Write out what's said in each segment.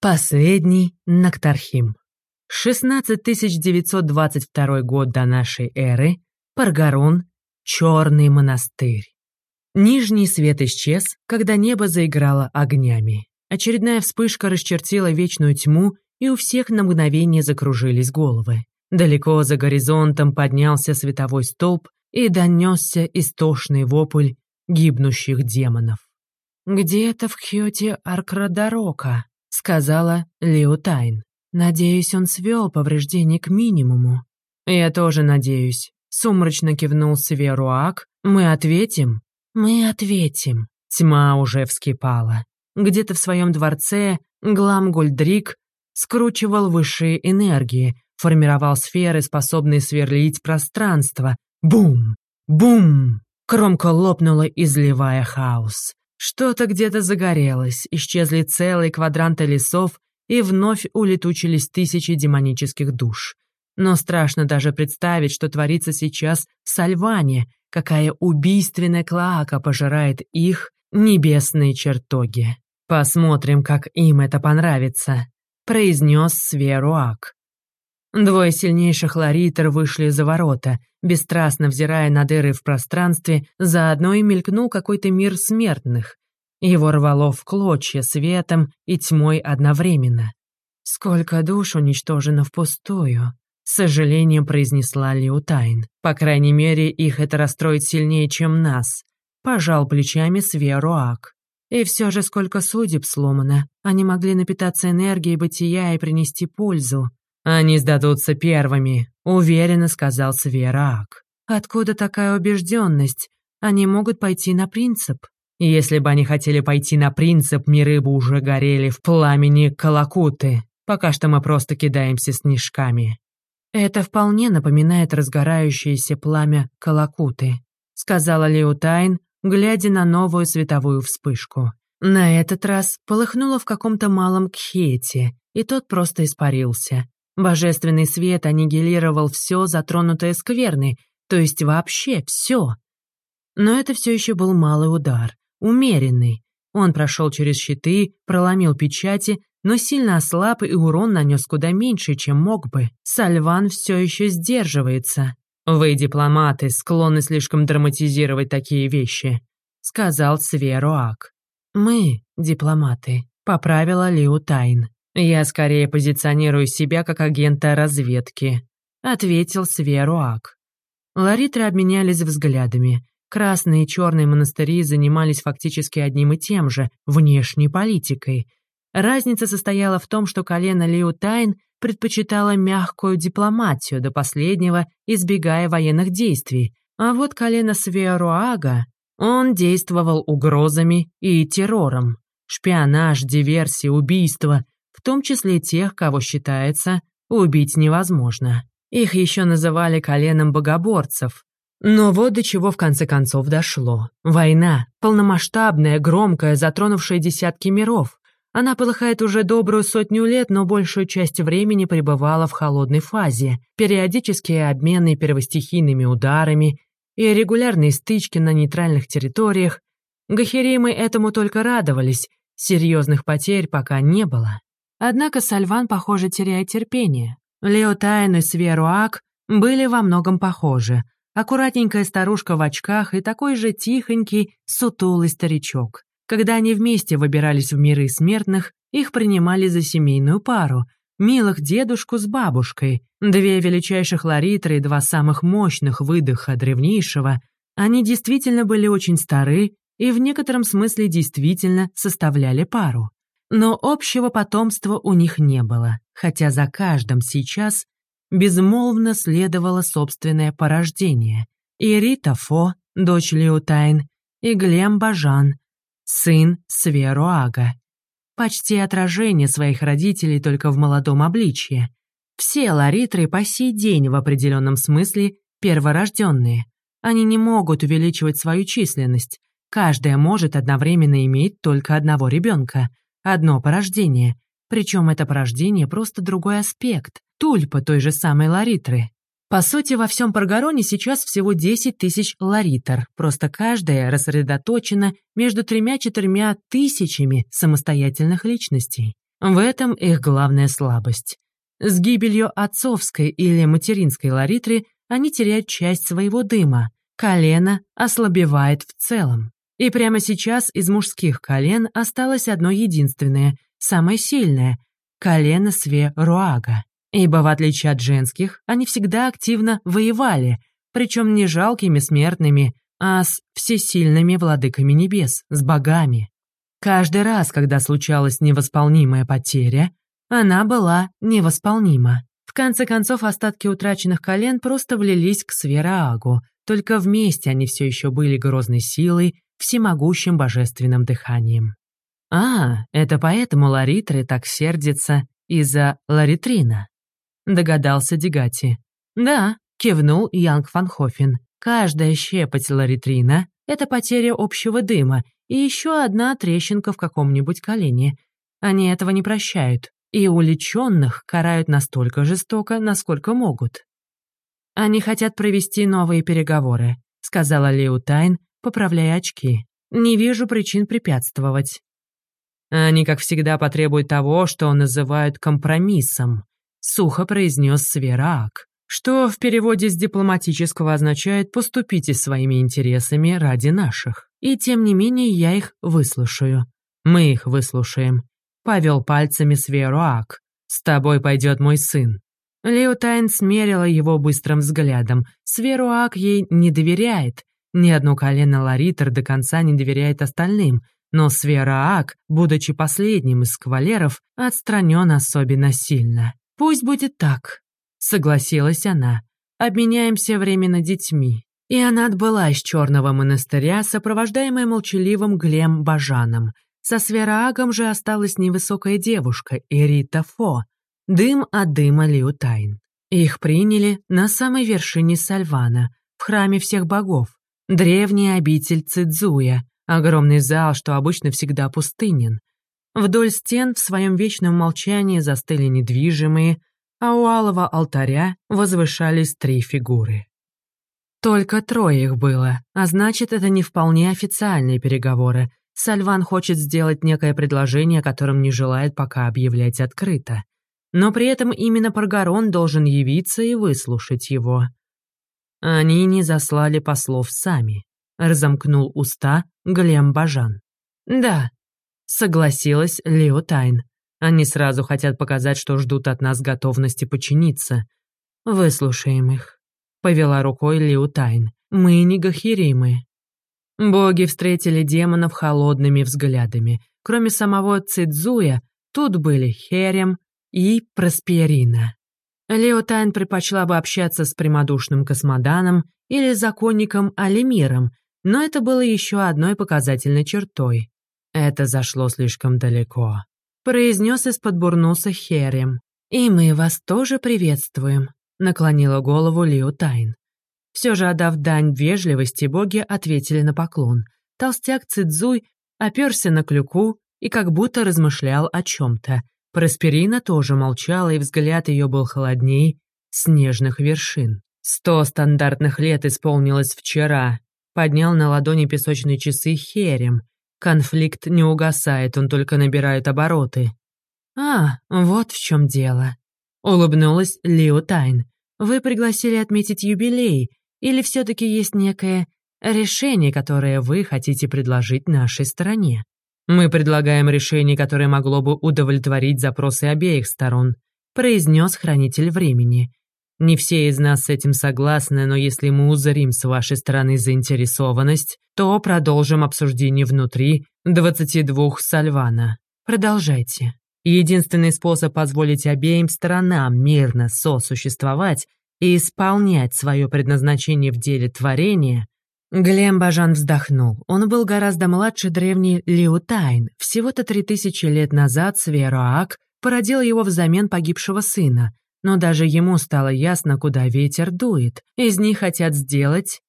Последний Нактархим. 16922 год до нашей эры. Паргарон. Черный монастырь. Нижний свет исчез, когда небо заиграло огнями. Очередная вспышка расчертила вечную тьму, и у всех на мгновение закружились головы. Далеко за горизонтом поднялся световой столб и донесся истошный вопль гибнущих демонов. «Где-то в Хьоте Аркрадорока», — сказала Леотайн. «Надеюсь, он свел повреждения к минимуму». «Я тоже надеюсь», — сумрачно кивнул Сверуак. «Мы ответим?» «Мы ответим». Тьма уже вскипала. Где-то в своем дворце Гламгульдрик скручивал высшие энергии, формировал сферы, способные сверлить пространство. Бум! Бум! Кромка лопнула, изливая хаос. Что-то где-то загорелось, исчезли целые квадранты лесов, и вновь улетучились тысячи демонических душ. Но страшно даже представить, что творится сейчас в Сальване, какая убийственная клоака пожирает их небесные чертоги. Посмотрим, как им это понравится, произнес Сверуак. Двое сильнейших ларитер вышли за ворота, бесстрастно взирая на дыры в пространстве, заодно и мелькнул какой-то мир смертных. Его рвало в клочья светом и тьмой одновременно. «Сколько душ уничтожено впустую», — с сожалением произнесла Лиутайн. «По крайней мере, их это расстроит сильнее, чем нас», — пожал плечами Сверуак. «И все же сколько судеб сломано. Они могли напитаться энергией бытия и принести пользу. «Они сдадутся первыми», — уверенно сказал Сверак. «Откуда такая убежденность? Они могут пойти на принцип». «Если бы они хотели пойти на принцип, миры бы уже горели в пламени Калакуты. Пока что мы просто кидаемся снежками». «Это вполне напоминает разгорающееся пламя Калакуты», — сказала Леутайн, глядя на новую световую вспышку. На этот раз полыхнуло в каком-то малом кхете, и тот просто испарился. Божественный свет аннигилировал все затронутое скверной, то есть вообще все. Но это все еще был малый удар, умеренный. Он прошел через щиты, проломил печати, но сильно ослаб и урон нанес куда меньше, чем мог бы. Сальван все еще сдерживается. «Вы, дипломаты, склонны слишком драматизировать такие вещи», — сказал Сверуак. «Мы, дипломаты», — поправила Лиу Тайн. «Я скорее позиционирую себя как агента разведки», — ответил Сверуак. Ларитры обменялись взглядами. Красные и черные монастыри занимались фактически одним и тем же — внешней политикой. Разница состояла в том, что колено Лиу Тайн предпочитало мягкую дипломатию до последнего, избегая военных действий, а вот колено Сверуага он действовал угрозами и террором. Шпионаж, диверсии, убийства в том числе тех, кого считается убить невозможно. Их еще называли коленом богоборцев. Но вот до чего в конце концов дошло. Война, полномасштабная, громкая, затронувшая десятки миров. Она полыхает уже добрую сотню лет, но большую часть времени пребывала в холодной фазе. Периодические обмены первостихийными ударами и регулярные стычки на нейтральных территориях. Гахеримы этому только радовались, серьезных потерь пока не было. Однако Сальван, похоже, теряет терпение. Лео Тайн и Сверуак были во многом похожи. Аккуратненькая старушка в очках и такой же тихонький, сутулый старичок. Когда они вместе выбирались в миры смертных, их принимали за семейную пару, милых дедушку с бабушкой, две величайших ларитры и два самых мощных выдоха древнейшего. Они действительно были очень стары и в некотором смысле действительно составляли пару. Но общего потомства у них не было, хотя за каждым сейчас безмолвно следовало собственное порождение. И Рита Фо, дочь Лиутайн, и Глем Бажан, сын Сверуага. Почти отражение своих родителей только в молодом обличье. Все ларитры по сей день в определенном смысле перворожденные. Они не могут увеличивать свою численность. Каждая может одновременно иметь только одного ребенка — Одно порождение. Причем это порождение просто другой аспект. Тульпа той же самой Ларитры. По сути, во всем Паргароне сейчас всего 10 тысяч ларитр, просто каждая рассредоточена между тремя-четырьмя тысячами самостоятельных личностей. В этом их главная слабость. С гибелью отцовской или материнской ларитры они теряют часть своего дыма, колено ослабевает в целом. И прямо сейчас из мужских колен осталось одно единственное, самое сильное — колено Све Руага. Ибо, в отличие от женских, они всегда активно воевали, причем не жалкими смертными, а с всесильными владыками небес, с богами. Каждый раз, когда случалась невосполнимая потеря, она была невосполнима. В конце концов, остатки утраченных колен просто влились к Свераагу, только вместе они все еще были грозной силой, всемогущим божественным дыханием. «А, это поэтому Ларитры так сердится из-за Ларитрина», — догадался Дегати. «Да», — кивнул Янг Фанхофен. «Каждая щепоть Ларитрина — это потеря общего дыма и еще одна трещинка в каком-нибудь колене. Они этого не прощают, и уличенных карают настолько жестоко, насколько могут». «Они хотят провести новые переговоры», — сказала Лиу поправляя очки. «Не вижу причин препятствовать». «Они, как всегда, потребуют того, что называют компромиссом», — сухо произнес Сверак, что в переводе с дипломатического означает «поступите своими интересами ради наших». И тем не менее я их выслушаю. Мы их выслушаем. Повел пальцами Сверак. «С тобой пойдет мой сын». Лео Тайн смерила его быстрым взглядом. Сверуак ей не доверяет, ни одно колено Ларитер до конца не доверяет остальным, но Свераак, будучи последним из кавалеров, отстранен особенно сильно. «Пусть будет так», — согласилась она. «Обменяемся временно детьми». И она отбыла из черного монастыря, сопровождаемая молчаливым Глем Бажаном. Со Свераагом же осталась невысокая девушка, Эрита Фо, дым от дыма Лиутайн. Их приняли на самой вершине Сальвана, в храме всех богов. Древняя обитель Цидзуя, огромный зал, что обычно всегда пустынен. Вдоль стен в своем вечном молчании застыли недвижимые, а у алого алтаря возвышались три фигуры. Только трое их было, а значит, это не вполне официальные переговоры. Сальван хочет сделать некое предложение, которым не желает пока объявлять открыто. Но при этом именно Паргарон должен явиться и выслушать его. Они не заслали послов сами, разомкнул уста Глем Бажан. Да, согласилась Лео Тайн. Они сразу хотят показать, что ждут от нас готовности подчиниться. Выслушаем их. Повела рукой Лео Тайн. Мы не гахиримы. Боги встретили демонов холодными взглядами. Кроме самого Цидзуя, тут были Херем и Просперина. Лео Тайн предпочла бы общаться с прямодушным космоданом или законником Алимиром, но это было еще одной показательной чертой. Это зашло слишком далеко. Произнес из-под бурнуса Херем. «И мы вас тоже приветствуем», — наклонила голову Лео Тайн. Все же, отдав дань вежливости, боги ответили на поклон. Толстяк Цидзуй оперся на клюку и как будто размышлял о чем-то. Просперина тоже молчала, и взгляд ее был холодней снежных вершин. Сто стандартных лет исполнилось вчера. Поднял на ладони песочные часы Херем. Конфликт не угасает, он только набирает обороты. «А, вот в чем дело», — улыбнулась Лио Тайн. «Вы пригласили отметить юбилей, или все-таки есть некое решение, которое вы хотите предложить нашей стране?» «Мы предлагаем решение, которое могло бы удовлетворить запросы обеих сторон», произнес Хранитель Времени. «Не все из нас с этим согласны, но если мы узрим с вашей стороны заинтересованность, то продолжим обсуждение внутри 22 Сальвана. Продолжайте. Единственный способ позволить обеим сторонам мирно сосуществовать и исполнять свое предназначение в деле творения Глем Бажан вздохнул. Он был гораздо младше древний Лиутайн. Всего-то три тысячи лет назад Свероак породил его взамен погибшего сына. Но даже ему стало ясно, куда ветер дует. Из них хотят сделать...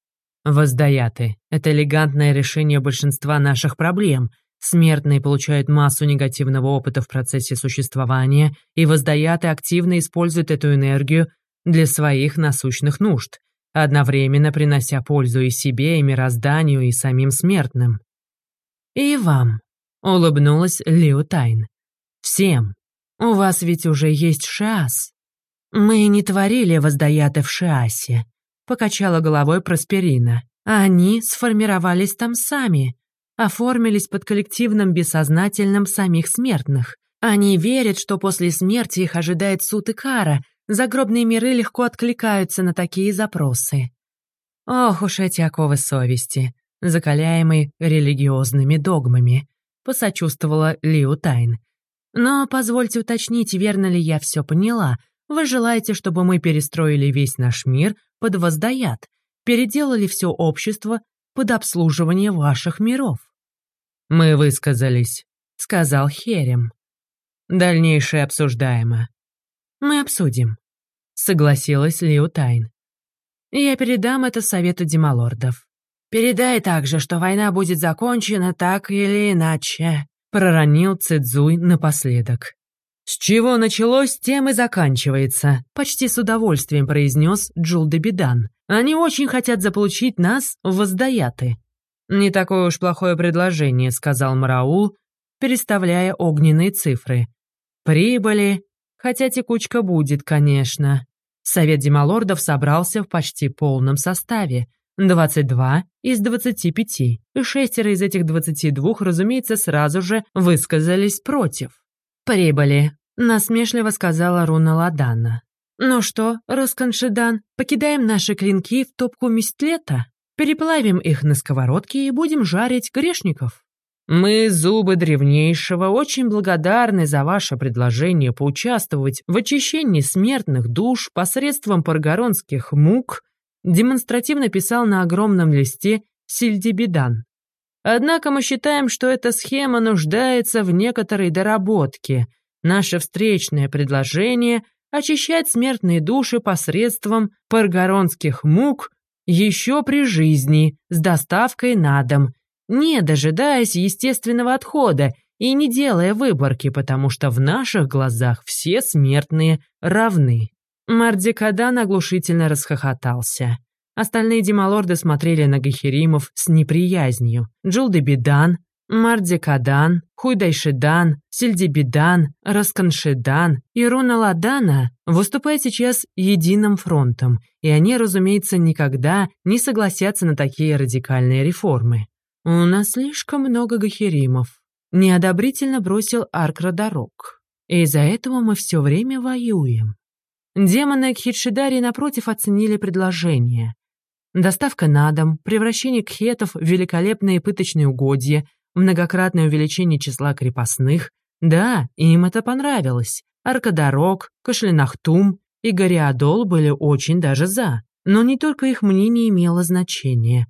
Воздаяты. Это элегантное решение большинства наших проблем. Смертные получают массу негативного опыта в процессе существования, и воздаяты активно используют эту энергию для своих насущных нужд одновременно принося пользу и себе, и мирозданию, и самим смертным. «И вам», — улыбнулась Лиу Тайн. «Всем, У вас ведь уже есть шас. Мы не творили воздаяты в шасе, покачала головой Просперина. Они сформировались там сами, оформились под коллективным бессознательным самих смертных. Они верят, что после смерти их ожидает суд и кара. Загробные миры легко откликаются на такие запросы. Ох уж эти оковы совести, закаляемые религиозными догмами, посочувствовала Лиу Тайн. Но позвольте уточнить, верно ли я все поняла. Вы желаете, чтобы мы перестроили весь наш мир под воздаят, переделали все общество под обслуживание ваших миров? Мы высказались, сказал Херем. Дальнейшее обсуждаемо. Мы обсудим, согласилась Лиу Тайн. Я передам это совету демалордов. Передай также, что война будет закончена так или иначе, проронил Цидзуй напоследок. «С чего началось, тем и заканчивается», — почти с удовольствием произнес Джул Дебидан. «Они очень хотят заполучить нас в воздаяты». «Не такое уж плохое предложение», — сказал Мараул, переставляя огненные цифры. «Прибыли, хотя текучка будет, конечно». Совет демалордов собрался в почти полном составе — 22 из 25, и шестеро из этих 22, разумеется, сразу же высказались против. «Прибыли», — насмешливо сказала Руна Ладана. «Ну что, Росканшидан, покидаем наши клинки в топку Мистлета, переплавим их на сковородке и будем жарить грешников». «Мы, зубы древнейшего, очень благодарны за ваше предложение поучаствовать в очищении смертных душ посредством паргоронских мук демонстративно писал на огромном листе Сильдибидан. Однако мы считаем, что эта схема нуждается в некоторой доработке. Наше встречное предложение – очищать смертные души посредством паргоронских мук еще при жизни, с доставкой на дом, не дожидаясь естественного отхода и не делая выборки, потому что в наших глазах все смертные равны. Мардикадан оглушительно расхохотался. Остальные демалорды смотрели на Гахеримов с неприязнью. Джулдебидан, Мардикадан, Хуйдайшидан, Сильдебидан, Расканшидан и Руналадана выступают сейчас единым фронтом, и они, разумеется, никогда не согласятся на такие радикальные реформы. «У нас слишком много Гахеримов», — неодобрительно бросил Аркрадорог. «Из-за этого мы все время воюем». Демоны Кхитшидари, напротив, оценили предложение. Доставка на дом, превращение кхетов в великолепные пыточные угодья, многократное увеличение числа крепостных. Да, им это понравилось. Аркадорог, Кашлинахтум и Гориадол были очень даже за. Но не только их мнение имело значение.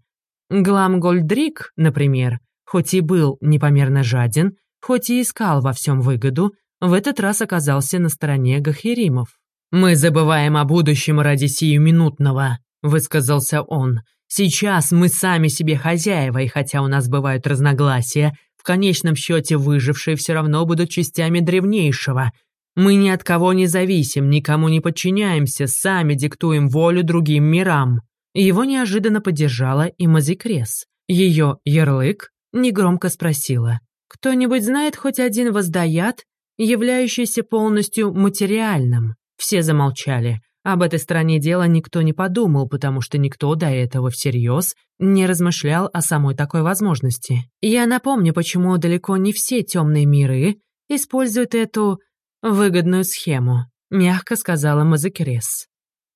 Гламгольдрик, например, хоть и был непомерно жаден, хоть и искал во всем выгоду, в этот раз оказался на стороне Гахеримов. «Мы забываем о будущем ради сиюминутного», — высказался он. «Сейчас мы сами себе хозяева, и хотя у нас бывают разногласия, в конечном счете выжившие все равно будут частями древнейшего. Мы ни от кого не зависим, никому не подчиняемся, сами диктуем волю другим мирам». Его неожиданно поддержала и Мазикрес. Ее ярлык негромко спросила. «Кто-нибудь знает хоть один воздаят, являющийся полностью материальным?» Все замолчали. Об этой стороне дела никто не подумал, потому что никто до этого всерьез не размышлял о самой такой возможности. Я напомню, почему далеко не все темные миры используют эту выгодную схему, мягко сказала Мазакерес.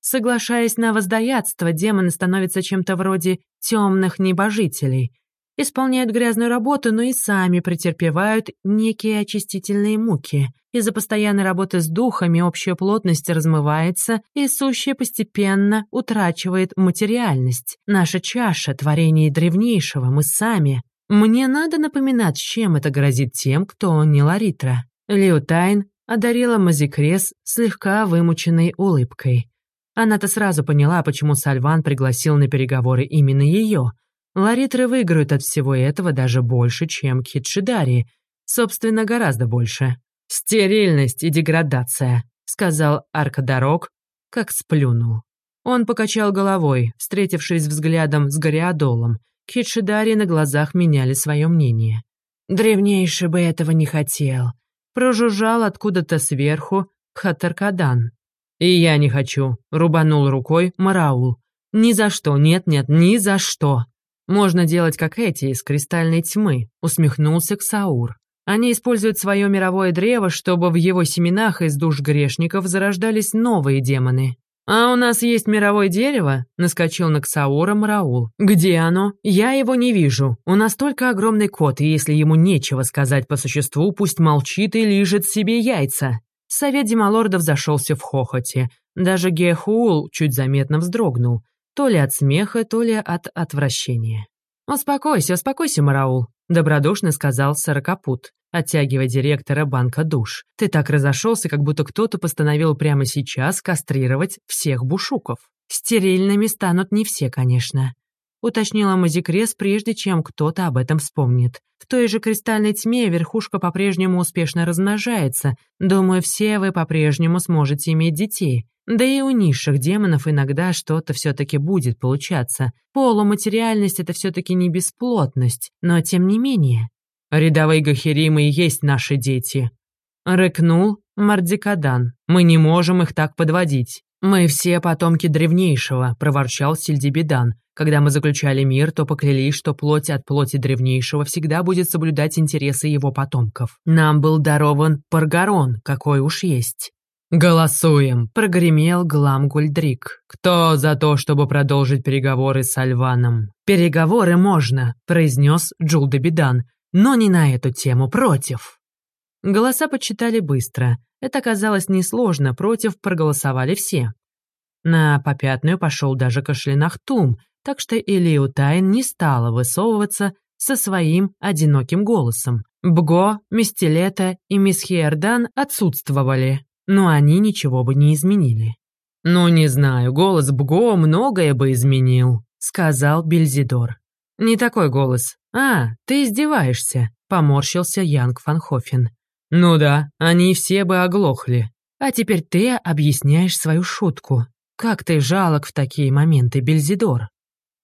Соглашаясь на воздаятство, демоны становятся чем-то вроде темных небожителей — исполняют грязную работу, но и сами претерпевают некие очистительные муки. Из-за постоянной работы с духами общая плотность размывается, и сущее постепенно утрачивает материальность. Наша чаша — творение древнейшего, мы сами. Мне надо напоминать, чем это грозит тем, кто не Ларитра. Лиутайн одарила Мазикрес слегка вымученной улыбкой. Она-то сразу поняла, почему Сальван пригласил на переговоры именно ее — Ларитры выиграют от всего этого даже больше, чем Китшидари. Собственно, гораздо больше. «Стерильность и деградация», — сказал Аркадорог, как сплюнул. Он покачал головой, встретившись взглядом с Гориадолом. Китшидари на глазах меняли свое мнение. «Древнейший бы этого не хотел. прожужжал откуда-то сверху Хатаркадан. «И я не хочу», — рубанул рукой Мараул. «Ни за что, нет-нет, ни за что!» «Можно делать, как эти, из кристальной тьмы», — усмехнулся Ксаур. «Они используют свое мировое древо, чтобы в его семенах из душ грешников зарождались новые демоны». «А у нас есть мировое дерево?» — наскочил на Ксаура Мараул. «Где оно? Я его не вижу. У нас только огромный кот, и если ему нечего сказать по существу, пусть молчит и лижет себе яйца». Совет демалордов зашелся в хохоте. Даже Гехул чуть заметно вздрогнул. То ли от смеха, то ли от отвращения. «Успокойся, успокойся, Мараул», — добродушно сказал Сорокопут, оттягивая директора банка душ. «Ты так разошелся, как будто кто-то постановил прямо сейчас кастрировать всех бушуков. Стерильными станут не все, конечно уточнила Мазикрес, прежде чем кто-то об этом вспомнит. В той же кристальной тьме верхушка по-прежнему успешно размножается. Думаю, все вы по-прежнему сможете иметь детей. Да и у низших демонов иногда что-то все-таки будет получаться. Полуматериальность — это все-таки не бесплотность, но тем не менее. Рядовые гахеримы и есть наши дети. Рыкнул Мардикадан. Мы не можем их так подводить. Мы все потомки древнейшего, проворчал Сильдибидан. Когда мы заключали мир, то поклялись, что плоть от плоти древнейшего всегда будет соблюдать интересы его потомков. Нам был дарован Паргарон, какой уж есть. «Голосуем!» — прогремел Глам Гульдрик. «Кто за то, чтобы продолжить переговоры с Альваном?» «Переговоры можно», — произнес Джулдебидан, «но не на эту тему, против». Голоса подсчитали быстро. Это оказалось несложно, против проголосовали все. На попятную пошел даже Кашлинахтум, так что Илиутайн не стала высовываться со своим одиноким голосом. Бго, Мистилета и Мисхиердан отсутствовали, но они ничего бы не изменили. «Ну, не знаю, голос Бго многое бы изменил», — сказал Бельзидор. «Не такой голос. А, ты издеваешься», — поморщился Янг Фанхофен. «Ну да, они все бы оглохли. А теперь ты объясняешь свою шутку. Как ты жалок в такие моменты, Бельзидор?»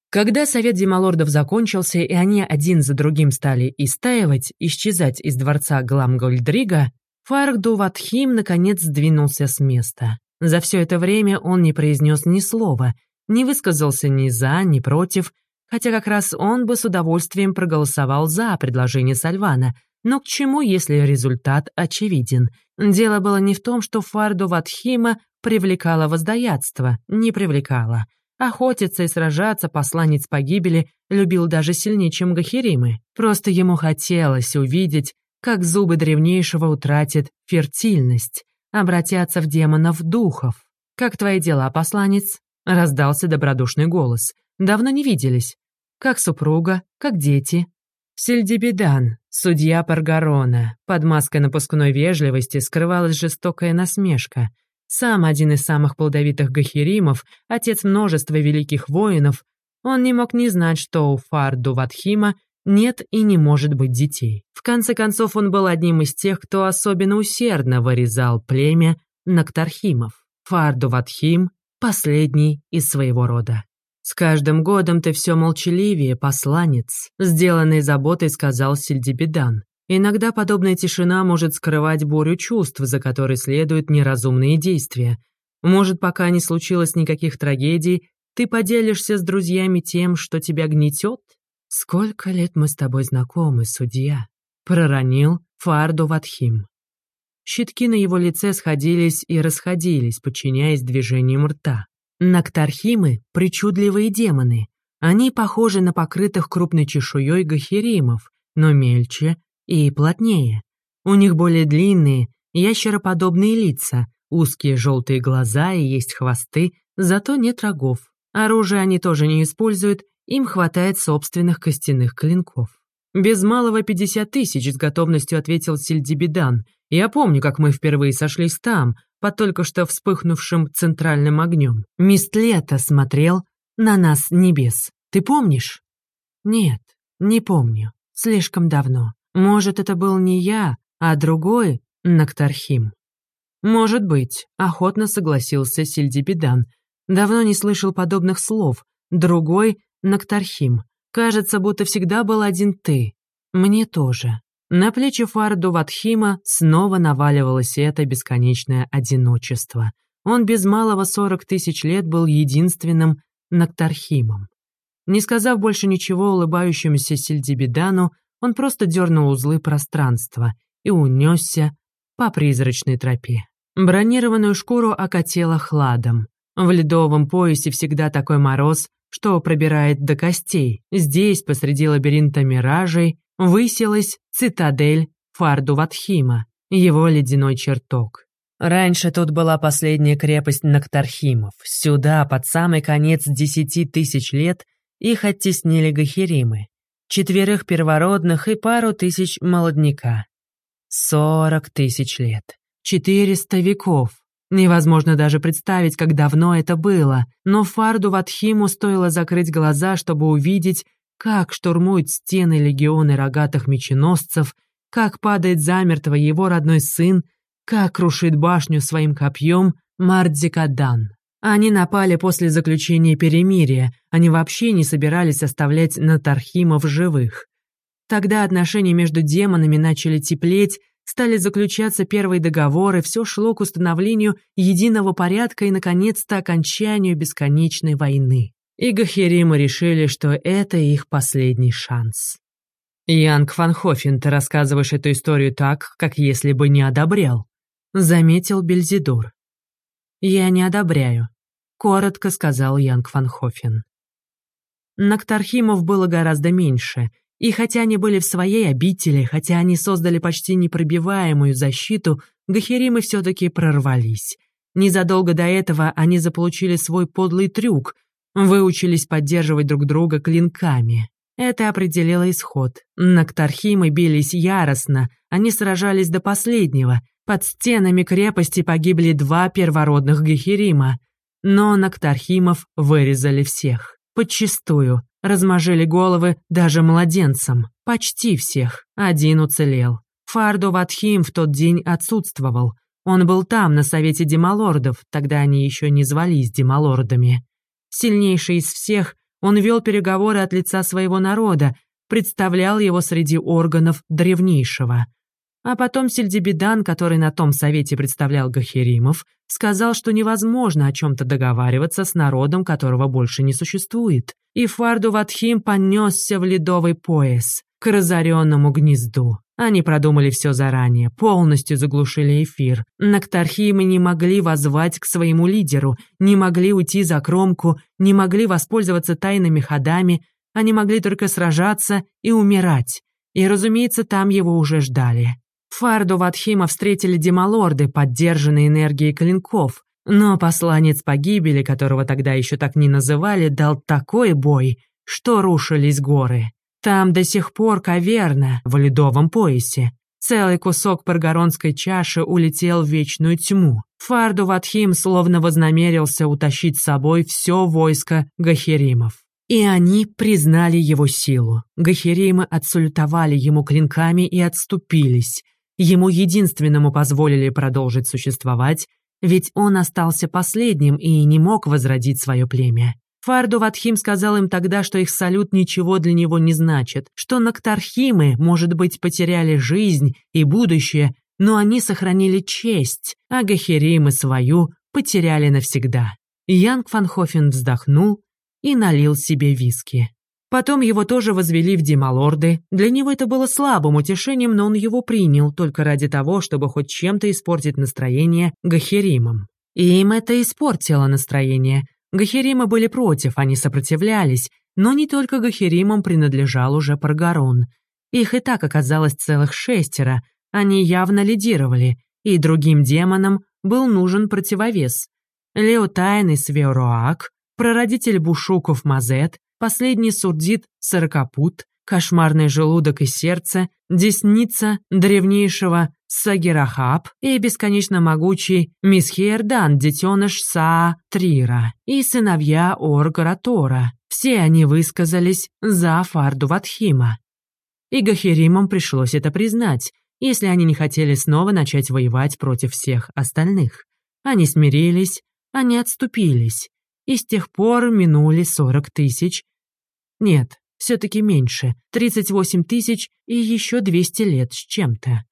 Когда совет демалордов закончился, и они один за другим стали истаивать, исчезать из дворца Гламгольдрига, Фаргдуватхим наконец сдвинулся с места. За все это время он не произнес ни слова, не высказался ни за, ни против, хотя как раз он бы с удовольствием проголосовал за предложение Сальвана, но к чему, если результат очевиден? Дело было не в том, что Фарду Ватхима привлекало воздаятство, не привлекало — Охотиться и сражаться посланец погибели любил даже сильнее, чем Гахиримы. Просто ему хотелось увидеть, как зубы древнейшего утратят фертильность, обратятся в демонов духов. «Как твои дела, посланец?» — раздался добродушный голос. «Давно не виделись. Как супруга, как дети?» Сельдибедан, судья Паргарона. Под маской напускной вежливости скрывалась жестокая насмешка. Сам один из самых плодовитых гахиримов, отец множества великих воинов, он не мог не знать, что у Фарду Ватхима нет и не может быть детей. В конце концов, он был одним из тех, кто особенно усердно вырезал племя Нактархимов. Фарду Ватхим – последний из своего рода. «С каждым годом ты все молчаливее, посланец», – сделанной заботой сказал Сильдибедан. Иногда подобная тишина может скрывать бурю чувств, за которой следуют неразумные действия. Может, пока не случилось никаких трагедий, ты поделишься с друзьями тем, что тебя гнетет? Сколько лет мы с тобой знакомы, судья? Проронил Фарду Ватхим. Щитки на его лице сходились и расходились, подчиняясь движениям рта. Нактархимы — причудливые демоны. Они похожи на покрытых крупной чешуей гахеримов, но мельче и плотнее. У них более длинные, ящероподобные лица, узкие желтые глаза и есть хвосты, зато нет рогов. Оружие они тоже не используют, им хватает собственных костяных клинков. «Без малого пятьдесят тысяч», — с готовностью ответил Сильдибидан. «Я помню, как мы впервые сошлись там, под только что вспыхнувшим центральным огнем. Мистлета смотрел на нас небес. Ты помнишь?» «Нет, не помню. Слишком давно. Может, это был не я, а другой Нактархим. Может быть, охотно согласился Сильдибидан. Давно не слышал подобных слов. Другой Нактархим. Кажется, будто всегда был один ты. Мне тоже. На плечи Фарду Ватхима снова наваливалось это бесконечное одиночество. Он без малого сорок тысяч лет был единственным Нактархимом. Не сказав больше ничего улыбающемуся Сельдибидану, он просто дернул узлы пространства и унесся по призрачной тропе. Бронированную шкуру окатило хладом. В ледовом поясе всегда такой мороз, что пробирает до костей. Здесь, посреди лабиринта миражей, высилась цитадель Фарду Ватхима, его ледяной чертог. Раньше тут была последняя крепость Нактархимов. Сюда, под самый конец десяти тысяч лет, их оттеснили гахеримы. Четверых первородных и пару тысяч молодняка. Сорок тысяч лет. Четыреста веков. Невозможно даже представить, как давно это было, но Фарду Ватхиму стоило закрыть глаза, чтобы увидеть, как штурмуют стены легионы рогатых меченосцев, как падает замертво его родной сын, как крушит башню своим копьем Мардзикадан. Они напали после заключения перемирия, они вообще не собирались оставлять Натархимов живых. Тогда отношения между демонами начали теплеть, стали заключаться первые договоры, все шло к установлению единого порядка и, наконец-то, окончанию бесконечной войны. И Гахеримы решили, что это их последний шанс. «Янг Фанхофен, ты рассказываешь эту историю так, как если бы не одобрял», — заметил Бельзидор. «Я не одобряю», — коротко сказал Янг Фанхофен. Нактархимов было гораздо меньше, и хотя они были в своей обители, хотя они создали почти непробиваемую защиту, гахеримы все-таки прорвались. Незадолго до этого они заполучили свой подлый трюк, выучились поддерживать друг друга клинками. Это определило исход. Нактархимы бились яростно, они сражались до последнего. Под стенами крепости погибли два первородных гахерима. Но Нактархимов вырезали всех. Подчистую. Размажили головы даже младенцам. Почти всех. Один уцелел. Фардо Ватхим в тот день отсутствовал. Он был там, на совете демалордов, тогда они еще не звались демалордами. Сильнейший из всех, он вел переговоры от лица своего народа, представлял его среди органов древнейшего. А потом Сельдебедан, который на том совете представлял Гахеримов, сказал, что невозможно о чем-то договариваться с народом, которого больше не существует. И Фарду Ватхим понесся в ледовый пояс, к разоренному гнезду. Они продумали все заранее, полностью заглушили эфир. Нактархимы не могли возвать к своему лидеру, не могли уйти за кромку, не могли воспользоваться тайными ходами, они могли только сражаться и умирать. И, разумеется, там его уже ждали. Фарду Ватхима встретили демалорды, поддержанные энергией клинков, но посланец погибели, которого тогда еще так не называли, дал такой бой, что рушились горы. Там до сих пор каверна в ледовом поясе. Целый кусок паргоронской чаши улетел в вечную тьму. Фарду Ватхим словно вознамерился утащить с собой все войско Гахеримов. И они признали его силу. Гахеримы отсультовали ему клинками и отступились. Ему единственному позволили продолжить существовать, ведь он остался последним и не мог возродить свое племя. Фарду Ватхим сказал им тогда, что их салют ничего для него не значит, что Нактархимы, может быть, потеряли жизнь и будущее, но они сохранили честь, а Гахеримы свою потеряли навсегда. Янг Фанхофен вздохнул и налил себе виски. Потом его тоже возвели в демалорды. Для него это было слабым утешением, но он его принял только ради того, чтобы хоть чем-то испортить настроение Гахеримам. И им это испортило настроение. Гахеримы были против, они сопротивлялись, но не только Гахеримам принадлежал уже Паргарон. Их и так оказалось целых шестеро, они явно лидировали, и другим демонам был нужен противовес. Лео Тайный Свеоруак, прародитель Бушуков Мазет, последний сурдит Сорокопут, кошмарный желудок и сердце, десница древнейшего Сагирахаб и бесконечно могучий Мисхиердан, детеныш Саа Трира, и сыновья Оргаратора. Все они высказались за Фарду Ватхима. И Гахеримам пришлось это признать, если они не хотели снова начать воевать против всех остальных. Они смирились, они отступились, и с тех пор минули сорок тысяч нет, все-таки меньше, 38 тысяч и еще 200 лет с чем-то.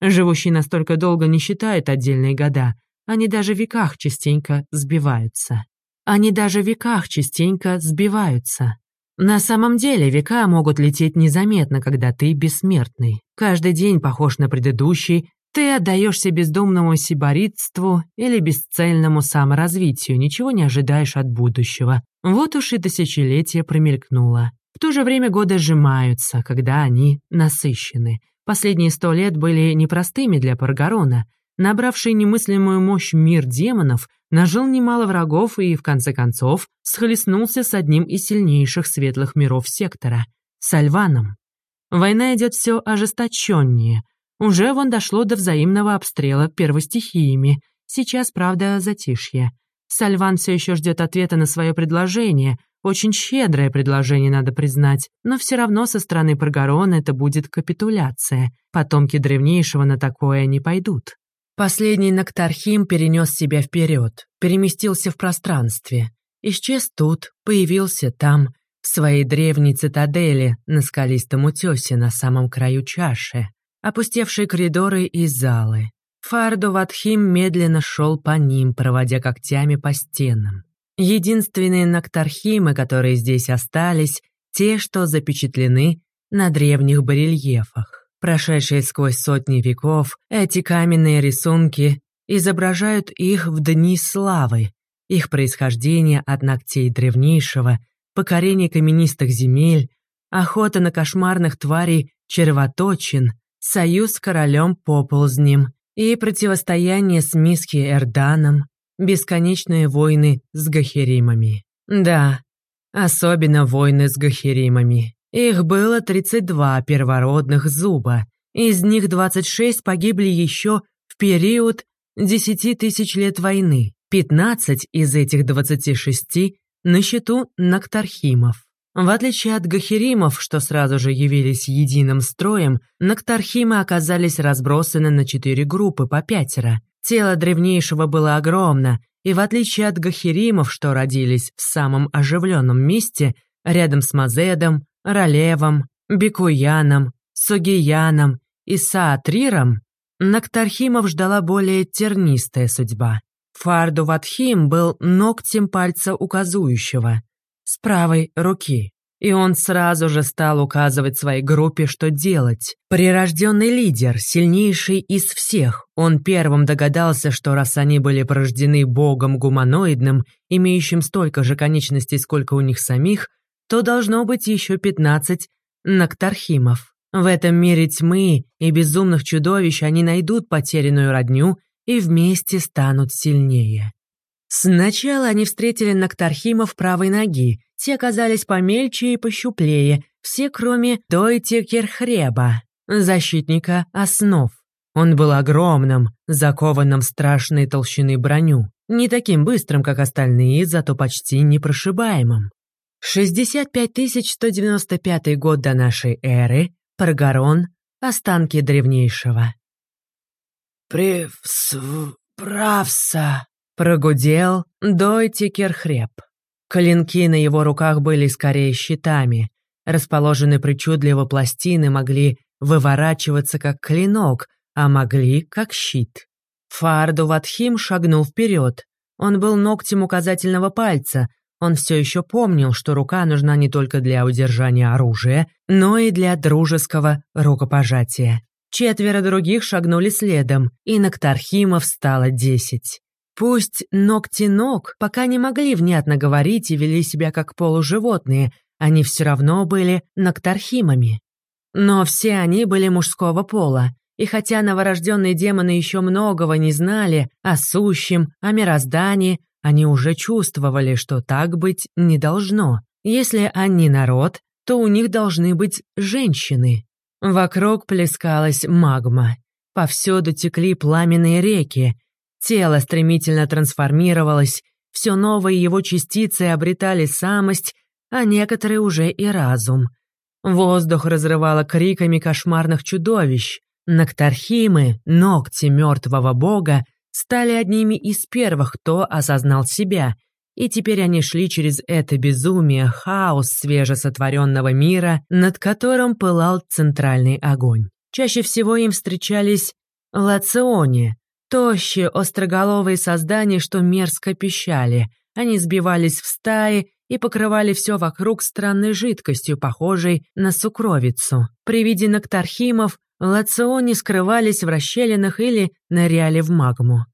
Живущие настолько долго не считают отдельные года, они даже в веках частенько сбиваются. Они даже в веках частенько сбиваются. На самом деле века могут лететь незаметно, когда ты бессмертный. Каждый день похож на предыдущий, ты отдаешься бездумному сиборитству или бесцельному саморазвитию, ничего не ожидаешь от будущего. Вот уж и тысячелетие промелькнуло. В то же время годы сжимаются, когда они насыщены. Последние сто лет были непростыми для Паргарона. Набравший немыслимую мощь мир демонов нажил немало врагов и, в конце концов, схлестнулся с одним из сильнейших светлых миров сектора — Сальваном. Война идет все ожесточеннее. Уже вон дошло до взаимного обстрела первостихиями. Сейчас, правда, затишье. Сальван все еще ждет ответа на свое предложение, очень щедрое предложение, надо признать, но все равно со стороны Паргарона это будет капитуляция. Потомки древнейшего на такое не пойдут. Последний Нактархим перенес себя вперед, переместился в пространстве. Исчез тут, появился там, в своей древней цитадели на скалистом утесе на самом краю чаши. Опустевшие коридоры и залы. Фарду Ватхим медленно шел по ним, проводя когтями по стенам. Единственные нактархимы, которые здесь остались, те, что запечатлены на древних барельефах. Прошедшие сквозь сотни веков, эти каменные рисунки изображают их в дни славы, их происхождение от ногтей древнейшего, покорение каменистых земель, охота на кошмарных тварей червоточин, союз с королем Поползнем и противостояние с Миски Эрданом, бесконечные войны с гахеримами. Да, особенно войны с гахеримами. Их было 32 первородных зуба. Из них 26 погибли еще в период 10 тысяч лет войны. 15 из этих 26 на счету Нактархимов. В отличие от гахеримов, что сразу же явились единым строем, Нактархимы оказались разбросаны на четыре группы по пятеро. Тело древнейшего было огромно, и в отличие от гахеримов, что родились в самом оживленном месте, рядом с Мазедом, Ролевом, Бекуяном, Сугияном и Саатриром, Нактархимов ждала более тернистая судьба. Фарду Ватхим был ногтем пальца указующего, с правой руки. И он сразу же стал указывать своей группе, что делать. Прирожденный лидер, сильнейший из всех, он первым догадался, что раз они были порождены богом гуманоидным, имеющим столько же конечностей, сколько у них самих, то должно быть еще пятнадцать Нактархимов. В этом мире тьмы и безумных чудовищ они найдут потерянную родню и вместе станут сильнее. Сначала они встретили Нактархимов правой ноги, те оказались помельче и пощуплее, все кроме Дойти Керхреба, защитника основ. Он был огромным, закованным страшной толщины броню, не таким быстрым, как остальные, зато почти непрошибаемым. 65 195 год до нашей эры, Паргарон, останки древнейшего. «Привсправса», — прогудел Дойти Керхреб. Клинки на его руках были скорее щитами. Расположенные причудливо пластины могли выворачиваться как клинок, а могли как щит. Фарду Ватхим шагнул вперед. Он был ногтем указательного пальца. Он все еще помнил, что рука нужна не только для удержания оружия, но и для дружеского рукопожатия. Четверо других шагнули следом, и на Ктархимов стало десять. Пусть ногти-ног пока не могли внятно говорить и вели себя как полуживотные, они все равно были ноктархимами. Но все они были мужского пола, и хотя новорожденные демоны еще многого не знали о сущем, о мироздании, они уже чувствовали, что так быть не должно. Если они народ, то у них должны быть женщины. Вокруг плескалась магма. Повсюду текли пламенные реки, Тело стремительно трансформировалось, все новые его частицы обретали самость, а некоторые уже и разум. Воздух разрывало криками кошмарных чудовищ. Нактархимы, ногти мертвого бога, стали одними из первых, кто осознал себя, и теперь они шли через это безумие, хаос свежесотворенного мира, над которым пылал центральный огонь. Чаще всего им встречались лациони, тощие, остроголовые создания, что мерзко пищали. Они сбивались в стаи и покрывали все вокруг странной жидкостью, похожей на сукровицу. При виде нактархимов лациони скрывались в расщелинах или ныряли в магму.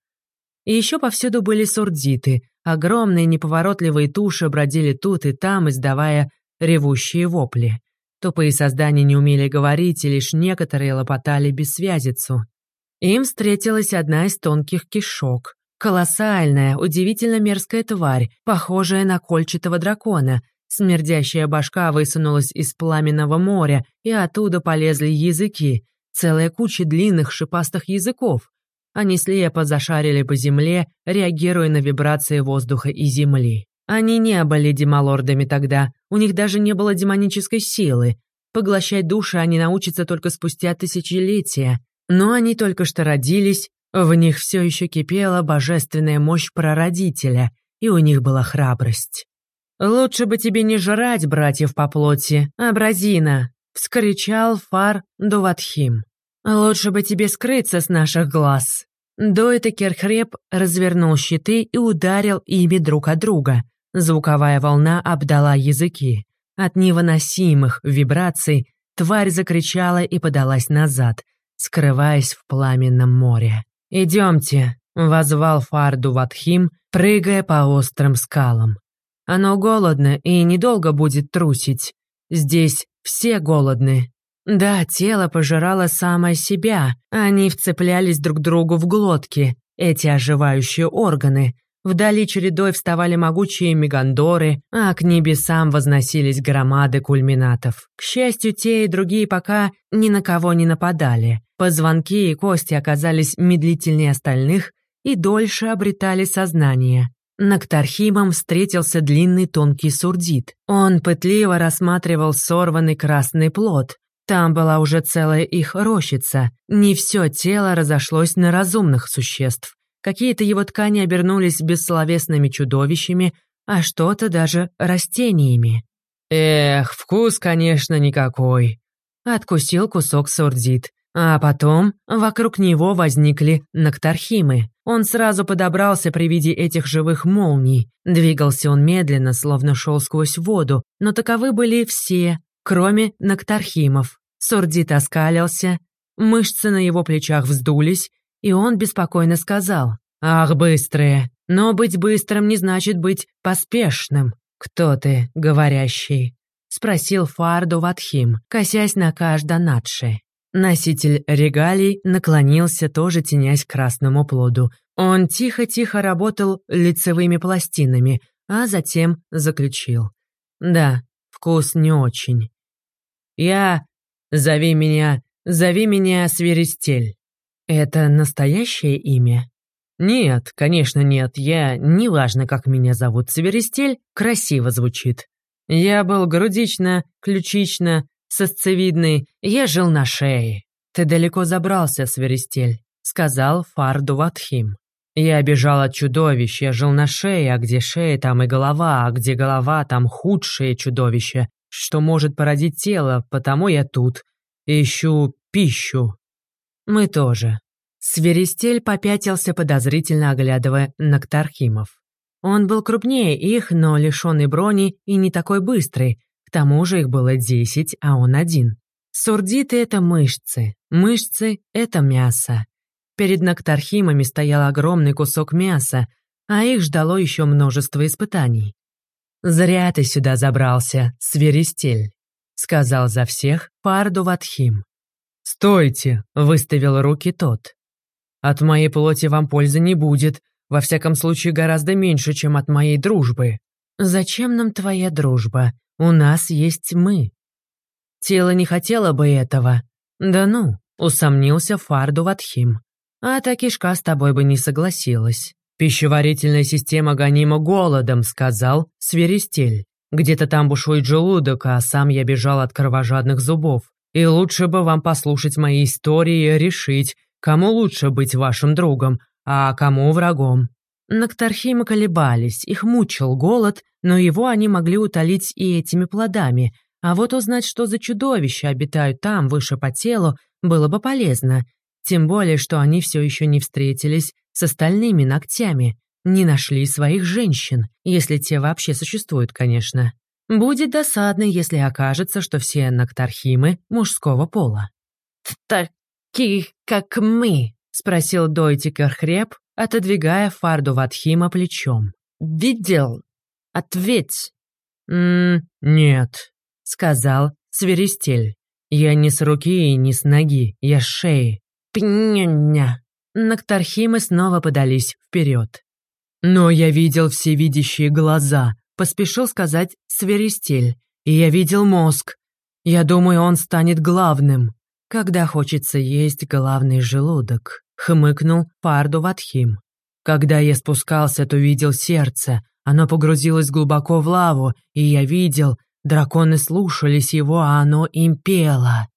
И еще повсюду были сурдиты, огромные неповоротливые туши бродили тут и там, издавая ревущие вопли. Тупые создания не умели говорить, и лишь некоторые лопотали бессвязицу. Им встретилась одна из тонких кишок. Колоссальная, удивительно мерзкая тварь, похожая на кольчатого дракона. Смердящая башка высунулась из пламенного моря, и оттуда полезли языки. Целая куча длинных шипастых языков. Они слепо зашарили по земле, реагируя на вибрации воздуха и земли. Они не были демалордами тогда, у них даже не было демонической силы. Поглощать души они научатся только спустя тысячелетия. Но они только что родились, в них все еще кипела божественная мощь прародителя, и у них была храбрость. «Лучше бы тебе не жрать братьев по плоти, а бразина!» — вскричал Фар Дуватхим. «Лучше бы тебе скрыться с наших глаз». Дойта Керхреб развернул щиты и ударил ими друг от друга. Звуковая волна обдала языки. От невыносимых вибраций тварь закричала и подалась назад, скрываясь в пламенном море. «Идемте», — возвал Фарду Ватхим, прыгая по острым скалам. «Оно голодно и недолго будет трусить. Здесь все голодны». Да, тело пожирало самое себя, они вцеплялись друг другу в глотки, эти оживающие органы. Вдали чередой вставали могучие мегандоры, а к небесам возносились громады кульминатов. К счастью, те и другие пока ни на кого не нападали. Позвонки и кости оказались медлительнее остальных и дольше обретали сознание. Нактархимом встретился длинный тонкий сурдит. Он пытливо рассматривал сорванный красный плод, там была уже целая их рощица. Не все тело разошлось на разумных существ. Какие-то его ткани обернулись бессловесными чудовищами, а что-то даже растениями. Эх, вкус, конечно, никакой. Откусил кусок сурдит. А потом вокруг него возникли нактархимы. Он сразу подобрался при виде этих живых молний. Двигался он медленно, словно шел сквозь воду, но таковы были все, кроме Нактархимов. Сурдит оскалился, мышцы на его плечах вздулись, и он беспокойно сказал, «Ах, быстрые! Но быть быстрым не значит быть поспешным. Кто ты, говорящий?» — спросил Фарду Ватхим, косясь на каждо надше. Носитель регалий наклонился, тоже тенясь к красному плоду. Он тихо-тихо работал лицевыми пластинами, а затем заключил. «Да, вкус не очень. Я... Зови меня... Зови меня Сверестель. Это настоящее имя? Нет, конечно нет. Я... Неважно, как меня зовут. Сверестель красиво звучит. Я был грудично, ключично, сосцевидный. Я жил на шее. Ты далеко забрался, Сверестель, сказал Фарду Ватхим. Я бежал от чудовищ, я жил на шее, а где шея, там и голова, а где голова, там худшее чудовище что может породить тело, потому я тут. Ищу пищу. Мы тоже. Сверестель попятился, подозрительно оглядывая Нактархимов. Он был крупнее их, но лишенный брони и не такой быстрый. К тому же их было десять, а он один. Сурдиты — это мышцы, мышцы — это мясо. Перед Нактархимами стоял огромный кусок мяса, а их ждало еще множество испытаний. «Зря ты сюда забрался, свиристель», — сказал за всех Парду Ватхим. «Стойте!» — выставил руки тот. «От моей плоти вам пользы не будет, во всяком случае гораздо меньше, чем от моей дружбы». «Зачем нам твоя дружба? У нас есть мы». Тело не хотело бы этого. «Да ну», — усомнился Фарду Ватхим. «А та кишка с тобой бы не согласилась». «Пищеварительная система гонима голодом», — сказал Сверестель. «Где-то там бушует желудок, а сам я бежал от кровожадных зубов. И лучше бы вам послушать мои истории и решить, кому лучше быть вашим другом, а кому врагом». Нактархимы колебались, их мучил голод, но его они могли утолить и этими плодами, а вот узнать, что за чудовища обитают там, выше по телу, было бы полезно. Тем более, что они все еще не встретились с остальными ногтями, не нашли своих женщин, если те вообще существуют, конечно. Будет досадно, если окажется, что все нактархимы мужского пола. «Таких, как мы?» — спросил Дойтикер хреб, отодвигая фарду Ватхима плечом. «Видел? Ответь!» «М «Нет», — сказал Свиристель. «Я не с руки и не с ноги, я с шеи». «Пня-ня!» Нактархимы снова подались вперед. «Но я видел всевидящие глаза», — поспешил сказать Свиристель. «И я видел мозг. Я думаю, он станет главным. Когда хочется есть главный желудок», — хмыкнул Парду Ватхим. «Когда я спускался, то видел сердце. Оно погрузилось глубоко в лаву, и я видел, драконы слушались его, а оно им пело».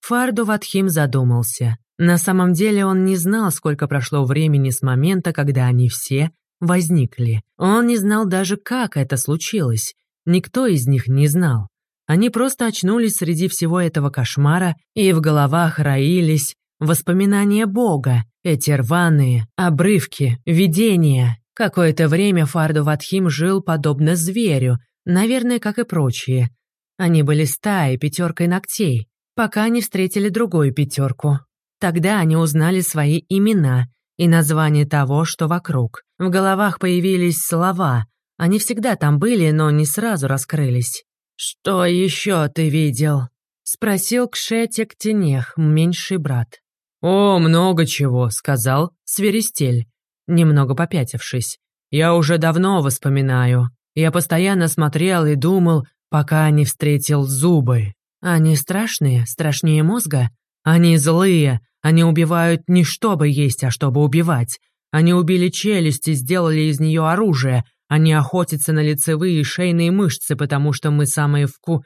Фарду Ватхим задумался. На самом деле он не знал, сколько прошло времени с момента, когда они все возникли. Он не знал даже, как это случилось. Никто из них не знал. Они просто очнулись среди всего этого кошмара, и в головах роились воспоминания Бога, эти рваные, обрывки, видения. Какое-то время Фарду Ватхим жил подобно зверю, наверное, как и прочие. Они были стаей, пятеркой ногтей, пока не встретили другую пятерку. Тогда они узнали свои имена и название того, что вокруг. В головах появились слова. Они всегда там были, но не сразу раскрылись. «Что еще ты видел?» — спросил Кшетик Тенех, меньший брат. «О, много чего», — сказал Сверестель, немного попятившись. «Я уже давно воспоминаю. Я постоянно смотрел и думал, пока не встретил зубы. Они страшные, страшнее мозга. Они злые, они убивают не чтобы есть, а чтобы убивать. Они убили челюсть и сделали из нее оружие, они охотятся на лицевые и шейные мышцы, потому что мы самые вку...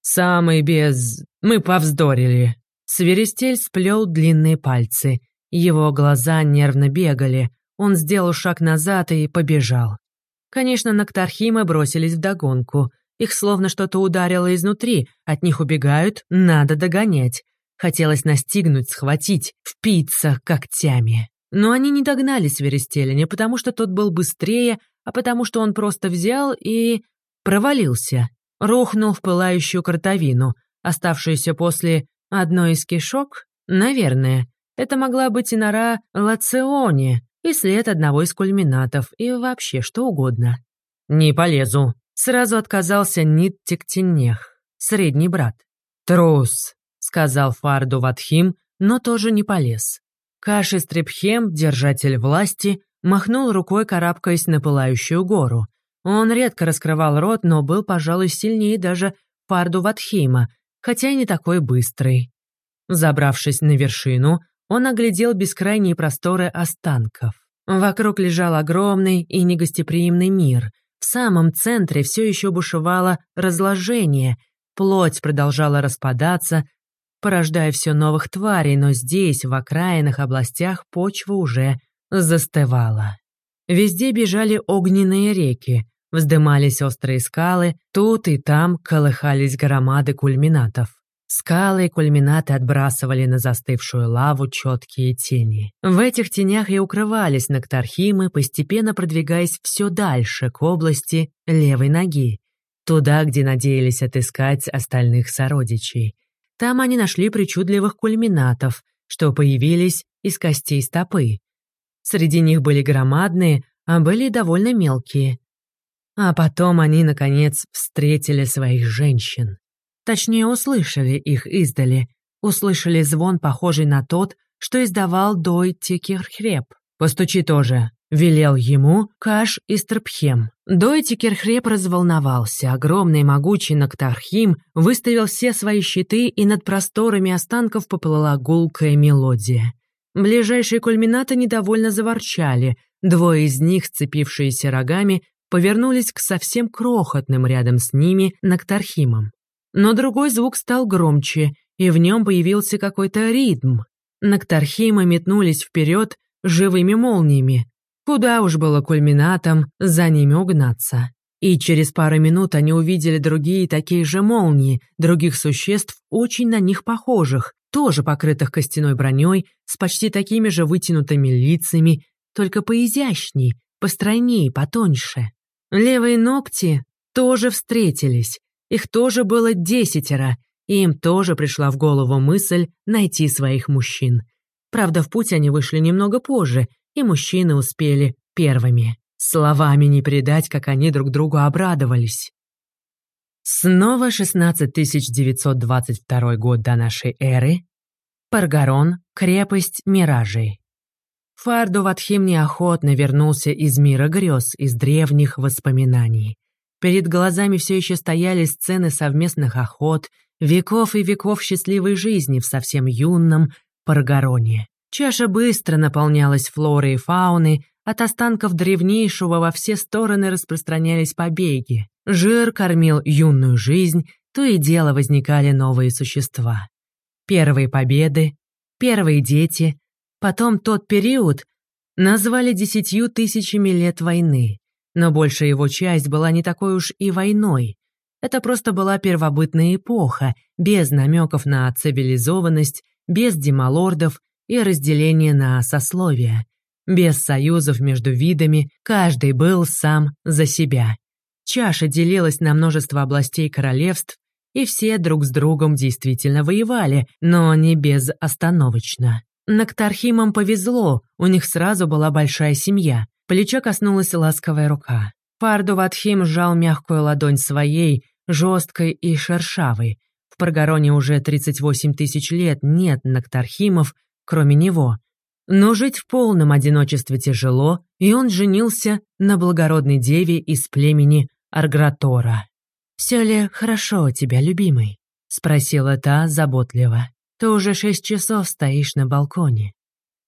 Самые без... Мы повздорили». Свиристель сплел длинные пальцы. Его глаза нервно бегали. Он сделал шаг назад и побежал. Конечно, Нактархимы бросились вдогонку. Их словно что-то ударило изнутри, от них убегают, надо догонять. Хотелось настигнуть, схватить, впиться когтями. Но они не догнали Сверестеля не потому, что тот был быстрее, а потому что он просто взял и... провалился. Рухнул в пылающую кротовину, оставшуюся после одной из кишок, наверное. Это могла быть и нора Лационе, и след одного из кульминатов, и вообще что угодно. «Не полезу», — сразу отказался Нит Тектенех, средний брат. «Трус», — сказал Фарду Ватхим, но тоже не полез. Каши Стрепхем, держатель власти, махнул рукой, карабкаясь на пылающую гору. Он редко раскрывал рот, но был, пожалуй, сильнее даже Парду Ватхима, хотя и не такой быстрый. Забравшись на вершину, он оглядел бескрайние просторы останков. Вокруг лежал огромный и негостеприимный мир. В самом центре все еще бушевало разложение, плоть продолжала распадаться, порождая все новых тварей, но здесь, в окраинных областях, почва уже застывала. Везде бежали огненные реки, вздымались острые скалы, тут и там колыхались громады кульминатов. Скалы и кульминаты отбрасывали на застывшую лаву четкие тени. В этих тенях и укрывались Нактархимы, постепенно продвигаясь все дальше, к области левой ноги, туда, где надеялись отыскать остальных сородичей. Там они нашли причудливых кульминатов, что появились из костей стопы. Среди них были громадные, а были довольно мелкие. А потом они, наконец, встретили своих женщин. Точнее, услышали их издали. Услышали звон, похожий на тот, что издавал Дой Тикерхреб. «Постучи тоже», — велел ему Каш Истрпхем. Дой Тикерхреб разволновался. Огромный могучий Нактархим выставил все свои щиты, и над просторами останков поплыла гулкая мелодия. Ближайшие кульминаты недовольно заворчали. Двое из них, сцепившиеся рогами, повернулись к совсем крохотным рядом с ними Нактархимам. Но другой звук стал громче, и в нем появился какой-то ритм. Нактархимы метнулись вперед живыми молниями. Куда уж было кульминатом за ними угнаться. И через пару минут они увидели другие такие же молнии, других существ, очень на них похожих, тоже покрытых костяной броней, с почти такими же вытянутыми лицами, только поизящней, постройней, потоньше. Левые ногти тоже встретились, их тоже было десятеро, и им тоже пришла в голову мысль найти своих мужчин. Правда, в путь они вышли немного позже, и мужчины успели первыми. Словами не передать, как они друг другу обрадовались. Снова 16922 год до нашей эры. Паргарон, крепость Миражей. Фарду Ватхим неохотно вернулся из мира грез, из древних воспоминаний. Перед глазами все еще стояли сцены совместных охот, веков и веков счастливой жизни в совсем юном Паргароне. Чаша быстро наполнялась флорой и фауной, от останков древнейшего во все стороны распространялись побеги. Жир кормил юную жизнь, то и дело возникали новые существа. Первые победы, первые дети, потом тот период назвали десятью тысячами лет войны, но большая его часть была не такой уж и войной. Это просто была первобытная эпоха, без намеков на цивилизованность, без демалордов и разделения на сословия. Без союзов между видами, каждый был сам за себя. Чаша делилась на множество областей королевств, и все друг с другом действительно воевали, но не безостановочно. Нактархимам повезло, у них сразу была большая семья. Плечо коснулась ласковая рука. Фарду Ватхим сжал мягкую ладонь своей, жесткой и шершавой. В Паргароне уже 38 тысяч лет нет Нактархимов, кроме него. Но жить в полном одиночестве тяжело, и он женился на благородной деве из племени Аргратора. «Все ли хорошо у тебя, любимый?» — спросила та заботливо. «Ты уже шесть часов стоишь на балконе».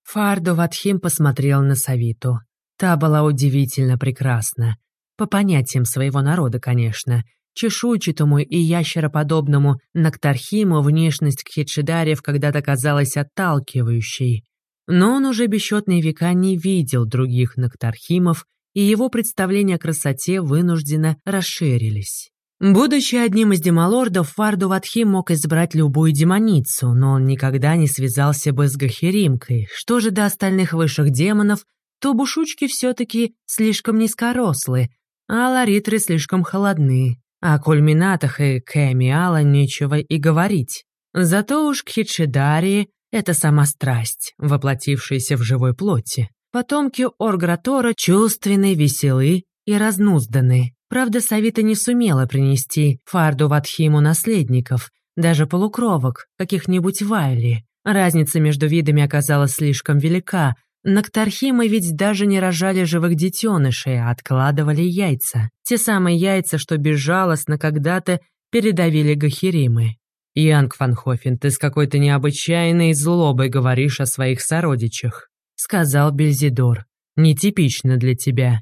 Фарду Ватхим посмотрел на Савиту. Та была удивительно прекрасна. По понятиям своего народа, конечно. Чешуйчатому и ящероподобному Нактархиму внешность Кхидшидарев когда-то казалась отталкивающей. Но он уже бесчетные века не видел других Нактархимов, и его представления о красоте вынужденно расширились. Будучи одним из демалордов, Фарду Ватхим мог избрать любую демоницу, но он никогда не связался бы с Гахеримкой. Что же до остальных высших демонов, то бушучки все-таки слишком низкорослы, а ларитры слишком холодны. О кульминатах и Кэмиала нечего и говорить. Зато уж Кхитшидарии — это сама страсть, воплотившаяся в живой плоти. Потомки Оргратора чувственны, веселы и разнузданы. Правда, Савита не сумела принести Фарду Ватхиму наследников, даже полукровок, каких-нибудь Вайли. Разница между видами оказалась слишком велика, Нактархимы ведь даже не рожали живых детенышей, а откладывали яйца. Те самые яйца, что безжалостно когда-то передавили Гахиримы. «Янг Фанхофен, ты с какой-то необычайной злобой говоришь о своих сородичах», — сказал Бельзидор. «Нетипично для тебя».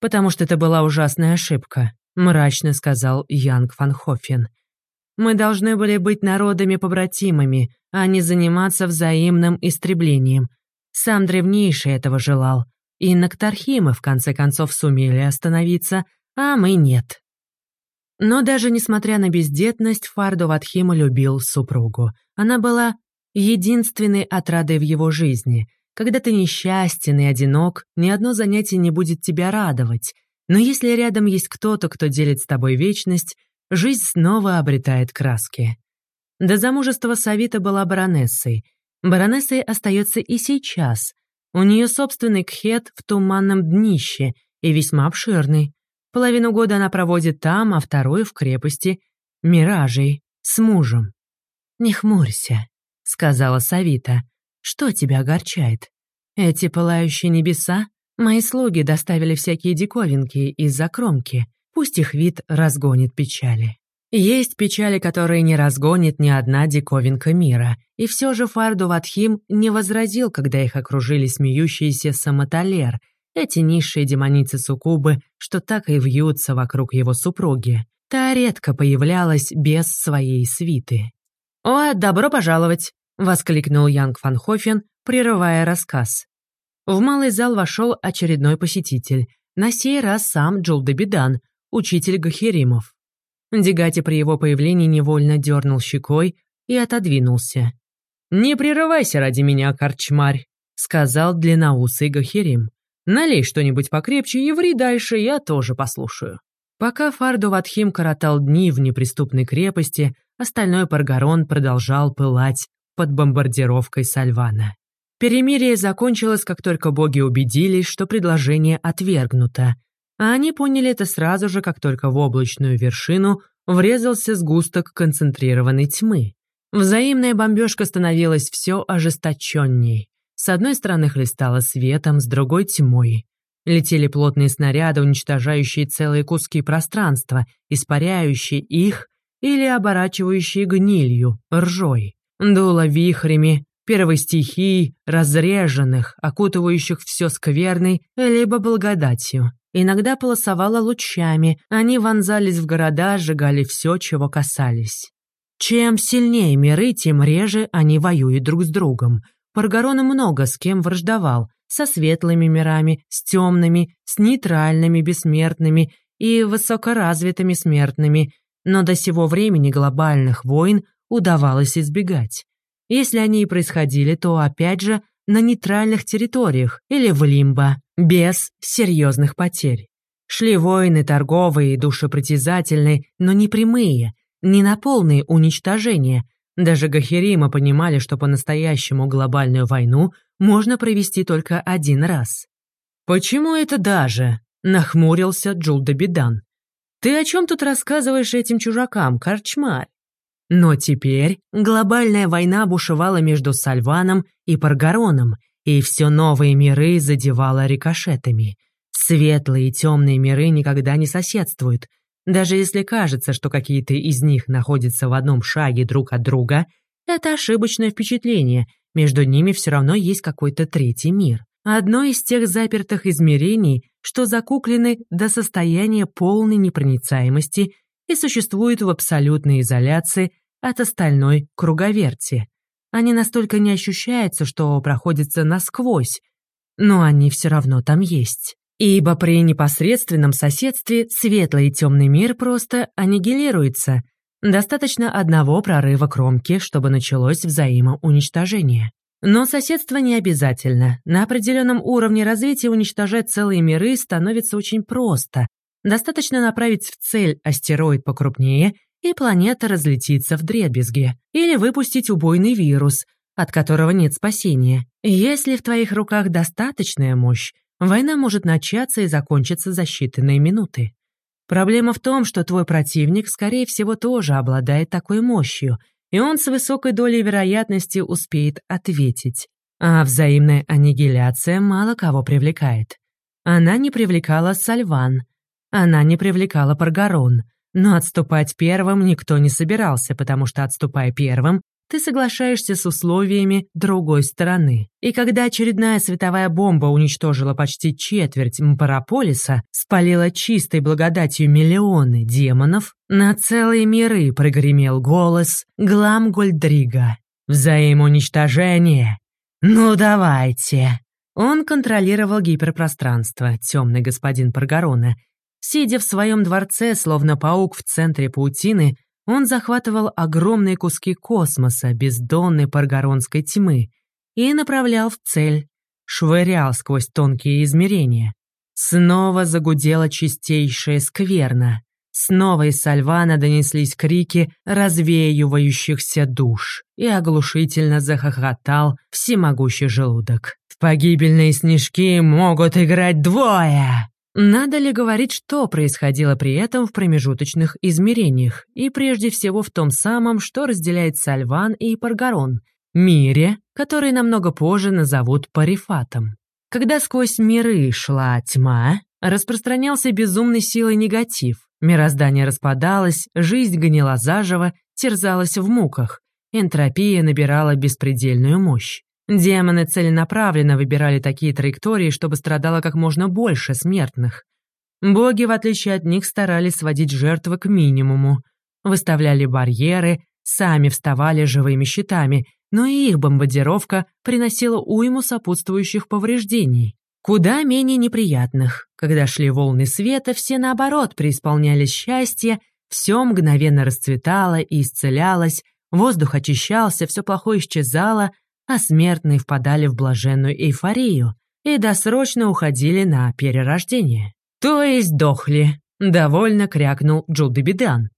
«Потому что это была ужасная ошибка», — мрачно сказал Янг Фанхофен. «Мы должны были быть народами-побратимами, а не заниматься взаимным истреблением. Сам древнейший этого желал, и Нактархимы в конце концов сумели остановиться, а мы нет. Но даже несмотря на бездетность, Фарду Ватхима любил супругу. Она была единственной отрадой в его жизни. Когда ты несчастен и одинок, ни одно занятие не будет тебя радовать. Но если рядом есть кто-то, кто делит с тобой вечность, жизнь снова обретает краски. До замужества Савита была баронессой — Баронессой остается и сейчас. У нее собственный кхет в туманном днище и весьма обширный. Половину года она проводит там, а вторую в крепости Миражей с мужем. «Не хмурься», — сказала Савита. «Что тебя огорчает? Эти пылающие небеса? Мои слуги доставили всякие диковинки из-за кромки. Пусть их вид разгонит печали». Есть печали, которые не разгонит ни одна диковинка мира, и все же Фарду Ватхим не возразил, когда их окружили смеющиеся самоталер, эти низшие демоницы Сукубы, что так и вьются вокруг его супруги. Та редко появлялась без своей свиты. «О, добро пожаловать!» — воскликнул Янг Фанхофен, прерывая рассказ. В малый зал вошел очередной посетитель, на сей раз сам Джулдебидан, учитель Гахеримов. Дегати при его появлении невольно дернул щекой и отодвинулся. «Не прерывайся ради меня, корчмарь», — сказал длинноусый Гахерим. «Налей что-нибудь покрепче и ври дальше, я тоже послушаю». Пока Фарду Ватхим коротал дни в неприступной крепости, остальной Паргарон продолжал пылать под бомбардировкой Сальвана. Перемирие закончилось, как только боги убедились, что предложение отвергнуто, а они поняли это сразу же, как только в облачную вершину врезался сгусток концентрированной тьмы. Взаимная бомбежка становилась все ожесточенней. С одной стороны хлестала светом, с другой — тьмой. Летели плотные снаряды, уничтожающие целые куски пространства, испаряющие их или оборачивающие гнилью, ржой. Дуло вихрями, первой стихий, разреженных, окутывающих все скверной, либо благодатью. Иногда полосовало лучами, они вонзались в города, сжигали все, чего касались. Чем сильнее миры, тем реже они воюют друг с другом. Паргарон много с кем враждовал, со светлыми мирами, с темными, с нейтральными бессмертными и высокоразвитыми смертными, но до сего времени глобальных войн удавалось избегать. Если они и происходили, то, опять же, на нейтральных территориях или в лимбо, без серьезных потерь. Шли войны торговые и душепритязательные, но не прямые, не на полные уничтожения. Даже Гахирима понимали, что по-настоящему глобальную войну можно провести только один раз. «Почему это даже?» — нахмурился Джулдабидан. «Ты о чем тут рассказываешь этим чужакам, корчмарь?» Но теперь глобальная война бушевала между Сальваном и Паргароном, и все новые миры задевала рикошетами. Светлые и темные миры никогда не соседствуют. Даже если кажется, что какие-то из них находятся в одном шаге друг от друга, это ошибочное впечатление, между ними все равно есть какой-то третий мир. Одно из тех запертых измерений, что закуклены до состояния полной непроницаемости и существуют в абсолютной изоляции от остальной круговерти. Они настолько не ощущаются, что проходятся насквозь, но они все равно там есть. Ибо при непосредственном соседстве светлый и темный мир просто аннигилируется. Достаточно одного прорыва кромки, чтобы началось взаимоуничтожение. Но соседство не обязательно. На определенном уровне развития уничтожать целые миры становится очень просто. Достаточно направить в цель астероид покрупнее и планета разлетится в дребезги. Или выпустить убойный вирус, от которого нет спасения. Если в твоих руках достаточная мощь, война может начаться и закончиться за считанные минуты. Проблема в том, что твой противник, скорее всего, тоже обладает такой мощью, и он с высокой долей вероятности успеет ответить. А взаимная аннигиляция мало кого привлекает. Она не привлекала Сальван, она не привлекала Паргарон — но отступать первым никто не собирался, потому что, отступая первым, ты соглашаешься с условиями другой стороны. И когда очередная световая бомба уничтожила почти четверть Мпараполиса, спалила чистой благодатью миллионы демонов, на целые миры прогремел голос Гламгольдрига. «Взаимоуничтожение! Ну давайте!» Он контролировал гиперпространство, темный господин Паргарона, Сидя в своем дворце, словно паук в центре паутины, он захватывал огромные куски космоса, бездонной паргоронской тьмы, и направлял в цель, швырял сквозь тонкие измерения. Снова загудела чистейшая скверна. Снова из Сальвана донеслись крики развеивающихся душ, и оглушительно захохотал всемогущий желудок. «В погибельные снежки могут играть двое!» Надо ли говорить, что происходило при этом в промежуточных измерениях, и прежде всего в том самом, что разделяет Сальван и Паргарон, мире, который намного позже назовут Парифатом. Когда сквозь миры шла тьма, распространялся безумной силой негатив, мироздание распадалось, жизнь гнила заживо, терзалась в муках, энтропия набирала беспредельную мощь. Демоны целенаправленно выбирали такие траектории, чтобы страдало как можно больше смертных. Боги, в отличие от них, старались сводить жертвы к минимуму, выставляли барьеры, сами вставали живыми щитами, но и их бомбардировка приносила уйму сопутствующих повреждений. Куда менее неприятных. Когда шли волны света, все наоборот преисполнялись счастья, все мгновенно расцветало и исцелялось, воздух очищался, все плохое исчезало, а смертные впадали в блаженную эйфорию и досрочно уходили на перерождение. То есть дохли, довольно крякнул Джулдебидан.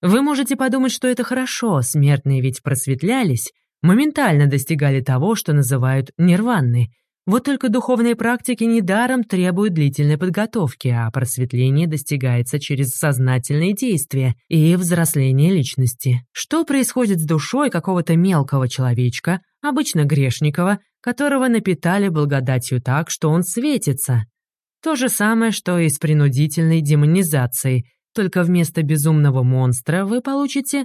Вы можете подумать, что это хорошо, смертные ведь просветлялись, моментально достигали того, что называют нирванной. Вот только духовные практики недаром требуют длительной подготовки, а просветление достигается через сознательные действия и взросление личности. Что происходит с душой какого-то мелкого человечка, обычно грешникова, которого напитали благодатью так, что он светится? То же самое, что и с принудительной демонизацией, только вместо безумного монстра вы получите...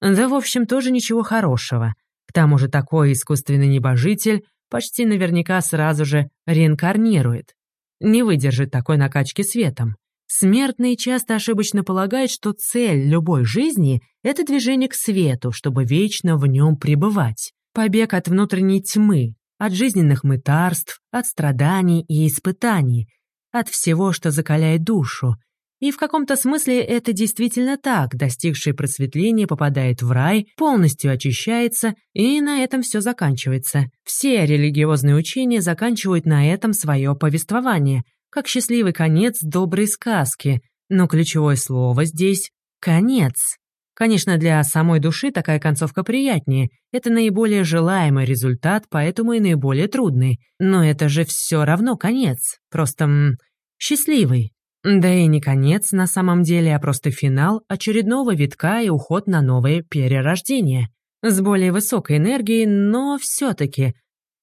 Да, в общем, тоже ничего хорошего. К тому же такой искусственный небожитель почти наверняка сразу же реинкарнирует. Не выдержит такой накачки светом. Смертные часто ошибочно полагают, что цель любой жизни — это движение к свету, чтобы вечно в нем пребывать. Побег от внутренней тьмы, от жизненных мытарств, от страданий и испытаний, от всего, что закаляет душу, и в каком-то смысле это действительно так. Достигший просветления попадает в рай, полностью очищается, и на этом все заканчивается. Все религиозные учения заканчивают на этом свое повествование, как счастливый конец доброй сказки. Но ключевое слово здесь — «конец». Конечно, для самой души такая концовка приятнее. Это наиболее желаемый результат, поэтому и наиболее трудный. Но это же все равно конец. Просто м, счастливый. Да и не конец на самом деле, а просто финал очередного витка и уход на новое перерождение. С более высокой энергией, но все-таки,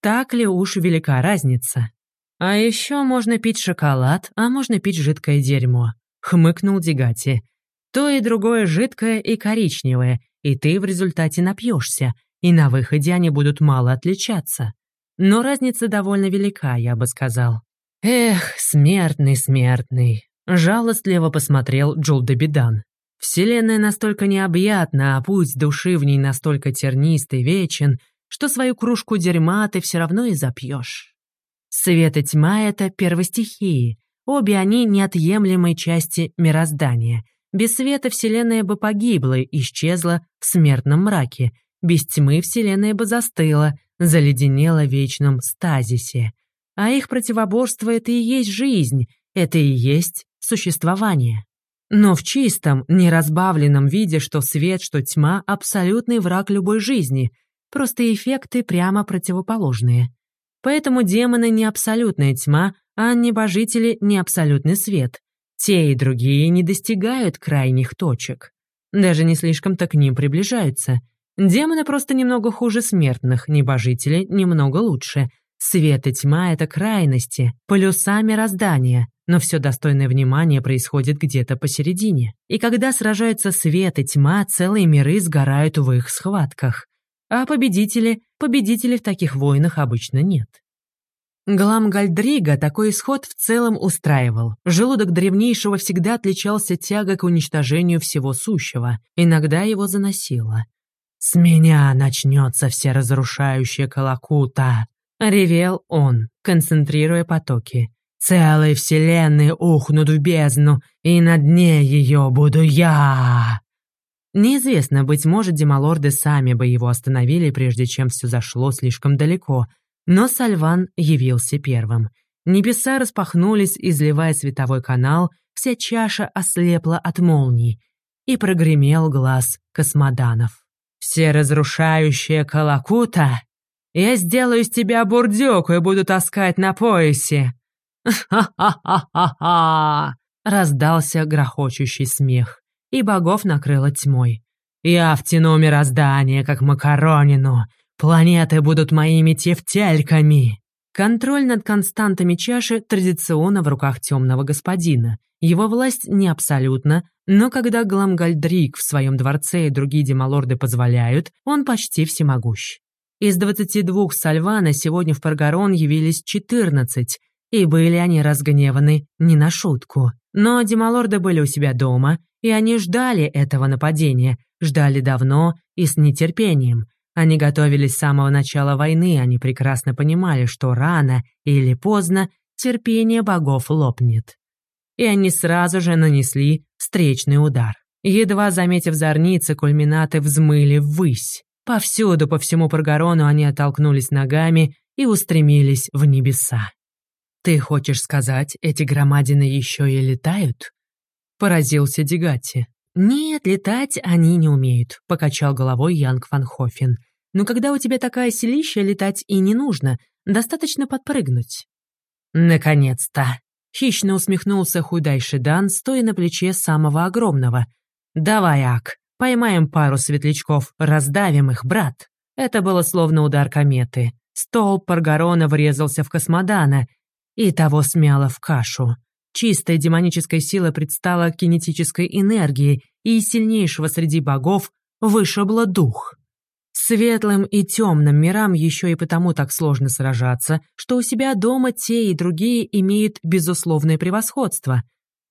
так ли уж велика разница? А еще можно пить шоколад, а можно пить жидкое дерьмо, хмыкнул Дигати. То и другое жидкое и коричневое, и ты в результате напьешься, и на выходе они будут мало отличаться. Но разница довольно велика, я бы сказал. Эх, смертный, смертный. Жалостливо посмотрел Джулдебидан. Вселенная настолько необъятна, а путь души в ней настолько тернист и вечен, что свою кружку дерьма ты все равно и запьешь. Свет и тьма — это первостихии. Обе они неотъемлемой части мироздания. Без света Вселенная бы погибла, исчезла в смертном мраке. Без тьмы Вселенная бы застыла, заледенела в вечном стазисе. А их противоборство — это и есть жизнь, это и есть существования. Но в чистом, неразбавленном виде, что свет, что тьма — абсолютный враг любой жизни, просто эффекты прямо противоположные. Поэтому демоны не абсолютная тьма, а небожители не абсолютный свет. Те и другие не достигают крайних точек. Даже не слишком-то к ним приближаются. Демоны просто немного хуже смертных, небожители немного лучше. Свет и тьма — это крайности, полюса мироздания, но все достойное внимания происходит где-то посередине. И когда сражаются свет и тьма, целые миры сгорают в их схватках. А победители, победителей в таких войнах обычно нет. Глам Гальдрига такой исход в целом устраивал. Желудок древнейшего всегда отличался тягой к уничтожению всего сущего. Иногда его заносило. «С меня начнется всеразрушающая колокута!» — ревел он, концентрируя потоки. Целые вселенные ухнут в бездну, и на дне ее буду я!» Неизвестно, быть может, демалорды сами бы его остановили, прежде чем все зашло слишком далеко, но Сальван явился первым. Небеса распахнулись, изливая световой канал, вся чаша ослепла от молний, и прогремел глаз космоданов. «Все разрушающие Калакута, я сделаю из тебя бурдюк и буду таскать на поясе!» «Ха-ха-ха-ха-ха!» Раздался грохочущий смех, и богов накрыло тьмой. «Я втяну мироздание, как макаронину. Планеты будут моими тефтельками!» Контроль над константами чаши традиционно в руках темного господина. Его власть не абсолютна, но когда Гламгальдрик в своем дворце и другие демалорды позволяют, он почти всемогущ. Из 22 Сальвана сегодня в Паргарон явились 14, и были они разгневаны не на шутку. Но демалорды были у себя дома, и они ждали этого нападения, ждали давно и с нетерпением. Они готовились с самого начала войны, они прекрасно понимали, что рано или поздно терпение богов лопнет. И они сразу же нанесли встречный удар. Едва заметив зорницы, кульминаты взмыли ввысь. Повсюду, по всему Паргарону они оттолкнулись ногами и устремились в небеса. «Ты хочешь сказать, эти громадины еще и летают?» Поразился Дегатти. «Нет, летать они не умеют», — покачал головой Янг Ван Хофен. «Но когда у тебя такая силища, летать и не нужно, достаточно подпрыгнуть». «Наконец-то!» — хищно усмехнулся худайший Дан, стоя на плече самого огромного. «Давай, Ак, поймаем пару светлячков, раздавим их, брат!» Это было словно удар кометы. Столб Паргарона врезался в космодана, и того смяло в кашу. Чистая демоническая сила предстала кинетической энергией, и из сильнейшего среди богов вышибло дух. Светлым и темным мирам еще и потому так сложно сражаться, что у себя дома те и другие имеют безусловное превосходство.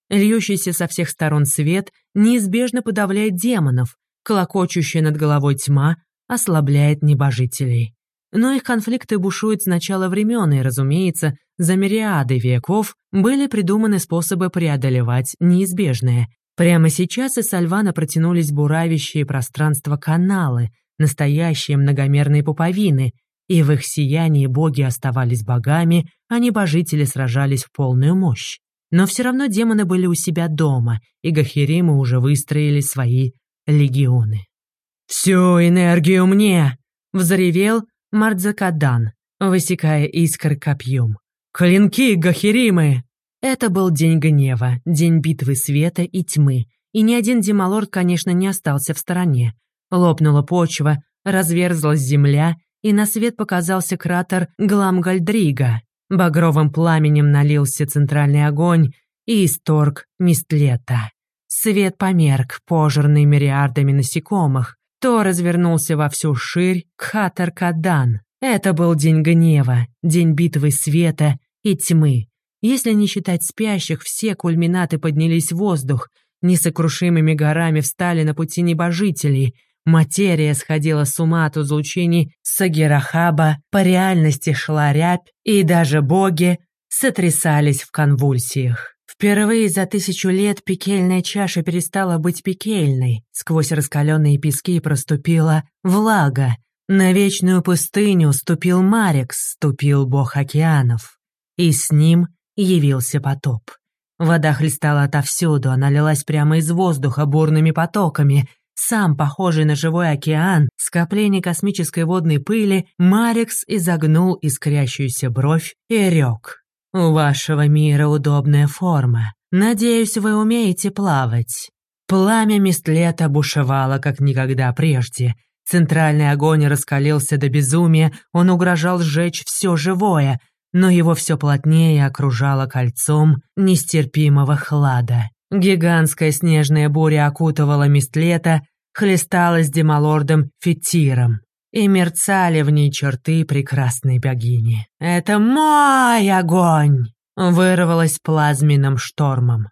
Льющийся со всех сторон свет неизбежно подавляет демонов, колокочущая над головой тьма ослабляет небожителей. Но их конфликты бушуют с начала времен, и, разумеется, за мириады веков были придуманы способы преодолевать неизбежное. Прямо сейчас из Сальвана протянулись буравящие пространство каналы, настоящие многомерные пуповины, и в их сиянии боги оставались богами, а небожители сражались в полную мощь. Но все равно демоны были у себя дома, и гахиримы уже выстроили свои легионы. «Всю энергию мне!» — взревел Мардзакадан, высекая искр копьем. «Клинки, Гахиримы!» Это был день гнева, день битвы света и тьмы, и ни один демалорд, конечно, не остался в стороне. Лопнула почва, разверзлась земля, и на свет показался кратер Гламгальдрига. Багровым пламенем налился центральный огонь и исторг Мистлета. Свет померк, пожирный мириардами насекомых, то развернулся во всю ширь Кхатар-Кадан. Это был день гнева, день битвы света и тьмы. Если не считать спящих, все кульминаты поднялись в воздух, несокрушимыми горами встали на пути небожителей. Материя сходила с ума от излучений Сагирахаба, по реальности шла рябь, и даже боги сотрясались в конвульсиях. Впервые за тысячу лет пекельная чаша перестала быть пекельной. Сквозь раскаленные пески проступила влага. На вечную пустыню ступил Марекс, ступил бог океанов. И с ним явился потоп. Вода хлестала отовсюду, она лилась прямо из воздуха бурными потоками. Сам, похожий на живой океан, скопление космической водной пыли, Марекс изогнул искрящуюся бровь и рёк. «У вашего мира удобная форма. Надеюсь, вы умеете плавать». Пламя Местлета бушевало, как никогда прежде. Центральный огонь раскалился до безумия, он угрожал сжечь все живое, но его все плотнее окружало кольцом нестерпимого хлада. Гигантская снежная буря окутывала Местлета, хлесталась демалордом Фетиром и мерцали в ней черты прекрасной богини. «Это мой огонь!» вырвалось плазменным штормом.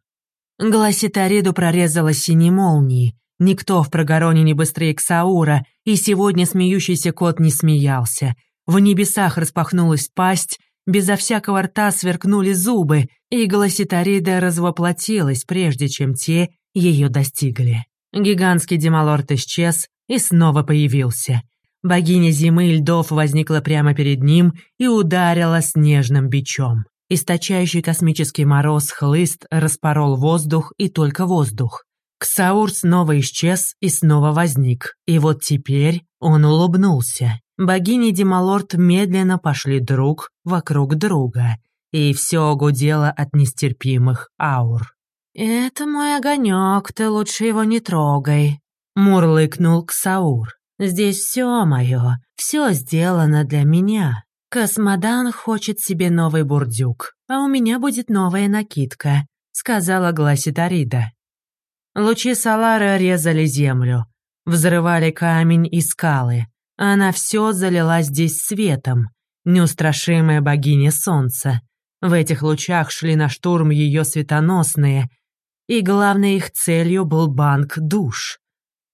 Гласитариду прорезала синей молнии. Никто в Прогороне не быстрее Ксаура, и сегодня смеющийся кот не смеялся. В небесах распахнулась пасть, безо всякого рта сверкнули зубы, и Гласитарида развоплотилась, прежде чем те ее достигли. Гигантский демалорд исчез и снова появился — Богиня зимы и льдов возникла прямо перед ним и ударила снежным бичом. Источающий космический мороз хлыст распорол воздух и только воздух. Ксаур снова исчез и снова возник. И вот теперь он улыбнулся. Богиня и демолорд медленно пошли друг вокруг друга, и все гудело от нестерпимых аур. «Это мой огонек, ты лучше его не трогай», — мурлыкнул Ксаур. Здесь все мое, все сделано для меня. Космодан хочет себе новый бурдюк, а у меня будет новая накидка», — сказала Гласитарида. Лучи Салара резали землю, взрывали камень и скалы. Она все залила здесь светом, неустрашимая богиня солнца. В этих лучах шли на штурм ее светоносные, и главной их целью был банк душ.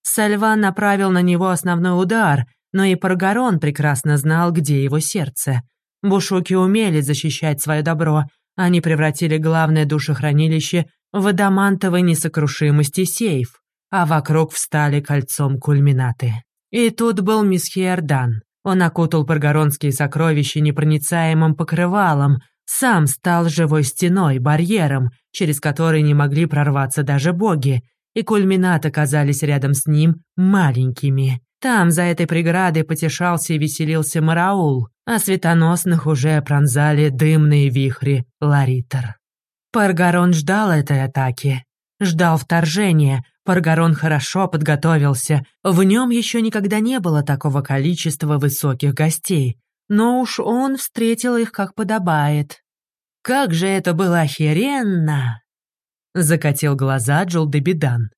Сальван направил на него основной удар, но и Паргарон прекрасно знал, где его сердце. Бушуки умели защищать свое добро, они превратили главное душехранилище в адамантовой несокрушимости сейф, а вокруг встали кольцом кульминаты. И тут был Мисхиордан. Он окутал паргоронские сокровища непроницаемым покрывалом, сам стал живой стеной, барьером, через который не могли прорваться даже боги, и кульминаты оказались рядом с ним маленькими. Там, за этой преградой, потешался и веселился Мараул, а светоносных уже пронзали дымные вихри Ларитер. Паргарон ждал этой атаки, ждал вторжения, Паргарон хорошо подготовился, в нем еще никогда не было такого количества высоких гостей, но уж он встретил их как подобает. «Как же это было охеренно!» Закатил глаза Джолдебидан.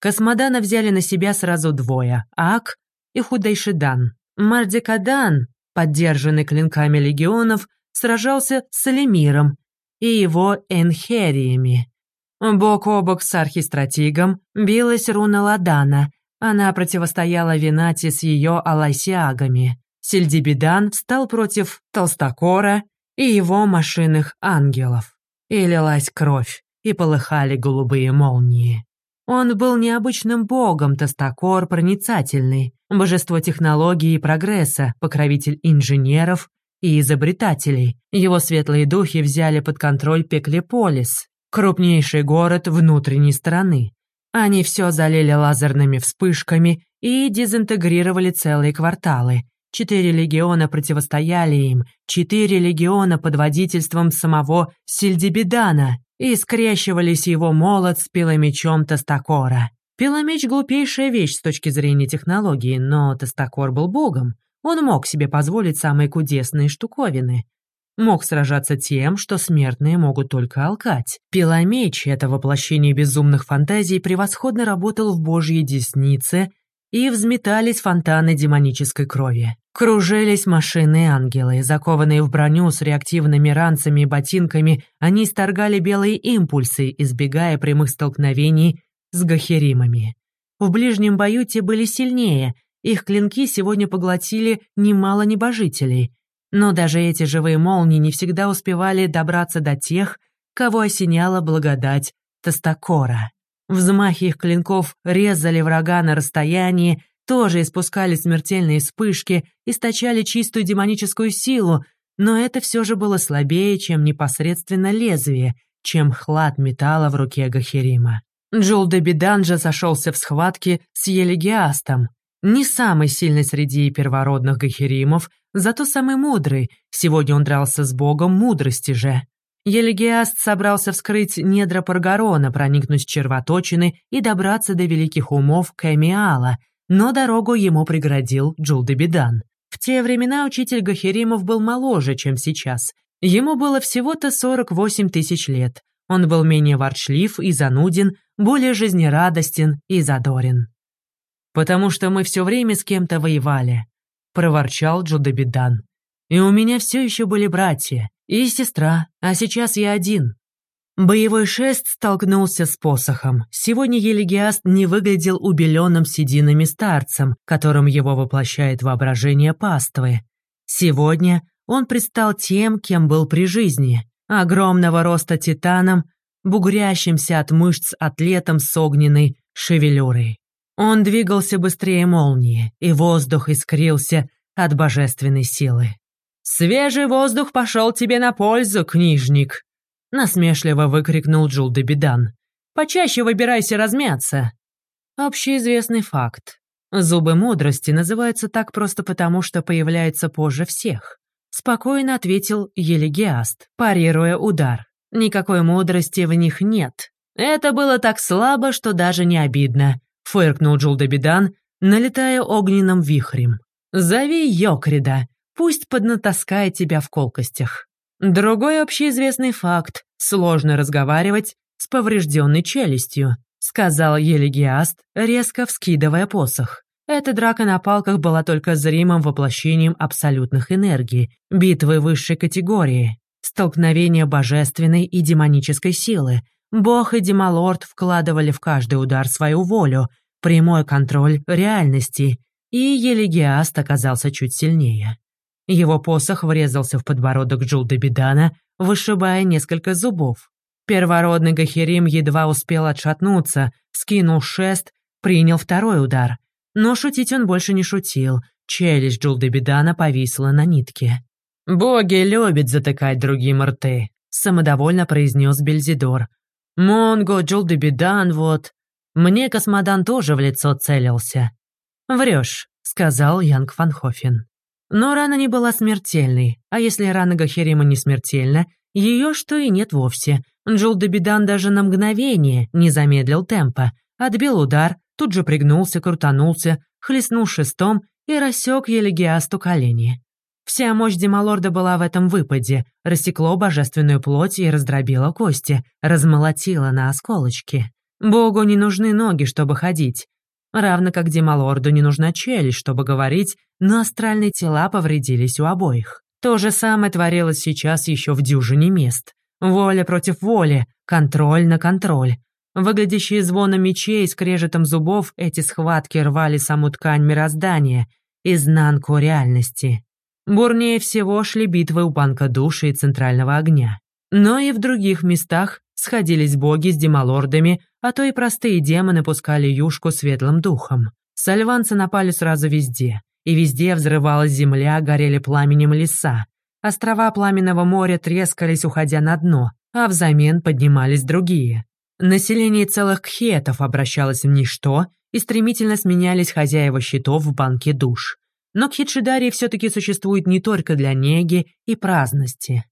Космодана взяли на себя сразу двое — Ак и Худайшидан. Мардикадан, поддержанный клинками легионов, сражался с Алемиром и его энхериями. Бок о бок с архистратигом билась руна Ладана. Она противостояла Винати с ее алайсиагами. Сельдибидан стал против Толстокора и его машинных ангелов. И лилась кровь, и полыхали голубые молнии. Он был необычным богом, Тостакор проницательный, божество технологии и прогресса, покровитель инженеров и изобретателей. Его светлые духи взяли под контроль Пеклеполис, крупнейший город внутренней стороны. Они все залили лазерными вспышками и дезинтегрировали целые кварталы. Четыре легиона противостояли им, четыре легиона под водительством самого Сильдибидана, и скрещивались его молот с пиломечом Тостакора. Пиломеч — глупейшая вещь с точки зрения технологии, но Тостакор был богом. Он мог себе позволить самые кудесные штуковины. Мог сражаться тем, что смертные могут только алкать. Пиломеч — это воплощение безумных фантазий, превосходно работал в божьей деснице, и взметались фонтаны демонической крови. Кружились машины-ангелы, закованные в броню с реактивными ранцами и ботинками, они исторгали белые импульсы, избегая прямых столкновений с гахеримами. В ближнем бою те были сильнее, их клинки сегодня поглотили немало небожителей. Но даже эти живые молнии не всегда успевали добраться до тех, кого осеняла благодать Тостакора. Взмахи их клинков резали врага на расстоянии, тоже испускали смертельные вспышки, источали чистую демоническую силу, но это все же было слабее, чем непосредственно лезвие, чем хлад металла в руке Гахерима. Джул де Биданжа сошелся в схватке с Елегиастом. Не самый сильный среди первородных Гахеримов, зато самый мудрый. Сегодня он дрался с богом мудрости же. Елегиаст собрался вскрыть недра Паргарона, проникнуть в червоточины и добраться до великих умов Кэмиала, но дорогу ему преградил Джулдебидан. В те времена учитель Гахеримов был моложе, чем сейчас. Ему было всего-то 48 тысяч лет. Он был менее ворчлив и зануден, более жизнерадостен и задорен. «Потому что мы все время с кем-то воевали», — проворчал Джудебидан. «И у меня все еще были братья и сестра, а сейчас я один. Боевой шест столкнулся с посохом. Сегодня Елегиаст не выглядел убеленным сединами старцем, которым его воплощает воображение паствы. Сегодня он предстал тем, кем был при жизни. Огромного роста титаном, бугрящимся от мышц атлетом с огненной шевелюрой. Он двигался быстрее молнии, и воздух искрился от божественной силы. «Свежий воздух пошел тебе на пользу, книжник!» Насмешливо выкрикнул Джул Дебидан. «Почаще выбирайся размяться!» Общеизвестный факт. Зубы мудрости называются так просто потому, что появляются позже всех. Спокойно ответил Елегиаст, парируя удар. Никакой мудрости в них нет. Это было так слабо, что даже не обидно, фыркнул Джулдебидан, налетая огненным вихрем. «Зови Йокрида, Пусть поднатаскает тебя в колкостях. Другой общеизвестный факт — сложно разговаривать с поврежденной челюстью, сказал Елегиаст, резко вскидывая посох. Эта драка на палках была только зримым воплощением абсолютных энергий, битвы высшей категории. столкновение божественной и демонической силы. Бог и демалорд вкладывали в каждый удар свою волю, прямой контроль реальности, и Елигиаст оказался чуть сильнее. Его посох врезался в подбородок Джулдебидана, вышибая несколько зубов. Первородный Гахерим едва успел отшатнуться, скинул шест, принял второй удар. Но шутить он больше не шутил. Челюсть Джулдебидана повисла на нитке. «Боги любят затыкать другим рты», — самодовольно произнес Бельзидор. «Монго, Джулдебидан, вот. Мне космодан тоже в лицо целился». «Врешь», — сказал Янг Фанхофен. Но рана не была смертельной, а если рана Гахерима не смертельна, ее что и нет вовсе. Джулдебидан даже на мгновение не замедлил темпа, отбил удар, тут же пригнулся, крутанулся, хлестнул шестом и рассек Елегиасту колени. Вся мощь Демалорда была в этом выпаде, рассекло божественную плоть и раздробило кости, размолотило на осколочки. Богу не нужны ноги, чтобы ходить. Равно как Демалорду не нужна челюсть, чтобы говорить, но астральные тела повредились у обоих. То же самое творилось сейчас еще в дюжине мест. Воля против воли, контроль на контроль. Выглядящие звоном мечей и скрежетом зубов, эти схватки рвали саму ткань мироздания, изнанку реальности. Бурнее всего шли битвы у банка души и центрального огня. Но и в других местах сходились боги с демалордами, а то и простые демоны пускали юшку светлым духом. Сальванцы напали сразу везде, и везде взрывалась земля, горели пламенем леса. Острова Пламенного моря трескались, уходя на дно, а взамен поднимались другие. Население целых кхетов обращалось в ничто, и стремительно сменялись хозяева щитов в банке душ. Но кхитшидарии все-таки существует не только для неги и праздности.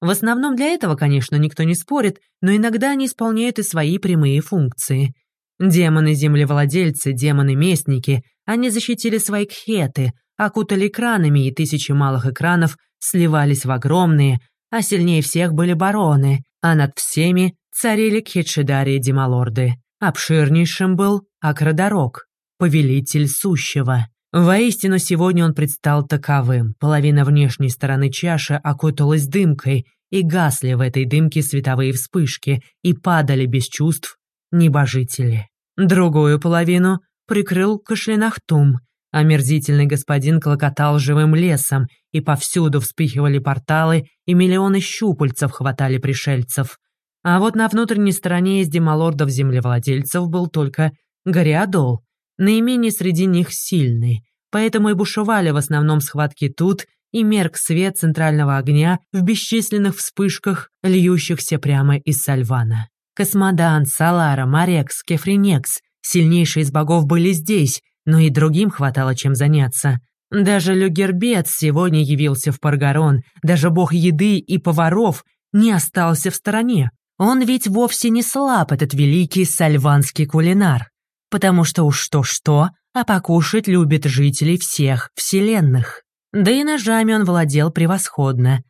В основном для этого, конечно, никто не спорит, но иногда они исполняют и свои прямые функции. Демоны-землевладельцы, демоны-местники, они защитили свои кхеты, окутали экранами, и тысячи малых экранов сливались в огромные, а сильнее всех были бароны, а над всеми царили кхетшидари демалорды. Обширнейшим был Акродорог, повелитель сущего. Воистину, сегодня он предстал таковым. Половина внешней стороны чаши окуталась дымкой, и гасли в этой дымке световые вспышки, и падали без чувств небожители. Другую половину прикрыл кашлянахтум. Омерзительный господин клокотал живым лесом, и повсюду вспыхивали порталы, и миллионы щупальцев хватали пришельцев. А вот на внутренней стороне из демалордов-землевладельцев был только Гориадол, наименее среди них сильный, поэтому и бушевали в основном схватки тут, и мерк свет центрального огня в бесчисленных вспышках, льющихся прямо из Сальвана. Космодан, Салара, Марекс, Кефринекс, сильнейшие из богов были здесь, но и другим хватало чем заняться. Даже Люгербец сегодня явился в Паргарон, даже бог еды и поваров не остался в стороне. Он ведь вовсе не слаб, этот великий сальванский кулинар потому что уж что-что, а покушать любят жители всех вселенных. Да и ножами он владел превосходно.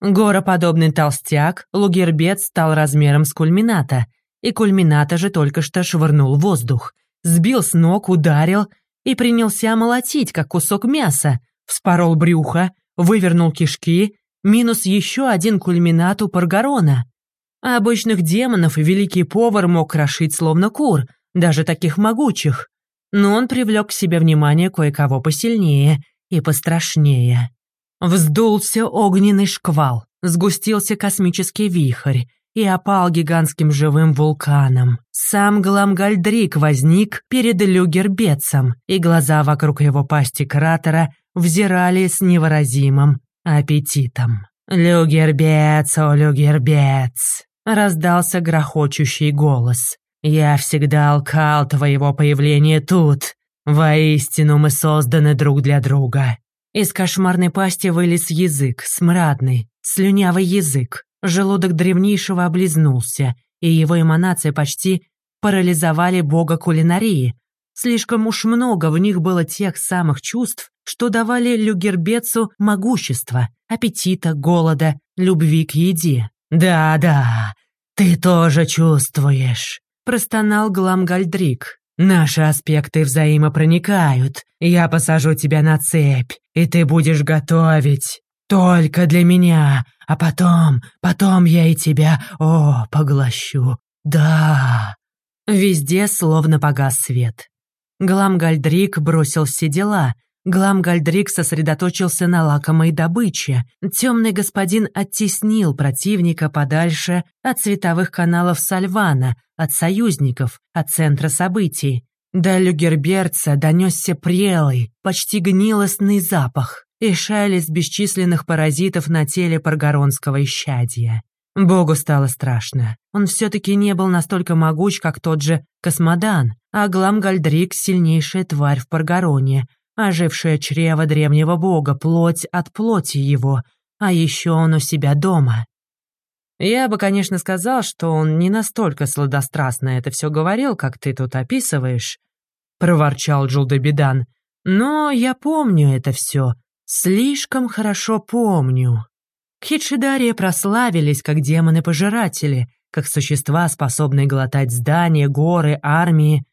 Гороподобный толстяк, лугербец стал размером с кульмината, и кульмината же только что швырнул воздух, сбил с ног, ударил и принялся молотить, как кусок мяса, вспорол брюхо, вывернул кишки, минус еще один кульминат у Паргарона. А обычных демонов великий повар мог крошить словно кур — даже таких могучих. Но он привлек к себе внимание кое-кого посильнее и пострашнее. Вздулся огненный шквал, сгустился космический вихрь и опал гигантским живым вулканом. Сам Гламгальдрик возник перед Люгербецем, и глаза вокруг его пасти кратера взирали с невыразимым аппетитом. «Люгербец, о, Люгербец!» — раздался грохочущий голос. Я всегда алкал твоего появления тут. Воистину мы созданы друг для друга». Из кошмарной пасти вылез язык, смрадный, слюнявый язык. Желудок древнейшего облизнулся, и его эманации почти парализовали бога кулинарии. Слишком уж много в них было тех самых чувств, что давали люгербецу могущество, аппетита, голода, любви к еде. «Да-да, ты тоже чувствуешь», простонал Гламгальдрик. «Наши аспекты взаимопроникают. Я посажу тебя на цепь, и ты будешь готовить Только для меня, а потом, потом я и тебя, о, поглощу. Да!» Везде словно погас свет. Гламгальдрик бросил все дела. Гламгальдрик сосредоточился на лакомой добыче. Темный господин оттеснил противника подальше от световых каналов Сальвана, от союзников, от центра событий. До Люгерберца донесся прелый, почти гнилостный запах и шелест бесчисленных паразитов на теле паргоронского исчадия. Богу стало страшно. Он все-таки не был настолько могуч, как тот же Космодан, а Гламгальдрик — сильнейшая тварь в Паргароне, ожившее чрево древнего бога, плоть от плоти его, а еще он у себя дома. Я бы, конечно, сказал, что он не настолько сладострастно это все говорил, как ты тут описываешь, проворчал Джулдебедан, но я помню это все, слишком хорошо помню. Хитшидария прославились как демоны-пожиратели, как существа, способные глотать здания, горы, армии.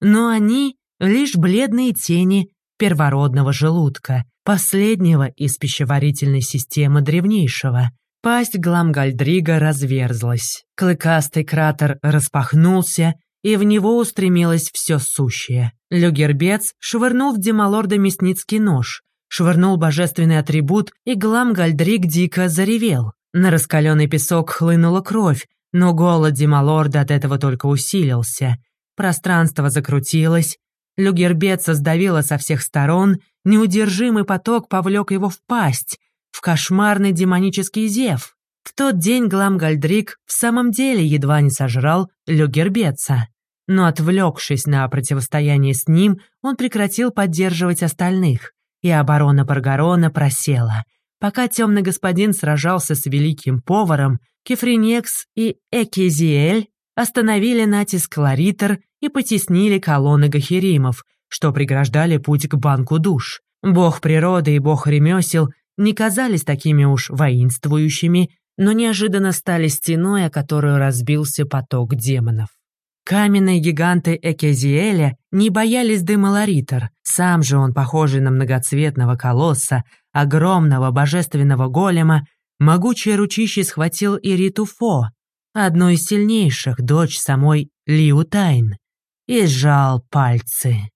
Но они — лишь бледные тени первородного желудка, последнего из пищеварительной системы древнейшего. Пасть Гламгальдрига разверзлась. Клыкастый кратер распахнулся, и в него устремилось все сущее. Люгербец швырнул в Демалорда мясницкий нож, швырнул божественный атрибут, и Гламгальдрик дико заревел. На раскаленный песок хлынула кровь, но голод Демалорда от этого только усилился. Пространство закрутилось, Люгербеца сдавило со всех сторон, неудержимый поток повлек его в пасть, в кошмарный демонический зев. В тот день Гламгальдрик в самом деле едва не сожрал Люгербеца. Но отвлекшись на противостояние с ним, он прекратил поддерживать остальных и оборона Паргарона просела. Пока темный господин сражался с великим поваром, Кефринекс и Экизиэль остановили натиск Ларитер и потеснили колонны гахеримов, что преграждали путь к банку душ. Бог природы и бог ремесел не казались такими уж воинствующими, но неожиданно стали стеной, о которую разбился поток демонов. Каменные гиганты Экезиэля не боялись дыма Ларитер. Сам же он, похожий на многоцветного колосса, огромного божественного голема, могучее ручище схватил Ириту Фо, одну из сильнейших, дочь самой Лиутайн, и сжал пальцы.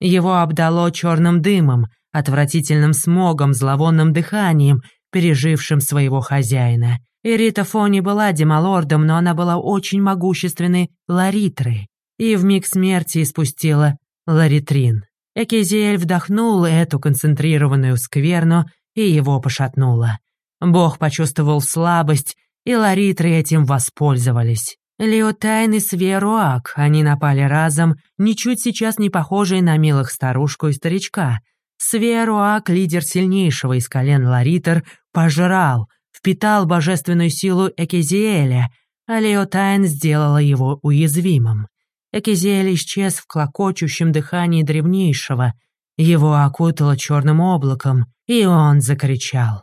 Его обдало черным дымом, отвратительным смогом, зловонным дыханием, пережившим своего хозяина. Ирита Фони была демалордом, но она была очень могущественной Ларитрой и в миг смерти испустила Ларитрин. Экизиэль вдохнул эту концентрированную скверну и его пошатнуло. Бог почувствовал слабость, и Ларитры этим воспользовались. Леотайн и Сверуак, они напали разом, ничуть сейчас не похожие на милых старушку и старичка. Сверуак, лидер сильнейшего из колен Ларитер, пожрал, впитал божественную силу Экизиэля, а Леотайн сделала его уязвимым. Экизиэль исчез в клокочущем дыхании древнейшего, его окутало черным облаком, и он закричал.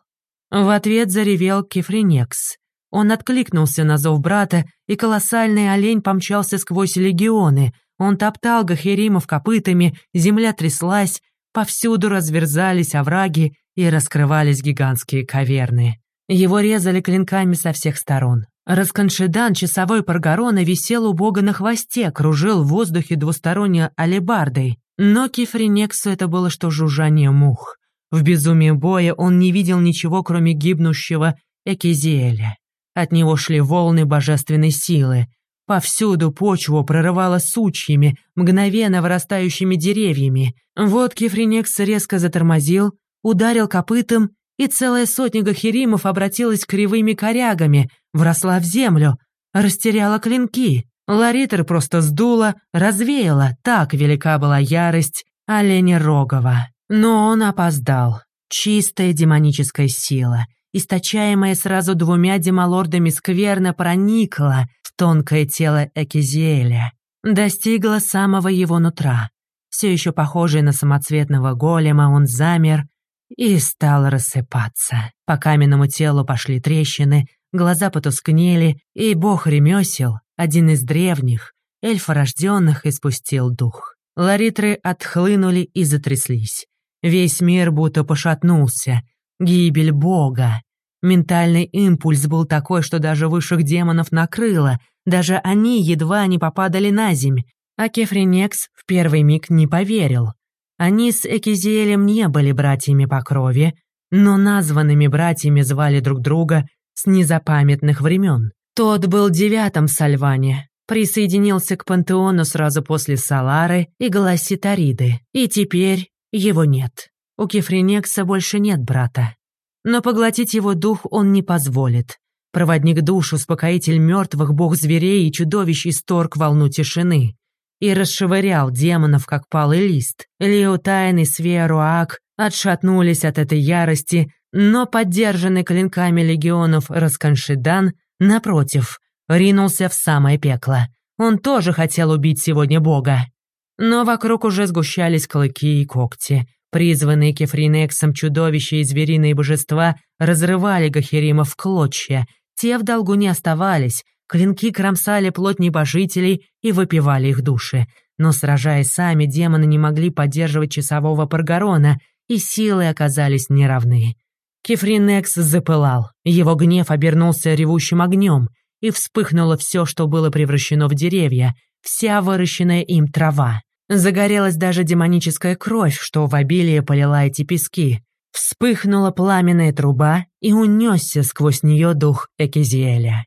В ответ заревел Кефринекс. Он откликнулся на зов брата, и колоссальный олень помчался сквозь легионы. Он топтал Гахеримов копытами, земля тряслась, повсюду разверзались овраги и раскрывались гигантские каверны. Его резали клинками со всех сторон. Расконшедан часовой Паргарона висел у бога на хвосте, кружил в воздухе двусторонней алебардой. Но Кефринексу это было что жужжание мух. В безумии боя он не видел ничего, кроме гибнущего Экизиэля. От него шли волны божественной силы. Повсюду почву прорывало сучьями, мгновенно вырастающими деревьями. Вот Кефринекс резко затормозил, ударил копытом и целая сотня гахеримов обратилась кривыми корягами, вросла в землю, растеряла клинки. Ларитер просто сдула, развеяла, так велика была ярость оленя Рогова. Но он опоздал. Чистая демоническая сила, источаемая сразу двумя демалордами скверно, проникла в тонкое тело Экизиэля, достигла самого его нутра. Все еще похожий на самоцветного голема, он замер, и стал рассыпаться. По каменному телу пошли трещины, глаза потускнели, и бог ремесел, один из древних, эльфорожденных, испустил дух. Ларитры отхлынули и затряслись. Весь мир будто пошатнулся. Гибель Бога. Ментальный импульс был такой, что даже высших демонов накрыло, даже они едва не попадали на земь, а Кефринекс в первый миг не поверил. Они с Экизиэлем не были братьями по крови, но названными братьями звали друг друга с незапамятных времен. Тот был девятым в Сальване, присоединился к пантеону сразу после Салары и Галаситариды, и теперь его нет. У Кефринекса больше нет брата. Но поглотить его дух он не позволит. Проводник душ, успокоитель мертвых, бог зверей и чудовищ исторг волну тишины и расшвырял демонов, как палый лист. Леутайн и Сверуак отшатнулись от этой ярости, но поддержанный клинками легионов Расканшидан, напротив, ринулся в самое пекло. Он тоже хотел убить сегодня бога. Но вокруг уже сгущались клыки и когти. Призванные Кефринексом чудовища и звериные божества разрывали Гахерима в клочья. Те в долгу не оставались, клинки кромсали плоть небожителей и выпивали их души. Но, сражаясь сами, демоны не могли поддерживать часового Паргарона, и силы оказались неравны. Кефринекс запылал, его гнев обернулся ревущим огнем, и вспыхнуло все, что было превращено в деревья, вся выращенная им трава. Загорелась даже демоническая кровь, что в обилии полила эти пески. Вспыхнула пламенная труба и унесся сквозь нее дух Экизиэля.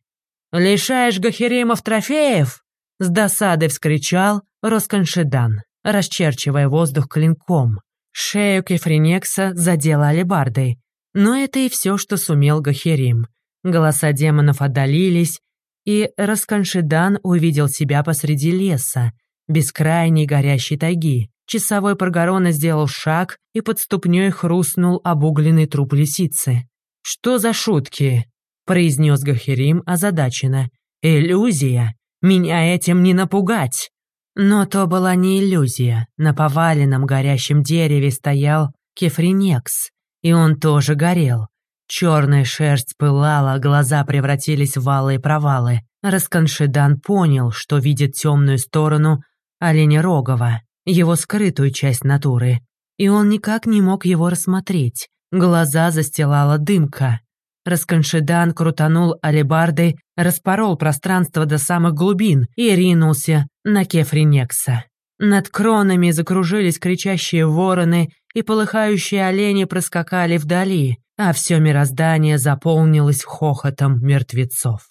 «Лишаешь Гахеримов трофеев?» С досадой вскричал Росканшедан, расчерчивая воздух клинком. Шею Кефринекса задела алебардой. Но это и все, что сумел Гахерим. Голоса демонов отдалились, и Расканшидан увидел себя посреди леса, бескрайней горящей тайги. Часовой Паргарона сделал шаг и под ступней хрустнул обугленный труп лисицы. «Что за шутки?» — произнес Гахерим озадаченно. «Иллюзия! Меня этим не напугать!» Но то была не иллюзия. На поваленном горящем дереве стоял Кефринекс, и он тоже горел. Черная шерсть пылала, глаза превратились в валые провалы. Расканшидан понял, что видит темную сторону оленерогова, его скрытую часть натуры, и он никак не мог его рассмотреть. Глаза застилала дымка. Расканшидан крутанул алебардой, распорол пространство до самых глубин и ринулся на Кефринекса. Над кронами закружились кричащие вороны, и полыхающие олени проскакали вдали, а все мироздание заполнилось хохотом мертвецов.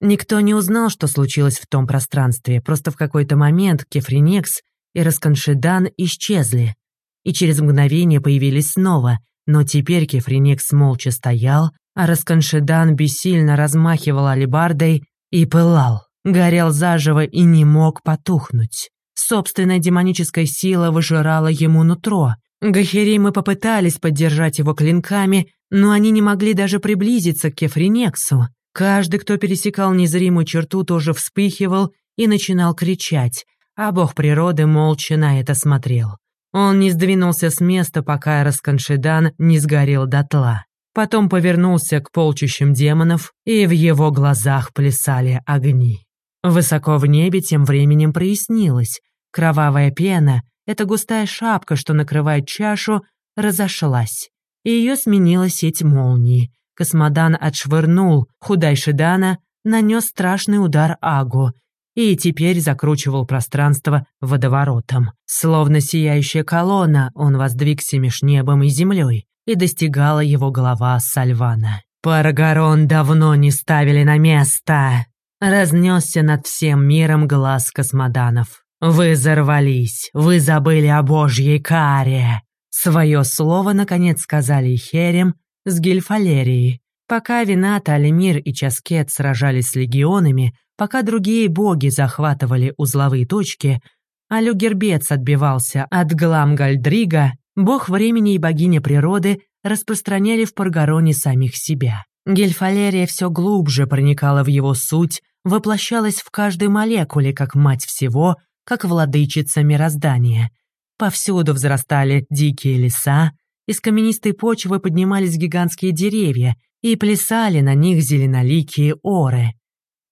Никто не узнал, что случилось в том пространстве, просто в какой-то момент Кефринекс и Расканшидан исчезли, и через мгновение появились снова, но теперь Кефринекс молча стоял, а Расканшидан бессильно размахивал алебардой и пылал, горел заживо и не мог потухнуть. Собственная демоническая сила выжирала ему нутро. Гахеримы попытались поддержать его клинками, но они не могли даже приблизиться к Кефринексу. Каждый, кто пересекал незримую черту, тоже вспыхивал и начинал кричать, а бог природы молча на это смотрел. Он не сдвинулся с места, пока Расканшидан не сгорел дотла. Потом повернулся к полчищам демонов, и в его глазах плясали огни. Высоко в небе тем временем прояснилось. Кровавая пена, эта густая шапка, что накрывает чашу, разошлась и ее сменила сеть молний. Космодан отшвырнул Худайшидана, нанес страшный удар Агу и теперь закручивал пространство водоворотом. Словно сияющая колонна, он воздвигся меж небом и землей, и достигала его голова Сальвана. «Паргарон давно не ставили на место!» Разнесся над всем миром глаз космоданов. «Вы взорвались, вы забыли о божьей каре!» Свое слово, наконец, сказали Херем с Гильфалерией. Пока Вината, Алимир и Часкет сражались с легионами, пока другие боги захватывали узловые точки, а Люгербец отбивался от Гламгальдрига, бог времени и богиня природы распространяли в Паргароне самих себя. Гельфалерия все глубже проникала в его суть, воплощалась в каждой молекуле как мать всего, как владычица мироздания. Повсюду взрастали дикие леса, из каменистой почвы поднимались гигантские деревья и плясали на них зеленоликие оры.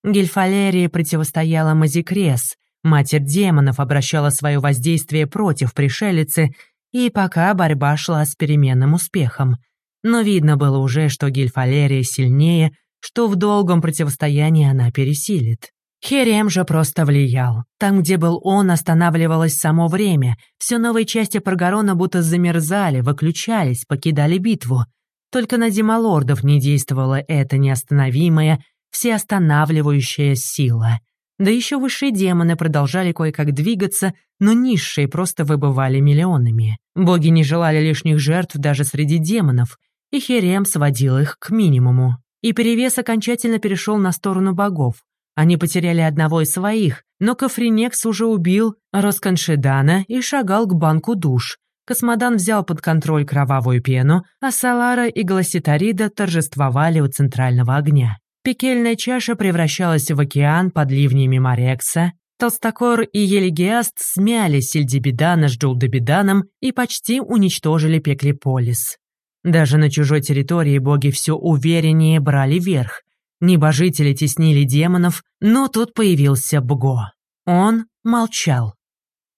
Гельфалерии противостояла Мазикрес, матерь демонов обращала свое воздействие против пришелицы, и пока борьба шла с переменным успехом. но видно было уже, что Гильфалерия сильнее, что в долгом противостоянии она пересилит. Херем же просто влиял. Там, где был он, останавливалось само время. Все новые части Паргарона будто замерзали, выключались, покидали битву. Только на демолордов не действовала эта неостановимая, всеостанавливающая сила. Да еще высшие демоны продолжали кое-как двигаться, но низшие просто выбывали миллионами. Боги не желали лишних жертв даже среди демонов, и Херем сводил их к минимуму. И перевес окончательно перешел на сторону богов. Они потеряли одного из своих, но Кафринекс уже убил Росканшедана и шагал к банку душ. Космодан взял под контроль кровавую пену, а Салара и Гласитарида торжествовали у центрального огня. Пекельная чаша превращалась в океан под ливнями Марекса. Толстокор и Елигиаст смяли Сельдибедана с Джулдебеданом и почти уничтожили Пеклиполис. Даже на чужой территории боги все увереннее брали верх. Небожители теснили демонов, но тут появился Бго. Он молчал.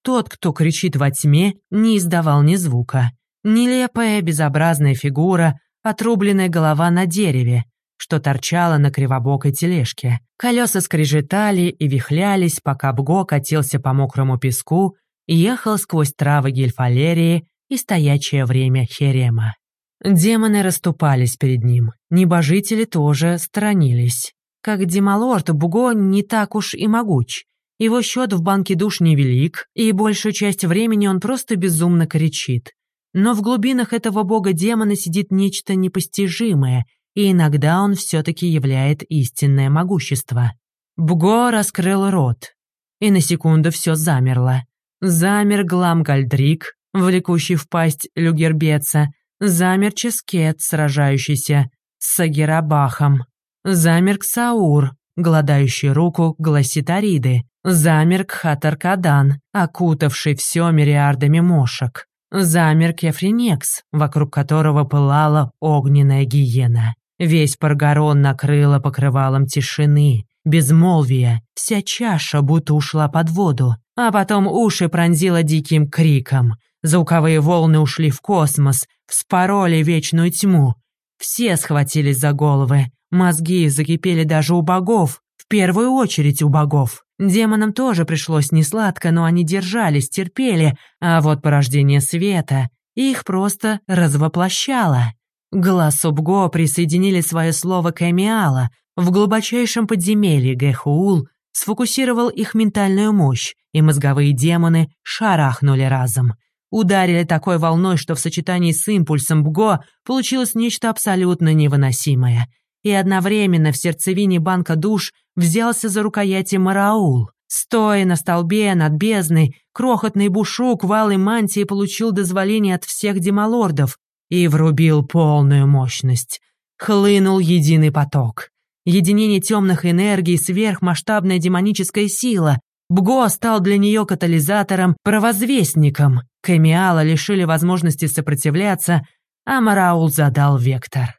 Тот, кто кричит во тьме, не издавал ни звука. Нелепая, безобразная фигура, отрубленная голова на дереве, что торчала на кривобокой тележке. Колеса скрежетали и вихлялись, пока Бго катился по мокрому песку и ехал сквозь травы гельфалерии и стоячее время Херема. Демоны расступались перед ним, небожители тоже сторонились. Как демалорд, Буго не так уж и могуч. Его счет в банке душ невелик, и большую часть времени он просто безумно кричит. Но в глубинах этого бога-демона сидит нечто непостижимое, и иногда он все-таки являет истинное могущество. Бго раскрыл рот, и на секунду все замерло. Замер Глам Гальдрик, влекущий в пасть Люгербеца, Замер Ческет, сражающийся с Сагерабахом. Замер Ксаур, гладающий руку Гласитариды. Замер Кхатаркадан, окутавший все мириардами мошек. Замер Кефринекс, вокруг которого пылала огненная гиена. Весь Паргарон накрыло покрывалом тишины, безмолвия, вся чаша будто ушла под воду, а потом уши пронзила диким криком. Звуковые волны ушли в космос, вспороли вечную тьму. Все схватились за головы, мозги закипели даже у богов, в первую очередь у богов. Демонам тоже пришлось несладко, но они держались, терпели, а вот порождение света их просто развоплощало. Глаз Убго присоединили свое слово к Эмиала. В глубочайшем подземелье Гэхуул сфокусировал их ментальную мощь, и мозговые демоны шарахнули разом ударили такой волной, что в сочетании с импульсом БГО получилось нечто абсолютно невыносимое. И одновременно в сердцевине банка душ взялся за рукояти Мараул. Стоя на столбе над бездной, крохотный бушук в алой мантии получил дозволение от всех демолордов и врубил полную мощность. Хлынул единый поток. Единение темных энергий, сверхмасштабная демоническая сила, Бго стал для нее катализатором, провозвестником. Кэмиала лишили возможности сопротивляться, а Мараул задал вектор.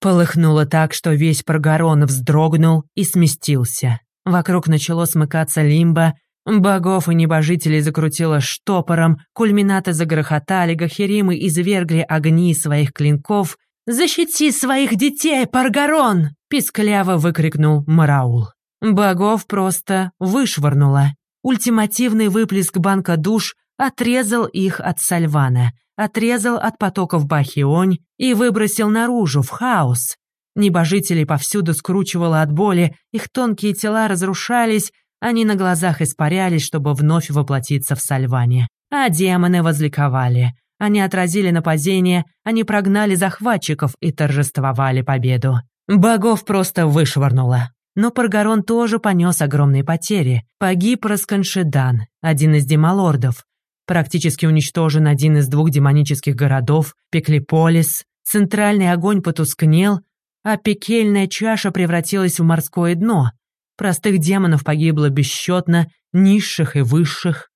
Полыхнуло так, что весь Прогорон вздрогнул и сместился. Вокруг начало смыкаться лимба, богов и небожителей закрутило штопором, кульминаты загрохотали, гахеримы извергли огни своих клинков. «Защити своих детей, Паргарон!» — пискляво выкрикнул Мараул. Богов просто вышвырнуло. Ультимативный выплеск банка душ отрезал их от Сальвана, отрезал от потоков Бахионь и выбросил наружу, в хаос. Небожителей повсюду скручивало от боли, их тонкие тела разрушались, они на глазах испарялись, чтобы вновь воплотиться в Сальване. А демоны возликовали. Они отразили нападение, они прогнали захватчиков и торжествовали победу. Богов просто вышвырнуло. Но Паргарон тоже понес огромные потери. Погиб Расканшедан, один из демалордов. Практически уничтожен один из двух демонических городов, Пеклиполис. Центральный огонь потускнел, а пекельная чаша превратилась в морское дно. Простых демонов погибло бесчетно, низших и высших.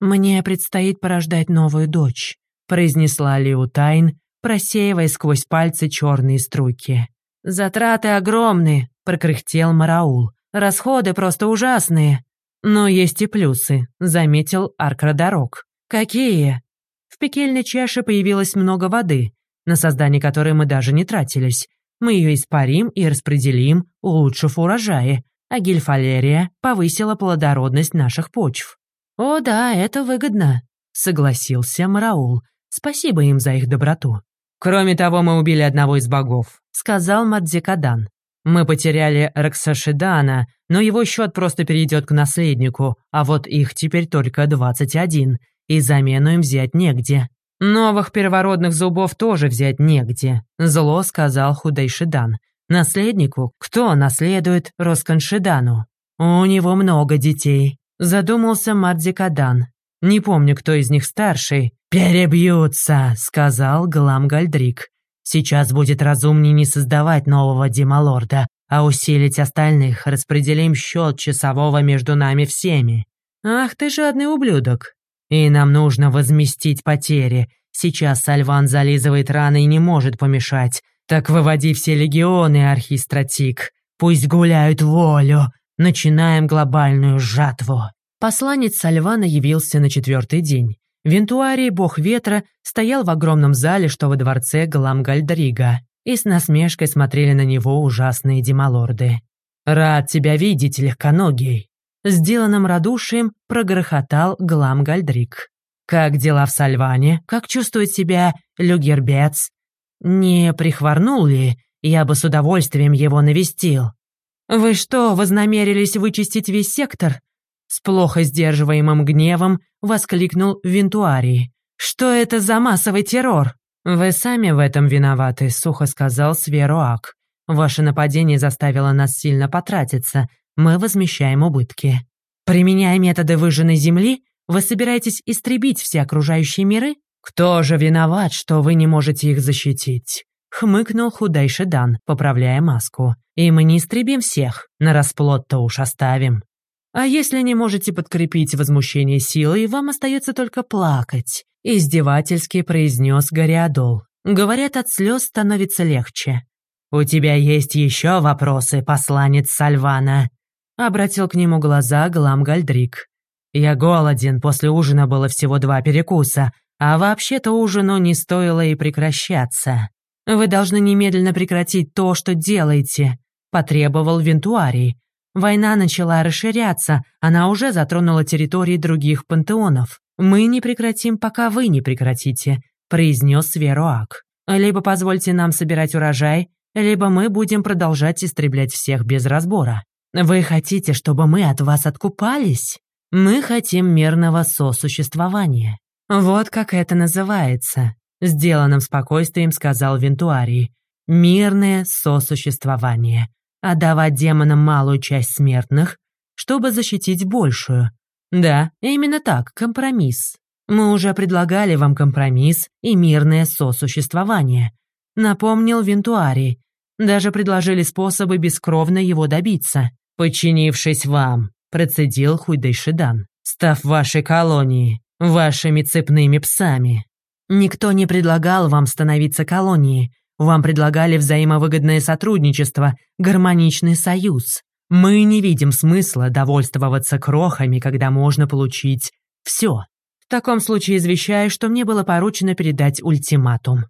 «Мне предстоит порождать новую дочь», — произнесла Лиутайн, просеивая сквозь пальцы черные струйки. «Затраты огромные», — прокряхтел Мараул. «Расходы просто ужасные». «Но есть и плюсы», — заметил Аркрадорог. «Какие?» В пекельной чаше появилось много воды. на создание которой мы даже не тратились. Мы ее испарим и распределим, улучшив урожаи, а гильфалерия повысила плодородность наших почв. «О да, это выгодно», — согласился Мараул. «Спасибо им за их доброту». «Кроме того, мы убили одного из богов», — сказал Мадзикадан. «Мы потеряли Раксашидана, но его счет просто перейдет к наследнику, а вот их теперь только 21, и замену им взять негде». «Новых первородных зубов тоже взять негде», — зло сказал Худайшидан. «Наследнику? Кто наследует Росканшидану? У него много детей», — задумался Мадзикадан. «Не помню, кто из них старший». «Перебьются», — сказал Глам Гальдрик. «Сейчас будет разумнее не создавать нового Дималорда, а усилить остальных, распределим счет часового между нами всеми». «Ах ты жадный ублюдок», и нам нужно возместить потери. Сейчас Сальван зализывает раны и не может помешать. Так выводи все легионы, архистратик. Пусть гуляют волю. Начинаем глобальную жатву». Посланец Сальвана явился на четвертый день. Вентуарий, бог ветра, стоял в огромном зале, что во дворце Гламгальдрига, и с насмешкой смотрели на него ужасные демалорды. «Рад тебя видеть, легконогий!» Сделанным радушием прогрохотал Глам Гальдрик. «Как дела в Сальване? Как чувствует себя Люгербец? Не прихворнул ли? Я бы с удовольствием его навестил». «Вы что, вознамерились вычистить весь сектор?» С плохо сдерживаемым гневом воскликнул Винтуарий. «Что это за массовый террор?» «Вы сами в этом виноваты», — сухо сказал Сверуак. «Ваше нападение заставило нас сильно потратиться, мы возмещаем убытки. Применяя методы выжженной земли, вы собираетесь истребить все окружающие миры? Кто же виноват, что вы не можете их защитить? Хмыкнул худайший Дан, поправляя маску. И мы не истребим всех, на расплод-то уж оставим. А если не можете подкрепить возмущение силой, вам остается только плакать. Издевательски произнес Гориадол. Говорят, от слез становится легче. «У тебя есть еще вопросы, посланец Сальвана?» Обратил к нему глаза Глам Гальдрик. «Я голоден, после ужина было всего два перекуса, а вообще-то ужину не стоило и прекращаться. Вы должны немедленно прекратить то, что делаете», — потребовал Вентуарий. «Война начала расширяться, она уже затронула территории других пантеонов. Мы не прекратим, пока вы не прекратите», — произнес Сверуак. «Либо позвольте нам собирать урожай, либо мы будем продолжать истреблять всех без разбора». Вы хотите, чтобы мы от вас откупались? Мы хотим мирного сосуществования. Вот как это называется. Сделанным спокойствием сказал Вентуарий. Мирное сосуществование. Отдавать демонам малую часть смертных, чтобы защитить большую. Да, именно так, компромисс. Мы уже предлагали вам компромисс и мирное сосуществование. Напомнил Вентуарий. Даже предложили способы бескровно его добиться подчинившись вам», — процедил Хуйдайшидан, «став вашей колонией, вашими цепными псами». «Никто не предлагал вам становиться колонией. Вам предлагали взаимовыгодное сотрудничество, гармоничный союз. Мы не видим смысла довольствоваться крохами, когда можно получить все. В таком случае извещаю, что мне было поручено передать ультиматум».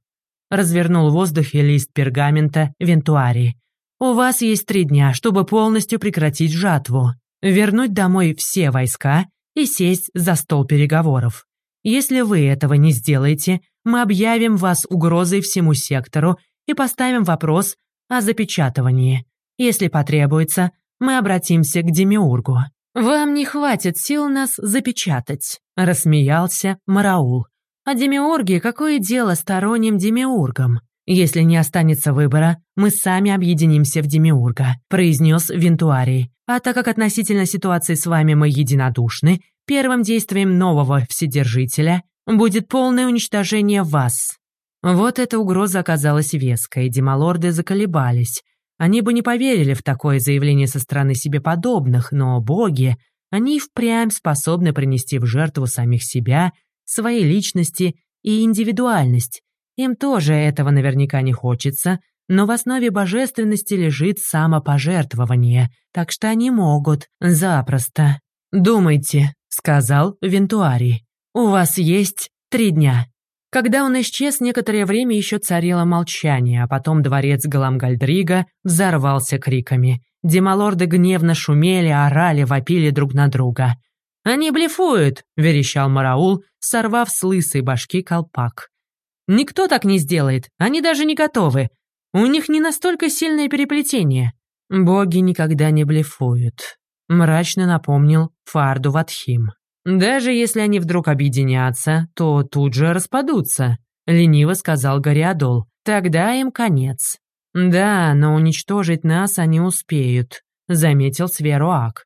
Развернул в воздухе лист пергамента Вентуари. У вас есть три дня, чтобы полностью прекратить жатву, вернуть домой все войска и сесть за стол переговоров. Если вы этого не сделаете, мы объявим вас угрозой всему сектору и поставим вопрос о запечатывании. Если потребуется, мы обратимся к Демиургу. «Вам не хватит сил нас запечатать», — рассмеялся Мараул. «А Демиурги какое дело сторонним Демиургам? «Если не останется выбора, мы сами объединимся в Демиурга», произнес Вентуарий. «А так как относительно ситуации с вами мы единодушны, первым действием нового Вседержителя будет полное уничтожение вас». Вот эта угроза оказалась веской, демалорды заколебались. Они бы не поверили в такое заявление со стороны себе подобных, но боги, они впрямь способны принести в жертву самих себя, своей личности и индивидуальность, им тоже этого наверняка не хочется, но в основе божественности лежит самопожертвование, так что они могут, запросто. «Думайте», — сказал Вентуарий. «У вас есть три дня». Когда он исчез, некоторое время еще царило молчание, а потом дворец Галамгальдрига взорвался криками. Демалорды гневно шумели, орали, вопили друг на друга. «Они блефуют!» — верещал Мараул, сорвав с лысой башки колпак. «Никто так не сделает, они даже не готовы. У них не настолько сильное переплетение. Боги никогда не блефуют», — мрачно напомнил Фарду Ватхим. «Даже если они вдруг объединятся, то тут же распадутся», — лениво сказал Гориадол. «Тогда им конец». «Да, но уничтожить нас они успеют», — заметил Сверуак.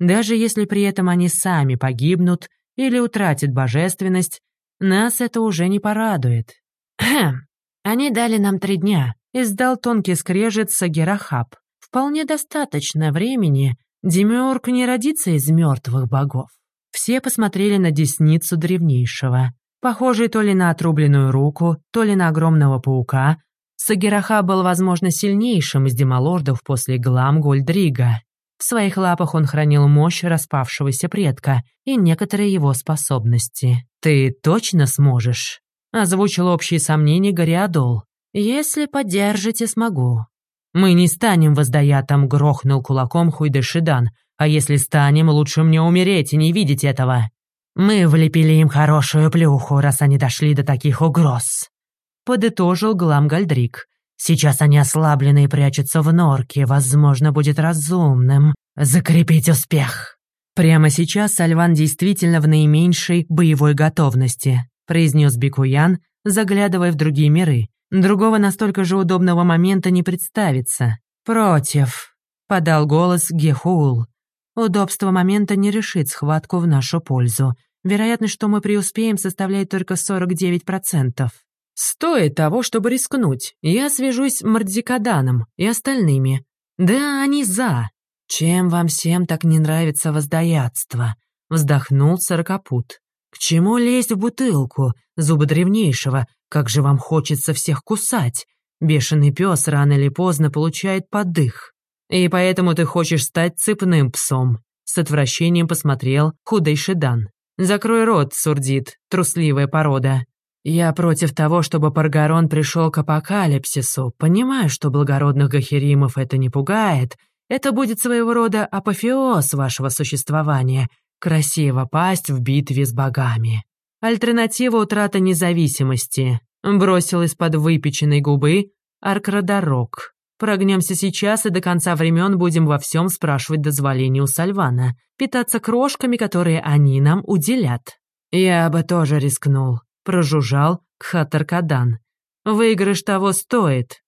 «Даже если при этом они сами погибнут или утратят божественность, нас это уже не порадует». «Хм, они дали нам три дня», — издал тонкий скрежет Сагерахаб. «Вполне достаточно времени. Демиург не родится из мертвых богов». Все посмотрели на десницу древнейшего, похожий то ли на отрубленную руку, то ли на огромного паука. Сагираха был, возможно, сильнейшим из демолордов после Глам Гольдрига. В своих лапах он хранил мощь распавшегося предка и некоторые его способности. «Ты точно сможешь?» — озвучил общие сомнения Гориадол. «Если поддержите, смогу». «Мы не станем воздаятом», — грохнул кулаком Хуйдешидан. А если станем, лучше мне умереть и не видеть этого. Мы влепили им хорошую плюху, раз они дошли до таких угроз. Подытожил Глам Гальдрик. Сейчас они ослаблены и прячутся в норке. Возможно, будет разумным закрепить успех. Прямо сейчас Сальван действительно в наименьшей боевой готовности, произнес Бикуян, заглядывая в другие миры. Другого настолько же удобного момента не представится. «Против», — подал голос Гехул. Удобство момента не решит схватку в нашу пользу. Вероятность, что мы преуспеем, составляет только 49%. Стоит того, чтобы рискнуть. Я свяжусь с Мардикаданом и остальными. Да, они за. Чем вам всем так не нравится воздаятство? Вздохнул Сорокопут. К чему лезть в бутылку, зубы древнейшего? Как же вам хочется всех кусать? Бешеный пес рано или поздно получает подых. «И поэтому ты хочешь стать цепным псом», — с отвращением посмотрел худой Шедан. «Закрой рот, сурдит, трусливая порода. Я против того, чтобы Паргарон пришел к апокалипсису. Понимаю, что благородных гахеримов это не пугает. Это будет своего рода апофеоз вашего существования. Красиво пасть в битве с богами. Альтернатива утрата независимости. Бросил из-под выпеченной губы Аркрадорок. Прогнемся сейчас и до конца времен будем во всем спрашивать дозволения у Сальвана, питаться крошками, которые они нам уделят. Я бы тоже рискнул, прожужжал Кхатаркадан. Выигрыш того стоит.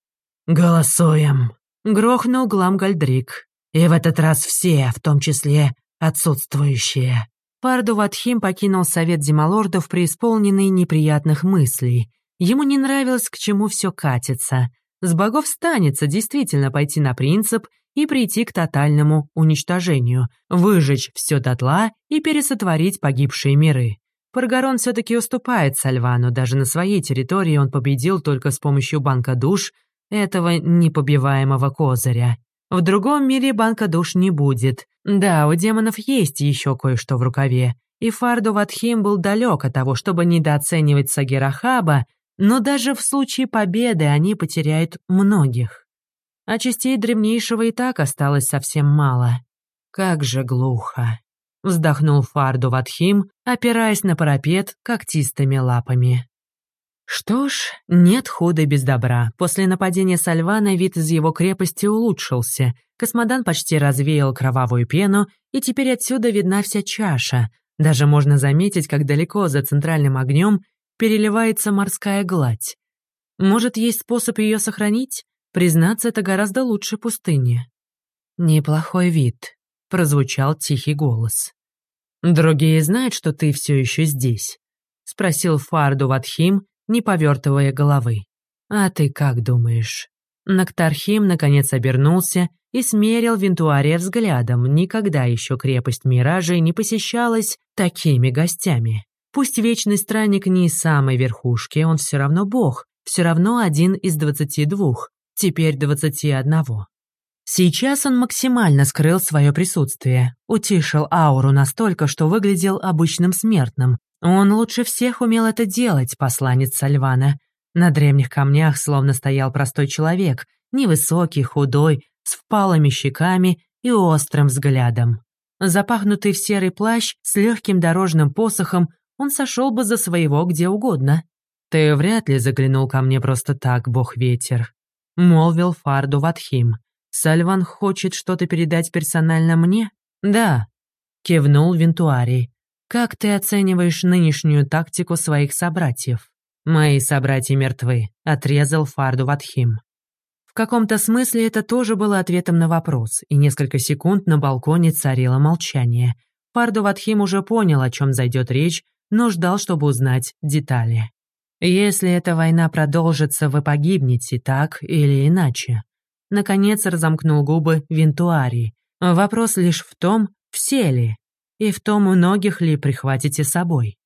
Голосуем. Грохнул Глам Гальдрик. И в этот раз все, в том числе отсутствующие. Парду Ватхим покинул совет Зималордов преисполненный неприятных мыслей. Ему не нравилось, к чему все катится. С богов станется действительно пойти на принцип и прийти к тотальному уничтожению, выжечь все дотла и пересотворить погибшие миры. Паргарон все-таки уступает Сальвану, даже на своей территории он победил только с помощью банка душ этого непобиваемого козыря. В другом мире банка душ не будет. Да, у демонов есть еще кое-что в рукаве, и Фарду Ватхим был далек от того, чтобы недооценивать Сагирахаба но даже в случае победы они потеряют многих. А частей древнейшего и так осталось совсем мало. Как же глухо. Вздохнул Фарду Ватхим, опираясь на парапет когтистыми лапами. Что ж, нет худа без добра. После нападения Сальвана вид из его крепости улучшился. Космодан почти развеял кровавую пену, и теперь отсюда видна вся чаша. Даже можно заметить, как далеко за центральным огнем переливается морская гладь. Может, есть способ ее сохранить? Признаться, это гораздо лучше пустыни. «Неплохой вид», — прозвучал тихий голос. «Другие знают, что ты все еще здесь?» — спросил Фарду Ватхим, не повертывая головы. «А ты как думаешь?» Нактархим наконец обернулся и смерил Винтуария взглядом. Никогда еще крепость Миражей не посещалась такими гостями. Пусть вечный странник не из самой верхушки, он все равно бог, все равно один из двадцати двух, теперь двадцати одного. Сейчас он максимально скрыл свое присутствие, утишил ауру настолько, что выглядел обычным смертным, Он лучше всех умел это делать, посланец Сальвана. На древних камнях словно стоял простой человек, невысокий, худой, с впалыми щеками и острым взглядом. Запахнутый в серый плащ с легким дорожным посохом, он сошел бы за своего где угодно. «Ты вряд ли заглянул ко мне просто так, бог-ветер», — молвил Фарду Ватхим. «Сальван хочет что-то передать персонально мне?» «Да», — кивнул Вентуарий. «Как ты оцениваешь нынешнюю тактику своих собратьев?» «Мои собратья мертвы», — отрезал Фарду Ватхим. В каком-то смысле это тоже было ответом на вопрос, и несколько секунд на балконе царило молчание. Фарду Ватхим уже понял, о чем зайдет речь, но ждал, чтобы узнать детали. «Если эта война продолжится, вы погибнете так или иначе». Наконец разомкнул губы Винтуарий. Вопрос лишь в том, все ли, и в том, многих ли прихватите с собой.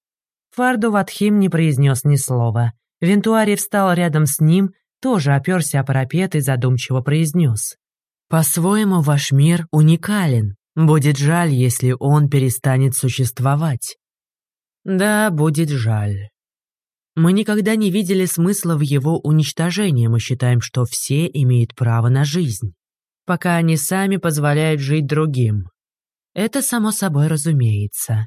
Фарду Ватхим не произнес ни слова. Винтуарий встал рядом с ним, тоже оперся о парапет и задумчиво произнес. «По-своему, ваш мир уникален. Будет жаль, если он перестанет существовать». «Да, будет жаль». Мы никогда не видели смысла в его уничтожении, мы считаем, что все имеют право на жизнь, пока они сами позволяют жить другим. Это само собой разумеется.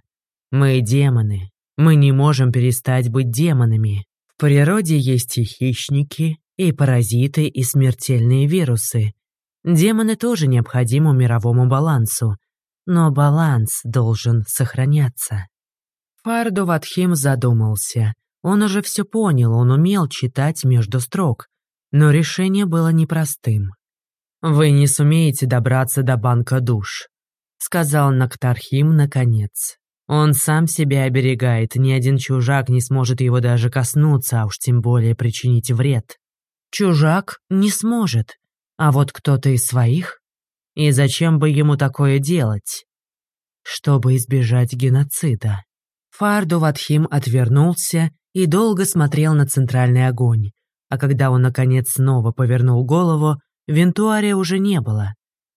Мы демоны, мы не можем перестать быть демонами. В природе есть и хищники, и паразиты, и смертельные вирусы. Демоны тоже необходимы мировому балансу, но баланс должен сохраняться. Фарду Ватхим задумался. Он уже все понял, он умел читать между строк, но решение было непростым. «Вы не сумеете добраться до банка душ», — сказал Нактархим наконец. Он сам себя оберегает, ни один чужак не сможет его даже коснуться, а уж тем более причинить вред. Чужак не сможет, а вот кто-то из своих? И зачем бы ему такое делать? Чтобы избежать геноцида. Фарду Ватхим отвернулся и долго смотрел на центральный огонь, а когда он, наконец, снова повернул голову, Вентуария уже не было.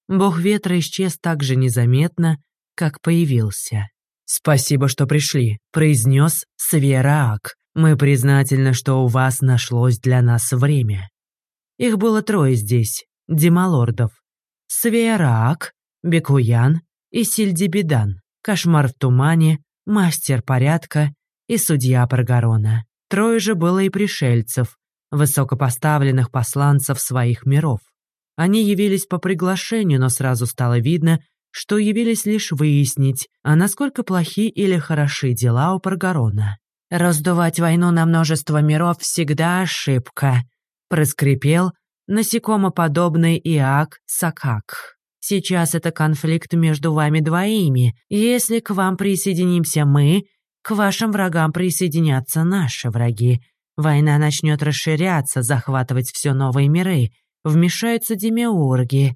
Бог ветра исчез так же незаметно, как появился. «Спасибо, что пришли», — произнес Свераак. «Мы признательны, что у вас нашлось для нас время». Их было трое здесь, демалордов. Свераак, Бекуян и Сильдибидан, Кошмар в тумане, Мастер порядка и Судья Паргарона. Трое же было и пришельцев, высокопоставленных посланцев своих миров. Они явились по приглашению, но сразу стало видно, что явились лишь выяснить, а насколько плохи или хороши дела у Паргарона. «Раздувать войну на множество миров всегда ошибка», — проскрипел насекомоподобный Иак Сакак. «Сейчас это конфликт между вами двоими. Если к вам присоединимся мы, к вашим врагам присоединятся наши враги. Война начнет расширяться, захватывать все новые миры. Вмешаются демиурги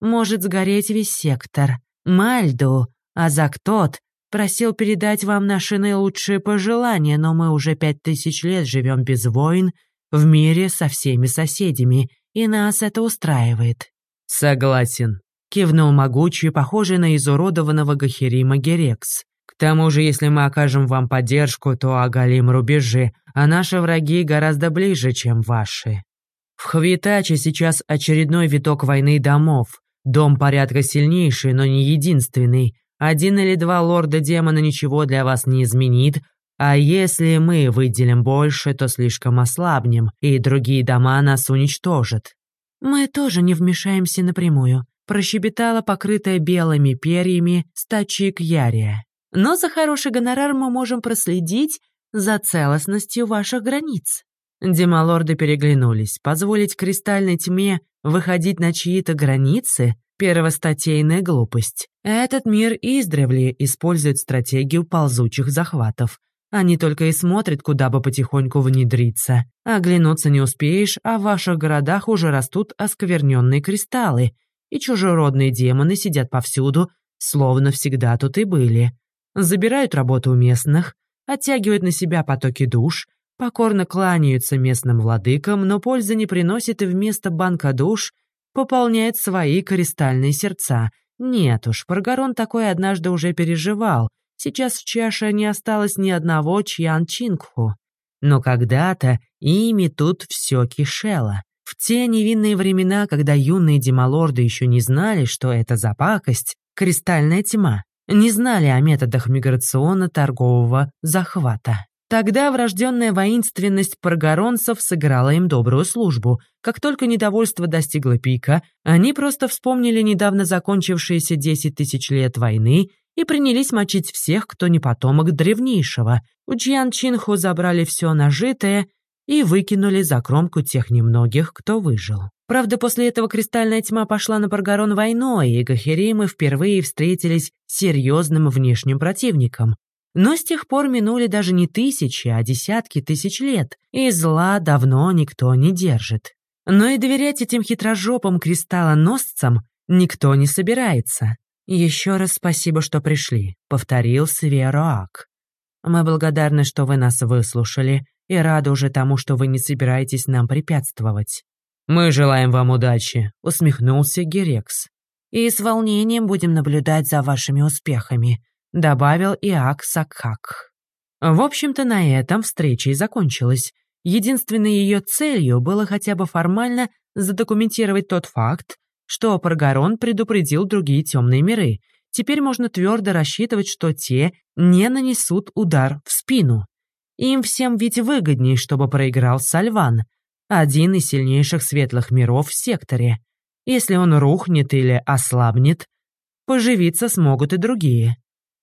может сгореть весь сектор. Мальду, Азак тот, просил передать вам наши наилучшие пожелания, но мы уже пять тысяч лет живем без войн, в мире со всеми соседями, и нас это устраивает». «Согласен», — кивнул могучий, похожий на изуродованного Гахирима Герекс. «К тому же, если мы окажем вам поддержку, то оголим рубежи, а наши враги гораздо ближе, чем ваши». В Хвитаче сейчас очередной виток войны домов, Дом порядка сильнейший, но не единственный. Один или два лорда-демона ничего для вас не изменит, а если мы выделим больше, то слишком ослабнем, и другие дома нас уничтожат. Мы тоже не вмешаемся напрямую, прощебетала покрытая белыми перьями стачик Ярия. Но за хороший гонорар мы можем проследить за целостностью ваших границ. Демалорды переглянулись. Позволить кристальной тьме выходить на чьи-то границы — первостатейная глупость. Этот мир издревле использует стратегию ползучих захватов. Они только и смотрят, куда бы потихоньку внедриться. Оглянуться не успеешь, а в ваших городах уже растут оскверненные кристаллы, и чужеродные демоны сидят повсюду, словно всегда тут и были. Забирают работу у местных, оттягивают на себя потоки душ, покорно кланяются местным владыкам, но пользы не приносит и вместо банка душ пополняет свои кристальные сердца. Нет уж, Паргарон такое однажды уже переживал, Сейчас в чаше не осталось ни одного Чьян Чингху. Но когда-то ими тут все кишело. В те невинные времена, когда юные демалорды еще не знали, что это за пакость, кристальная тьма, не знали о методах миграционно-торгового захвата. Тогда врожденная воинственность паргоронцев сыграла им добрую службу. Как только недовольство достигло пика, они просто вспомнили недавно закончившиеся 10 тысяч лет войны и принялись мочить всех, кто не потомок древнейшего. У Чьян Чинху забрали все нажитое и выкинули за кромку тех немногих, кто выжил. Правда, после этого кристальная тьма пошла на Паргарон войной, и Гахеримы впервые встретились с серьезным внешним противником. Но с тех пор минули даже не тысячи, а десятки тысяч лет, и зла давно никто не держит. Но и доверять этим хитрожопым кристаллоносцам никто не собирается. «Еще раз спасибо, что пришли», — повторил Свероак. «Мы благодарны, что вы нас выслушали, и рады уже тому, что вы не собираетесь нам препятствовать». «Мы желаем вам удачи», — усмехнулся Герекс. «И с волнением будем наблюдать за вашими успехами», — добавил Иак Сакхак. В общем-то, на этом встреча и закончилась. Единственной ее целью было хотя бы формально задокументировать тот факт, что Паргарон предупредил другие темные миры. Теперь можно твердо рассчитывать, что те не нанесут удар в спину. Им всем ведь выгоднее, чтобы проиграл Сальван, один из сильнейших светлых миров в секторе. Если он рухнет или ослабнет, поживиться смогут и другие.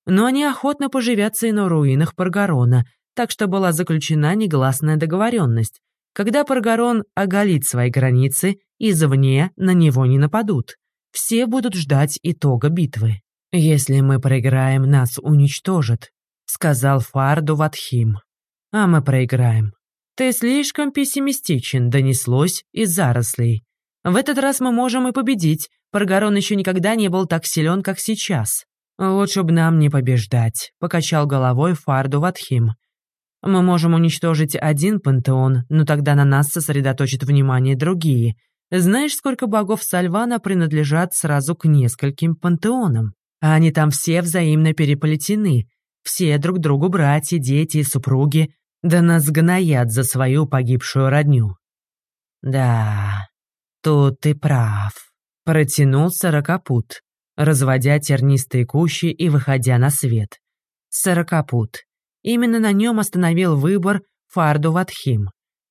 Но они охотно поживятся и на руинах Паргарона, так что была заключена негласная договоренность. Когда Паргарон оголит свои границы, извне на него не нападут. Все будут ждать итога битвы. «Если мы проиграем, нас уничтожат», — сказал Фарду Ватхим а мы проиграем. Ты слишком пессимистичен, донеслось из зарослей. В этот раз мы можем и победить. Паргарон еще никогда не был так силен, как сейчас. Лучше бы нам не побеждать, покачал головой Фарду Ватхим. Мы можем уничтожить один пантеон, но тогда на нас сосредоточат внимание другие. Знаешь, сколько богов Сальвана принадлежат сразу к нескольким пантеонам? А они там все взаимно переплетены. Все друг другу братья, дети и супруги. Да нас гноят за свою погибшую родню. Да, тут ты прав. Протянул сорокопут, разводя тернистые кущи и выходя на свет. Сорокопут. Именно на нем остановил выбор Фарду Ватхим.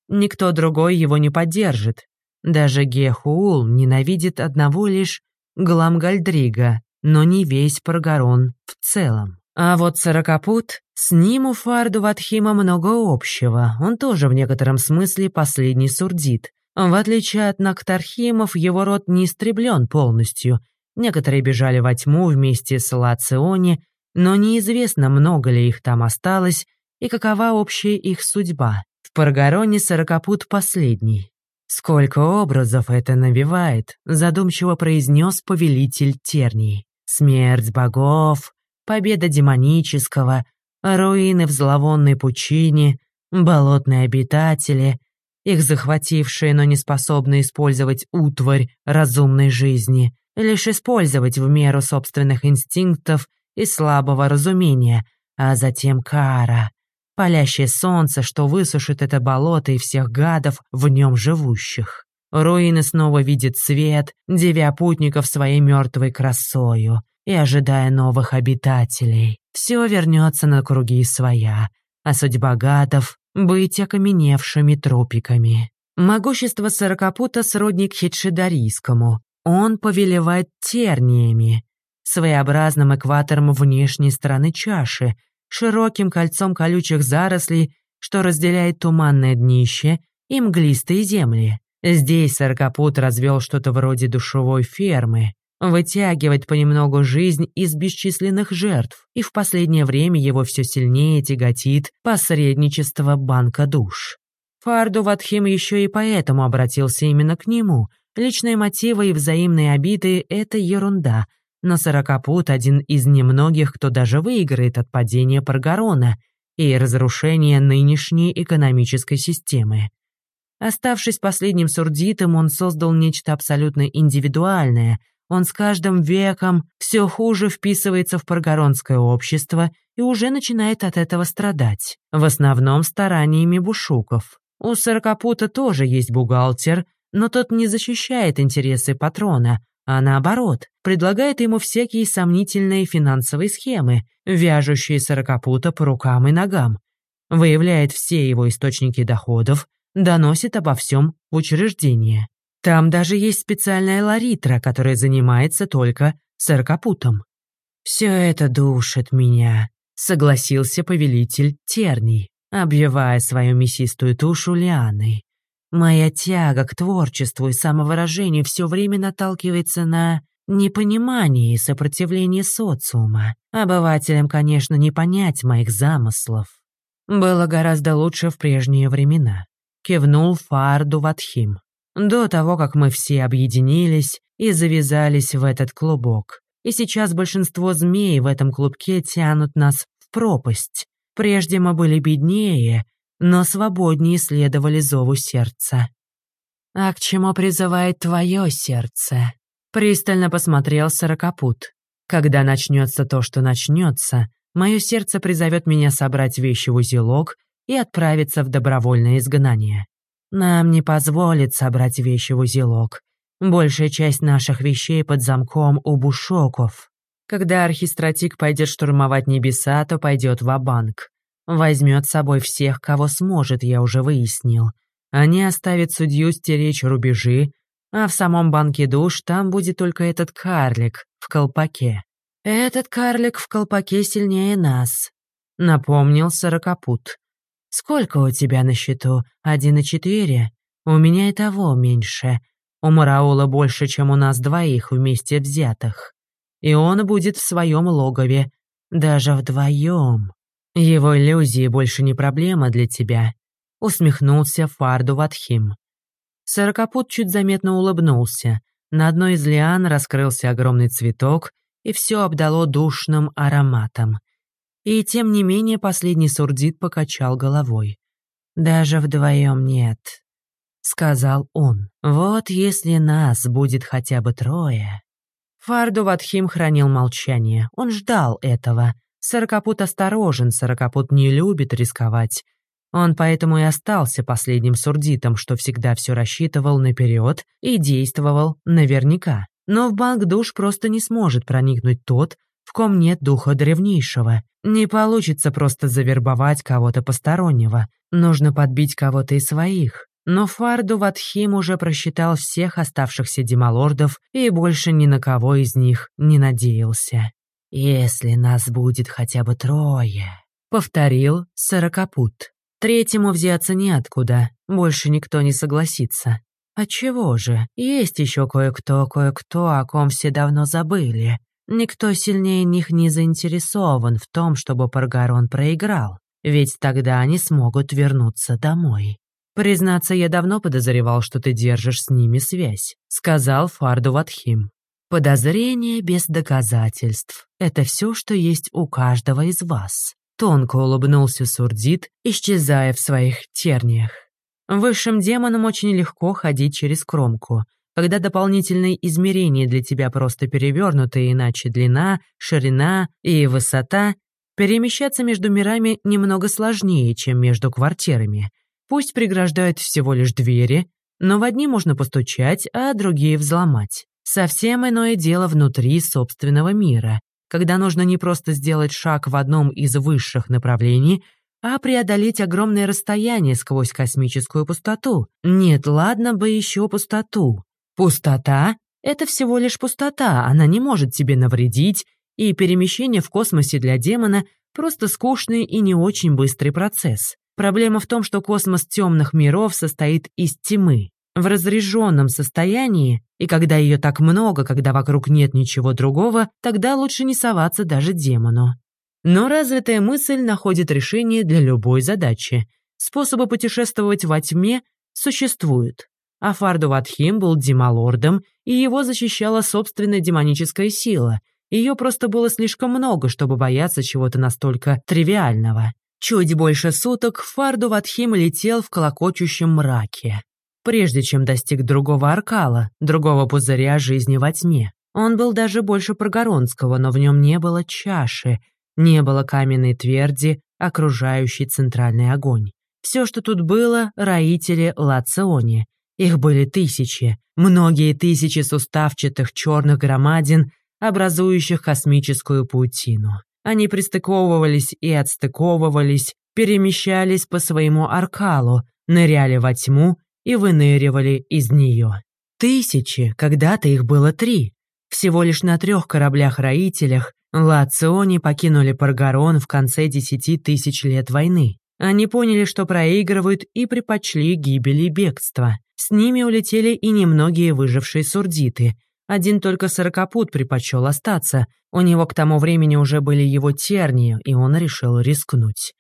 Никто другой его не поддержит. Даже Гехуул ненавидит одного лишь Гламгальдрига, но не весь Паргарон в целом. А вот Сорокопут, с ним у Фарду Ватхима много общего, он тоже в некотором смысле последний сурдит. В отличие от Нактархимов, его род не истреблен полностью. Некоторые бежали во тьму вместе с Лациони, но неизвестно, много ли их там осталось и какова общая их судьба. В Паргароне Сорокопут последний. «Сколько образов это навевает», — задумчиво произнес повелитель Тернии. «Смерть богов, победа демонического, руины в зловонной пучине, болотные обитатели, их захватившие, но не способные использовать утварь разумной жизни, лишь использовать в меру собственных инстинктов и слабого разумения, а затем кара, палящее солнце, что высушит это болото и всех гадов в нем живущих. Руины снова видят свет, девя путников своей мертвой красою и ожидая новых обитателей. Все вернется на круги своя, а судьба гадов — быть окаменевшими тропиками. Могущество сорокопута сродник хитшидарийскому. Он повелевает терниями, своеобразным экватором внешней стороны чаши, широким кольцом колючих зарослей, что разделяет туманное днище и мглистые земли. Здесь сорокопут развел что-то вроде душевой фермы, вытягивать понемногу жизнь из бесчисленных жертв, и в последнее время его все сильнее тяготит посредничество банка душ. Фарду Ватхим еще и поэтому обратился именно к нему. Личные мотивы и взаимные обиды — это ерунда, но Сорокопут — один из немногих, кто даже выиграет от падения Паргарона и разрушения нынешней экономической системы. Оставшись последним сурдитом, он создал нечто абсолютно индивидуальное — Он с каждым веком все хуже вписывается в паргоронское общество и уже начинает от этого страдать. В основном стараниями бушуков. У Сорокопута тоже есть бухгалтер, но тот не защищает интересы патрона, а наоборот, предлагает ему всякие сомнительные финансовые схемы, вяжущие Сорокопута по рукам и ногам, выявляет все его источники доходов, доносит обо всем в учреждение. Там даже есть специальная ларитра, которая занимается только сорокопутом. «Все это душит меня», — согласился повелитель Терний, обвивая свою мясистую тушу лианой. «Моя тяга к творчеству и самовыражению все время наталкивается на непонимание и сопротивление социума. Обывателям, конечно, не понять моих замыслов. Было гораздо лучше в прежние времена», — кивнул Фарду Ватхим. До того, как мы все объединились и завязались в этот клубок. И сейчас большинство змей в этом клубке тянут нас в пропасть. Прежде мы были беднее, но свободнее следовали зову сердца. «А к чему призывает твое сердце?» Пристально посмотрел Сорокопут. «Когда начнется то, что начнется, мое сердце призовет меня собрать вещи в узелок и отправиться в добровольное изгнание. Нам не позволит собрать вещи в узелок. Большая часть наших вещей под замком у бушоков. Когда архистратик пойдет штурмовать небеса, то пойдет в банк Возьмет с собой всех, кого сможет, я уже выяснил. Они оставят судью стеречь рубежи, а в самом банке душ там будет только этот карлик в колпаке. Этот карлик в колпаке сильнее нас, напомнил Сорокопут. Сколько у тебя на счету? Один и четыре? У меня и того меньше. У Мараула больше, чем у нас двоих вместе взятых. И он будет в своем логове, даже вдвоем. Его иллюзии больше не проблема для тебя», — усмехнулся Фарду Ватхим. Сорокопут чуть заметно улыбнулся. На одной из лиан раскрылся огромный цветок, и все обдало душным ароматом. И тем не менее последний сурдит покачал головой. «Даже вдвоем нет», — сказал он. «Вот если нас будет хотя бы трое». Фарду Ватхим хранил молчание. Он ждал этого. Сорокопут осторожен, Сорокопут не любит рисковать. Он поэтому и остался последним сурдитом, что всегда все рассчитывал наперед и действовал наверняка. Но в банк душ просто не сможет проникнуть тот, в ком нет духа древнейшего. Не получится просто завербовать кого-то постороннего. Нужно подбить кого-то из своих. Но Фарду Ватхим уже просчитал всех оставшихся демалордов и больше ни на кого из них не надеялся. «Если нас будет хотя бы трое», — повторил Сорокопут. «Третьему взяться неоткуда, больше никто не согласится. А чего же, есть еще кое-кто, кое-кто, о ком все давно забыли. Никто сильнее них не заинтересован в том, чтобы Паргарон проиграл, ведь тогда они смогут вернуться домой. «Признаться, я давно подозревал, что ты держишь с ними связь», — сказал Фарду Ватхим. «Подозрение без доказательств — это все, что есть у каждого из вас», — тонко улыбнулся Сурдит, исчезая в своих терниях. Высшим демонам очень легко ходить через кромку — когда дополнительные измерения для тебя просто перевернуты, иначе длина, ширина и высота, перемещаться между мирами немного сложнее, чем между квартирами. Пусть преграждают всего лишь двери, но в одни можно постучать, а другие взломать. Совсем иное дело внутри собственного мира, когда нужно не просто сделать шаг в одном из высших направлений, а преодолеть огромное расстояние сквозь космическую пустоту. Нет, ладно бы еще пустоту. Пустота — это всего лишь пустота, она не может тебе навредить, и перемещение в космосе для демона — просто скучный и не очень быстрый процесс. Проблема в том, что космос темных миров состоит из тьмы. В разряженном состоянии, и когда ее так много, когда вокруг нет ничего другого, тогда лучше не соваться даже демону. Но развитая мысль находит решение для любой задачи. Способы путешествовать во тьме существуют. А Фарду Ватхим был демалордом, и его защищала собственная демоническая сила. Ее просто было слишком много, чтобы бояться чего-то настолько тривиального. Чуть больше суток Фарду Ватхим летел в колокочущем мраке, прежде чем достиг другого аркала, другого пузыря жизни во тьме. Он был даже больше Прогоронского, но в нем не было чаши, не было каменной тверди, окружающей центральный огонь. Все, что тут было, роители Лациони. Их были тысячи, многие тысячи суставчатых черных громадин, образующих космическую паутину. Они пристыковывались и отстыковывались, перемещались по своему аркалу, ныряли во тьму и выныривали из нее. Тысячи, когда-то их было три. Всего лишь на трех кораблях-роителях Лациони покинули Паргарон в конце десяти тысяч лет войны. Они поняли, что проигрывают и предпочли гибели бегства. С ними улетели и немногие выжившие сурдиты. Один только сорокопут предпочел остаться. У него к тому времени уже были его тернии, и он решил рискнуть.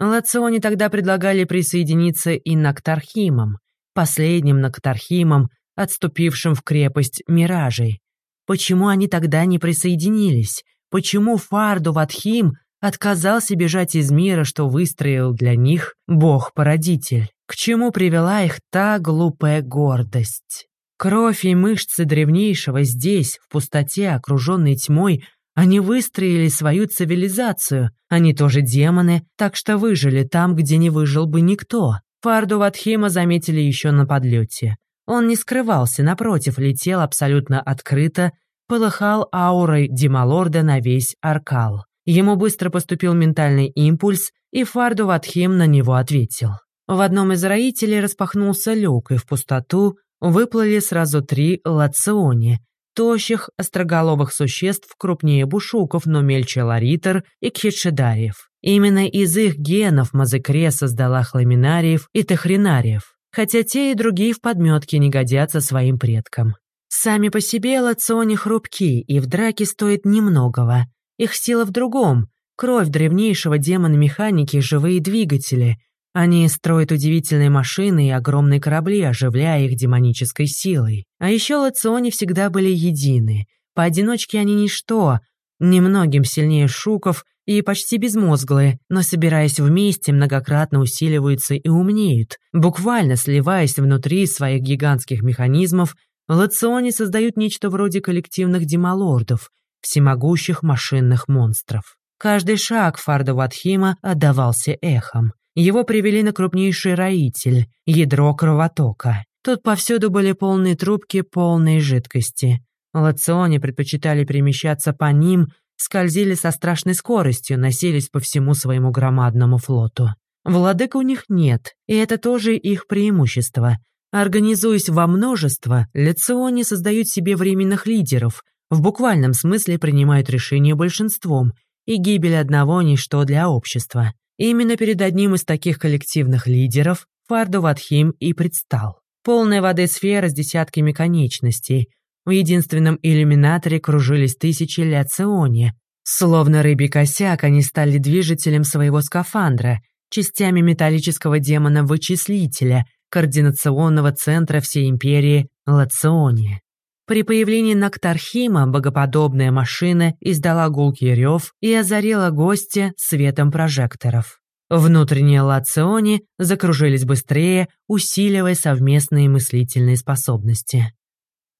Лациони тогда предлагали присоединиться и Нактархимам, последним Нактархимам, отступившим в крепость Миражей. Почему они тогда не присоединились? Почему Фарду Ватхим отказался бежать из мира, что выстроил для них Бог-породитель? К чему привела их та глупая гордость? Кровь и мышцы древнейшего здесь, в пустоте, окруженной тьмой, они выстроили свою цивилизацию. Они тоже демоны, так что выжили там, где не выжил бы никто. Фарду Ватхима заметили еще на подлете. Он не скрывался, напротив, летел абсолютно открыто, полыхал аурой Дималорда на весь Аркал. Ему быстро поступил ментальный импульс, и Фарду Ватхим на него ответил. В одном из роителей распахнулся люк, и в пустоту выплыли сразу три лациони, тощих, остроголовых существ крупнее бушуков, но мельче ларитер и кхитшедариев. Именно из их генов Мазекре создала хламинариев и техринариев хотя те и другие в подметке не годятся своим предкам. Сами по себе лациони хрупки и в драке стоят немногого. Их сила в другом. Кровь древнейшего демона-механики — живые двигатели. Они строят удивительные машины и огромные корабли, оживляя их демонической силой. А еще лациони всегда были едины. Поодиночке они ничто, немногим сильнее шуков и почти безмозглые, но собираясь вместе, многократно усиливаются и умнеют. Буквально сливаясь внутри своих гигантских механизмов, лациони создают нечто вроде коллективных демолордов, всемогущих машинных монстров. Каждый шаг Фарда Ватхима отдавался эхом. Его привели на крупнейший роитель — ядро кровотока. Тут повсюду были полные трубки полной жидкости. Лациони предпочитали перемещаться по ним, скользили со страшной скоростью, носились по всему своему громадному флоту. Владык у них нет, и это тоже их преимущество. Организуясь во множество, Лециони создают себе временных лидеров, в буквальном смысле принимают решения большинством, и гибель одного – ничто для общества. Именно перед одним из таких коллективных лидеров Фарду Ватхим и предстал. Полная воды сфера с десятками конечностей, в единственном иллюминаторе кружились тысячи ляциони. Словно рыбий косяк, они стали движителем своего скафандра, частями металлического демона-вычислителя, координационного центра всей империи Лациони. При появлении Нактархима богоподобная машина издала гулкий рев и озарила гостя светом прожекторов. Внутренние Лациони закружились быстрее, усиливая совместные мыслительные способности.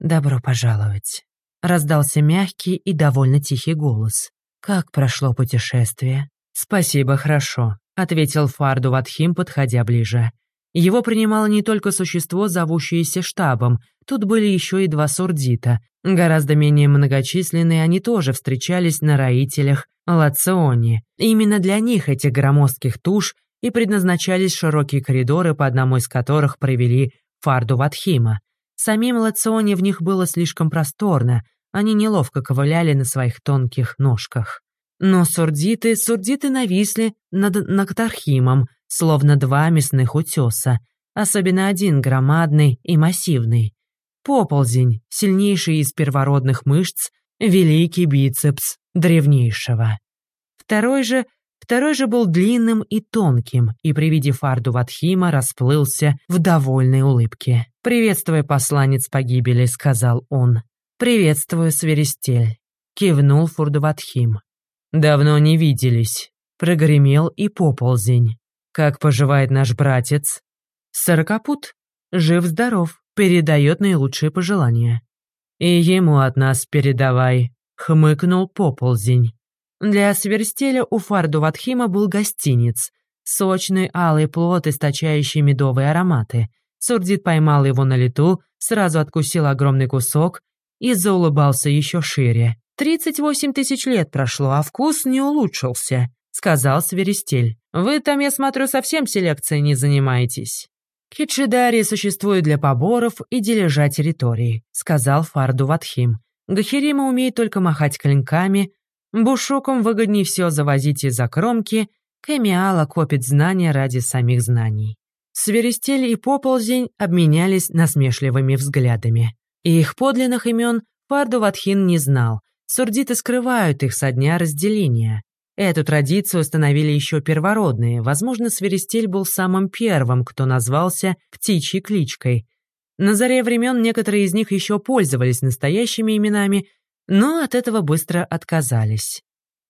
«Добро пожаловать», — раздался мягкий и довольно тихий голос. «Как прошло путешествие?» «Спасибо, хорошо», — ответил Фарду Ватхим, подходя ближе. Его принимало не только существо, зовущееся штабом, тут были еще и два сурдита. Гораздо менее многочисленные они тоже встречались на роителях Лациони. Именно для них, этих громоздких туш, и предназначались широкие коридоры, по одному из которых провели Фарду Ватхима. Самим Лационе в них было слишком просторно, они неловко ковыляли на своих тонких ножках. Но сурдиты, сурдиты нависли над Нактархимом, словно два мясных утеса, особенно один громадный и массивный. Поползень, сильнейший из первородных мышц, великий бицепс древнейшего. Второй же Второй же был длинным и тонким, и при виде фарду Ватхима расплылся в довольной улыбке. «Приветствуй, посланец погибели», — сказал он. «Приветствую, Сверестель», — кивнул Фурдуватхим. «Давно не виделись», — прогремел и поползень. «Как поживает наш братец?» «Сорокопут. Жив-здоров, передает наилучшие пожелания». И ему от нас передавай», — хмыкнул поползень. Для Сверстеля у Фарду Ватхима был гостиниц. Сочный алый плод, источающий медовые ароматы. Сурдит поймал его на лету, сразу откусил огромный кусок и заулыбался еще шире. «Тридцать восемь тысяч лет прошло, а вкус не улучшился», — сказал Сверестель. «Вы там, я смотрю, совсем селекцией не занимаетесь». «Хитшидари существует для поборов и дележа территории», — сказал Фарду Ватхим. «Гахирима умеет только махать клинками, Бушукам выгоднее все завозить из-за кромки, Кэмиала копит знания ради самих знаний». Сверестель и Поползень обменялись насмешливыми взглядами. И их подлинных имен Фарду Ватхин не знал, сурдиты скрывают их со дня разделения. Эту традицию установили еще первородные. Возможно, Сверестель был самым первым, кто назвался птичьей кличкой. На заре времен некоторые из них еще пользовались настоящими именами, но от этого быстро отказались.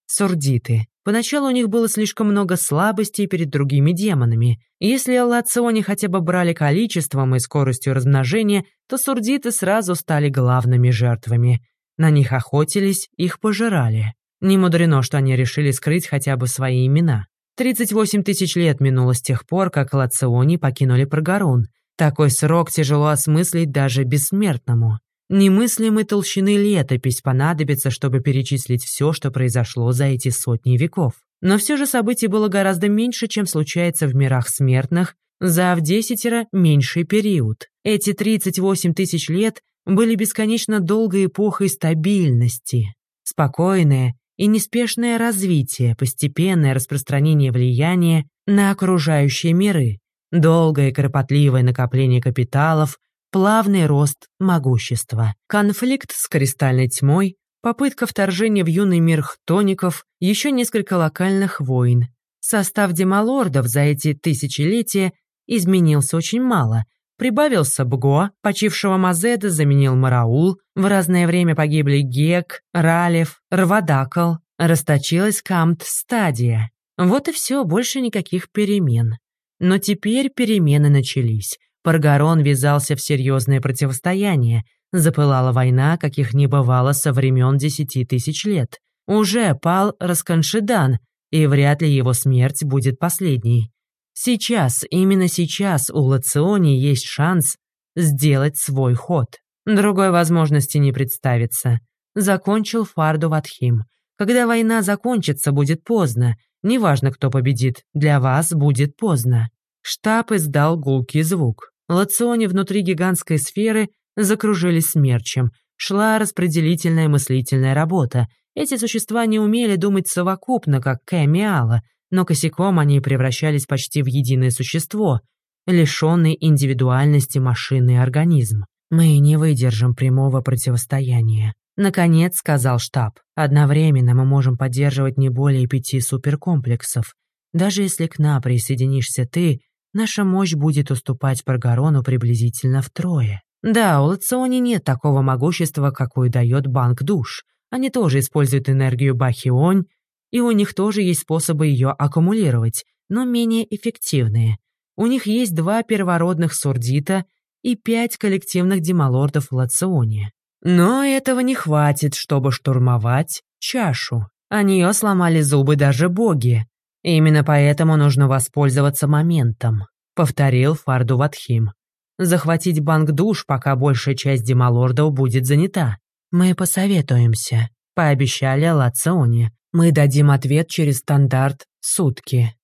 Сурдиты. Поначалу у них было слишком много слабостей перед другими демонами. Если Аллациони хотя бы брали количеством и скоростью размножения, то сурдиты сразу стали главными жертвами. На них охотились, их пожирали. Не мудрено, что они решили скрыть хотя бы свои имена. 38 тысяч лет минуло с тех пор, как Лациони покинули Прогорун. Такой срок тяжело осмыслить даже бессмертному. Немыслимой толщины летопись понадобится, чтобы перечислить все, что произошло за эти сотни веков. Но все же событий было гораздо меньше, чем случается в мирах смертных, за в десятеро меньший период. Эти 38 тысяч лет были бесконечно долгой эпохой стабильности. Спокойное и неспешное развитие, постепенное распространение влияния на окружающие миры, долгое и кропотливое накопление капиталов, плавный рост могущества, конфликт с кристальной тьмой, попытка вторжения в юный мир хтоников, еще несколько локальных войн. Состав демалордов за эти тысячелетия изменился очень мало – Прибавился Бго, почившего Мазеда заменил Мараул, в разное время погибли Гек, Ралев, Рвадакл, расточилась Камт-стадия. Вот и все, больше никаких перемен. Но теперь перемены начались. Паргарон ввязался в серьезное противостояние. Запылала война, каких не бывало со времен десяти тысяч лет. Уже пал Расканшидан, и вряд ли его смерть будет последней. Сейчас, именно сейчас у Лациони есть шанс сделать свой ход. Другой возможности не представится. Закончил Фарду Ватхим. Когда война закончится, будет поздно. Неважно, кто победит, для вас будет поздно. Штаб издал гулкий звук. Лациони внутри гигантской сферы закружились смерчем. Шла распределительная мыслительная работа. Эти существа не умели думать совокупно, как Кэмиала, но косяком они превращались почти в единое существо, лишенный индивидуальности машины и организм. «Мы не выдержим прямого противостояния», — наконец сказал штаб. «Одновременно мы можем поддерживать не более пяти суперкомплексов. Даже если к нам присоединишься ты, наша мощь будет уступать Паргарону приблизительно втрое. Да, у Лациони нет такого могущества, какое дает банк душ. Они тоже используют энергию Бахионь, и у них тоже есть способы ее аккумулировать, но менее эффективные. У них есть два первородных сурдита и пять коллективных демалордов в Лационе. Но этого не хватит, чтобы штурмовать чашу. О нее сломали зубы даже боги. Именно поэтому нужно воспользоваться моментом, повторил Фарду Ватхим. Захватить банк душ, пока большая часть демалордов будет занята. Мы посоветуемся, пообещали Лационе. Мы дадим ответ через стандарт «сутки».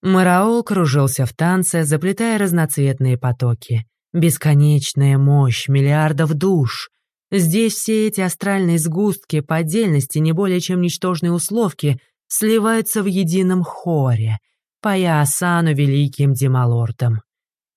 Мараул кружился в танце, заплетая разноцветные потоки. Бесконечная мощь миллиардов душ. Здесь все эти астральные сгустки по отдельности не более чем ничтожные условки сливаются в едином хоре, пая Асану великим демалордом.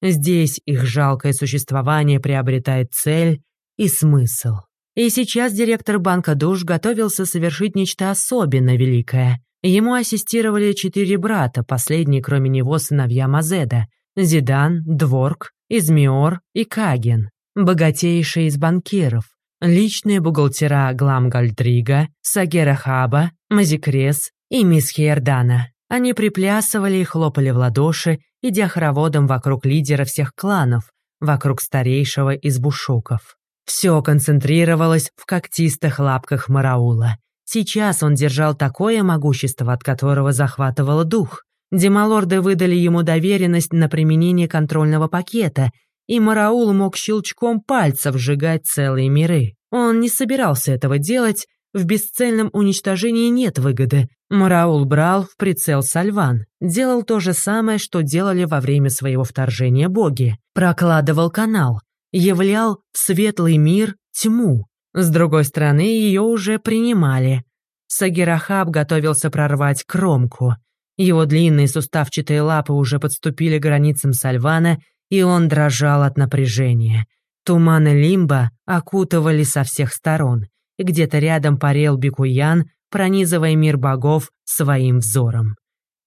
Здесь их жалкое существование приобретает цель и смысл. И сейчас директор банка душ готовился совершить нечто особенно великое. Ему ассистировали четыре брата, последние кроме него сыновья Мазеда – Зидан, Дворк, Измиор и Каген, богатейшие из банкиров, личные бухгалтера Гламгальдрига, Сагера Хаба, Мазикрес и мисс Хиердана. Они приплясывали и хлопали в ладоши, идя хороводом вокруг лидера всех кланов, вокруг старейшего из бушуков. Все концентрировалось в когтистых лапках Мараула. Сейчас он держал такое могущество, от которого захватывало дух. Демалорды выдали ему доверенность на применение контрольного пакета, и Мараул мог щелчком пальцев сжигать целые миры. Он не собирался этого делать, в бесцельном уничтожении нет выгоды. Мараул брал в прицел Сальван, делал то же самое, что делали во время своего вторжения боги. Прокладывал канал, являл в светлый мир тьму. С другой стороны, ее уже принимали. Сагирахаб готовился прорвать кромку. Его длинные суставчатые лапы уже подступили к границам Сальвана, и он дрожал от напряжения. Туманы Лимба окутывали со всех сторон, и где-то рядом парел Бикуян, пронизывая мир богов своим взором.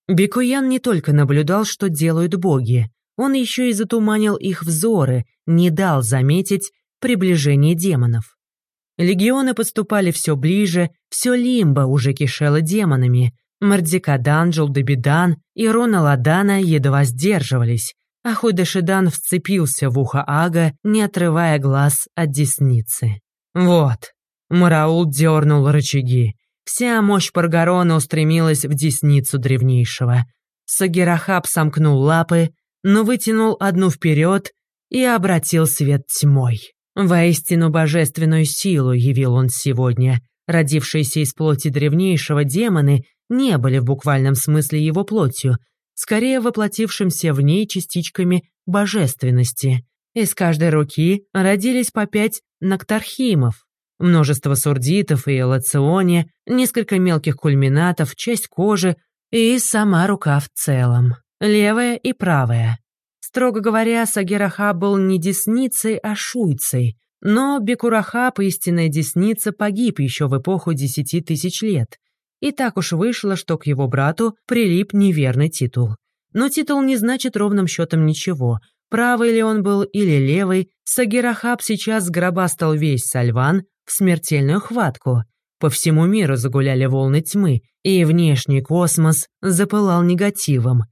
Бикуян не только наблюдал, что делают боги, он еще и затуманил их взоры, не дал заметить приближение демонов. Легионы подступали все ближе, все Лимба уже кишело демонами. Мардикадан, Джулдебидан и Рона Ладана едва сдерживались, а Худешидан вцепился в ухо Ага, не отрывая глаз от десницы. Вот, Мараул дернул рычаги. Вся мощь Паргарона устремилась в десницу древнейшего. Сагирахаб сомкнул лапы, но вытянул одну вперед и обратил свет тьмой. Воистину божественную силу явил он сегодня. Родившиеся из плоти древнейшего демоны не были в буквальном смысле его плотью, скорее воплотившимся в ней частичками божественности. Из каждой руки родились по пять нактархимов, множество сурдитов и элационе, несколько мелких кульминатов, часть кожи и сама рука в целом, левая и правая. Строго говоря, Сагираха был не десницей, а шуйцей, но Бекурахаб, истинная десница, погиб еще в эпоху десяти тысяч лет. И так уж вышло, что к его брату прилип неверный титул. Но титул не значит ровным счетом ничего. Правый ли он был или левый, Сагирахаб сейчас сгробастал весь Сальван в смертельную хватку. По всему миру загуляли волны тьмы, и внешний космос запылал негативом.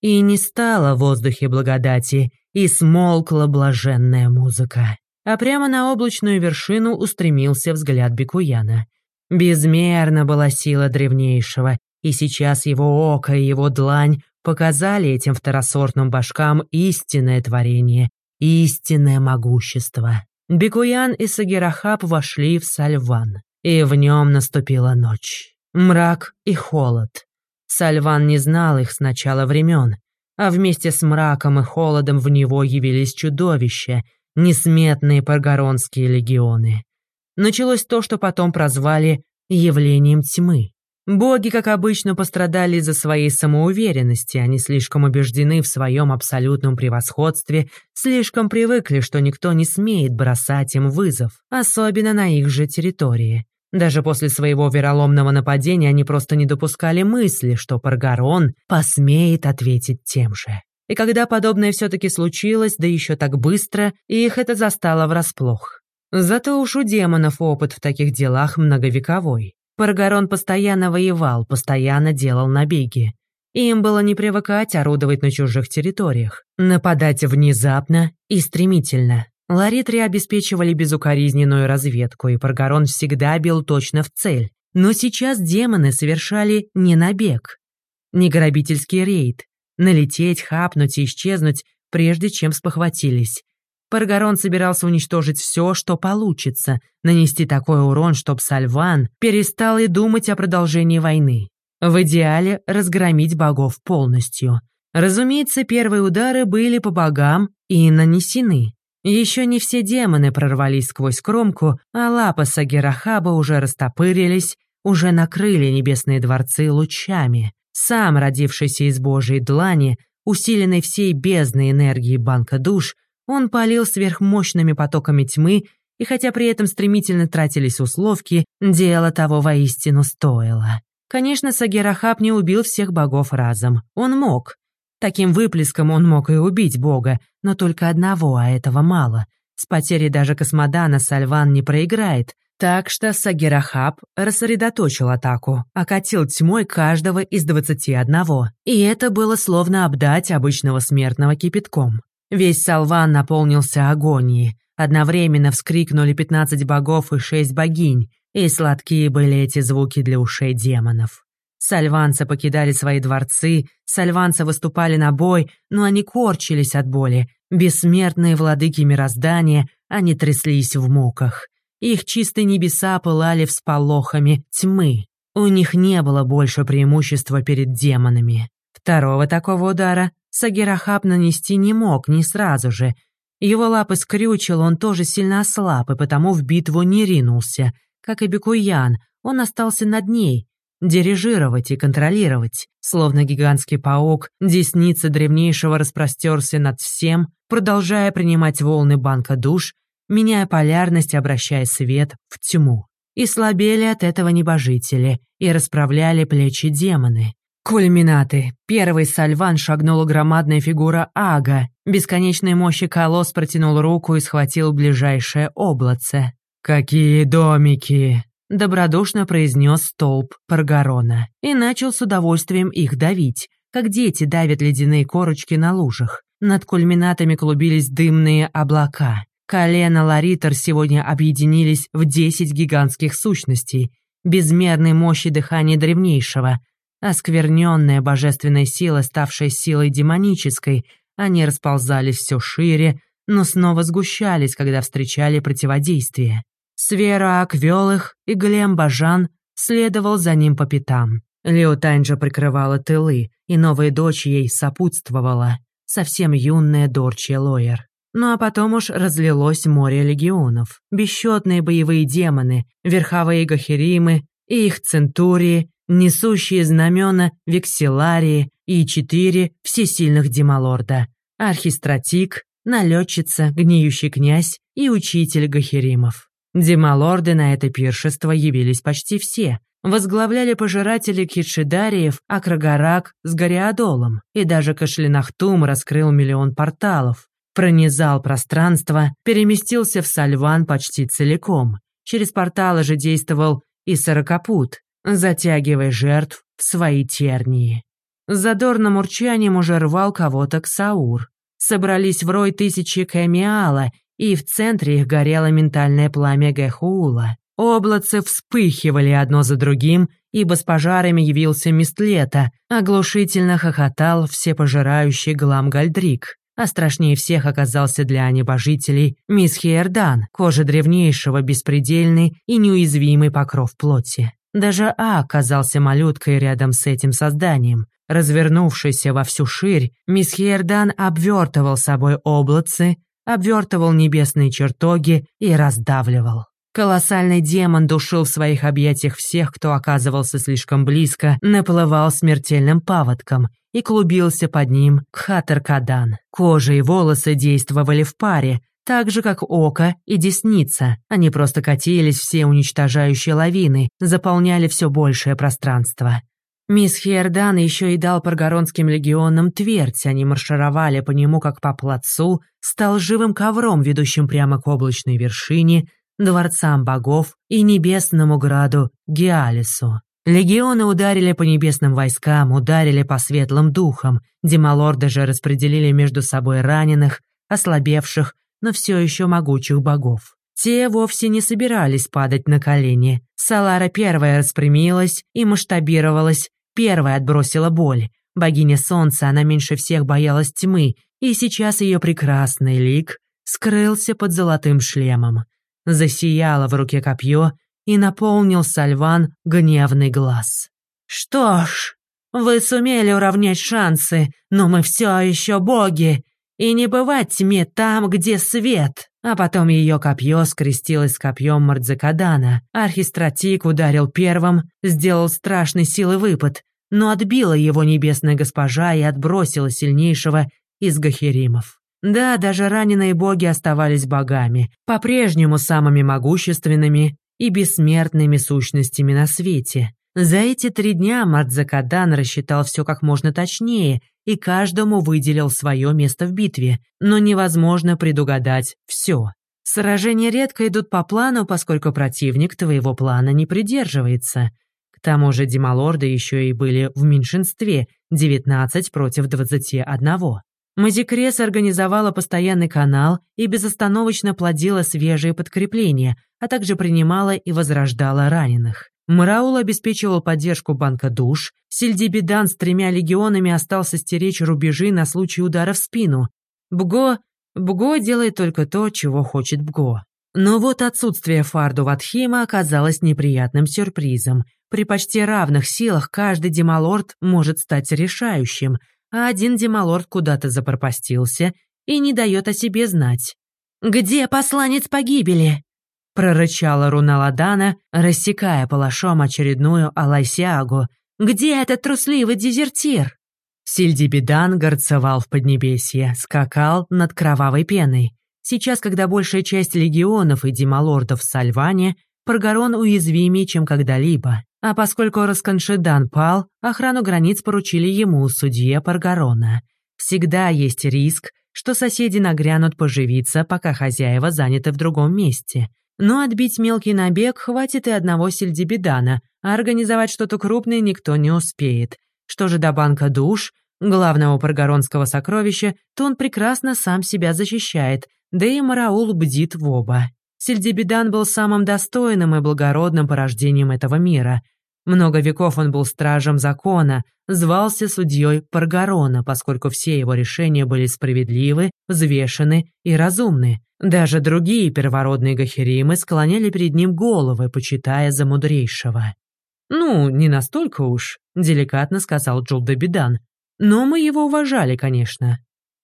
И не стало в воздухе благодати, и смолкла блаженная музыка. А прямо на облачную вершину устремился взгляд Бекуяна. Безмерна была сила древнейшего, и сейчас его око и его длань показали этим второсортным башкам истинное творение, истинное могущество. Бекуян и Сагирахаб вошли в Сальван, и в нем наступила ночь. Мрак и холод. Сальван не знал их с начала времен, а вместе с мраком и холодом в него явились чудовища, несметные паргаронские легионы. Началось то, что потом прозвали «явлением тьмы». Боги, как обычно, пострадали из-за своей самоуверенности, они слишком убеждены в своем абсолютном превосходстве, слишком привыкли, что никто не смеет бросать им вызов, особенно на их же территории. Даже после своего вероломного нападения они просто не допускали мысли, что Паргарон посмеет ответить тем же. И когда подобное все-таки случилось, да еще так быстро, их это застало врасплох. Зато уж у демонов опыт в таких делах многовековой. Паргарон постоянно воевал, постоянно делал набеги. Им было не привыкать орудовать на чужих территориях, нападать внезапно и стремительно. Ларитри обеспечивали безукоризненную разведку, и Паргарон всегда бил точно в цель. Но сейчас демоны совершали не набег, не грабительский рейд, налететь, хапнуть и исчезнуть, прежде чем спохватились. Паргарон собирался уничтожить все, что получится, нанести такой урон, чтоб Сальван перестал и думать о продолжении войны. В идеале разгромить богов полностью. Разумеется, первые удары были по богам и нанесены. Еще не все демоны прорвались сквозь кромку, а лапы Сагирахаба уже растопырились, уже накрыли небесные дворцы лучами. Сам, родившийся из Божьей длани, усиленный всей бездной энергией банка душ, он палил сверхмощными потоками тьмы, и хотя при этом стремительно тратились условки, дело того воистину стоило. Конечно, Сагерахаб не убил всех богов разом. Он мог. Таким выплеском он мог и убить бога, но только одного, а этого мало. С потерей даже космодана Сальван не проиграет, так что Сагерахаб рассредоточил атаку, окатил тьмой каждого из двадцати одного. И это было словно обдать обычного смертного кипятком. Весь Салван наполнился агонией. Одновременно вскрикнули пятнадцать богов и шесть богинь, и сладкие были эти звуки для ушей демонов. Сальванцы покидали свои дворцы, сальванцы выступали на бой, но они корчились от боли. Бессмертные владыки мироздания, они тряслись в муках. Их чистые небеса пылали всполохами тьмы. У них не было больше преимущества перед демонами. Второго такого удара Сагирахаб нанести не мог ни сразу же. Его лапы скрючил, он тоже сильно ослаб, и потому в битву не ринулся. Как и Бекуян, он остался над ней, дирижировать и контролировать. Словно гигантский паук, десница древнейшего распростерся над всем, продолжая принимать волны банка душ, меняя полярность, обращая свет в тьму. И слабели от этого небожители, и расправляли плечи демоны. Кульминаты. Первый сальван шагнула громадная фигура Ага. Бесконечной мощи колосс протянул руку и схватил ближайшее облаце. «Какие домики!» Добродушно произнес столб Паргарона и начал с удовольствием их давить, как дети давят ледяные корочки на лужах. Над кульминатами клубились дымные облака. Колено Ларитер сегодня объединились в десять гигантских сущностей, безмерной мощи дыхания древнейшего, оскверненная божественная сила, ставшая силой демонической, они расползались все шире, но снова сгущались, когда встречали противодействие. Сверак вел их, и Глем Бажан следовал за ним по пятам. Леотань же прикрывала тылы, и новая дочь ей сопутствовала, совсем юная Дорчия Лоер. Ну а потом уж разлилось море легионов. Бесчетные боевые демоны, верховые гахеримы и их центурии, несущие знамена векселарии и четыре всесильных демалорда. Архистратик, налетчица, гниющий князь и учитель гахеримов. Демалорды на это пиршество явились почти все. Возглавляли пожиратели китшидариев Акрагарак с Гориадолом, и даже Кашлинахтум раскрыл миллион порталов, пронизал пространство, переместился в Сальван почти целиком. Через порталы же действовал и Сорокопут, затягивая жертв в свои тернии. С задорным урчанием уже рвал кого-то к Саур. Собрались в рой тысячи Кэмиала и в центре их горело ментальное пламя Гэхуула. Облацы вспыхивали одно за другим, ибо с пожарами явился Мистлета, оглушительно хохотал всепожирающий Глам Гальдрик. А страшнее всех оказался для небожителей мисс Хиердан, кожа древнейшего, беспредельный и неуязвимый покров плоти. Даже А оказался малюткой рядом с этим созданием. Развернувшийся во всю ширь, мисс Хиердан обвертывал собой облацы, обвертывал небесные чертоги и раздавливал. Колоссальный демон душил в своих объятиях всех, кто оказывался слишком близко, наплывал смертельным паводком и клубился под ним Кхатар-Кадан. Кожа и волосы действовали в паре, так же, как око и десница. Они просто катились все уничтожающие лавины, заполняли все большее пространство. Мисс Хердан еще и дал паргоронским легионам твердь, они маршировали по нему как по плацу, стал живым ковром, ведущим прямо к облачной вершине, дворцам богов и небесному граду Геалису. Легионы ударили по небесным войскам, ударили по светлым духам, демалорды же распределили между собой раненых, ослабевших, но все еще могучих богов. Те вовсе не собирались падать на колени. Салара первая распрямилась и масштабировалась, Первая отбросила боль. Богиня солнца, она меньше всех боялась тьмы, и сейчас ее прекрасный лик скрылся под золотым шлемом. Засияло в руке копье и наполнил Сальван гневный глаз. «Что ж, вы сумели уравнять шансы, но мы все еще боги, и не бывать тьме там, где свет!» А потом ее копье скрестилось с копьем Мардзакадана. Архистратик ударил первым, сделал страшной силы выпад, но отбила его небесная госпожа и отбросила сильнейшего из гахеримов. Да, даже раненые боги оставались богами, по-прежнему самыми могущественными и бессмертными сущностями на свете. За эти три дня Мардзакадан рассчитал все как можно точнее и каждому выделил свое место в битве, но невозможно предугадать все. Сражения редко идут по плану, поскольку противник твоего плана не придерживается. К тому же демалорды еще и были в меньшинстве, 19 против 21. Мазикрес организовала постоянный канал и безостановочно плодила свежие подкрепления, а также принимала и возрождала раненых. Мараул обеспечивал поддержку банка душ, Сильдибидан с тремя легионами остался стеречь рубежи на случай удара в спину. Бго... Бго делает только то, чего хочет Бго. Но вот отсутствие Фарду Ватхима оказалось неприятным сюрпризом. При почти равных силах каждый демалорд может стать решающим, а один демалорд куда-то запропастился и не дает о себе знать. «Где посланец погибели?» Прорычала Руналадана, рассекая палашом очередную Алайсиагу. «Где этот трусливый дезертир?» Сильдибидан горцевал в Поднебесье, скакал над кровавой пеной. Сейчас, когда большая часть легионов и демалордов в Сальване, Паргарон уязвимее, чем когда-либо. А поскольку Расканшидан пал, охрану границ поручили ему, судье Паргарона. Всегда есть риск, что соседи нагрянут поживиться, пока хозяева заняты в другом месте. Но отбить мелкий набег хватит и одного сельдебедана, а организовать что-то крупное никто не успеет. Что же до банка душ, главного паргоронского сокровища, то он прекрасно сам себя защищает, да и Мараул бдит в оба. Сельдебедан был самым достойным и благородным порождением этого мира. Много веков он был стражем закона, звался судьей Паргарона, поскольку все его решения были справедливы, взвешены и разумны. Даже другие первородные гахеримы склоняли перед ним головы, почитая за мудрейшего. «Ну, не настолько уж», — деликатно сказал Джулдебидан. «Но мы его уважали, конечно».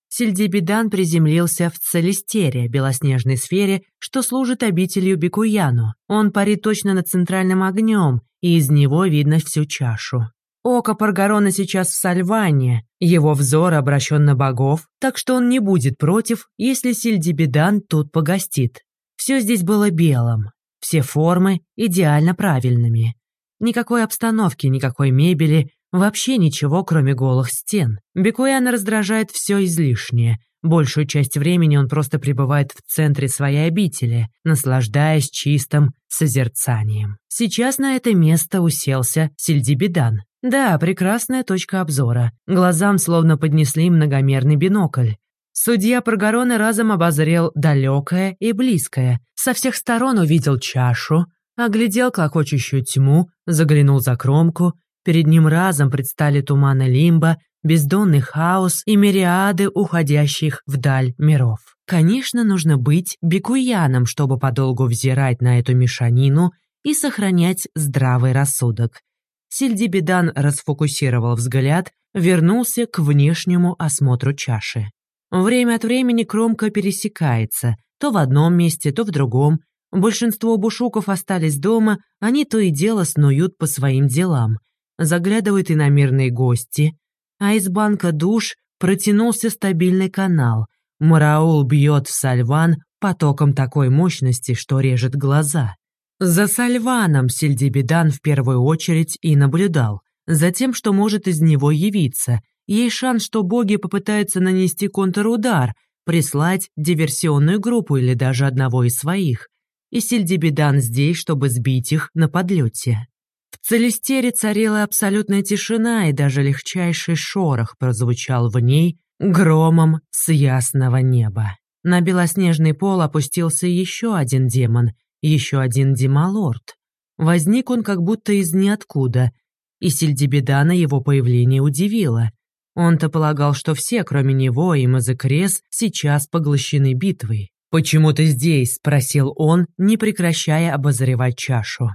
Сельдебидан приземлился в Целестере, белоснежной сфере, что служит обителью Бекуяну. Он парит точно над центральным огнем, и из него видно всю чашу. Око Паргарона сейчас в Сальване, его взор обращен на богов, так что он не будет против, если Сильдибидан тут погостит. Все здесь было белым, все формы идеально правильными. Никакой обстановки, никакой мебели, вообще ничего, кроме голых стен. Бекуяна раздражает все излишнее. Большую часть времени он просто пребывает в центре своей обители, наслаждаясь чистым созерцанием. Сейчас на это место уселся Сильдибидан. Да, прекрасная точка обзора. Глазам словно поднесли многомерный бинокль. Судья Прогорона разом обозрел далекое и близкое. Со всех сторон увидел чашу, оглядел клокочущую тьму, заглянул за кромку. Перед ним разом предстали туманы лимба, бездонный хаос и мириады уходящих вдаль миров. Конечно, нужно быть бекуяном, чтобы подолгу взирать на эту мешанину и сохранять здравый рассудок. Сильдибидан расфокусировал взгляд, вернулся к внешнему осмотру чаши. Время от времени кромка пересекается, то в одном месте, то в другом. Большинство бушуков остались дома, они то и дело снуют по своим делам. Заглядывают иномирные гости. А из банка душ протянулся стабильный канал. Мараул бьет в сальван потоком такой мощности, что режет глаза. За Сальваном Сельдебедан в первую очередь и наблюдал, за тем, что может из него явиться. Есть шанс, что боги попытаются нанести контрудар, прислать диверсионную группу или даже одного из своих. И Сельдебедан здесь, чтобы сбить их на подлете. В Целестере царила абсолютная тишина, и даже легчайший шорох прозвучал в ней громом с ясного неба. На белоснежный пол опустился еще один демон — еще один демалорд. Возник он как будто из ниоткуда, и Сильдебедана его появление удивило. Он-то полагал, что все, кроме него и Мазекрес, сейчас поглощены битвой. «Почему ты здесь?» — спросил он, не прекращая обозревать чашу.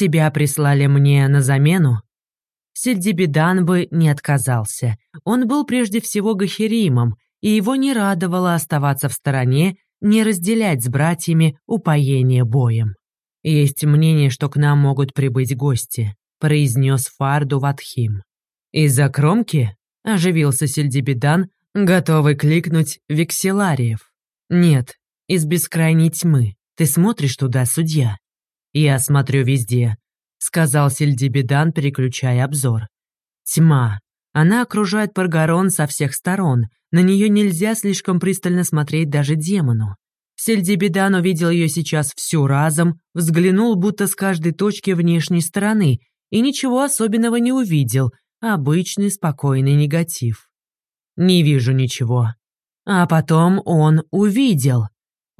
«Тебя прислали мне на замену?» Сельдибедан бы не отказался. Он был прежде всего Гахеримом, и его не радовало оставаться в стороне не разделять с братьями упоение боем. «Есть мнение, что к нам могут прибыть гости», — произнес Фарду Ватхим. «Из-за кромки?» — оживился Сельдибедан, готовый кликнуть векселариев. «Нет, из бескрайней тьмы. Ты смотришь туда, судья?» «Я смотрю везде», — сказал Сельдибедан, переключая обзор. «Тьма. Она окружает Паргарон со всех сторон, на нее нельзя слишком пристально смотреть даже демону. Сельдибедан увидел ее сейчас всю разом, взглянул будто с каждой точки внешней стороны и ничего особенного не увидел, обычный спокойный негатив. не вижу ничего. А потом он увидел.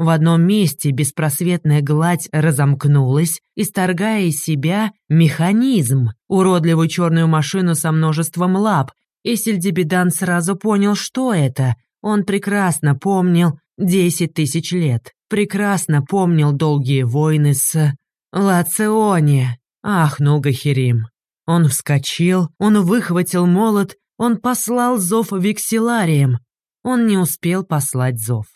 В одном месте беспросветная гладь разомкнулась, исторгая из себя механизм, уродливую черную машину со множеством лап, и Сельдебедан сразу понял, что это. Он прекрасно помнил десять тысяч лет, прекрасно помнил долгие войны с... Лационе. Ахнул Гахерим. Он вскочил, он выхватил молот, он послал зов векселарием. Он не успел послать зов.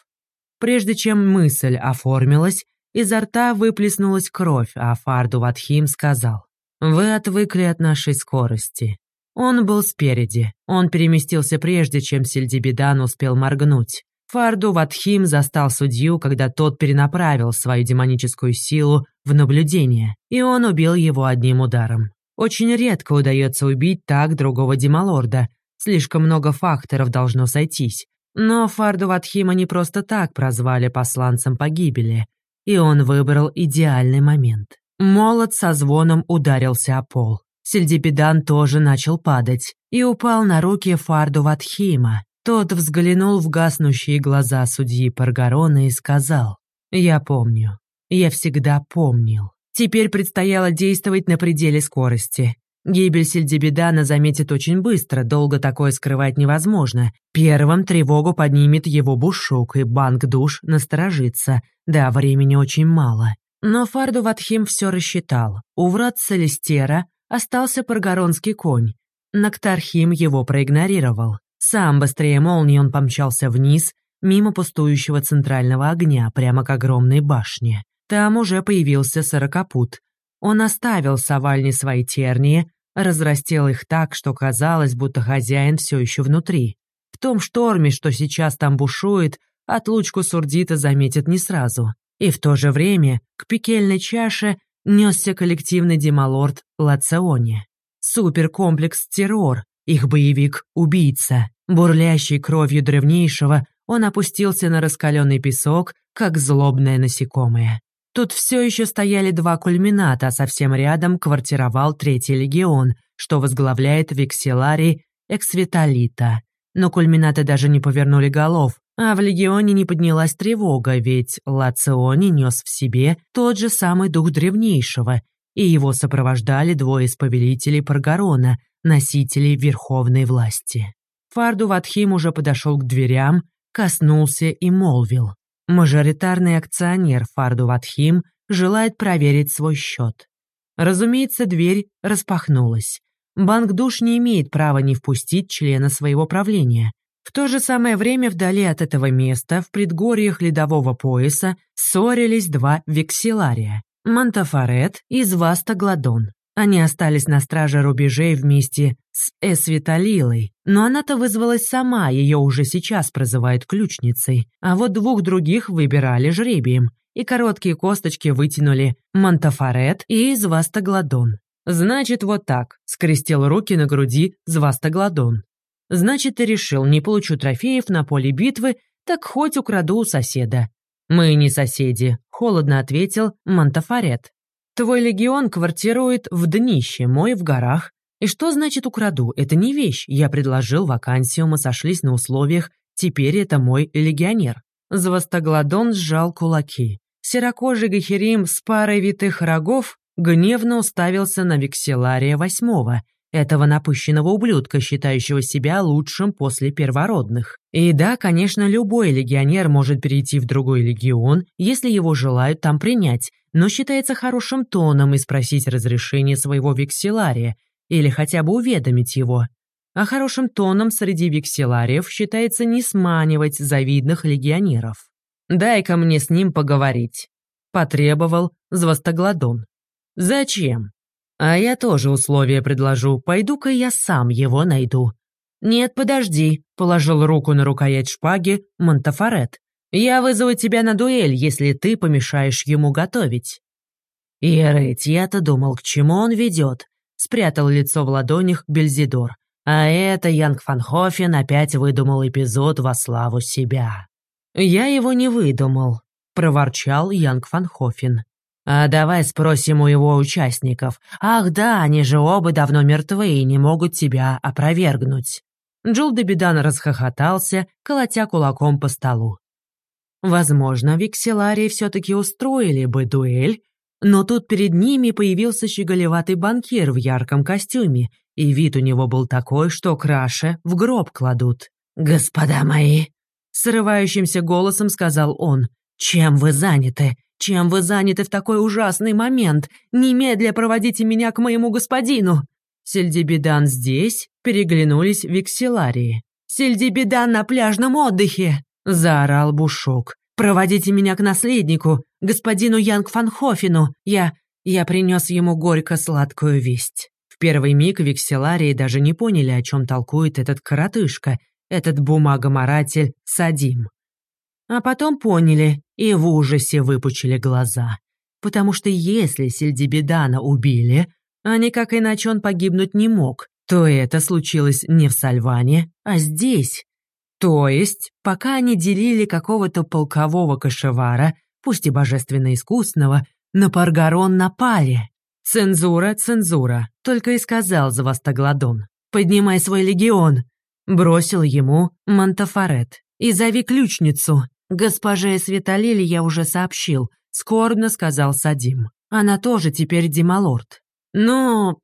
Прежде чем мысль оформилась, изо рта выплеснулась кровь, а Фарду Ватхим сказал, «Вы отвыкли от нашей скорости». Он был спереди. Он переместился прежде, чем Сельдибедан успел моргнуть. Фарду Ватхим застал судью, когда тот перенаправил свою демоническую силу в наблюдение, и он убил его одним ударом. Очень редко удается убить так другого демалорда, слишком много факторов должно сойтись. Но Фарду Ватхима не просто так прозвали посланцем погибели, и он выбрал идеальный момент. Молот со звоном ударился о пол. Сельдипедан тоже начал падать и упал на руки Фарду Ватхима. Тот взглянул в гаснущие глаза судьи Паргарона и сказал, «Я помню. Я всегда помнил». Теперь предстояло действовать на пределе скорости. Гибель Сельдебедана заметит очень быстро, долго такое скрывать невозможно. Первым тревогу поднимет его бушук, и банк душ насторожится. Да, времени очень мало. Но Фарду Ватхим все рассчитал. У врат Целестера остался паргоронский конь. Нактархим его проигнорировал. Сам быстрее молнии он помчался вниз, мимо пустующего центрального огня, прямо к огромной башне. Там уже появился сорокопут. Он оставил совальни свои тернии, разрастил их так, что казалось, будто хозяин все еще внутри. В том шторме, что сейчас там бушует, отлучку Сурдита заметят не сразу. И в то же время к пекельной чаше несся коллективный демалорд Лационе. Суперкомплекс «Террор», их боевик-убийца. Бурлящий кровью древнейшего, он опустился на раскаленный песок, как злобное насекомое. Тут все еще стояли два кульмината, а совсем рядом квартировал Третий легион, что возглавляет Викселарий Эксвиталита. Но кульминаты даже не повернули голов, а в легионе не поднялась тревога, ведь Лациони нес в себе тот же самый дух древнейшего, и его сопровождали двое из повелителей Паргарона, носителей верховной власти. Фарду Ватхим уже подошел к дверям, коснулся и молвил. Мажоритарный акционер Фарду Ватхим желает проверить свой счет. Разумеется, дверь распахнулась. Банк душ не имеет права не впустить члена своего правления. В то же самое время вдали от этого места, в предгорьях ледового пояса, ссорились два векселария – Монтафарет и Зваста Гладон. Они остались на страже рубежей вместе с Эсвиталилой, но она-то вызвалась сама, ее уже сейчас прозывают ключницей, а вот двух других выбирали жребием, и короткие косточки вытянули Монтафарет и Звастогладон. «Значит, вот так», — скрестил руки на груди Звастогладон. «Значит, ты решил, не получу трофеев на поле битвы, так хоть украду у соседа». «Мы не соседи», — холодно ответил Монтафарет. Твой легион квартирует в днище, мой в горах. И что значит украду? Это не вещь. Я предложил вакансию, мы сошлись на условиях. Теперь это мой легионер. Звостогладон сжал кулаки. Серокожий Гахерим с парой витых рогов гневно уставился на Векселария восьмого, этого напыщенного ублюдка, считающего себя лучшим после первородных. И да, конечно, любой легионер может перейти в другой легион, если его желают там принять, но считается хорошим тоном и спросить разрешение своего векселария или хотя бы уведомить его. А хорошим тоном среди векселариев считается не сманивать завидных легионеров. «Дай-ка мне с ним поговорить», — потребовал Звостогладон. «Зачем?» «А я тоже условия предложу. Пойду-ка я сам его найду». «Нет, подожди», — положил руку на рукоять шпаги Монтафарет. Я вызову тебя на дуэль, если ты помешаешь ему готовить». «Ирыть, я-то думал, к чему он ведет», — спрятал лицо в ладонях Бельзидор. «А это Янг Фанхофен опять выдумал эпизод во славу себя». «Я его не выдумал», — проворчал Янг Фанхофен. «А давай спросим у его участников. Ах да, они же оба давно мертвы и не могут тебя опровергнуть». Джул Дебидан расхохотался, колотя кулаком по столу. Возможно, Викселарии все-таки устроили бы дуэль, но тут перед ними появился щеголеватый банкир в ярком костюме, и вид у него был такой, что краше в гроб кладут. «Господа мои!» — срывающимся голосом сказал он. «Чем вы заняты? Чем вы заняты в такой ужасный момент? Немедля проводите меня к моему господину!» Сельдибедан здесь, переглянулись Викселарии. «Сельдибедан на пляжном отдыхе!» — заорал Бушок. «Проводите меня к наследнику, господину Янг Фанхофену. Я... я принес ему горько-сладкую весть». В первый миг Викселарии даже не поняли, о чем толкует этот коротышка, этот бумагоморатель Садим. А потом поняли и в ужасе выпучили глаза. Потому что если Сельдибедана убили, а никак иначе он погибнуть не мог, то это случилось не в Сальване, а здесь. То есть, пока они делили какого-то полкового кошевара, пусть и божественно искусного, на Паргарон напали. Цензура, цензура, только и сказал Завастогладон. «Поднимай свой легион!» Бросил ему Монтафарет. «И зови ключницу!» «Госпоже Светолили я уже сообщил», — скорбно сказал Садим. «Она тоже теперь демалорд». «Ну,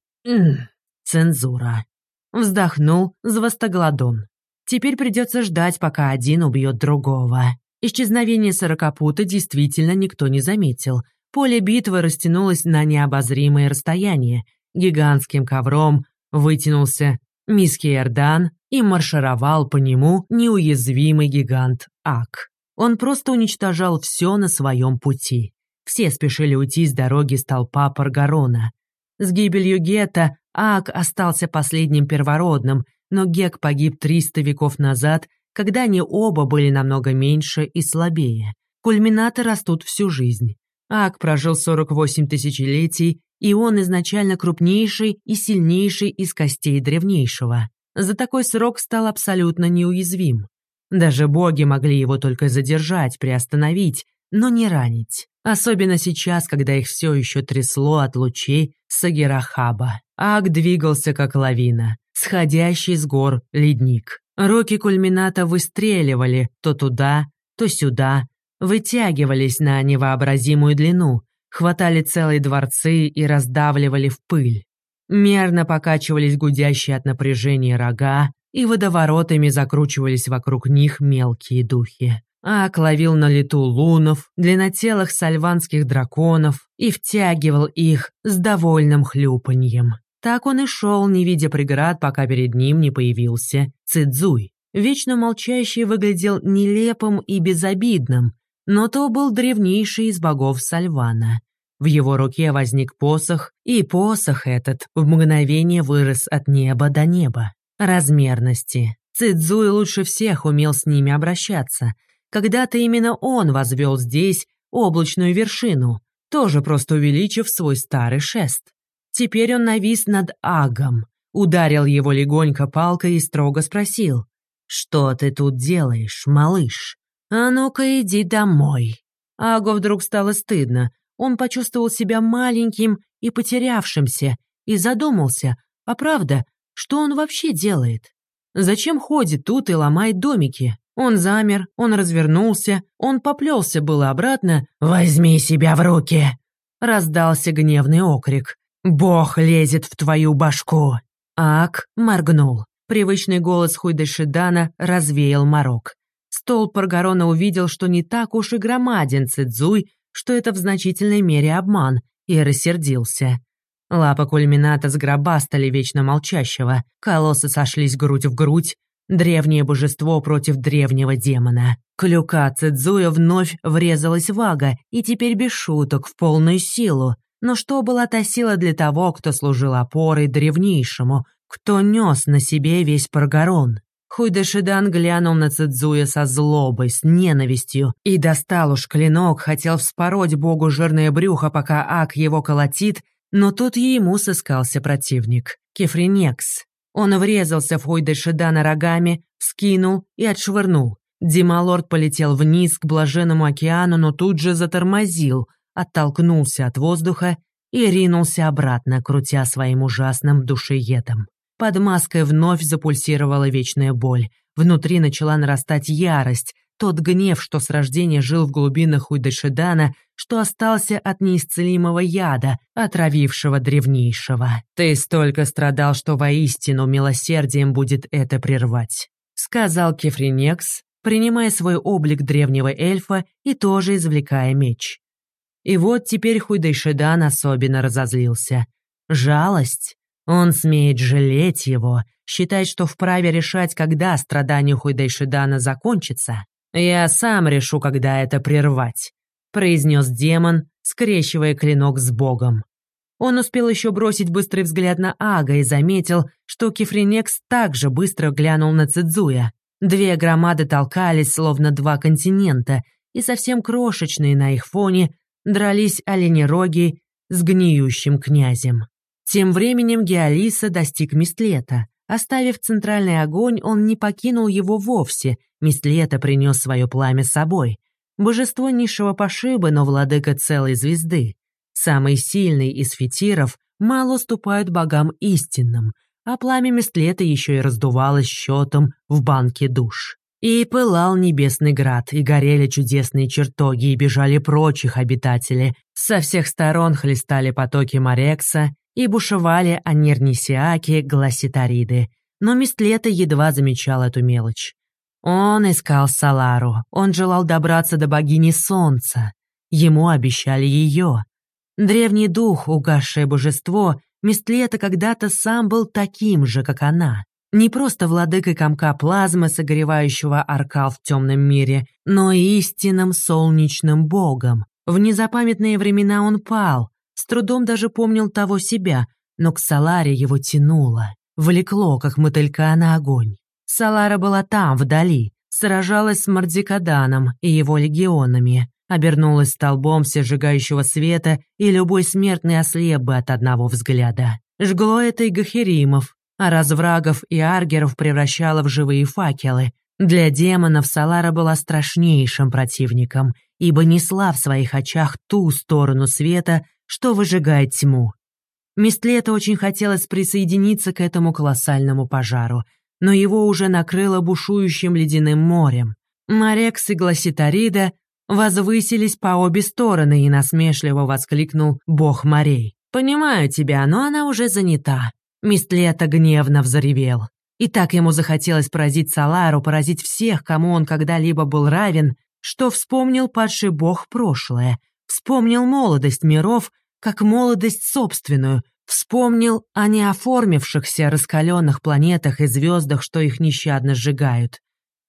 цензура». Вздохнул Звостогладон. Теперь придется ждать, пока один убьет другого. Исчезновение сорокопута действительно никто не заметил. Поле битвы растянулось на необозримое расстояние. Гигантским ковром вытянулся миский Эрдан и маршировал по нему неуязвимый гигант Ак. Он просто уничтожал все на своем пути. Все спешили уйти с дороги столпа Паргарона. С гибелью Гетта Ак остался последним первородным, но Гек погиб 300 веков назад, когда они оба были намного меньше и слабее. Кульминаты растут всю жизнь. Ак прожил 48 тысячелетий, и он изначально крупнейший и сильнейший из костей древнейшего. За такой срок стал абсолютно неуязвим. Даже боги могли его только задержать, приостановить, но не ранить. Особенно сейчас, когда их все еще трясло от лучей Сагирахаба. Ак двигался как лавина, сходящий с гор ледник. Руки кульмината выстреливали то туда, то сюда, вытягивались на невообразимую длину, хватали целые дворцы и раздавливали в пыль. Мерно покачивались гудящие от напряжения рога, и водоворотами закручивались вокруг них мелкие духи. Ак ловил на лету лунов, длиннотелых сальванских драконов и втягивал их с довольным хлюпаньем. Так он и шел, не видя преград, пока перед ним не появился Цидзуй. Вечно молчащий выглядел нелепым и безобидным, но то был древнейший из богов Сальвана. В его руке возник посох, и посох этот в мгновение вырос от неба до неба размерности. Цидзуй лучше всех умел с ними обращаться. Когда-то именно он возвел здесь облачную вершину, тоже просто увеличив свой старый шест. Теперь он навис над Агом, ударил его легонько палкой и строго спросил. «Что ты тут делаешь, малыш? А ну-ка иди домой». Агу вдруг стало стыдно. Он почувствовал себя маленьким и потерявшимся и задумался, а правда, что он вообще делает? Зачем ходит тут и ломает домики? Он замер, он развернулся, он поплелся было обратно. «Возьми себя в руки!» Раздался гневный окрик. «Бог лезет в твою башку!» Ак моргнул. Привычный голос Хуйдашидана развеял морок. Стол Паргарона увидел, что не так уж и громаден Цидзуй, что это в значительной мере обман, и рассердился. Лапы кульмината сгробастали вечно молчащего, колоссы сошлись грудь в грудь, древнее божество против древнего демона. Клюка Цидзуя вновь врезалась в Ага, и теперь без шуток, в полную силу. Но что была та сила для того, кто служил опорой древнейшему, кто нес на себе весь Паргарон? Хуйдашидан глянул на Цидзуя со злобой, с ненавистью, и достал уж клинок, хотел вспороть богу жирное брюхо, пока Ак его колотит, но тут ему сыскался противник — Кефринекс. Он врезался в Хойдешидана рогами, скинул и отшвырнул. Дималорд полетел вниз к блаженному океану, но тут же затормозил, оттолкнулся от воздуха и ринулся обратно, крутя своим ужасным душеедом. Под маской вновь запульсировала вечная боль. Внутри начала нарастать ярость, тот гнев, что с рождения жил в глубинах Уйдашидана, что остался от неисцелимого яда, отравившего древнейшего. Ты столько страдал, что воистину милосердием будет это прервать. Сказал Кефринекс, принимая свой облик древнего эльфа и тоже извлекая меч. И вот теперь Хуйдайшидан особенно разозлился. Жалость? Он смеет жалеть его, считать, что вправе решать, когда страдания Хуйдайшидана закончатся. «Я сам решу, когда это прервать», — произнес демон, скрещивая клинок с богом. Он успел еще бросить быстрый взгляд на Ага и заметил, что Кефринекс также быстро глянул на Цидзуя. Две громады толкались, словно два континента, и совсем крошечные на их фоне дрались оленероги с гниющим князем. Тем временем Геолиса достиг Местлета. Оставив центральный огонь, он не покинул его вовсе, Местлета принес свое пламя с собой. Божество низшего пошиба, но владыка целой звезды. Самый сильный из фетиров мало уступают богам истинным, а пламя Местлета еще и раздувалось счетом в банке душ. И пылал небесный град, и горели чудесные чертоги, и бежали прочих обитатели. Со всех сторон хлестали потоки Морекса, и бушевали анирнисиаки гласитариды, но Местлета едва замечал эту мелочь. Он искал Салару, он желал добраться до богини Солнца. Ему обещали ее. Древний дух, угасшее божество, Местлета когда-то сам был таким же, как она. Не просто владыкой комка плазмы, согревающего аркал в темном мире, но и истинным солнечным богом. В незапамятные времена он пал, с трудом даже помнил того себя, но к Саларе его тянуло, влекло, как мотылька на огонь. Салара была там, вдали, сражалась с Мардикаданом и его легионами, обернулась столбом всежигающего света, и любой смертный ослеп бы от одного взгляда. Жгло это и Гахеримов, а разврагов и аргеров превращало в живые факелы. Для демонов Салара была страшнейшим противником, ибо несла в своих очах ту сторону света, что выжигает тьму. Местлета очень хотелось присоединиться к этому колоссальному пожару, но его уже накрыло бушующим ледяным морем. Марекс и Гласитарида возвысились по обе стороны и насмешливо воскликнул бог морей. «Понимаю тебя, но она уже занята». Местлета гневно взревел. И так ему захотелось поразить Салару, поразить всех, кому он когда-либо был равен, что вспомнил падший бог прошлое, вспомнил молодость миров как молодость собственную, вспомнил о неоформившихся раскаленных планетах и звездах, что их нещадно сжигают.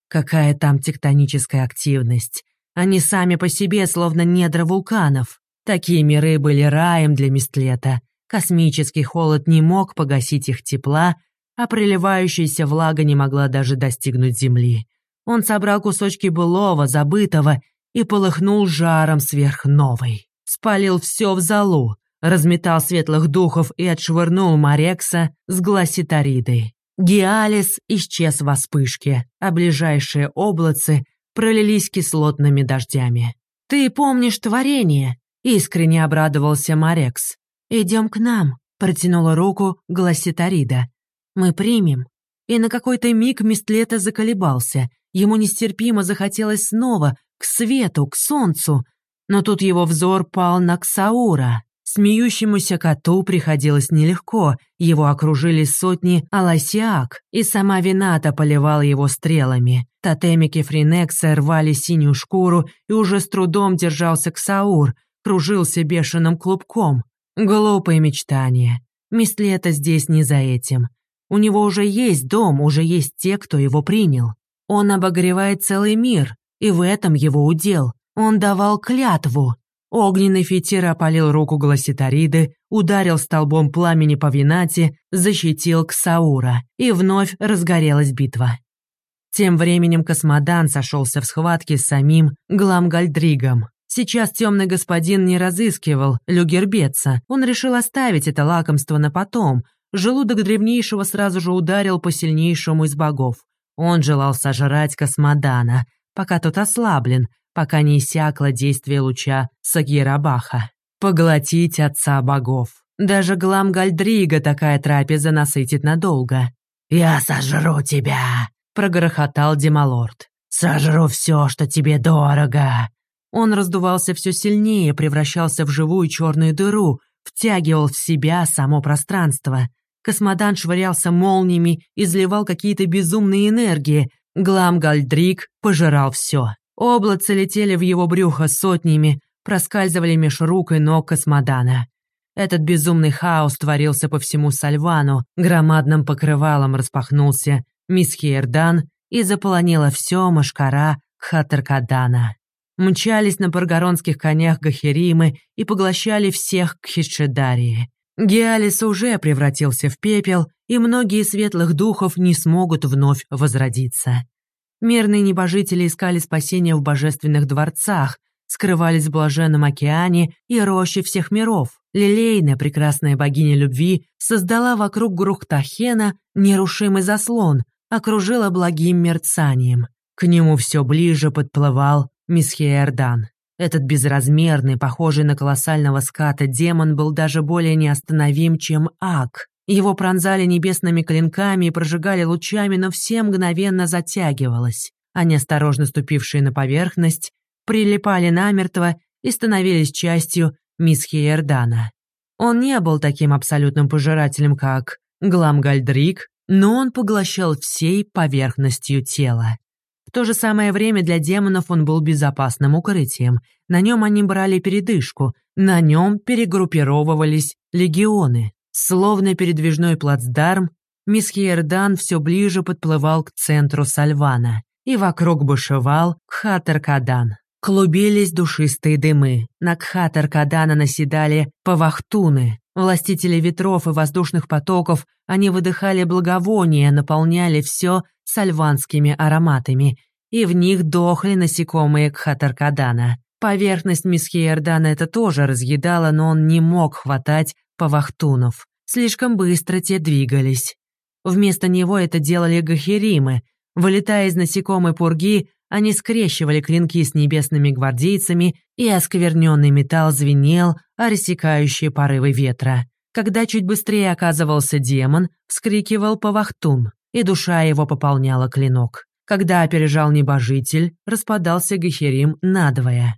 Какая там тектоническая активность. Они сами по себе словно недра вулканов. Такие миры были раем для Местлета. Космический холод не мог погасить их тепла, а приливающаяся влага не могла даже достигнуть Земли. Он собрал кусочки былого, забытого и полыхнул жаром сверхновой спалил все в залу, разметал светлых духов и отшвырнул Марекса с гласитаридой. Гиалис исчез во вспышке, а ближайшие облацы пролились кислотными дождями. «Ты помнишь творение?» — искренне обрадовался Марекс. «Идем к нам», — протянула руку Гласитарида. «Мы примем». И на какой-то миг Местлета заколебался. Ему нестерпимо захотелось снова к свету, к солнцу, но тут его взор пал на Ксаура. Смеющемуся коту приходилось нелегко, его окружили сотни аласиак, и сама Вината поливала его стрелами. Тотемики Фринекса рвали синюю шкуру, и уже с трудом держался Ксаур, кружился бешеным клубком. Глупые мечтания. Местлета здесь не за этим. У него уже есть дом, уже есть те, кто его принял. Он обогревает целый мир, и в этом его удел. Он давал клятву. Огненный фитир опалил руку Гласитариды, ударил столбом пламени по Винате, защитил Ксаура, и вновь разгорелась битва. Тем временем космодан сошелся в схватке с самим Гламгальдригом. Сейчас темный господин не разыскивал люгербеца, он решил оставить это лакомство на потом. Желудок древнейшего сразу же ударил по сильнейшему из богов. Он желал сожрать космодана, пока тот ослаблен, пока не иссякло действие луча Сагирабаха. Поглотить отца богов. Даже глам Гальдрига такая трапеза насытит надолго. «Я сожру тебя!» — прогрохотал Демалорд. «Сожру все, что тебе дорого!» Он раздувался все сильнее, превращался в живую черную дыру, втягивал в себя само пространство. Космодан швырялся молниями, изливал какие-то безумные энергии. Глам Гальдрик пожирал все. Облацы летели в его брюхо сотнями, проскальзывали меж рук и ног Космодана. Этот безумный хаос творился по всему Сальвану, громадным покрывалом распахнулся Мисхиердан и заполонила все Машкара Хатаркадана. Мчались на паргоронских конях Гахеримы и поглощали всех Кхишедарии. Геалис уже превратился в пепел, и многие светлых духов не смогут вновь возродиться. Мирные небожители искали спасения в божественных дворцах, скрывались в блаженном океане и роще всех миров. Лилейная, прекрасная богиня любви, создала вокруг Грухтахена нерушимый заслон, окружила благим мерцанием. К нему все ближе подплывал Мисхеердан. Этот безразмерный, похожий на колоссального ската демон был даже более неостановим, чем Ак. Его пронзали небесными клинками и прожигали лучами, но все мгновенно затягивалось. Они, осторожно ступившие на поверхность, прилипали намертво и становились частью Мисхиердана. Он не был таким абсолютным пожирателем, как Гламгальдрик, но он поглощал всей поверхностью тела. В то же самое время для демонов он был безопасным укрытием. На нем они брали передышку, на нем перегруппировывались легионы. Словно передвижной плацдарм, Мисхиердан все ближе подплывал к центру Сальвана, и вокруг бушевал Кхатаркадан. Клубились душистые дымы. На Кхатаркадана наседали павахтуны, властители ветров и воздушных потоков. Они выдыхали благовония, наполняли все сальванскими ароматами, и в них дохли насекомые Кхатаркадана. Поверхность Мисхиердана это тоже разъедала, но он не мог хватать павахтунов. Слишком быстро те двигались. Вместо него это делали гахеримы. Вылетая из насекомой пурги, они скрещивали клинки с небесными гвардейцами, и оскверненный металл звенел, рассекающие порывы ветра. Когда чуть быстрее оказывался демон, вскрикивал Павахтун, и душа его пополняла клинок. Когда опережал небожитель, распадался Гахерим надвое.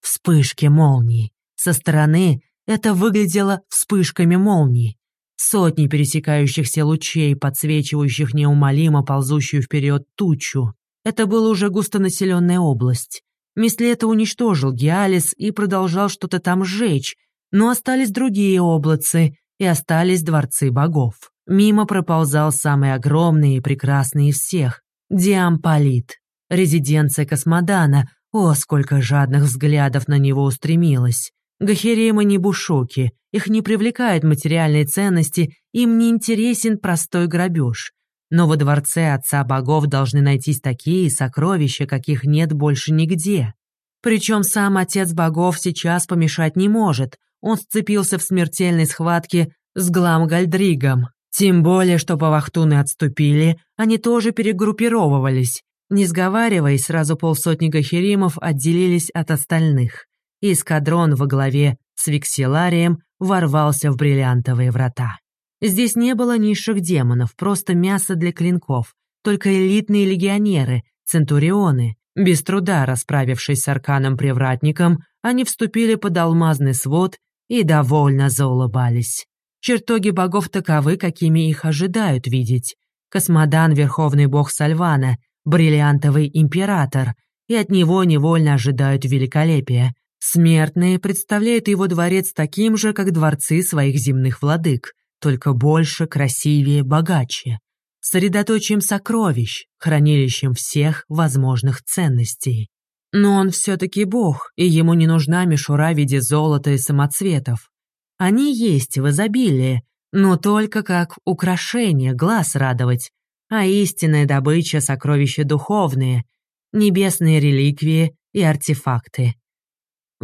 Вспышки молний. Со стороны это выглядело вспышками молний. Сотни пересекающихся лучей, подсвечивающих неумолимо ползущую вперед тучу. Это была уже густонаселенная область. Меслета уничтожил Геалис и продолжал что-то там сжечь, но остались другие облацы и остались дворцы богов. Мимо проползал самый огромный и прекрасный из всех — Диамполит, резиденция Космодана. О, сколько жадных взглядов на него устремилось. Гахеремы не бушоки, их не привлекают материальные ценности, им не интересен простой грабеж. Но во дворце отца богов должны найтись такие сокровища, каких нет больше нигде. Причем сам отец богов сейчас помешать не может. Он сцепился в смертельной схватке с Гламгальдригом. Тем более, что повахтуны отступили, они тоже перегруппировывались. Не сговариваясь, сразу полсотни гахеримов отделились от остальных и эскадрон во главе с Виксиларием ворвался в бриллиантовые врата. Здесь не было низших демонов, просто мясо для клинков, только элитные легионеры, центурионы. Без труда расправившись с арканом-привратником, они вступили под алмазный свод и довольно заулыбались. Чертоги богов таковы, какими их ожидают видеть. Космодан — верховный бог Сальвана, бриллиантовый император, и от него невольно ожидают великолепия. Смертные представляют его дворец таким же, как дворцы своих земных владык, только больше, красивее, богаче, средоточием сокровищ, хранилищем всех возможных ценностей. Но он все-таки бог, и ему не нужна мишура в виде золота и самоцветов. Они есть в изобилии, но только как украшение, глаз радовать, а истинная добыча — сокровища духовные, небесные реликвии и артефакты.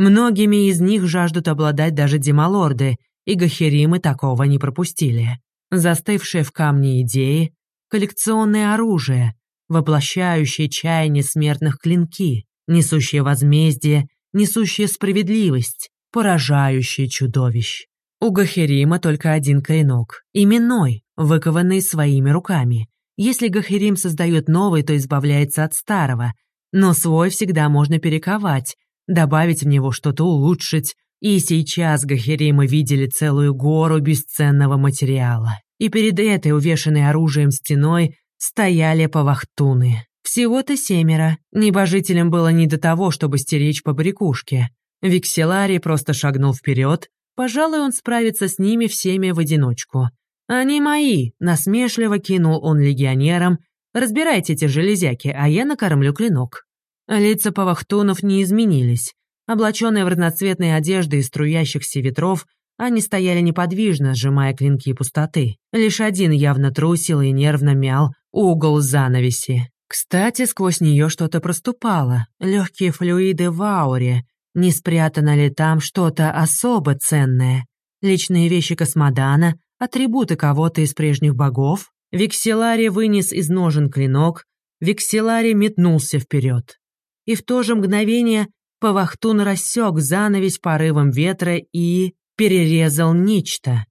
Многими из них жаждут обладать даже демалорды, и гахеримы такого не пропустили. Застывшие в камне идеи, коллекционное оружие, воплощающие чаяние смертных клинки, несущие возмездие, несущие справедливость, поражающие чудовищ. У Гахерима только один клинок, именной, выкованный своими руками. Если Гахерим создает новый, то избавляется от старого, но свой всегда можно перековать, добавить в него что-то улучшить, и сейчас Гахеримы видели целую гору бесценного материала. И перед этой, увешанной оружием стеной, стояли повахтуны. Всего-то семеро. Небожителям было не до того, чтобы стеречь по брякушке. Викселарий просто шагнул вперед. Пожалуй, он справится с ними всеми в одиночку. «Они мои!» — насмешливо кинул он легионерам. «Разбирайте эти железяки, а я накормлю клинок». Лица повахтунов не изменились. Облаченные в разноцветные одежды из струящихся ветров, они стояли неподвижно, сжимая клинки пустоты. Лишь один явно трусил и нервно мял угол занавеси. Кстати, сквозь нее что-то проступало, легкие флюиды в ауре. Не спрятано ли там что-то особо ценное? Личные вещи космодана, атрибуты кого-то из прежних богов? Викселари вынес из ножен клинок, Викселари метнулся вперед. И в то же мгновение Павахтун рассек занавесь порывом ветра и перерезал нечто.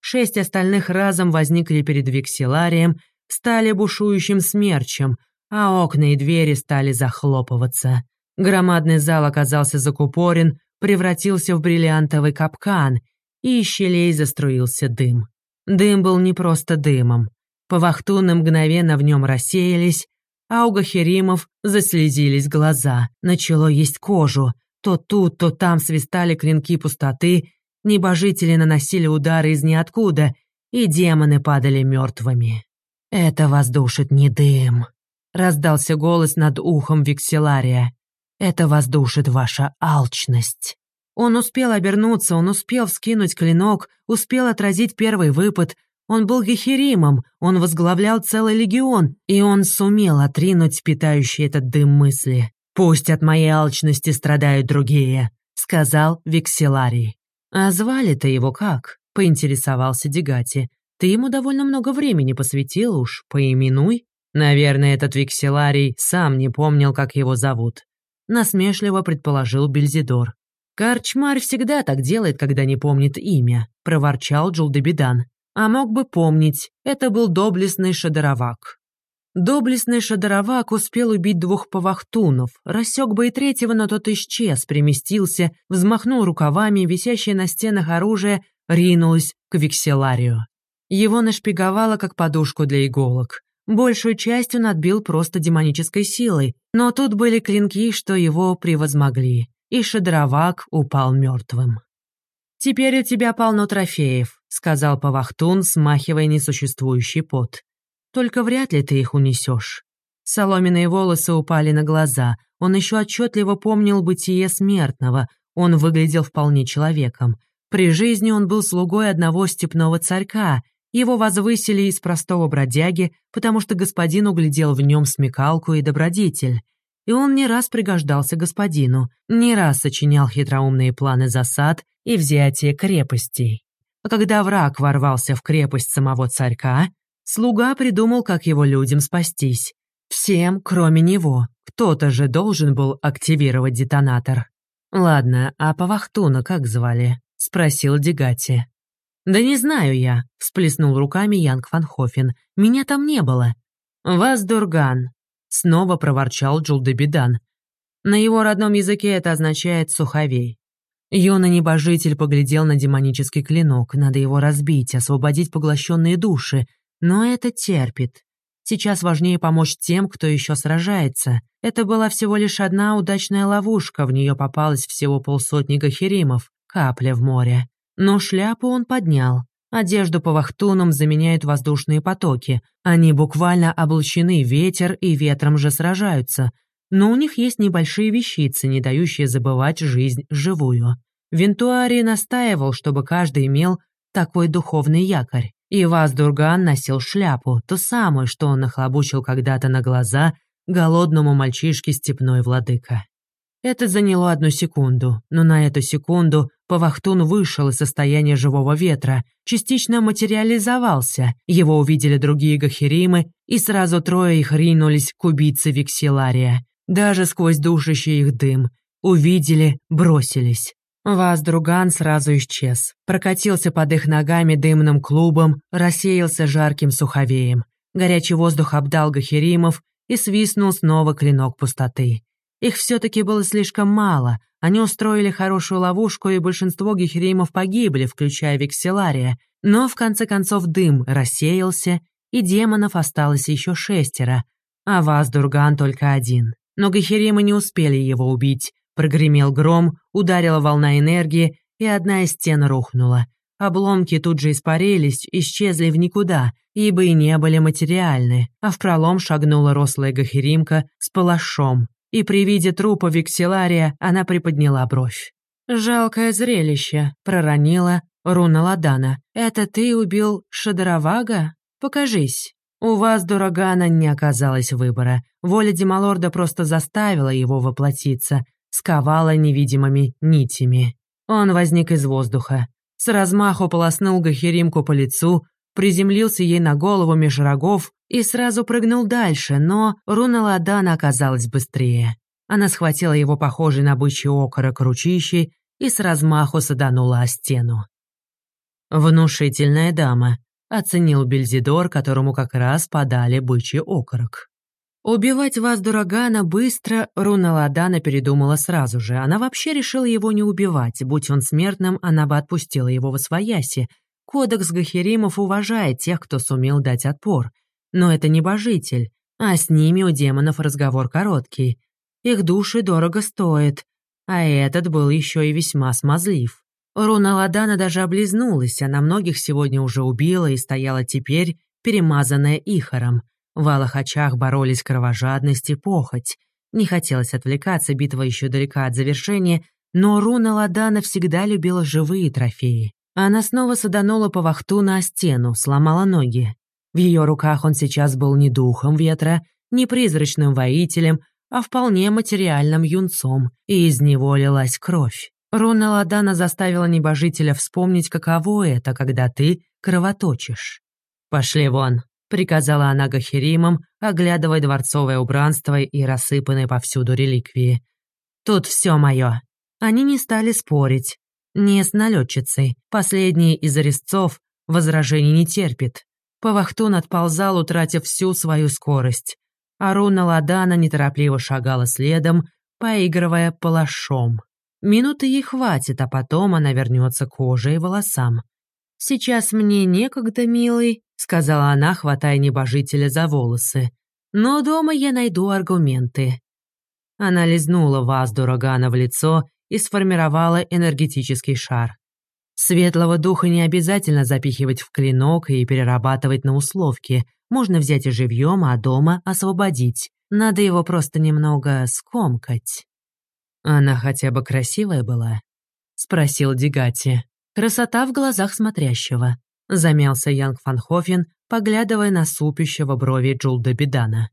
Шесть остальных разом возникли перед Викселарием, стали бушующим смерчем, а окна и двери стали захлопываться. Громадный зал оказался закупорен, превратился в бриллиантовый капкан, и из щелей заструился дым. Дым был не просто дымом. Павахтуны мгновенно в нем рассеялись, а у Гахеримов заслезились глаза, начало есть кожу. То тут, то там свистали клинки пустоты, небожители наносили удары из ниоткуда, и демоны падали мертвыми. «Это воздушит не дым», — раздался голос над ухом Викселария. «Это воздушит ваша алчность». Он успел обернуться, он успел вскинуть клинок, успел отразить первый выпад, он был Гехеримом, он возглавлял целый легион, и он сумел отринуть питающий этот дым мысли. «Пусть от моей алчности страдают другие», — сказал Викселарий. «А звали-то его как?» — поинтересовался Дегати. «Ты ему довольно много времени посвятил уж, поименуй». Наверное, этот Викселарий сам не помнил, как его зовут. Насмешливо предположил Бельзидор. «Карчмарь всегда так делает, когда не помнит имя», — проворчал Джулдебидан. А мог бы помнить, это был доблестный Шадоровак. Доблестный Шадоровак успел убить двух повахтунов, рассек бы и третьего, но тот исчез, приместился, взмахнул рукавами, висящее на стенах оружие ринулось к Викселарию. Его нашпиговало, как подушку для иголок. Большую часть он отбил просто демонической силой, но тут были клинки, что его превозмогли, и Шадоровак упал мертвым. «Теперь у тебя полно трофеев», — сказал Павахтун, смахивая несуществующий пот. «Только вряд ли ты их унесешь». Соломенные волосы упали на глаза. Он еще отчетливо помнил бытие смертного. Он выглядел вполне человеком. При жизни он был слугой одного степного царька. Его возвысили из простого бродяги, потому что господин углядел в нем смекалку и добродетель. И он не раз пригождался господину, не раз сочинял хитроумные планы засад и взятия крепостей. А когда враг ворвался в крепость самого царька, слуга придумал, как его людям спастись. Всем, кроме него. Кто-то же должен был активировать детонатор. «Ладно, а Павахтуна как звали?» — спросил Дегати. «Да не знаю я», — всплеснул руками Янг Фанхофен. «Меня там не было». «Вас Дурган», — снова проворчал Джулдебидан. На его родном языке это означает «суховей». Юный-небожитель поглядел на демонический клинок, надо его разбить, освободить поглощенные души, но это терпит. Сейчас важнее помочь тем, кто еще сражается. Это была всего лишь одна удачная ловушка, в нее попалось всего полсотни гахеримов, капля в море. Но шляпу он поднял. Одежду по вахтунам заменяют воздушные потоки. Они буквально облучены ветер и ветром же сражаются но у них есть небольшие вещицы, не дающие забывать жизнь живую. Винтуарий настаивал, чтобы каждый имел такой духовный якорь. И Ваздурган носил шляпу, ту самую, что он нахлобучил когда-то на глаза голодному мальчишке степной владыка. Это заняло одну секунду, но на эту секунду Павахтун вышел из состояния живого ветра, частично материализовался, его увидели другие гахеримы, и сразу трое их ринулись к убийце Виксилария даже сквозь душащий их дым. Увидели, бросились. Ваз-друган сразу исчез. Прокатился под их ногами дымным клубом, рассеялся жарким суховеем. Горячий воздух обдал Гахеримов и свистнул снова клинок пустоты. Их все-таки было слишком мало. Они устроили хорошую ловушку, и большинство гехеримов погибли, включая Викселария. Но, в конце концов, дым рассеялся, и демонов осталось еще шестеро, а вас, Дурган, только один. Но гехеримы не успели его убить. Прогремел гром, ударила волна энергии, и одна из стен рухнула. Обломки тут же испарились, исчезли в никуда, ибо и не были материальны, а в пролом шагнула рослая гахеримка с палашом, и при виде трупа Викселария она приподняла бровь. «Жалкое зрелище», — проронила Руна Ладана. «Это ты убил Шадаровага? Покажись». У вас, Дурагана, не оказалось выбора. Воля Демалорда просто заставила его воплотиться, сковала невидимыми нитями. Он возник из воздуха. С размаху полоснул Гахеримку по лицу, приземлился ей на голову меж рогов и сразу прыгнул дальше, но руна Ладана оказалась быстрее. Она схватила его похожий на бычий окорок ручищей и с размаху саданула о стену. «Внушительная дама», — оценил Бельзидор, которому как раз подали бычий окорок. Убивать вас, Дурагана, быстро Руна Ладана передумала сразу же. Она вообще решила его не убивать. Будь он смертным, она бы отпустила его во свояси, Кодекс Гахеримов уважает тех, кто сумел дать отпор. Но это небожитель, а с ними у демонов разговор короткий. Их души дорого стоят, а этот был еще и весьма смазлив. Руна Ладана даже облизнулась, она многих сегодня уже убила и стояла теперь, перемазанная ихором. В алых боролись кровожадность и похоть. Не хотелось отвлекаться, битва еще далека от завершения, но Руна Ладана всегда любила живые трофеи. Она снова саданула по вахту на стену, сломала ноги. В ее руках он сейчас был не духом ветра, не призрачным воителем, а вполне материальным юнцом, и из него лилась кровь. Руна Ладана заставила небожителя вспомнить, каково это, когда ты кровоточишь. «Пошли вон», — приказала она Гахеримам, оглядывая дворцовое убранство и рассыпанные повсюду реликвии. «Тут все мое». Они не стали спорить, не с налетчицей. Последний из резцов возражений не терпит. Павахтун отползал, утратив всю свою скорость. Аруна Ладана неторопливо шагала следом, поигрывая палашом. Минуты ей хватит, а потом она вернется к коже и волосам. «Сейчас мне некогда, милый», — сказала она, хватая небожителя за волосы. «Но дома я найду аргументы». Она лизнула вас Дурагана в лицо и сформировала энергетический шар. Светлого духа не обязательно запихивать в клинок и перерабатывать на условки. Можно взять и живьем, а дома освободить. Надо его просто немного скомкать. «Она хотя бы красивая была?» — спросил Дигати. Красота в глазах смотрящего. Замялся Янг Фанхофен, поглядывая на супящего брови Джулда Бедана.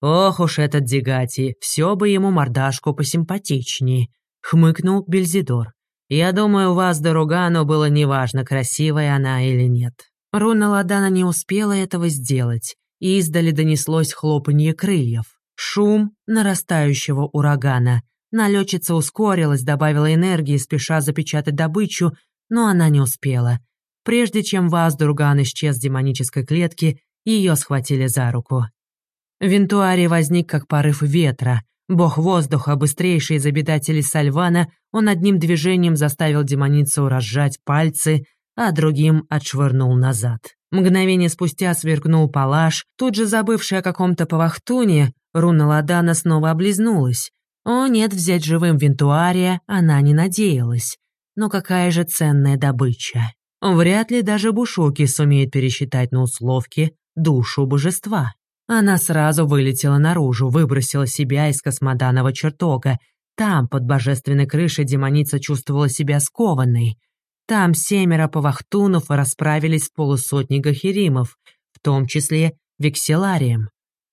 «Ох уж этот Дигати, все бы ему мордашку посимпатичнее хмыкнул Бельзидор. «Я думаю, у вас, Доругану, было неважно, красивая она или нет». Руна Ладана не успела этого сделать, и издали донеслось хлопанье крыльев. Шум нарастающего урагана. Налетчица ускорилась, добавила энергии, спеша запечатать добычу, но она не успела. Прежде чем Ваздурган исчез с демонической клетки, ее схватили за руку. Вентуарий возник как порыв ветра, Бог воздуха, быстрейший из обитателей Сальвана, он одним движением заставил демоницу разжать пальцы, а другим отшвырнул назад. Мгновение спустя сверкнул палаш, тут же забывший о каком-то повахтуне, руна Ладана снова облизнулась. О нет, взять живым Вентуария она не надеялась. Но какая же ценная добыча. Вряд ли даже Бушоки сумеет пересчитать на условки душу божества. Она сразу вылетела наружу, выбросила себя из космоданного чертога. Там, под божественной крышей, демоница чувствовала себя скованной. Там семеро повахтунов расправились с полусотней гахеримов, в том числе векселарием.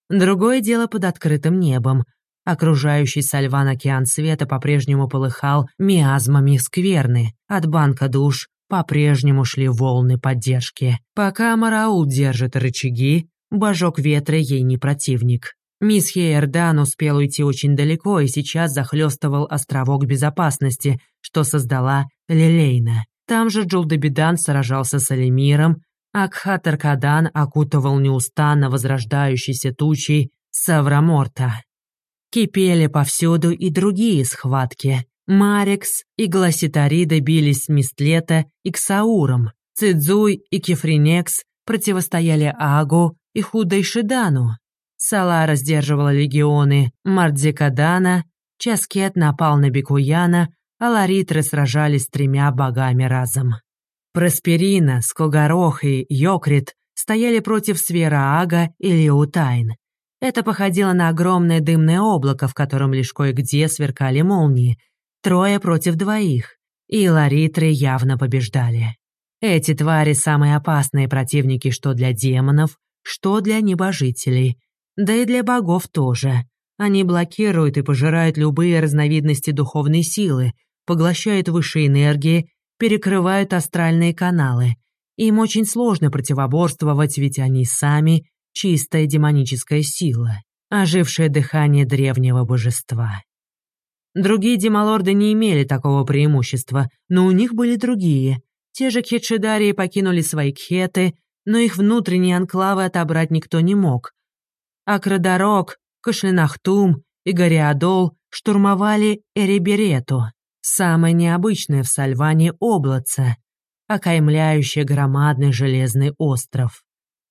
Другое дело под открытым небом. Окружающий Сальван океан света по-прежнему полыхал миазмами скверны. От банка душ по-прежнему шли волны поддержки. Пока Мараул держит рычаги, Божок ветра ей не противник. Мисс Хейердан успел уйти очень далеко и сейчас захлестывал островок безопасности, что создала Лилейна. Там же Джулдебидан сражался с Алимиром, а Кхатаркадан окутывал неустанно возрождающейся тучей Савраморта. Кипели повсюду и другие схватки. Марикс и Гласитарида бились с Мистлета и Ксауром. Цидзуй и Кефринекс противостояли Агу и Худайшидану. Салара сдерживала легионы Мардзикадана, Часкет напал на Бекуяна, а Ларитры сражались с тремя богами разом. Просперина, Скогорох и Йокрит стояли против Свераага и Леутайн. Это походило на огромное дымное облако, в котором лишь кое-где сверкали молнии. Трое против двоих. И ларитры явно побеждали. Эти твари самые опасные противники что для демонов, что для небожителей. Да и для богов тоже. Они блокируют и пожирают любые разновидности духовной силы, поглощают высшие энергии, перекрывают астральные каналы. Им очень сложно противоборствовать, ведь они сами — чистая демоническая сила, ожившее дыхание древнего божества. Другие демалорды не имели такого преимущества, но у них были другие — те же кхетшидарии покинули свои кхеты, но их внутренние анклавы отобрать никто не мог. Акродорог, Кашлинахтум и Гориадол штурмовали Эреберету, самое необычное в Сальване облаце, окаймляющее громадный железный остров.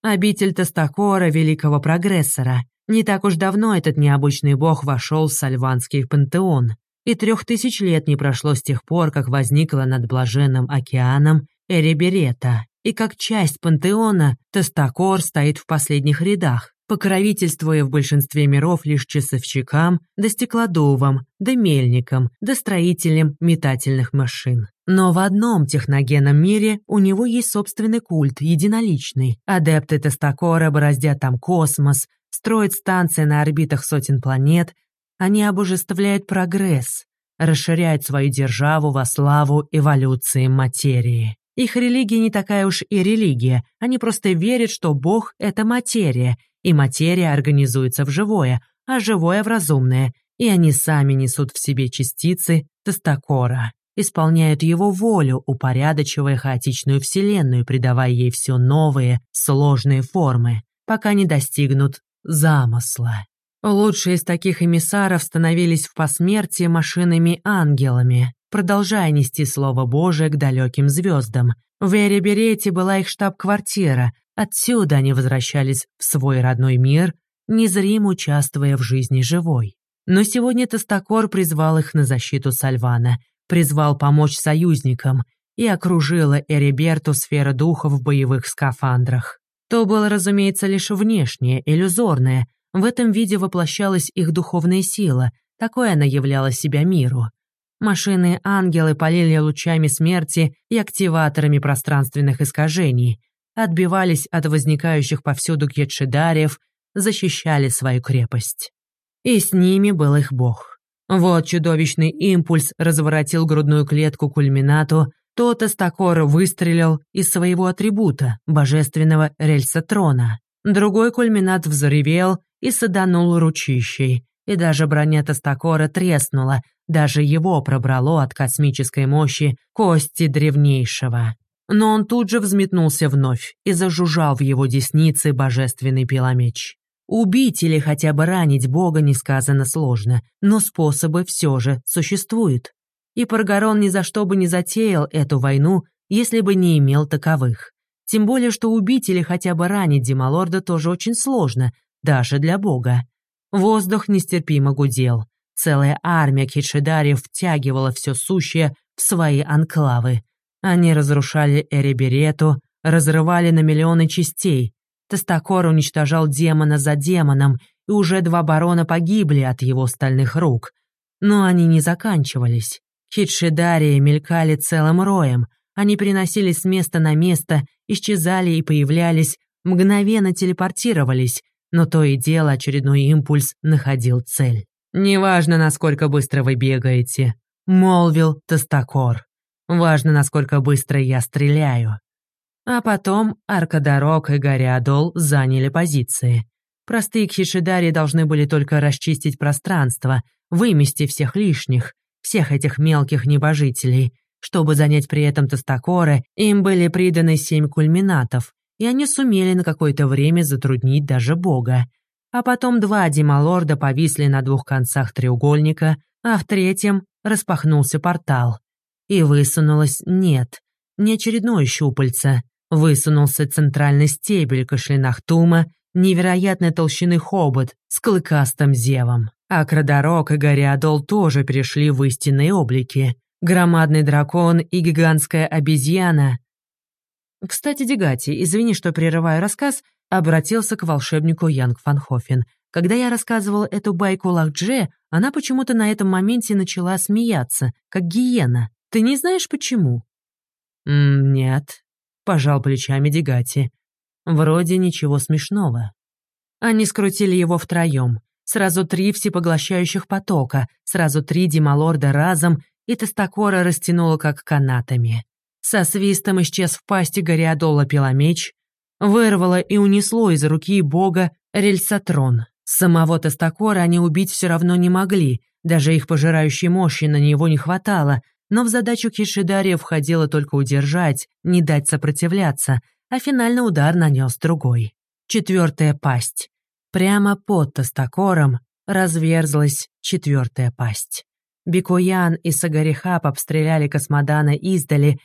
Обитель Тостакора, великого прогрессора. Не так уж давно этот необычный бог вошел в сальванский пантеон и трех тысяч лет не прошло с тех пор, как возникла над блаженным океаном Эреберета, и как часть пантеона Тестакор стоит в последних рядах, покровительствуя в большинстве миров лишь часовщикам, да стеклодувам, да мельникам, да строителям метательных машин. Но в одном техногенном мире у него есть собственный культ, единоличный. Адепты Тестакора бороздят там космос, строят станции на орбитах сотен планет, они обожествляют прогресс, расширяют свою державу во славу эволюции материи. Их религия не такая уж и религия, они просто верят, что Бог — это материя, и материя организуется в живое, а живое в разумное, и они сами несут в себе частицы Тестакора, исполняют его волю, упорядочивая хаотичную вселенную, придавая ей все новые, сложные формы, пока не достигнут замысла. Лучшие из таких эмиссаров становились в посмертии машинами-ангелами, продолжая нести Слово Божие к далеким звездам. В Эреберете была их штаб-квартира, отсюда они возвращались в свой родной мир, незримо участвуя в жизни живой. Но сегодня Тостакор призвал их на защиту Сальвана, призвал помочь союзникам и окружила Эреберту сфера духа в боевых скафандрах. То было, разумеется, лишь внешнее, иллюзорное — в этом виде воплощалась их духовная сила, такой она являла себя миру. Машины-ангелы полили лучами смерти и активаторами пространственных искажений, отбивались от возникающих повсюду кетшидариев, защищали свою крепость. И с ними был их бог. Вот чудовищный импульс разворотил грудную клетку кульминату, тот Астакор выстрелил из своего атрибута, божественного рельса трона. Другой кульминат взревел и саданул ручищей, и даже броня Тостакора треснула, даже его пробрало от космической мощи кости древнейшего. Но он тут же взметнулся вновь и зажужжал в его деснице божественный пиломеч. Убить или хотя бы ранить Бога несказанно сложно, но способы все же существуют. И Паргарон ни за что бы не затеял эту войну, если бы не имел таковых. Тем более, что убить или хотя бы ранить Дималорда тоже очень сложно, даже для бога. Воздух нестерпимо гудел. Целая армия китшидариев втягивала все сущее в свои анклавы. Они разрушали Эреберету, разрывали на миллионы частей. Тестакор уничтожал демона за демоном, и уже два барона погибли от его стальных рук. Но они не заканчивались. Хитшидарии мелькали целым роем. Они переносились с места на место, исчезали и появлялись, мгновенно телепортировались, но то и дело очередной импульс находил цель. «Неважно, насколько быстро вы бегаете», — молвил Тостакор. «Важно, насколько быстро я стреляю». А потом Аркадорог и Гориадол заняли позиции. Простые кхишидари должны были только расчистить пространство, вымести всех лишних, всех этих мелких небожителей. Чтобы занять при этом Тостакоры, им были приданы семь кульминатов, и они сумели на какое-то время затруднить даже бога. А потом два демалорда повисли на двух концах треугольника, а в третьем распахнулся портал. И высунулось «нет», не очередное щупальце. Высунулся центральный стебель кашлянах тума, невероятной толщины хобот с клыкастым зевом. Акродорог и Гориадол тоже перешли в истинные облики. Громадный дракон и гигантская обезьяна. Кстати, Дегати, извини, что прерываю рассказ, обратился к волшебнику Янг Фанхофен. Когда я рассказывал эту байку Лахдже, она почему-то на этом моменте начала смеяться, как гиена. Ты не знаешь почему? «М «Нет», — пожал плечами Дегати. «Вроде ничего смешного». Они скрутили его втроем. Сразу три всепоглощающих потока, сразу три демалорда разом, и Тестакора растянула как канатами. Со свистом исчез в пасти Гориадола пиломеч, вырвало и унесло из руки бога рельсотрон. Самого Тестакора они убить все равно не могли, даже их пожирающей мощи на него не хватало, но в задачу Кишидария входило только удержать, не дать сопротивляться, а финальный удар нанес другой. Четвертая пасть. Прямо под Тостакором разверзлась четвертая пасть. Бикуян и Сагарихап обстреляли космодана издали,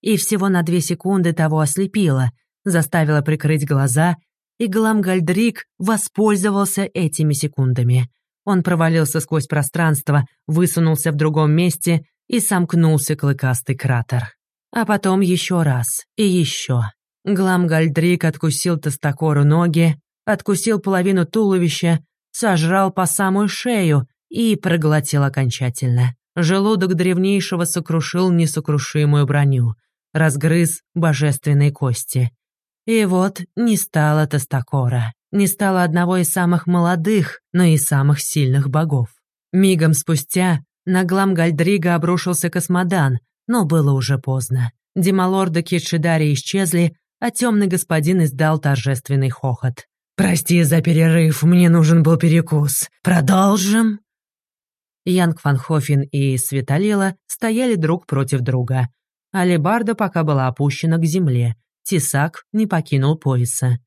и всего на две секунды того ослепило, заставило прикрыть глаза, и Гламгальдрик воспользовался этими секундами. Он провалился сквозь пространство, высунулся в другом месте и сомкнулся клыкастый кратер. А потом еще раз и еще. Гламгальдрик откусил Тостакору ноги, откусил половину туловища, сожрал по самую шею и проглотил окончательно. Желудок древнейшего сокрушил несокрушимую броню, разгрыз божественные кости. И вот не стало Тостакора, не стало одного из самых молодых, но и самых сильных богов. Мигом спустя на глам Гальдрига обрушился космодан, но было уже поздно. Демалорды Китшидари исчезли, а темный господин издал торжественный хохот. «Прости за перерыв, мне нужен был перекус. Продолжим?» Янг Фанхофен и Светолила стояли друг против друга. Алибарда пока была опущена к земле. Тесак не покинул пояса.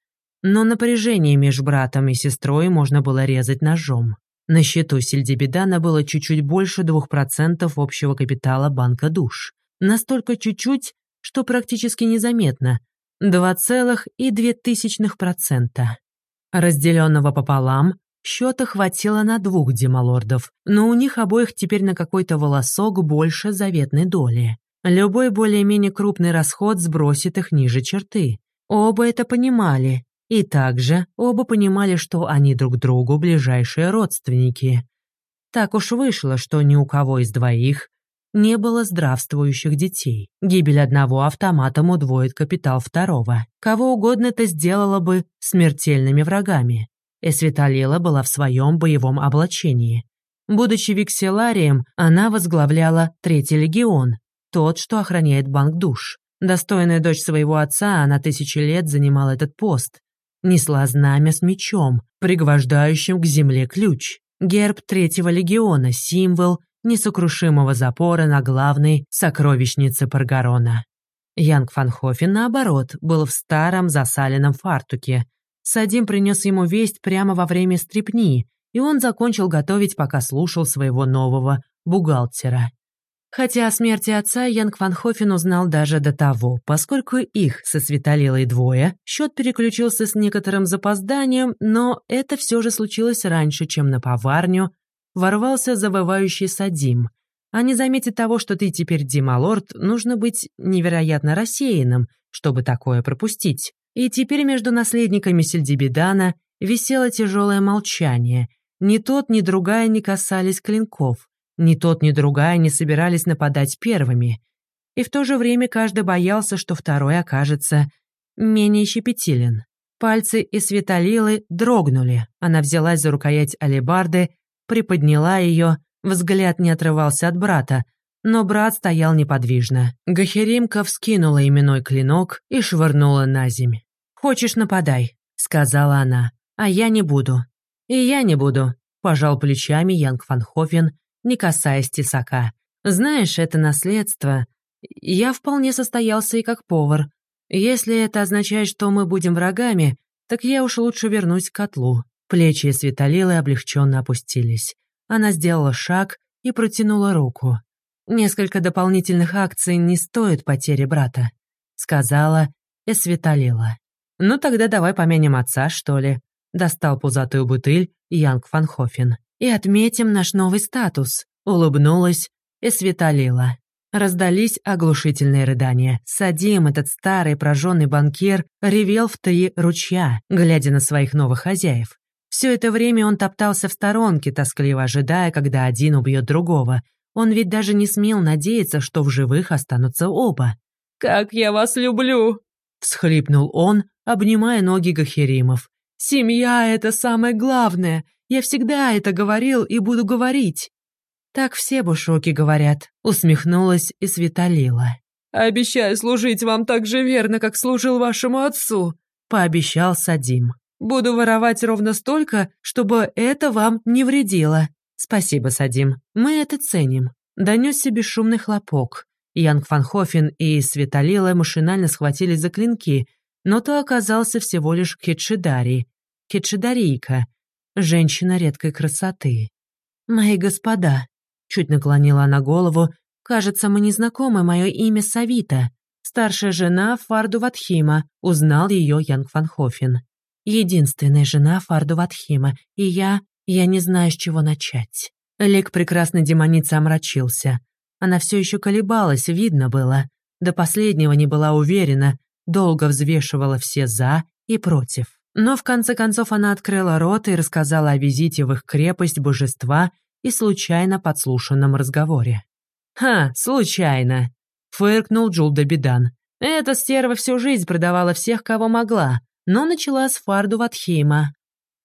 Но напряжение между братом и сестрой можно было резать ножом. На счету Сельдебедана было чуть-чуть больше 2% общего капитала банка душ. Настолько чуть-чуть, что практически незаметно. 2,2%. Разделенного пополам, счета хватило на двух демалордов, но у них обоих теперь на какой-то волосок больше заветной доли. Любой более-менее крупный расход сбросит их ниже черты. Оба это понимали. И также оба понимали, что они друг другу ближайшие родственники. Так уж вышло, что ни у кого из двоих не было здравствующих детей. Гибель одного автоматом удвоит капитал второго. Кого угодно это сделало бы смертельными врагами. Эсвиталила была в своем боевом облачении. Будучи векселарием, она возглавляла Третий легион, тот, что охраняет банк душ. Достойная дочь своего отца, она тысячи лет занимала этот пост. Несла знамя с мечом, пригвождающим к земле ключ. Герб Третьего легиона, символ несокрушимого запора на главной сокровищнице Паргарона. Янг Фанхофен, наоборот, был в старом засаленном фартуке. Садим принес ему весть прямо во время стрипни, и он закончил готовить, пока слушал своего нового бухгалтера. Хотя о смерти отца Янг Фанхофен узнал даже до того, поскольку их со Светолилой двое, счет переключился с некоторым запозданием, но это все же случилось раньше, чем на поварню ворвался завывающий Садим. А не заметить того, что ты теперь Дималорд, нужно быть невероятно рассеянным, чтобы такое пропустить. И теперь между наследниками Сельдибедана висело тяжелое молчание. Ни тот, ни другая не касались клинков. Ни тот, ни другая не собирались нападать первыми. И в то же время каждый боялся, что второй окажется менее щепетилен. Пальцы и светолилы дрогнули. Она взялась за рукоять алебарды приподняла ее, взгляд не отрывался от брата, но брат стоял неподвижно. Гахеримка вскинула именной клинок и швырнула на земь. «Хочешь, нападай», — сказала она. А я не буду. И я не буду, пожал плечами Янг Фанхофен, не касаясь тесака. Знаешь, это наследство. Я вполне состоялся и как повар. Если это означает, что мы будем врагами, так я уж лучше вернусь к котлу. Плечи Светолилы облегченно опустились. Она сделала шаг и протянула руку. «Несколько дополнительных акций не стоит потери брата», — сказала Эсветолила. «Ну тогда давай помянем отца, что ли?» Достал пузатую бутыль Янг Фанхофен. «И отметим наш новый статус», — улыбнулась Эсветолила. Раздались оглушительные рыдания. Садим, этот старый прожженный банкир, ревел в три ручья, глядя на своих новых хозяев. Все это время он топтался в сторонке, тоскливо ожидая, когда один убьет другого. Он ведь даже не смел надеяться, что в живых останутся оба. «Как я вас люблю!» — всхлипнул он, обнимая ноги Гахеримов. «Семья — это самое главное! Я всегда это говорил и буду говорить!» «Так все бушоки говорят», — усмехнулась и светолила. «Обещаю служить вам так же верно, как служил вашему отцу», — пообещал Садим. «Буду воровать ровно столько, чтобы это вам не вредило». «Спасибо, Садим, мы это ценим». Донесся бесшумный хлопок. Янг Фанхофен и Светолила машинально схватились за клинки, но то оказался всего лишь Кетшидари, Кетшидарийка, женщина редкой красоты. «Мои господа», Чуть наклонила она голову. «Кажется, мы не знакомы, мое имя Савита. Старшая жена Фарду Ватхима», узнал ее Янг Фанхофен. «Единственная жена Фарду Ватхима, и я... я не знаю, с чего начать». Лек прекрасной демоницы омрачился. Она все еще колебалась, видно было. До последнего не была уверена, долго взвешивала все «за» и «против». Но в конце концов она открыла рот и рассказала о визите в их крепость божества и случайно подслушанном разговоре. «Ха, случайно!» — фыркнул Джулда Бедан. «Эта стерва всю жизнь продавала всех, кого могла, но начала с Фарду Ватхейма.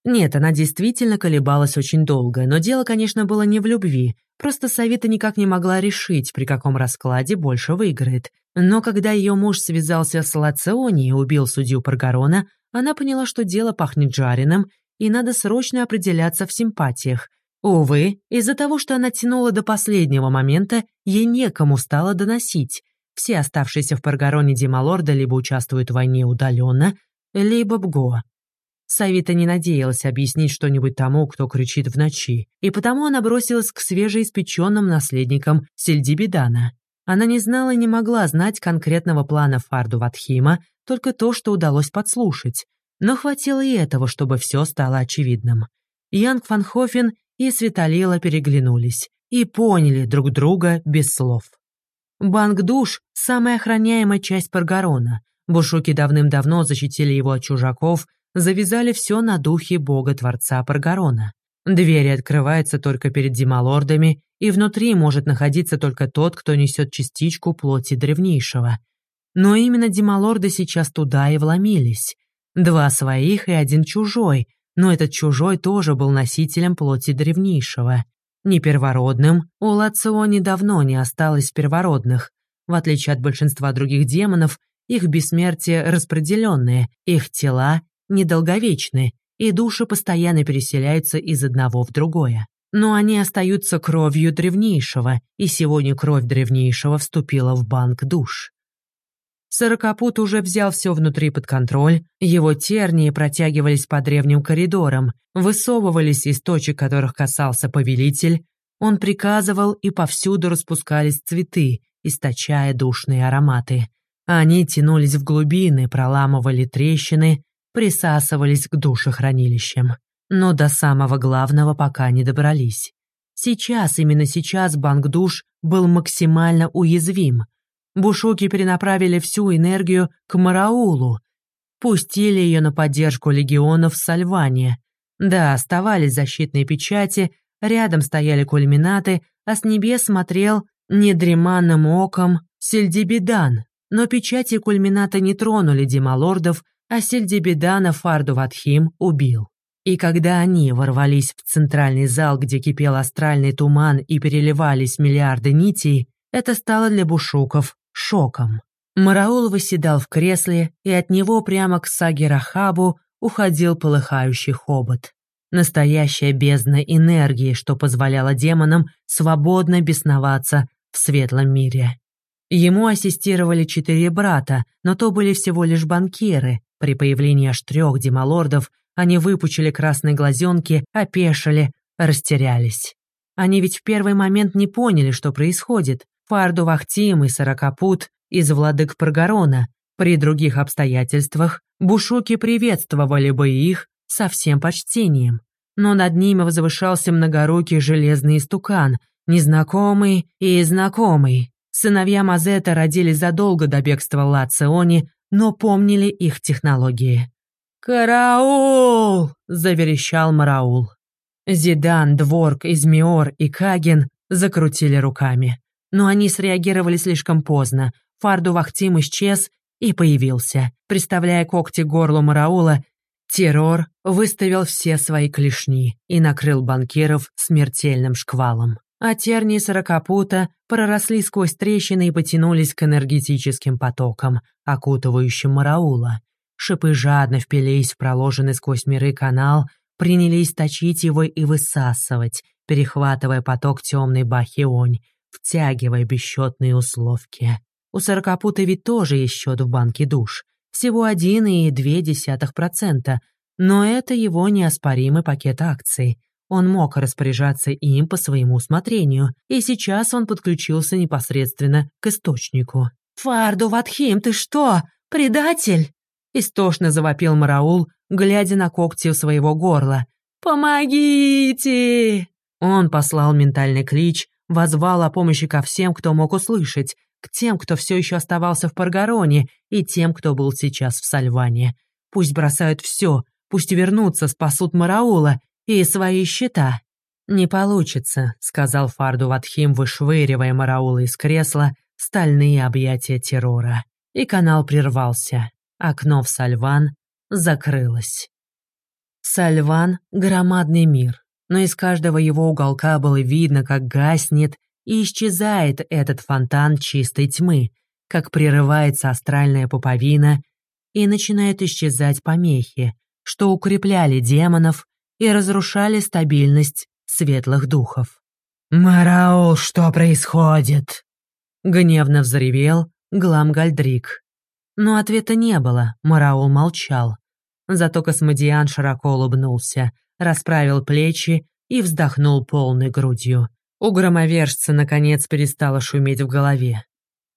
Нет, она действительно колебалась очень долго, но дело, конечно, было не в любви. Просто Савита никак не могла решить, при каком раскладе больше выиграет. Но когда ее муж связался с Лациони и убил судью Паргарона, она поняла, что дело пахнет жареным, и надо срочно определяться в симпатиях, Увы, из-за того, что она тянула до последнего момента, ей некому стало доносить. Все оставшиеся в Паргароне Демалорда либо участвуют в войне удаленно, либо БГО. Савита не надеялась объяснить что-нибудь тому, кто кричит в ночи, и потому она бросилась к свежеиспеченным наследникам Сельдибидана. Она не знала и не могла знать конкретного плана Фарду Ватхима, только то, что удалось подслушать. Но хватило и этого, чтобы все стало очевидным. Янг Фанхофен и Светолила переглянулись и поняли друг друга без слов. Банк душ – самая охраняемая часть Паргарона. Бушуки давным-давно защитили его от чужаков, завязали все на духе бога-творца Паргарона. Двери открываются только перед демалордами, и внутри может находиться только тот, кто несет частичку плоти древнейшего. Но именно демалорды сейчас туда и вломились. Два своих и один чужой, но этот чужой тоже был носителем плоти древнейшего. Не первородным, у Лациони давно не осталось первородных. В отличие от большинства других демонов, их бессмертие распределенное, их тела недолговечны, и души постоянно переселяются из одного в другое. Но они остаются кровью древнейшего, и сегодня кровь древнейшего вступила в банк душ. Сорокопут уже взял все внутри под контроль, его тернии протягивались по древним коридорам, высовывались из точек, которых касался повелитель, он приказывал, и повсюду распускались цветы, источая душные ароматы. Они тянулись в глубины, проламывали трещины, присасывались к душехранилищам. Но до самого главного пока не добрались. Сейчас, именно сейчас банк душ был максимально уязвим — Бушуки перенаправили всю энергию к Мараулу, пустили ее на поддержку легионов в Сальване. Да, оставались защитные печати, рядом стояли кульминаты, а с небес смотрел недреманным оком Сельдибидан. Но печати кульмината не тронули демалордов, а Сельдибидана Фарду Ватхим убил. И когда они ворвались в центральный зал, где кипел астральный туман и переливались миллиарды нитей, это стало для бушуков шоком. Мараул выседал в кресле, и от него прямо к Саге Рахабу уходил полыхающий хобот. Настоящая бездна энергии, что позволяла демонам свободно бесноваться в светлом мире. Ему ассистировали четыре брата, но то были всего лишь банкиры. При появлении аж трех демолордов они выпучили красные глазенки, опешили, растерялись. Они ведь в первый момент не поняли, что происходит. Фарду Вахтим и Сорокопут из владык Паргарона. При других обстоятельствах бушуки приветствовали бы их со всем почтением. Но над ними возвышался многорукий железный истукан, незнакомый и знакомый. Сыновья Мазета родились задолго до бегства Лациони, но помнили их технологии. «Караул!» — заверещал Мараул. Зидан, Дворк, Измиор и Каген закрутили руками. Но они среагировали слишком поздно. Фарду Вахтим исчез и появился. Приставляя когти горлу Мараула, террор выставил все свои клешни и накрыл банкиров смертельным шквалом. А тернии сорокопута проросли сквозь трещины и потянулись к энергетическим потокам, окутывающим Мараула. Шипы жадно впились в проложенный сквозь миры канал, принялись точить его и высасывать, перехватывая поток темной бахионь, втягивая бесчетные условки. У сорокопута ведь тоже есть счет в банке душ. Всего 1,2%, но это его неоспоримый пакет акций. Он мог распоряжаться им по своему усмотрению, и сейчас он подключился непосредственно к источнику. «Фарду Ватхим, ты что, предатель?» Истошно завопил Мараул, глядя на когти у своего горла. «Помогите!» Он послал ментальный клич, возвал о помощи ко всем, кто мог услышать, к тем, кто все еще оставался в Паргароне, и тем, кто был сейчас в Сальване. Пусть бросают все, пусть вернутся, спасут Мараула и свои счета. «Не получится», — сказал Фарду Ватхим, вышвыривая Мараула из кресла, стальные объятия террора. И канал прервался. Окно в Сальван закрылось. Сальван — громадный мир, но из каждого его уголка было видно, как гаснет и исчезает этот фонтан чистой тьмы, как прерывается астральная пуповина и начинают исчезать помехи, что укрепляли демонов и разрушали стабильность светлых духов. «Мараул, что происходит?» Гневно взревел Гламгальдрик. Но ответа не было, Мараул молчал. Зато Космодиан широко улыбнулся, расправил плечи и вздохнул полной грудью. У громовержца, наконец, перестало шуметь в голове.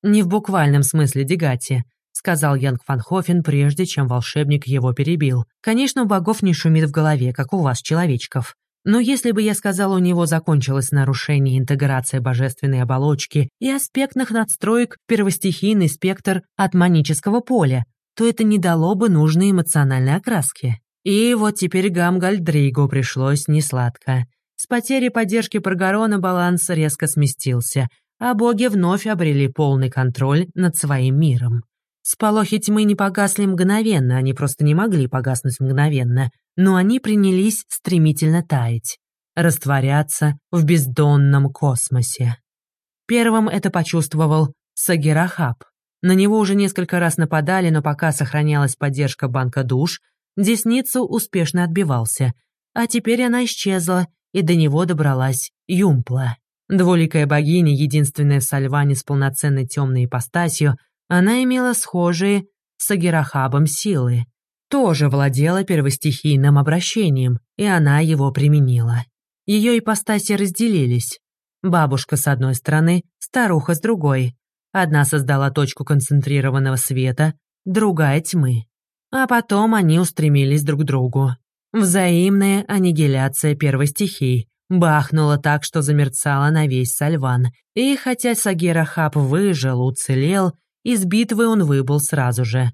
«Не в буквальном смысле Дегати», — сказал Янг Фанхофен, прежде чем волшебник его перебил. «Конечно, у богов не шумит в голове, как у вас, человечков. Но если бы я сказал, у него закончилось нарушение интеграции божественной оболочки и аспектных надстроек в первостихийный спектр от манического поля, то это не дало бы нужной эмоциональной окраски. И вот теперь Гамгальдригу пришлось несладко. С потерей поддержки Паргарона баланс резко сместился, а боги вновь обрели полный контроль над своим миром. Сполохи тьмы не погасли мгновенно, они просто не могли погаснуть мгновенно, но они принялись стремительно таять, растворяться в бездонном космосе. Первым это почувствовал Сагирахаб. На него уже несколько раз нападали, но пока сохранялась поддержка банка душ, Десницу успешно отбивался, а теперь она исчезла, и до него добралась Юмпла. Двуликая богиня, единственная в Сальване с полноценной темной ипостасью, она имела схожие с Агирахабом силы. Тоже владела первостихийным обращением, и она его применила. Ее ипостаси разделились. Бабушка с одной стороны, старуха с другой. Одна создала точку концентрированного света, другая — тьмы. А потом они устремились друг к другу. Взаимная аннигиляция первой стихии бахнула так, что замерцала на весь Сальван. И хотя Сагира Хаб выжил, уцелел, из битвы он выбыл сразу же.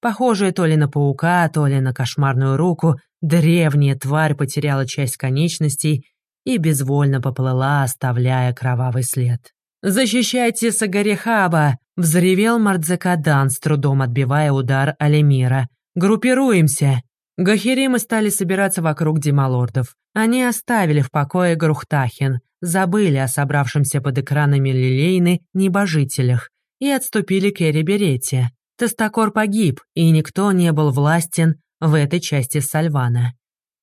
Похожая то ли на паука, то ли на кошмарную руку, древняя тварь потеряла часть конечностей и безвольно поплыла, оставляя кровавый след. «Защищайте Сагарихаба!» — взревел Мардзакадан, с трудом отбивая удар Алемира. «Группируемся!» Гахеримы стали собираться вокруг демалордов. Они оставили в покое Грухтахин, забыли о собравшемся под экранами Лилейны небожителях и отступили к Эреберете. Тестакор погиб, и никто не был властен в этой части Сальвана.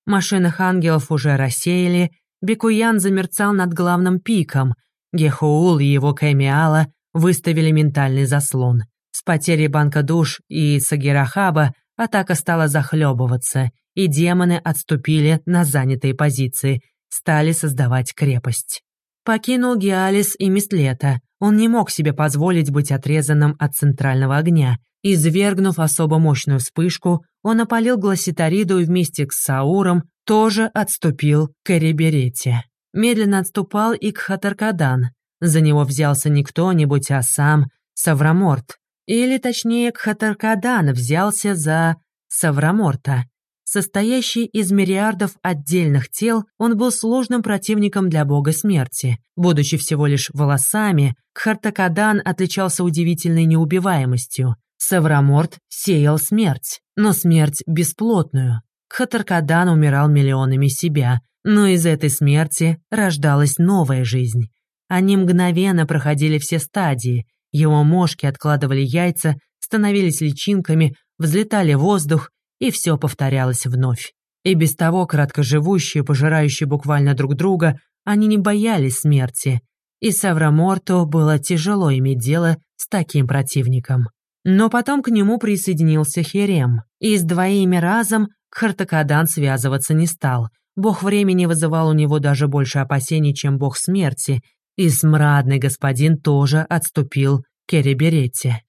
Машинах ангелов уже рассеяли, Бекуян замерцал над главным пиком, Гехоул и его Кэмиала выставили ментальный заслон. С потерей банка душ и Сагирахаба атака стала захлебываться, и демоны отступили на занятые позиции, стали создавать крепость. Покинул Геалис и Мистлета. Он не мог себе позволить быть отрезанным от центрального огня. Извергнув особо мощную вспышку, он опалил Гласитариду и вместе с Сауром тоже отступил к Эриберете. Медленно отступал и к Хатаркадан. За него взялся не кто-нибудь, а сам Савраморт. Или, точнее, Кхатаркадан взялся за Савраморта. Состоящий из мириардов отдельных тел, он был сложным противником для бога смерти. Будучи всего лишь волосами, Кхартакадан отличался удивительной неубиваемостью. Савраморт сеял смерть, но смерть бесплотную. Кхатаркадан умирал миллионами себя, но из этой смерти рождалась новая жизнь. Они мгновенно проходили все стадии, его мошки откладывали яйца, становились личинками, взлетали в воздух, и все повторялось вновь. И без того краткоживущие, пожирающие буквально друг друга, они не боялись смерти. И Савраморту было тяжело иметь дело с таким противником. Но потом к нему присоединился Херем, и с двоими разом Хартакадан связываться не стал. Бог времени вызывал у него даже больше опасений, чем бог смерти, и смрадный господин тоже отступил к Эреберетте.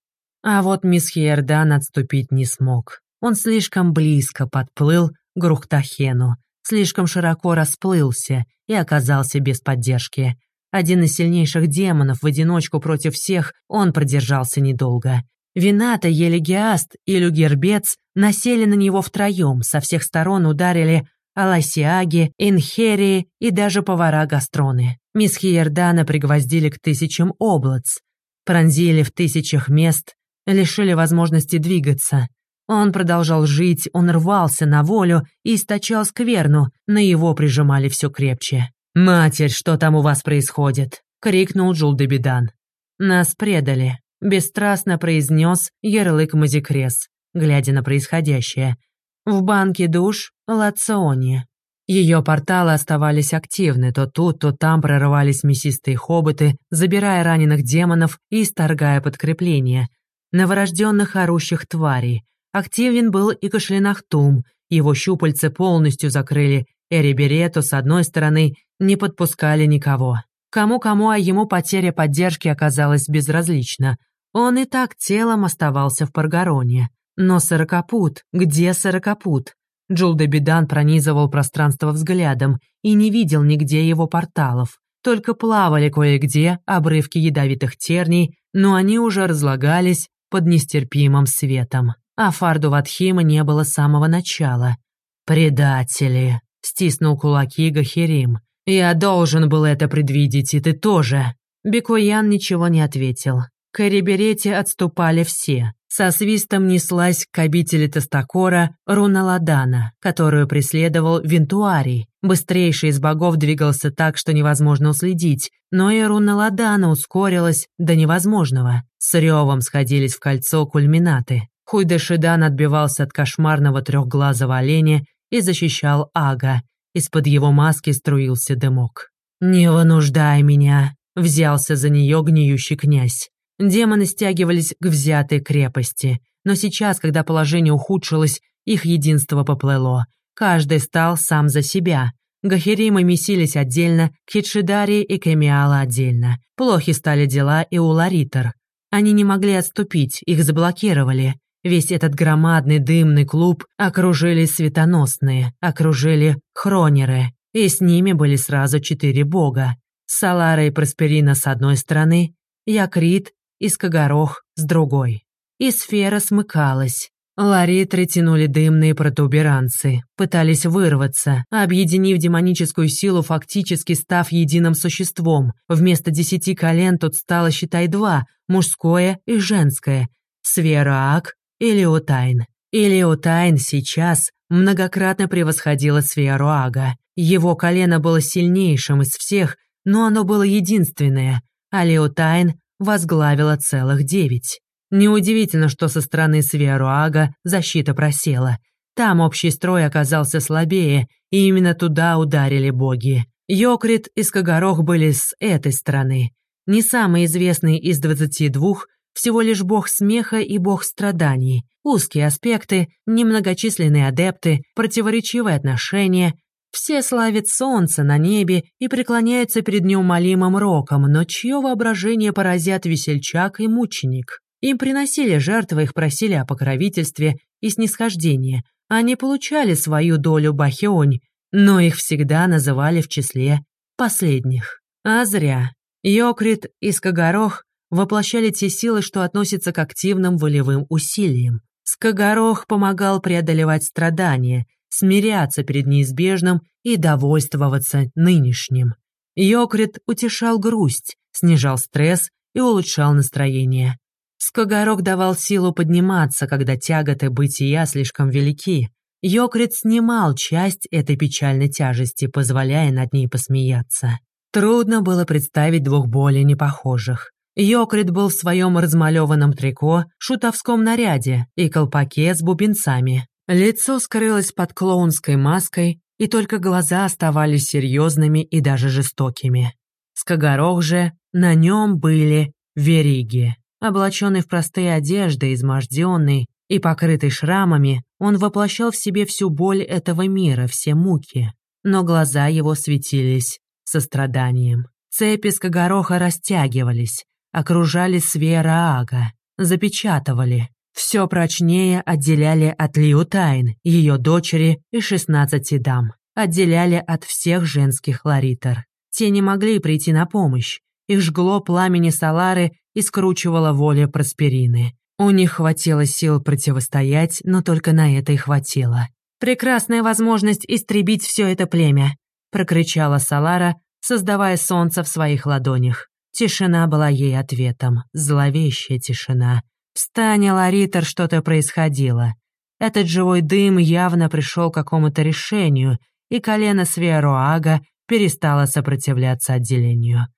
А вот мисс Хердан отступить не смог. Он слишком близко подплыл к Грухтахену, слишком широко расплылся и оказался без поддержки. Один из сильнейших демонов в одиночку против всех, он продержался недолго. Вината, Елегиаст и Люгербец насели на него втроем, со всех сторон ударили Аласиаги, Инхерии и даже повара Гастроны. Мисс Хиердана пригвоздили к тысячам облац, пронзили в тысячах мест, лишили возможности двигаться. Он продолжал жить, он рвался на волю и источал скверну, на его прижимали все крепче. «Матерь, что там у вас происходит?» — крикнул Джулдебидан. «Нас предали», — бесстрастно произнес ярлык Мазикрес, глядя на происходящее. В банке душ Лациони. Ее порталы оставались активны, то тут, то там прорывались мясистые хоботы, забирая раненых демонов и исторгая подкрепления. Новорожденных орущих тварей — Активен был и Кашлинахтум, его щупальца полностью закрыли Эриберету с одной стороны, не подпускали никого. Кому-кому, а ему потеря поддержки оказалась безразлична. Он и так телом оставался в Паргароне. Но Сорокопут, где Сорокопут? Джулдебидан пронизывал пространство взглядом и не видел нигде его порталов. Только плавали кое-где обрывки ядовитых терний, но они уже разлагались под нестерпимым светом а Фарду Ватхима не было с самого начала. «Предатели!» — стиснул кулаки Гахерим. «Я должен был это предвидеть, и ты тоже!» Бекуян ничего не ответил. К Эриберете отступали все. Со свистом неслась к обители Тостакора руна Ладана, которую преследовал Винтуарий. Быстрейший из богов двигался так, что невозможно уследить, но и руна Ладана ускорилась до невозможного. С ревом сходились в кольцо кульминаты. Хуйдешидан отбивался от кошмарного трехглазого оленя и защищал Ага. Из-под его маски струился дымок. «Не вынуждай меня», — взялся за нее гниющий князь. Демоны стягивались к взятой крепости, но сейчас, когда положение ухудшилось, их единство поплыло. Каждый стал сам за себя. Гахеримы месились отдельно, Хитшидари и Кемиала отдельно. Плохи стали дела и у Ларитер. Они не могли отступить, их заблокировали. Весь этот громадный дымный клуб окружили светоносные, окружили хронеры, и с ними были сразу четыре бога. Салара и Просперина с одной стороны, Якрит и Скогорох с другой. И сфера смыкалась. Ларитры тянули дымные протуберанцы, пытались вырваться, объединив демоническую силу, фактически став единым существом. Вместо десяти колен тут стало, считай, два, мужское и женское. Сфера Элиотайн. Элиотайн сейчас многократно превосходила Свиаруага. Его колено было сильнейшим из всех, но оно было единственное, а Леотайн возглавила целых девять. Неудивительно, что со стороны Свиаруага защита просела. Там общий строй оказался слабее, и именно туда ударили боги. Йокрит и Скогорох были с этой стороны. Не самый известный из двадцати двух, всего лишь бог смеха и бог страданий. Узкие аспекты, немногочисленные адепты, противоречивые отношения. Все славят солнце на небе и преклоняются перед неумолимым роком, но чье воображение поразят весельчак и мученик? Им приносили жертвы, их просили о покровительстве и снисхождении. Они получали свою долю бахионь, но их всегда называли в числе последних. А зря. Йокрит и Скогорох воплощали те силы, что относятся к активным волевым усилиям. Скогорох помогал преодолевать страдания, смиряться перед неизбежным и довольствоваться нынешним. Йокрит утешал грусть, снижал стресс и улучшал настроение. Скогорок давал силу подниматься, когда тяготы бытия слишком велики. Йокрит снимал часть этой печальной тяжести, позволяя над ней посмеяться. Трудно было представить двух более непохожих. Йокрит был в своем размалеванном трико, шутовском наряде и колпаке с бубенцами. Лицо скрылось под клоунской маской, и только глаза оставались серьезными и даже жестокими. Скогорох же, на нем были вериги. Облаченный в простые одежды, изможденный и покрытый шрамами, он воплощал в себе всю боль этого мира, все муки. Но глаза его светились состраданием. Цепи скогороха растягивались, окружали Свера Ага, запечатывали. Все прочнее отделяли от Лиутайн, ее дочери и шестнадцати дам. Отделяли от всех женских ларитер. Те не могли прийти на помощь. Их жгло пламени Салары и скручивало воля Просперины. У них хватило сил противостоять, но только на это и хватило. «Прекрасная возможность истребить все это племя», — прокричала Салара, создавая солнце в своих ладонях. Тишина была ей ответом, зловещая тишина. В стане Ларитер что-то происходило. Этот живой дым явно пришел к какому-то решению, и колено Сверуага перестало сопротивляться отделению.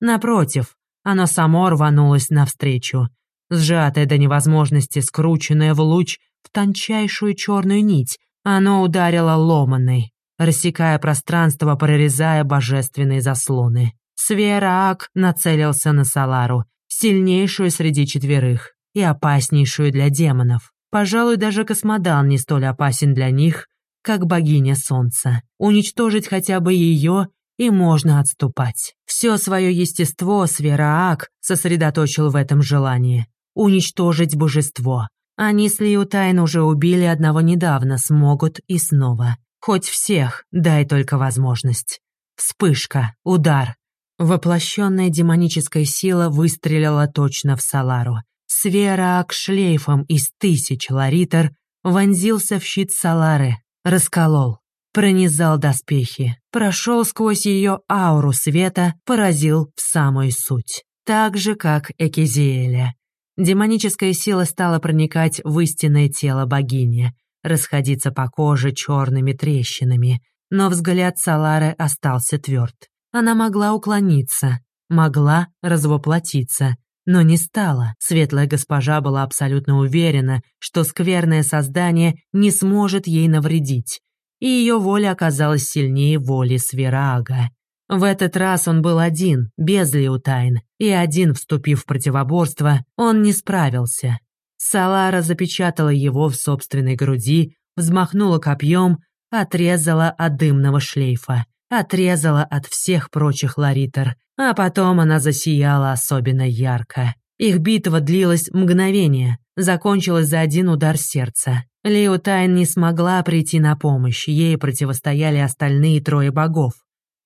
Напротив, оно само рванулось навстречу, сжатое до невозможности, скрученное в луч в тончайшую черную нить, оно ударило ломаной, рассекая пространство, прорезая божественные заслоны. Свераак нацелился на Салару, сильнейшую среди четверых и опаснейшую для демонов. Пожалуй, даже космодан не столь опасен для них, как богиня солнца. Уничтожить хотя бы ее и можно отступать. Все свое естество Свераак сосредоточил в этом желании — уничтожить божество. Они с Лиутайн уже убили одного недавно, смогут и снова. Хоть всех, дай только возможность. Вспышка, удар. Воплощенная демоническая сила выстрелила точно в Салару. Свераак шлейфом из тысяч ларитер вонзился в щит Салары, расколол пронизал доспехи, прошел сквозь ее ауру света, поразил в самую суть. Так же, как Экизиэля. Демоническая сила стала проникать в истинное тело богини, расходиться по коже черными трещинами, но взгляд Салары остался тверд. Она могла уклониться, могла развоплотиться, но не стала. Светлая госпожа была абсолютно уверена, что скверное создание не сможет ей навредить и ее воля оказалась сильнее воли Сверага. В этот раз он был один, без Лиутайн, и один, вступив в противоборство, он не справился. Салара запечатала его в собственной груди, взмахнула копьем, отрезала от дымного шлейфа, отрезала от всех прочих ларитер, а потом она засияла особенно ярко. Их битва длилась мгновение, закончилась за один удар сердца. Лиу Тайн не смогла прийти на помощь, ей противостояли остальные трое богов.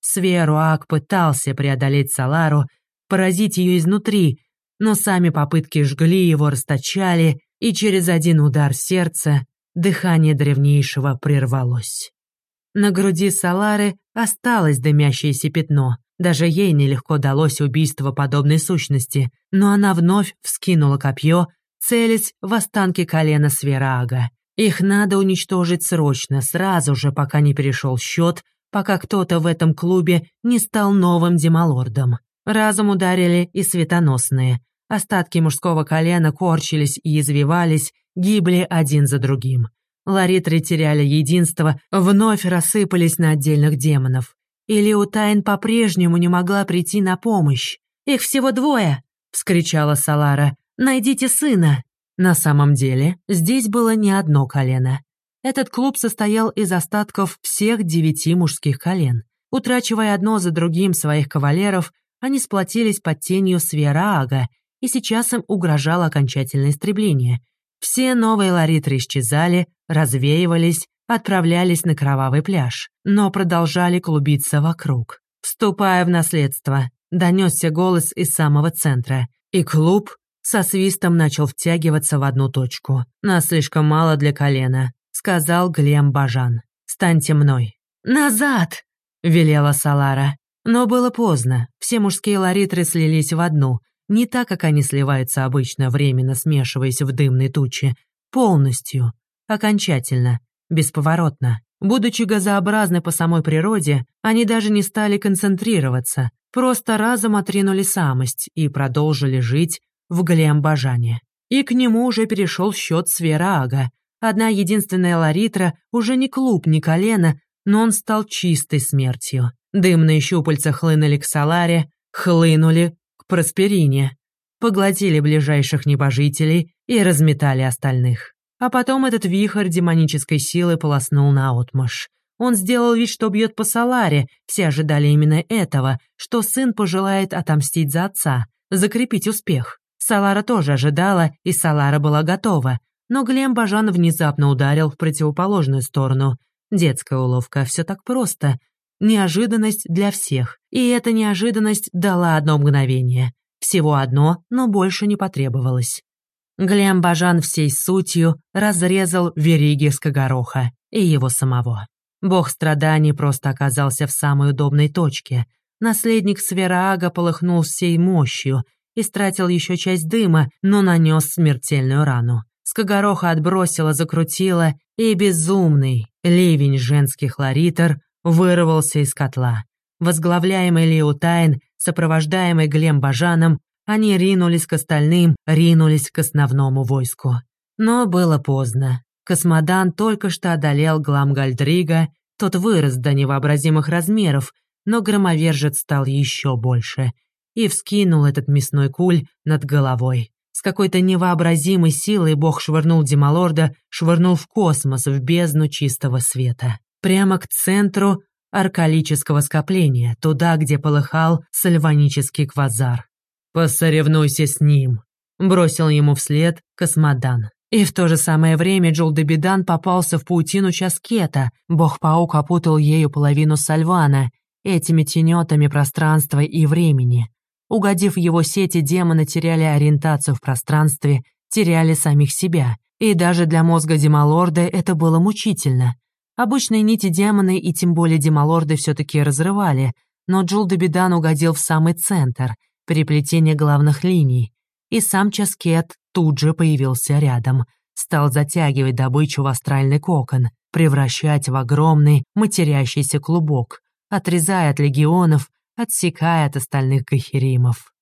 Сверуак пытался преодолеть Салару, поразить ее изнутри, но сами попытки жгли его, расточали, и через один удар сердца дыхание древнейшего прервалось. На груди Салары осталось дымящееся пятно. Даже ей нелегко далось убийство подобной сущности, но она вновь вскинула копье, целясь в останки колена Сверага. Их надо уничтожить срочно, сразу же, пока не перешел счет, пока кто-то в этом клубе не стал новым демалордом. Разум ударили и светоносные. Остатки мужского колена корчились и извивались, гибли один за другим. Ларитры теряли единство, вновь рассыпались на отдельных демонов. И Леутайн по-прежнему не могла прийти на помощь. «Их всего двое!» — вскричала Салара. «Найдите сына!» На самом деле, здесь было не одно колено. Этот клуб состоял из остатков всех девяти мужских колен. Утрачивая одно за другим своих кавалеров, они сплотились под тенью Свераага, и сейчас им угрожало окончательное истребление. Все новые ларитры исчезали, развеивались, отправлялись на кровавый пляж, но продолжали клубиться вокруг. «Вступая в наследство», — донесся голос из самого центра, и клуб со свистом начал втягиваться в одну точку. «Нас слишком мало для колена», — сказал Глем Бажан. «Станьте мной». «Назад!» — велела Салара. Но было поздно, все мужские ларитры слились в одну, не так, как они сливаются обычно, временно смешиваясь в дымной туче, полностью, окончательно, бесповоротно. Будучи газообразны по самой природе, они даже не стали концентрироваться, просто разом отринули самость и продолжили жить в Галиамбажане. И к нему уже перешел счет Свера Ага. Одна единственная Ларитра уже не клуб, не колено, но он стал чистой смертью. Дымные щупальца хлынули к Саларе, хлынули Просперине, поглотили ближайших небожителей и разметали остальных. А потом этот вихрь демонической силы полоснул на наотмашь. Он сделал вид, что бьет по Саларе, все ожидали именно этого, что сын пожелает отомстить за отца, закрепить успех. Салара тоже ожидала, и Салара была готова, но Глем Бажан внезапно ударил в противоположную сторону. Детская уловка, все так просто. Неожиданность для всех, и эта неожиданность дала одно мгновение. Всего одно, но больше не потребовалось. Глем Бажан всей сутью разрезал вериги Скогороха и его самого. Бог страданий просто оказался в самой удобной точке. Наследник Свераага полыхнул всей мощью, истратил еще часть дыма, но нанес смертельную рану. Скогороха отбросила, закрутила, и безумный ливень женских ларитер вырвался из котла. Возглавляемый Лиутайн, сопровождаемый Глем Бажаном, они ринулись к остальным, ринулись к основному войску. Но было поздно. Космодан только что одолел Гламгальдрига, тот вырос до невообразимых размеров, но громовержец стал еще больше и вскинул этот мясной куль над головой. С какой-то невообразимой силой бог швырнул Демалорда, швырнул в космос, в бездну чистого света. Прямо к центру аркалического скопления, туда, где полыхал сальванический квазар. «Посоревнуйся с ним», — бросил ему вслед Космодан. И в то же самое время Джулдебидан попался в паутину Часкета. Бог-паук опутал ею половину Сальвана, этими тенетами пространства и времени. Угодив его сети, демоны теряли ориентацию в пространстве, теряли самих себя. И даже для мозга Демалорда это было мучительно. Обычные нити демоны и тем более Демалорды все-таки разрывали, но Джулдебидан угодил в самый центр — переплетение главных линий, и сам Часкет тут же появился рядом, стал затягивать добычу в астральный кокон, превращать в огромный матерящийся клубок, отрезая от легионов, отсекая от остальных гахеримов.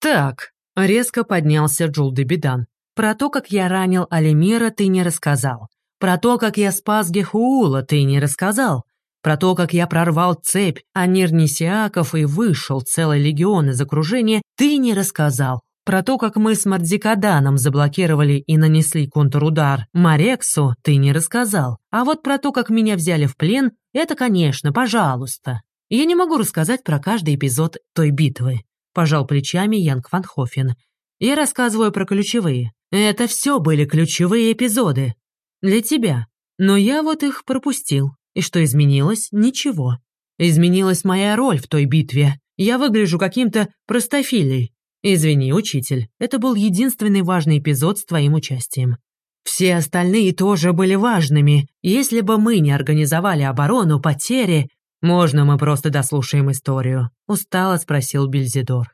«Так», — резко поднялся Джулдебидан, «про то, как я ранил Алимира, ты не рассказал. Про то, как я спас Гехуула, ты не рассказал. Про то, как я прорвал цепь Анирнисиаков и вышел целый легион из окружения, ты не рассказал. Про то, как мы с Мардзикаданом заблокировали и нанесли контрудар Марексу, ты не рассказал. А вот про то, как меня взяли в плен, это, конечно, пожалуйста. Я не могу рассказать про каждый эпизод той битвы. Пожал плечами Янг Ван Хофен. Я рассказываю про ключевые. Это все были ключевые эпизоды. Для тебя. Но я вот их пропустил. И что изменилось? Ничего. Изменилась моя роль в той битве. Я выгляжу каким-то простофилей. Извини, учитель, это был единственный важный эпизод с твоим участием. Все остальные тоже были важными. Если бы мы не организовали оборону, потери... Можно мы просто дослушаем историю? Устало спросил Бельзидор.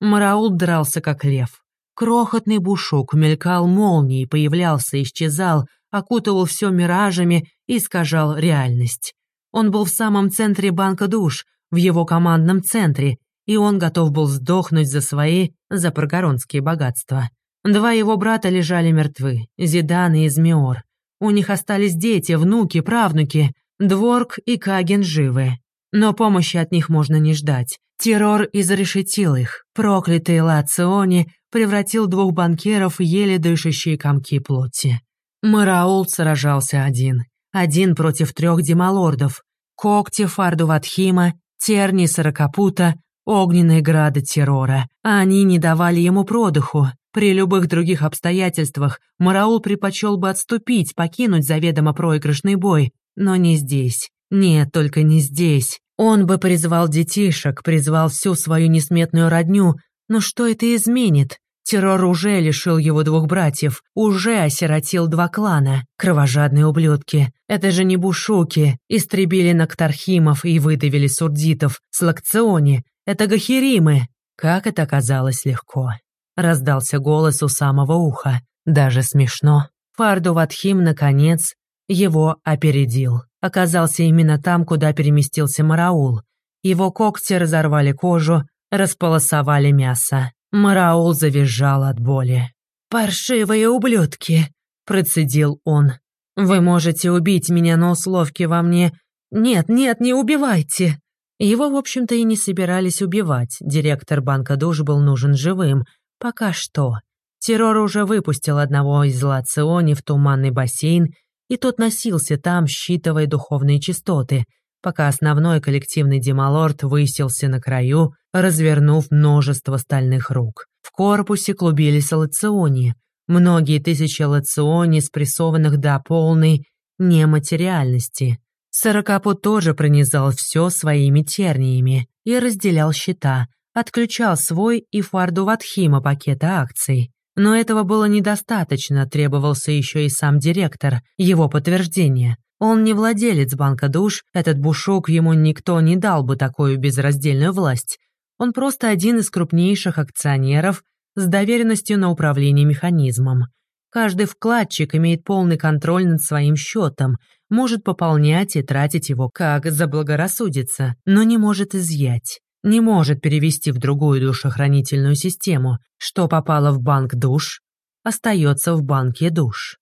Мараул дрался как лев. Крохотный бушок мелькал молнией, появлялся, исчезал, окутывал все миражами и искажал реальность. Он был в самом центре банка душ, в его командном центре, и он готов был сдохнуть за свои, за прогоронские богатства. Два его брата лежали мертвы, Зидан и Измеор. У них остались дети, внуки, правнуки. Дворк и Каген живы. Но помощи от них можно не ждать. Террор изрешетил их. Проклятый Лациони превратил двух банкеров в еле дышащие комки плоти. Мараул сражался один. Один против трех демалордов. Когти Фарду Ватхима, терни Сорокопута, огненные грады террора. Они не давали ему продыху. При любых других обстоятельствах Мараул предпочел бы отступить, покинуть заведомо проигрышный бой. Но не здесь. Нет, только не здесь. Он бы призвал детишек, призвал всю свою несметную родню, но что это изменит? Террор уже лишил его двух братьев, уже осиротил два клана. Кровожадные ублюдки. Это же не бушуки. Истребили Нактархимов и выдавили сурдитов с Лакциони. Это гахеримы. Как это оказалось легко. Раздался голос у самого уха. Даже смешно. Фарду Ватхим, наконец, его опередил оказался именно там, куда переместился Мараул. Его когти разорвали кожу, располосовали мясо. Мараул завизжал от боли. «Паршивые ублюдки!» – процедил он. «Вы можете убить меня, но условки во мне...» «Нет, нет, не убивайте!» Его, в общем-то, и не собирались убивать. Директор банка душ был нужен живым. Пока что. Террор уже выпустил одного из Лациони в туманный бассейн и тот носился там, считывая духовные частоты, пока основной коллективный демалорд высился на краю, развернув множество стальных рук. В корпусе клубились лациони, многие тысячи лациони, спрессованных до полной нематериальности. Сорокапут тоже пронизал все своими терниями и разделял счета, отключал свой и фарду Ватхима пакета акций. Но этого было недостаточно, требовался еще и сам директор, его подтверждение. Он не владелец банка душ, этот бушок ему никто не дал бы такую безраздельную власть. Он просто один из крупнейших акционеров с доверенностью на управление механизмом. Каждый вкладчик имеет полный контроль над своим счетом, может пополнять и тратить его как заблагорассудится, но не может изъять не может перевести в другую душохранительную систему. Что попало в банк душ, остается в банке душ.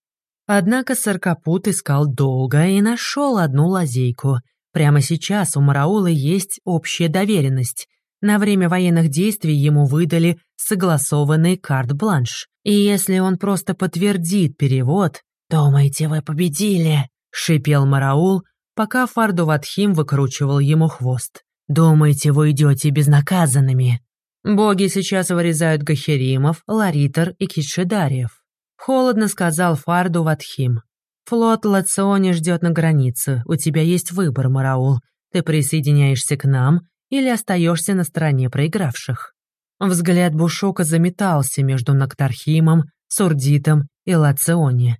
Однако Саркапут искал долго и нашел одну лазейку. Прямо сейчас у Мараула есть общая доверенность. На время военных действий ему выдали согласованный карт-бланш. И если он просто подтвердит перевод, «Думаете, вы победили?» — шипел Мараул, пока Фарду Ватхим выкручивал ему хвост. Думаете, вы идете безнаказанными? Боги сейчас вырезают Гахеримов, Ларитер и Китшедариев. Холодно сказал Фарду Ватхим. Флот Лациони ждет на границе. У тебя есть выбор, Мараул. Ты присоединяешься к нам или остаешься на стороне проигравших. Взгляд Бушока заметался между Нактархимом, Сурдитом и Лациони.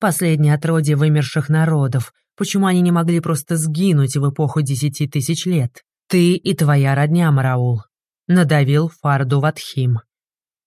Последние отродье вымерших народов. Почему они не могли просто сгинуть в эпоху десяти тысяч лет? «Ты и твоя родня, Мараул», — надавил Фарду Ватхим.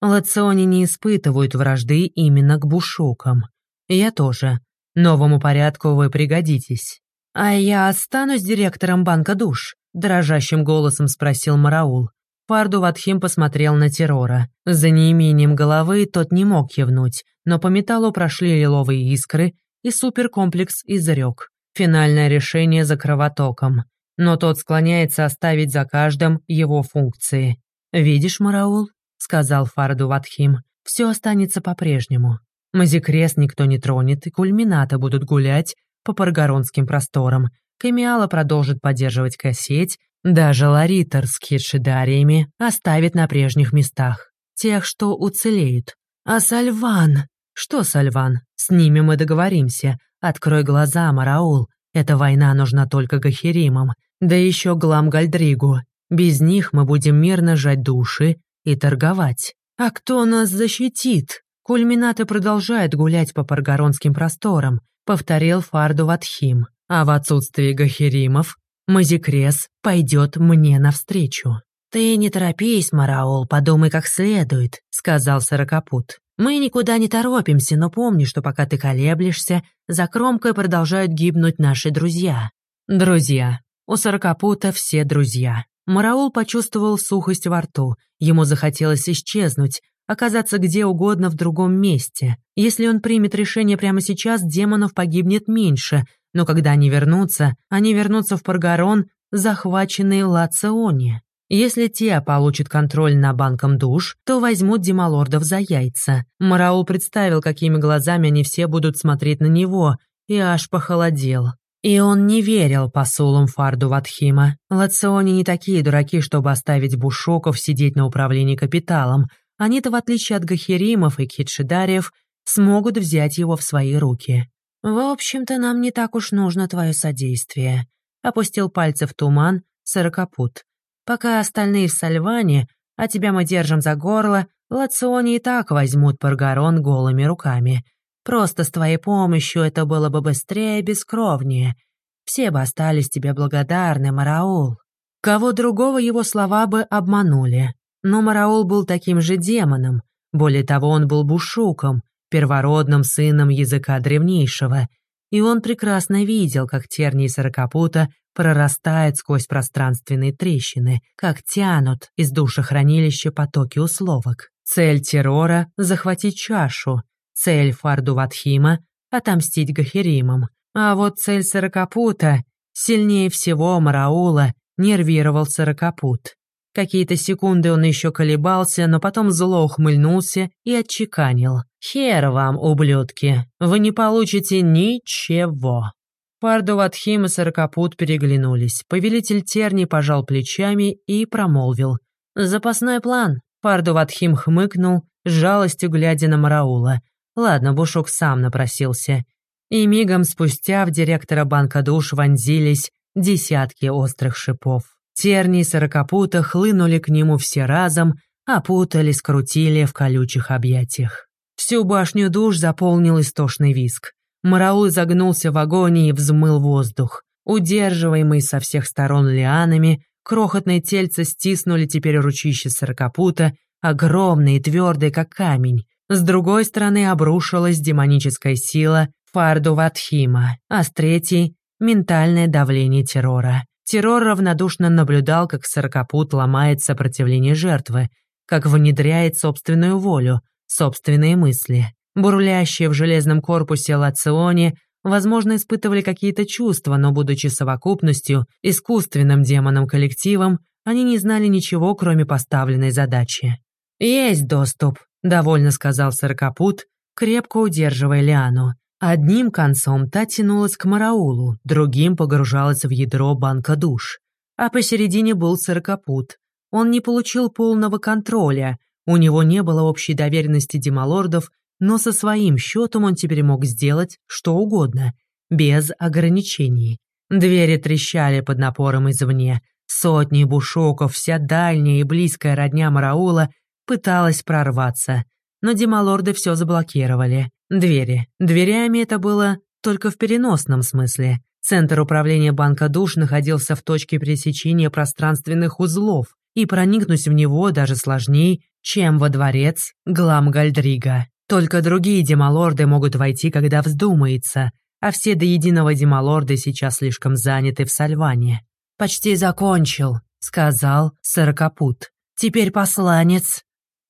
Лациони не испытывают вражды именно к бушукам. Я тоже. Новому порядку вы пригодитесь. А я останусь директором банка душ, дрожащим голосом спросил Мараул. Фарду Ватхим посмотрел на террора. За неимением головы тот не мог кивнуть, но по металлу прошли лиловые искры, и суперкомплекс изрек. Финальное решение за кровотоком но тот склоняется оставить за каждым его функции. «Видишь, Мараул?» — сказал Фарду Ватхим. «Все останется по-прежнему. Мазикрес никто не тронет, и кульмината будут гулять по паргоронским просторам. Камиала продолжит поддерживать кассеть, даже Ларитер с хитшидариями оставит на прежних местах. Тех, что уцелеют. А Сальван? Что Сальван? С ними мы договоримся. Открой глаза, Мараул. Эта война нужна только Гахеримам. Да еще Глам Гальдригу. Без них мы будем мирно жать души и торговать. А кто нас защитит? Кульминаты продолжают гулять по паргоронским просторам, повторил Фарду Ватхим. А в отсутствие Гахеримов Мазикрес пойдет мне навстречу. «Ты не торопись, Мараол, подумай как следует», — сказал Сорокопут. «Мы никуда не торопимся, но помни, что пока ты колеблешься, за кромкой продолжают гибнуть наши друзья». «Друзья», у сорокопута все друзья. Мараул почувствовал сухость во рту. Ему захотелось исчезнуть, оказаться где угодно в другом месте. Если он примет решение прямо сейчас, демонов погибнет меньше, но когда они вернутся, они вернутся в Паргарон, захваченные Лациони. Если те получат контроль на банком душ, то возьмут демалордов за яйца. Мараул представил, какими глазами они все будут смотреть на него, и аж похолодел. И он не верил посулам Фарду Ватхима. Лациони не такие дураки, чтобы оставить бушоков сидеть на управлении капиталом. Они-то, в отличие от гахеримов и китшидариев, смогут взять его в свои руки. «В общем-то, нам не так уж нужно твое содействие», — опустил пальцы в туман сорокопут. Пока остальные в Сальване, а тебя мы держим за горло, Лациони и так возьмут Паргарон голыми руками. Просто с твоей помощью это было бы быстрее и бескровнее. Все бы остались тебе благодарны, Мараул. Кого другого его слова бы обманули. Но Мараул был таким же демоном. Более того, он был бушуком, первородным сыном языка древнейшего. И он прекрасно видел, как тернии сорокопута прорастает сквозь пространственные трещины, как тянут из душехранилища потоки условок. Цель террора — захватить чашу, цель Фарду Ватхима — отомстить Гахеримам. А вот цель Сорокопута — сильнее всего Мараула нервировал Сорокопут. Какие-то секунды он еще колебался, но потом зло ухмыльнулся и отчеканил. «Хер вам, ублюдки, вы не получите ничего». Парду Ватхим и Сорокопут переглянулись. Повелитель Терни пожал плечами и промолвил. «Запасной план». Парду Ватхим хмыкнул, с жалостью глядя на Мараула. Ладно, Бушук сам напросился. И мигом спустя в директора банка душ вонзились десятки острых шипов. Терни Сорокопута хлынули к нему все разом, опутали, скрутили в колючих объятиях. Всю башню душ заполнил истошный виск. Мараул загнулся в агонии и взмыл воздух. Удерживаемый со всех сторон лианами, крохотные тельца стиснули теперь ручище сорокопута, огромные и твердые, как камень. С другой стороны обрушилась демоническая сила Фарду Ватхима, а с третьей — ментальное давление террора. Террор равнодушно наблюдал, как сорокопут ломает сопротивление жертвы, как внедряет собственную волю, собственные мысли. Бурлящие в железном корпусе Лационе, возможно, испытывали какие-то чувства, но, будучи совокупностью, искусственным демоном-коллективом, они не знали ничего, кроме поставленной задачи. «Есть доступ», — довольно сказал Сорокопут, крепко удерживая Лиану. Одним концом та тянулась к Мараулу, другим погружалась в ядро банка душ. А посередине был Сорокопут. Он не получил полного контроля, у него не было общей доверенности демалордов но со своим счетом он теперь мог сделать что угодно, без ограничений. Двери трещали под напором извне. Сотни бушоков, вся дальняя и близкая родня Мараула пыталась прорваться, но демалорды все заблокировали. Двери. Дверями это было только в переносном смысле. Центр управления банка душ находился в точке пересечения пространственных узлов, и проникнуть в него даже сложнее, чем во дворец Гламгальдрига. Только другие демалорды могут войти, когда вздумается, а все до единого демалорды сейчас слишком заняты в Сальване. «Почти закончил», — сказал Сорокопут. «Теперь посланец».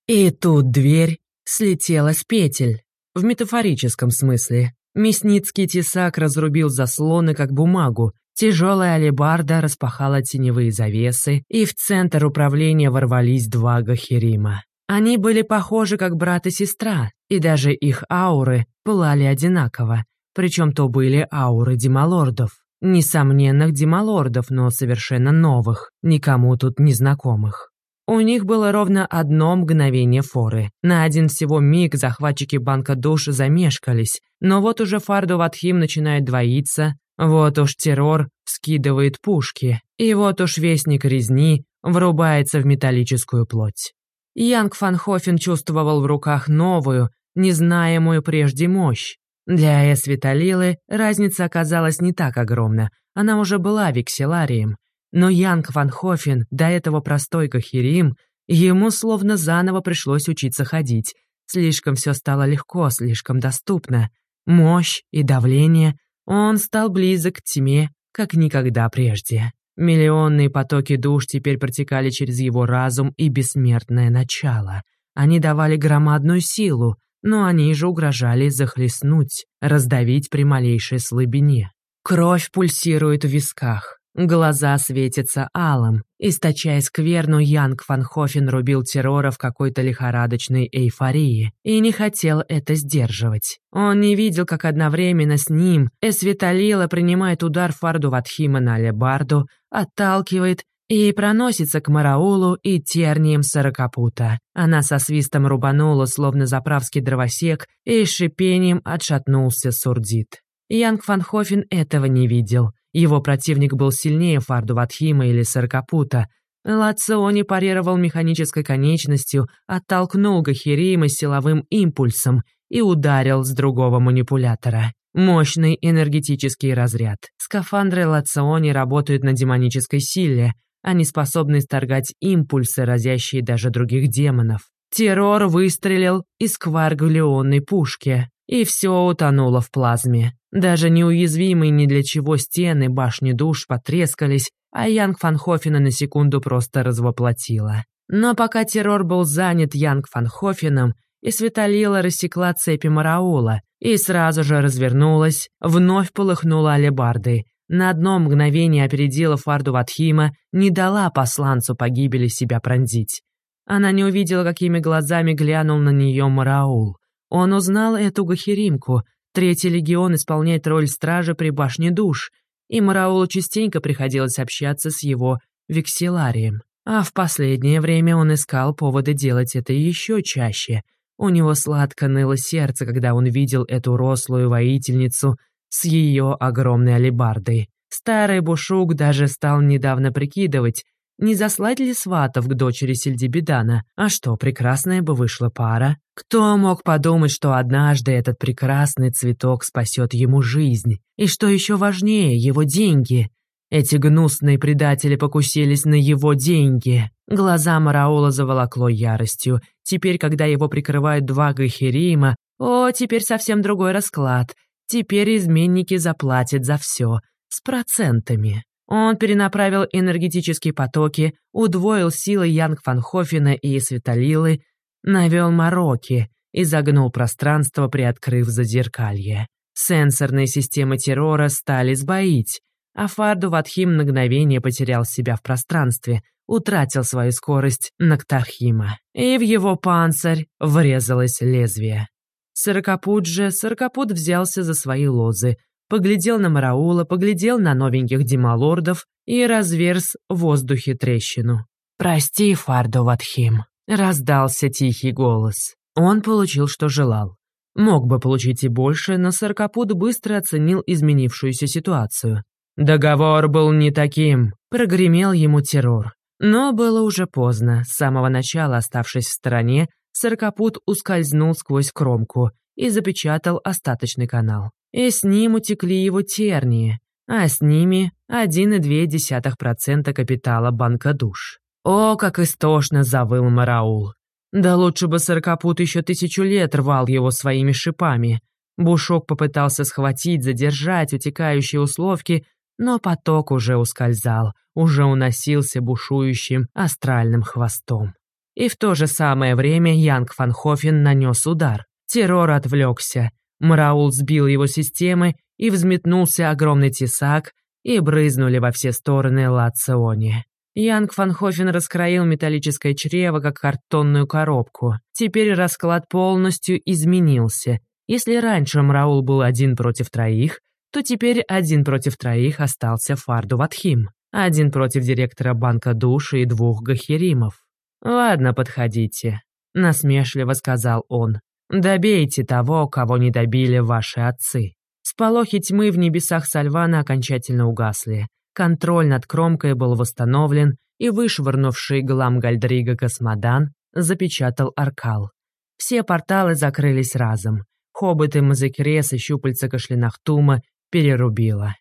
И тут дверь слетела с петель. В метафорическом смысле. Мясницкий тесак разрубил заслоны, как бумагу. Тяжелая алебарда распахала теневые завесы, и в центр управления ворвались два гахерима. Они были похожи как брат и сестра, и даже их ауры пылали одинаково, причем то были ауры демалордов. Несомненных демалордов, но совершенно новых, никому тут не знакомых. У них было ровно одно мгновение форы. На один всего миг захватчики банка душ замешкались, но вот уже Фарду Ватхим начинает двоиться, вот уж террор скидывает пушки, и вот уж вестник резни врубается в металлическую плоть. Янг Фанхофен чувствовал в руках новую, незнаемую прежде мощь. Для Эсвиталилы разница оказалась не так огромна, она уже была векселарием. Но Янг Фанхофен, до этого простой Кахирим, ему словно заново пришлось учиться ходить. Слишком все стало легко, слишком доступно. Мощь и давление. Он стал близок к тьме, как никогда прежде. Миллионные потоки душ теперь протекали через его разум и бессмертное начало. Они давали громадную силу, но они же угрожали захлестнуть, раздавить при малейшей слабине. Кровь пульсирует в висках. Глаза светятся алым. Источая скверну, Янг Фанхофен рубил террора в какой-то лихорадочной эйфории и не хотел это сдерживать. Он не видел, как одновременно с ним Эсвиталила принимает удар Фарду Ватхима на алебарду, отталкивает и проносится к Мараулу и тернием сорокопута. Она со свистом рубанула, словно заправский дровосек, и с шипением отшатнулся сурдит. Янг Фанхофен этого не видел. Его противник был сильнее Фарду Ватхима или Саркапута. Лациони парировал механической конечностью, оттолкнул Гахирима силовым импульсом и ударил с другого манипулятора. Мощный энергетический разряд. Скафандры Лациони работают на демонической силе. Они способны исторгать импульсы, разящие даже других демонов. Террор выстрелил из кваргулионной пушки, и все утонуло в плазме. Даже неуязвимые ни для чего стены башни душ потрескались, а Янг Фанхофена на секунду просто развоплотила. Но пока террор был занят Янг Фанхофеном, и Светолила рассекла цепи Мараула и сразу же развернулась, вновь полыхнула алебардой. На одно мгновение опередила Фарду Ватхима, не дала посланцу погибели себя пронзить. Она не увидела, какими глазами глянул на нее Мараул. Он узнал эту Гахиримку, Третий легион исполняет роль стража при башне душ, и Мараулу частенько приходилось общаться с его векселарием. А в последнее время он искал поводы делать это еще чаще. У него сладко ныло сердце, когда он видел эту рослую воительницу с ее огромной алебардой. Старый Бушук даже стал недавно прикидывать, не заслать ли сватов к дочери Сельдибедана? А что, прекрасная бы вышла пара? Кто мог подумать, что однажды этот прекрасный цветок спасет ему жизнь? И что еще важнее, его деньги? Эти гнусные предатели покусились на его деньги. Глаза Мараула заволокло яростью. Теперь, когда его прикрывают два Гахирима, о, теперь совсем другой расклад. Теперь изменники заплатят за все. С процентами. Он перенаправил энергетические потоки, удвоил силы Янг Фанхофена и Светолилы, навел мороки и загнул пространство, приоткрыв зазеркалье. Сенсорные системы террора стали сбоить, а Фарду Ватхим мгновение потерял себя в пространстве, утратил свою скорость Нактархима. И в его панцирь врезалось лезвие. Сорокопут же, Сорокопут взялся за свои лозы, поглядел на Мараула, поглядел на новеньких демалордов и разверз в воздухе трещину. «Прости, Фардо Ватхим», — раздался тихий голос. Он получил, что желал. Мог бы получить и больше, но Саркапуд быстро оценил изменившуюся ситуацию. «Договор был не таким», — прогремел ему террор. Но было уже поздно. С самого начала, оставшись в стороне, Саркапут ускользнул сквозь кромку и запечатал остаточный канал и с ним утекли его тернии, а с ними 1,2% капитала банка душ. О, как истошно завыл Мараул. Да лучше бы сорокопут еще тысячу лет рвал его своими шипами. Бушок попытался схватить, задержать утекающие условки, но поток уже ускользал, уже уносился бушующим астральным хвостом. И в то же самое время Янг Фанхофен нанес удар. Террор отвлекся, Мараул сбил его системы, и взметнулся огромный тесак, и брызнули во все стороны Лациони. Янг Фанхофен раскроил металлическое чрево, как картонную коробку. Теперь расклад полностью изменился. Если раньше Мраул был один против троих, то теперь один против троих остался Фарду Ватхим. Один против директора банка души и двух Гахиримов. «Ладно, подходите», — насмешливо сказал он. Добейте того, кого не добили ваши отцы. Сполохи тьмы в небесах Сальвана окончательно угасли. Контроль над кромкой был восстановлен, и вышвырнувший глам Гальдрига Космодан запечатал Аркал. Все порталы закрылись разом. Хоботы Мазекрес и щупальца Кашлинахтума перерубило.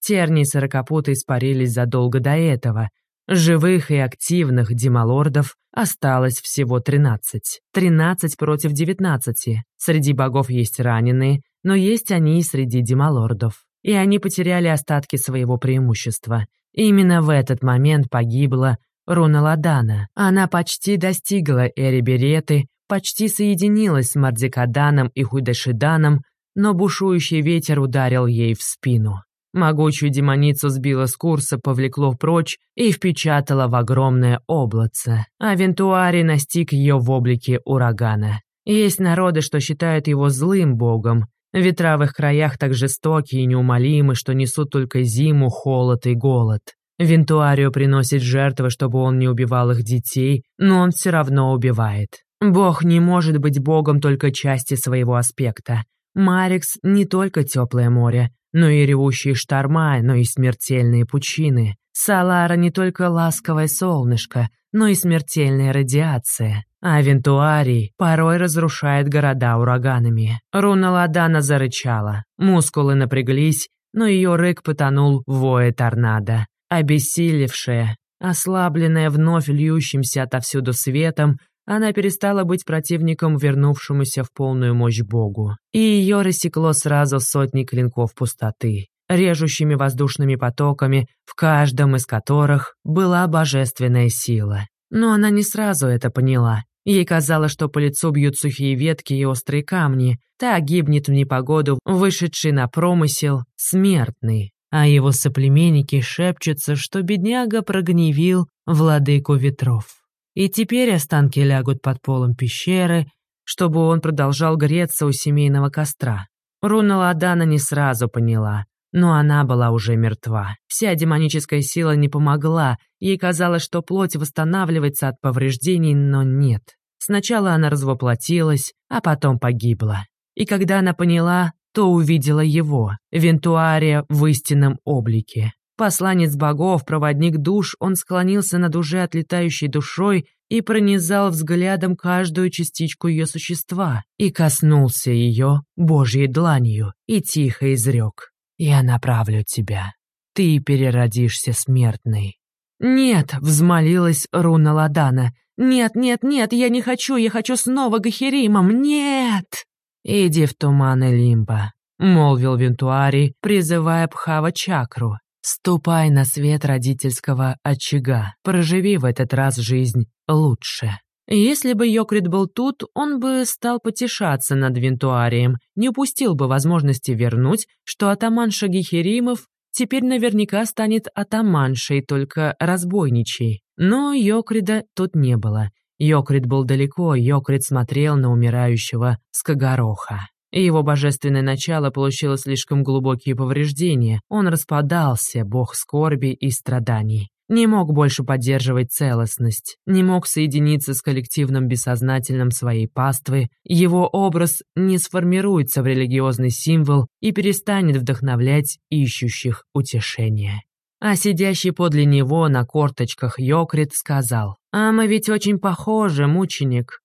Терни и сорокопуты испарились задолго до этого, Живых и активных демалордов осталось всего 13. 13 против 19. Среди богов есть раненые, но есть они и среди демалордов. И они потеряли остатки своего преимущества. Именно в этот момент погибла Руна Ладана. Она почти достигла Эри Береты, почти соединилась с Мардикаданом и Худашиданом, но бушующий ветер ударил ей в спину. Могучую демоницу сбило с курса, повлекло прочь и впечатало в огромное облаце, а Вентуари настиг ее в облике урагана. Есть народы, что считают его злым богом. Ветра в их краях так жестоки и неумолимы, что несут только зиму, холод и голод. Вентуарио приносит жертвы, чтобы он не убивал их детей, но он все равно убивает. Бог не может быть богом только части своего аспекта. Марикс не только теплое море, но и ревущие шторма, но и смертельные пучины. Салара не только ласковое солнышко, но и смертельная радиация. А Вентуарий порой разрушает города ураганами. Руна Ладана зарычала. Мускулы напряглись, но ее рык потонул в вое торнадо. Обессилевшая, ослабленная вновь льющимся отовсюду светом, она перестала быть противником, вернувшемуся в полную мощь Богу. И ее рассекло сразу сотни клинков пустоты, режущими воздушными потоками, в каждом из которых была божественная сила. Но она не сразу это поняла. Ей казалось, что по лицу бьют сухие ветки и острые камни. Та гибнет в непогоду, вышедший на промысел, смертный. А его соплеменники шепчутся, что бедняга прогневил владыку ветров. И теперь останки лягут под полом пещеры, чтобы он продолжал греться у семейного костра. Руна Ладана не сразу поняла, но она была уже мертва. Вся демоническая сила не помогла, ей казалось, что плоть восстанавливается от повреждений, но нет. Сначала она развоплотилась, а потом погибла. И когда она поняла, то увидела его, Вентуария в истинном облике. Посланец богов, проводник душ, он склонился над уже отлетающей душой и пронизал взглядом каждую частичку ее существа и коснулся ее божьей дланью и тихо изрек. «Я направлю тебя. Ты переродишься смертный». «Нет!» — взмолилась руна Ладана. «Нет, нет, нет, я не хочу, я хочу снова Гахеримом, нет!» «Иди в туман Лимба», — молвил Вентуарий, призывая Пхава-чакру. Ступай на свет родительского очага, проживи в этот раз жизнь лучше. Если бы Йокрит был тут, он бы стал потешаться над Вентуарием, не упустил бы возможности вернуть, что атаманша Гехеримов теперь наверняка станет атаманшей, только разбойничей. Но Йокрида тут не было. Йокрит был далеко, Йокрит смотрел на умирающего Скогороха его божественное начало получило слишком глубокие повреждения. Он распадался, бог скорби и страданий. Не мог больше поддерживать целостность, не мог соединиться с коллективным бессознательным своей паствы, его образ не сформируется в религиозный символ и перестанет вдохновлять ищущих утешения. А сидящий подле него на корточках Йокрит сказал, «А мы ведь очень похожи, мученик,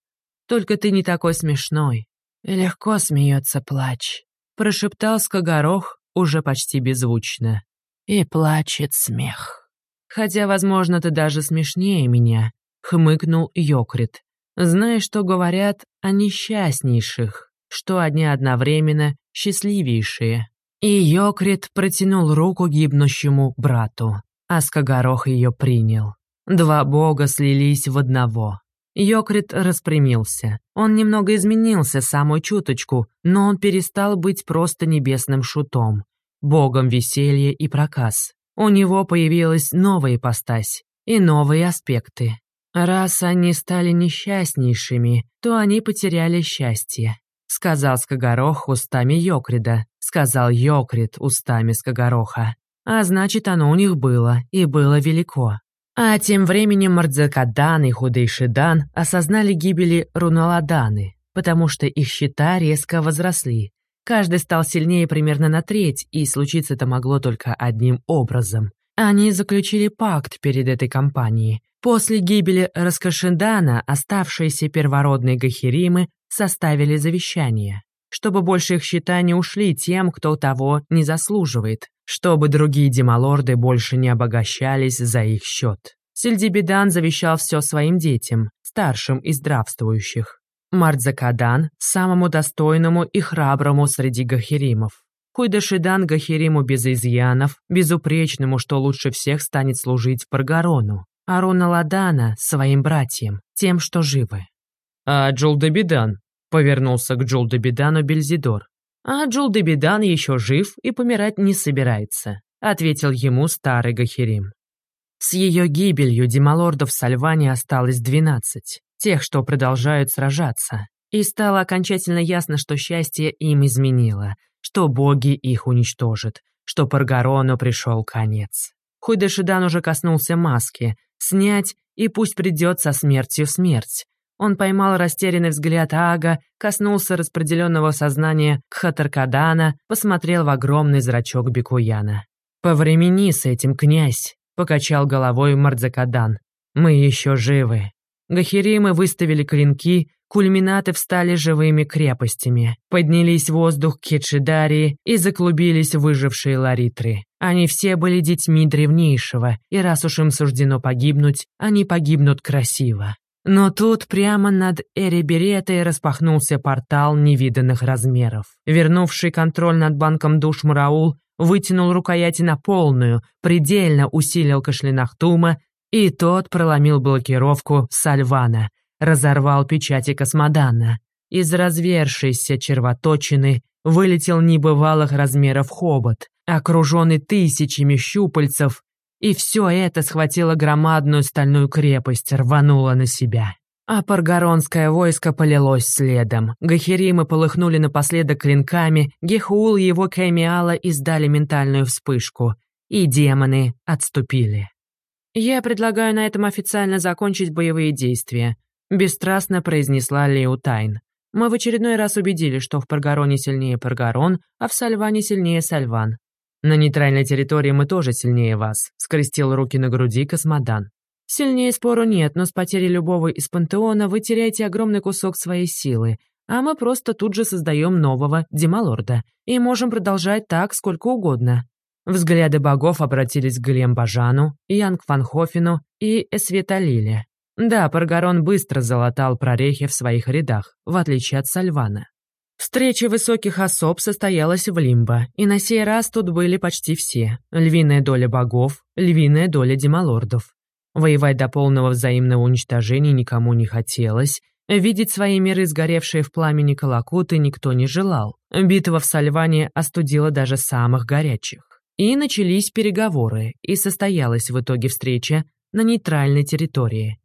только ты не такой смешной. «Легко смеется плач», — прошептал Скогорох уже почти беззвучно. «И плачет смех». «Хотя, возможно, ты даже смешнее меня», — хмыкнул Йокрит. «Знаешь, что говорят о несчастнейших, что одни одновременно счастливейшие». И Йокрит протянул руку гибнущему брату, а Скогорох ее принял. Два бога слились в одного. Йокрит распрямился. Он немного изменился самую чуточку, но он перестал быть просто небесным шутом, богом веселья и проказ. У него появилась новая ипостась и новые аспекты. Раз они стали несчастнейшими, то они потеряли счастье. Сказал Скогорох устами Йокрида, сказал Йокрид устами Скогороха. А значит, оно у них было, и было велико. А тем временем Мардзакадан и Худейшидан осознали гибели Руналаданы, потому что их счета резко возросли. Каждый стал сильнее примерно на треть, и случиться это могло только одним образом. Они заключили пакт перед этой кампанией. После гибели Раскашидана оставшиеся первородные Гахиримы составили завещание, чтобы больше их счета не ушли тем, кто того не заслуживает чтобы другие демалорды больше не обогащались за их счет. Сельдибедан завещал все своим детям, старшим из здравствующих. Мардзакадан – самому достойному и храброму среди гахиримов. Хуйдашидан Гахириму без изъянов, безупречному, что лучше всех станет служить Паргарону. Арона Ладана – своим братьям, тем, что живы. «А Джулдебидан?» — повернулся к Джулдебидану Бельзидор. «А Джулдебидан еще жив и помирать не собирается», — ответил ему старый Гахерим. С ее гибелью демалордов в Сальване осталось двенадцать, тех, что продолжают сражаться. И стало окончательно ясно, что счастье им изменило, что боги их уничтожат, что Паргарону пришел конец. Хуйдашидан уже коснулся маски. Снять, и пусть придет со смертью смерть. Он поймал растерянный взгляд Ага, коснулся распределенного сознания Кхатаркадана, посмотрел в огромный зрачок Бекуяна. «Повремени с этим, князь!» — покачал головой Мардзакадан. «Мы еще живы». Гахиримы выставили клинки, кульминаты встали живыми крепостями, поднялись в воздух Кетшидарии и заклубились выжившие ларитры. Они все были детьми древнейшего, и раз уж им суждено погибнуть, они погибнут красиво. Но тут прямо над Эреберетой распахнулся портал невиданных размеров. Вернувший контроль над банком душ Мураул вытянул рукояти на полную, предельно усилил Кашлинахтума, и тот проломил блокировку Сальвана, разорвал печати Космодана. Из развершейся червоточины вылетел небывалых размеров хобот, окруженный тысячами щупальцев, и все это схватило громадную стальную крепость, рвануло на себя. А паргаронское войско полилось следом. Гахиримы полыхнули напоследок клинками, Гехуул и его Кэмиала издали ментальную вспышку, и демоны отступили. «Я предлагаю на этом официально закончить боевые действия», бесстрастно произнесла Леутайн. «Мы в очередной раз убедили, что в Паргароне сильнее Паргарон, а в Сальване сильнее Сальван. На нейтральной территории мы тоже сильнее вас», — скрестил руки на груди Космодан. «Сильнее спору нет, но с потерей любого из пантеона вы теряете огромный кусок своей силы, а мы просто тут же создаем нового Демалорда и можем продолжать так сколько угодно». Взгляды богов обратились к Глембажану, Янг Фанхофену и Эсветалиле. Да, Паргарон быстро залатал прорехи в своих рядах, в отличие от Сальвана. Встреча высоких особ состоялась в Лимбо, и на сей раз тут были почти все. Львиная доля богов, львиная доля демалордов. Воевать до полного взаимного уничтожения никому не хотелось, видеть свои миры, сгоревшие в пламени Калакуты, никто не желал. Битва в Сальване остудила даже самых горячих. И начались переговоры, и состоялась в итоге встреча на нейтральной территории.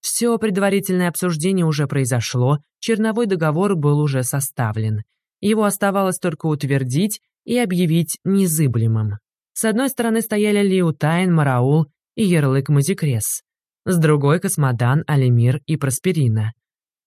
Все предварительное обсуждение уже произошло, черновой договор был уже составлен. Его оставалось только утвердить и объявить незыблемым. С одной стороны стояли Лиутайн, Мараул и ярлык Мазикрес. С другой — Космодан, Алимир и Просперина.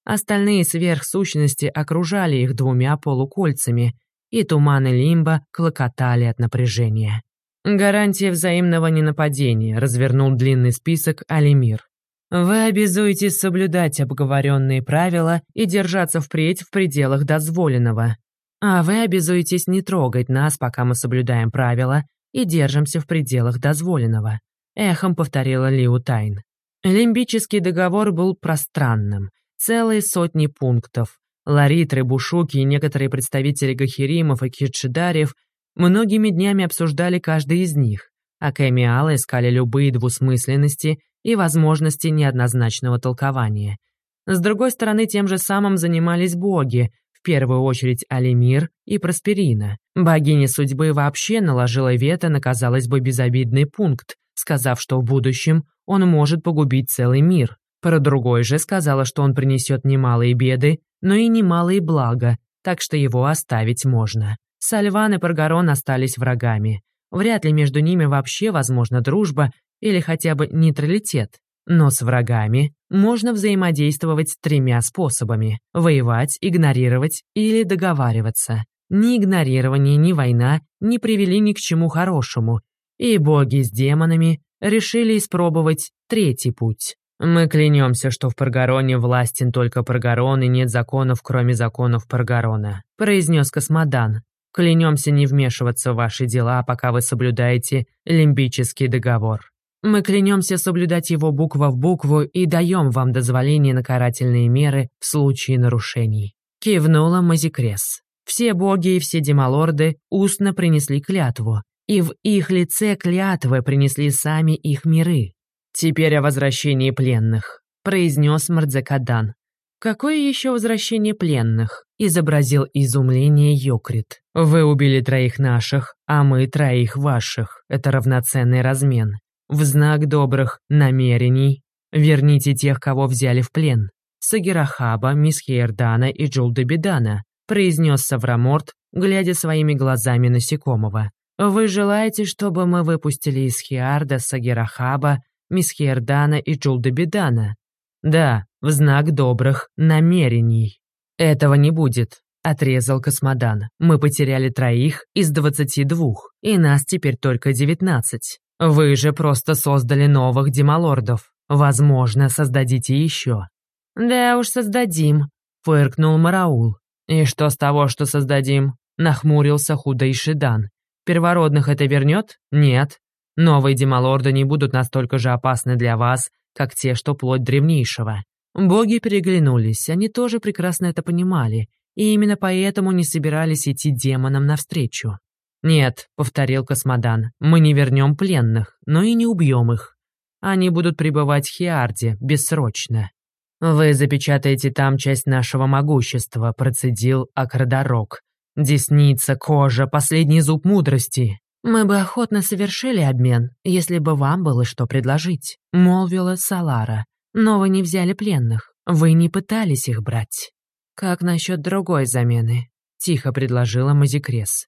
Остальные сверхсущности окружали их двумя полукольцами, и туманы Лимба клокотали от напряжения. «Гарантия взаимного ненападения», — развернул длинный список Алимир. Вы обязуетесь соблюдать обговоренные правила и держаться впредь в пределах дозволенного. А вы обязуетесь не трогать нас, пока мы соблюдаем правила и держимся в пределах дозволенного. Эхом повторила Лиу Тайн. Лимбический договор был пространным. Целые сотни пунктов. Ларитры, Бушуки и некоторые представители Гахиримов и Китшидариев многими днями обсуждали каждый из них, а Кэмиалы искали любые двусмысленности и возможности неоднозначного толкования. С другой стороны, тем же самым занимались боги, в первую очередь Алимир и Просперина. Богиня судьбы вообще наложила вето на, казалось бы, безобидный пункт, сказав, что в будущем он может погубить целый мир. Про другой же сказала, что он принесет немалые беды, но и немалые блага, так что его оставить можно. Сальван и Паргарон остались врагами. Вряд ли между ними вообще возможна дружба или хотя бы нейтралитет. Но с врагами можно взаимодействовать тремя способами – воевать, игнорировать или договариваться. Ни игнорирование, ни война не привели ни к чему хорошему, и боги с демонами решили испробовать третий путь. Мы клянемся, что в Паргароне властен только Паргарон и нет законов, кроме законов Паргарона», — произнес Космодан. «Клянемся не вмешиваться в ваши дела, пока вы соблюдаете лимбический договор». Мы клянемся соблюдать его буква в букву и даем вам дозволение на карательные меры в случае нарушений». Кивнула Мазикрес. Все боги и все демалорды устно принесли клятву, и в их лице клятвы принесли сами их миры. «Теперь о возвращении пленных», — произнес Мардзекадан. «Какое еще возвращение пленных?» — изобразил изумление Йокрит. «Вы убили троих наших, а мы троих ваших. Это равноценный размен. В знак добрых намерений верните тех, кого взяли в плен. Сагирахаба, Мисхиердана и Джулдебедана», — произнес Савраморт, глядя своими глазами насекомого. «Вы желаете, чтобы мы выпустили из Хиарда Сагирахаба, Мисхиердана и Джулдебедана?» «Да, в знак добрых намерений. Этого не будет, отрезал Космодан. Мы потеряли троих из двадцати двух, и нас теперь только девятнадцать. Вы же просто создали новых демалордов. Возможно, создадите еще. Да уж создадим, фыркнул Мараул. И что с того, что создадим? Нахмурился Худайшидан. Первородных это вернет? Нет. Новые демалорды не будут настолько же опасны для вас, как те, что плоть древнейшего. Боги переглянулись, они тоже прекрасно это понимали, и именно поэтому не собирались идти демонам навстречу. «Нет», — повторил Космодан, — «мы не вернем пленных, но и не убьем их. Они будут пребывать в Хиарде бессрочно». «Вы запечатаете там часть нашего могущества», — процедил Акрадорог. «Десница, кожа, последний зуб мудрости». «Мы бы охотно совершили обмен, если бы вам было что предложить», — молвила Салара. Но вы не взяли пленных. Вы не пытались их брать. Как насчет другой замены? Тихо предложила Мазикрес.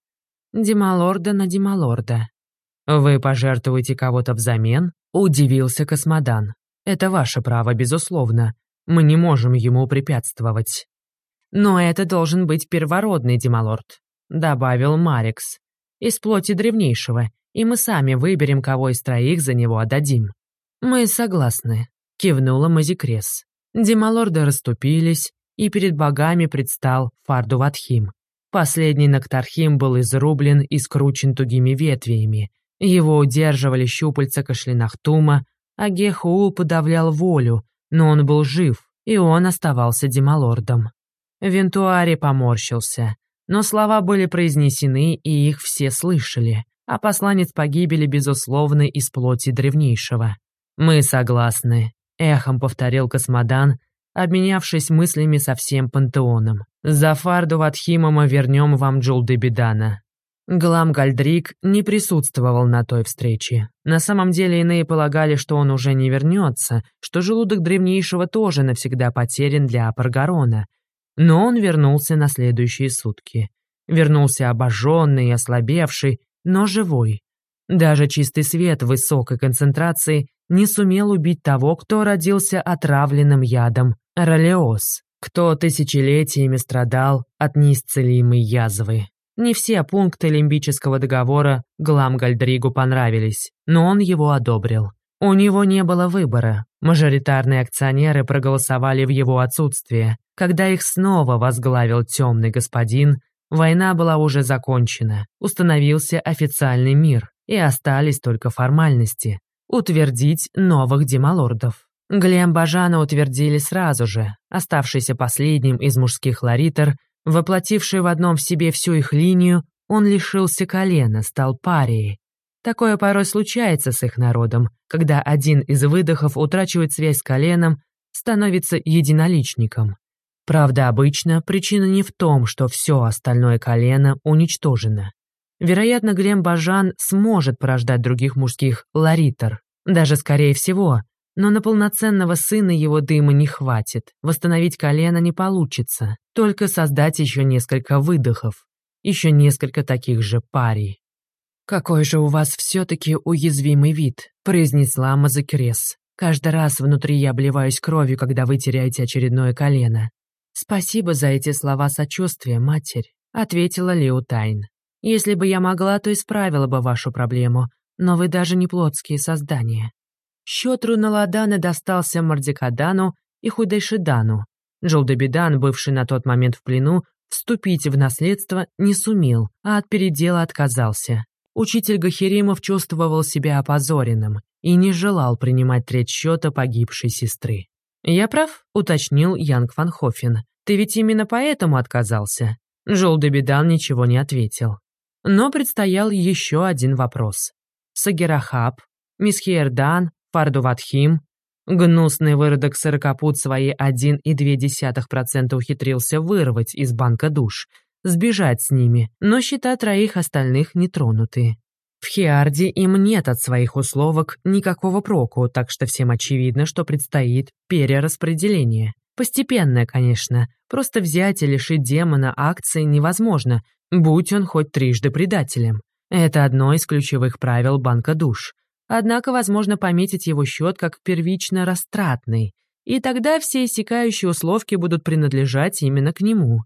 Демалорда на Демалорда. Вы пожертвуете кого-то взамен? Удивился Космодан. Это ваше право, безусловно. Мы не можем ему препятствовать. Но это должен быть первородный Демалорд, добавил Марикс. Из плоти древнейшего, и мы сами выберем, кого из троих за него отдадим. Мы согласны, кивнула Мазикрес. Демалорды расступились, и перед богами предстал Фардуватхим. Последний Нактархим был изрублен и скручен тугими ветвями. Его удерживали щупальца Кашлинахтума, а Гехуул подавлял волю, но он был жив, и он оставался демалордом. Вентуари поморщился, но слова были произнесены, и их все слышали, а посланец погибели, безусловно, из плоти древнейшего. «Мы согласны», Эхом повторил Космодан, обменявшись мыслями со всем пантеоном. «За фарду Ватхимома вернем вам Джулдебедана». Глам Гальдрик не присутствовал на той встрече. На самом деле иные полагали, что он уже не вернется, что желудок древнейшего тоже навсегда потерян для Паргарона. Но он вернулся на следующие сутки. Вернулся обожженный и ослабевший, но живой. Даже чистый свет высокой концентрации не сумел убить того, кто родился отравленным ядом ролеоз, кто тысячелетиями страдал от неисцелимой язвы. Не все пункты лимбического договора Глам Гальдригу понравились, но он его одобрил. У него не было выбора. Мажоритарные акционеры проголосовали в его отсутствие. Когда их снова возглавил темный господин, война была уже закончена, установился официальный мир, и остались только формальности утвердить новых демалордов. Глембажана утвердили сразу же, оставшийся последним из мужских ларитер, воплотивший в одном в себе всю их линию, он лишился колена, стал парией. Такое порой случается с их народом, когда один из выдохов утрачивает связь с коленом, становится единоличником. Правда, обычно причина не в том, что все остальное колено уничтожено. Вероятно, Глем Бажан сможет порождать других мужских ларитер. Даже скорее всего. Но на полноценного сына его дыма не хватит. Восстановить колено не получится. Только создать еще несколько выдохов. Еще несколько таких же парей. «Какой же у вас все-таки уязвимый вид», — произнесла Мазакрес. «Каждый раз внутри я обливаюсь кровью, когда вы теряете очередное колено». «Спасибо за эти слова сочувствия, матерь», — ответила Леутайн. «Если бы я могла, то исправила бы вашу проблему, но вы даже не плотские создания. Счет Руналадана достался Мардикадану и Худайшидану. Джолдебидан, бывший на тот момент в плену, вступить в наследство не сумел, а от передела отказался. Учитель Гахеримов чувствовал себя опозоренным и не желал принимать треть счета погибшей сестры. «Я прав?» — уточнил Янг Ван Хофен. «Ты ведь именно поэтому отказался?» Жолдебидан ничего не ответил. Но предстоял еще один вопрос. Сагерахаб, Мисхиердан, Фардуватхим. Гнусный выродок сорокопут свои 1,2% ухитрился вырвать из банка душ, сбежать с ними, но счета троих остальных не тронуты. В Хиарде им нет от своих условок никакого проку, так что всем очевидно, что предстоит перераспределение. Постепенное, конечно, просто взять и лишить демона акции невозможно, будь он хоть трижды предателем. Это одно из ключевых правил банка душ. Однако возможно пометить его счет как первично растратный, и тогда все иссякающие условки будут принадлежать именно к нему.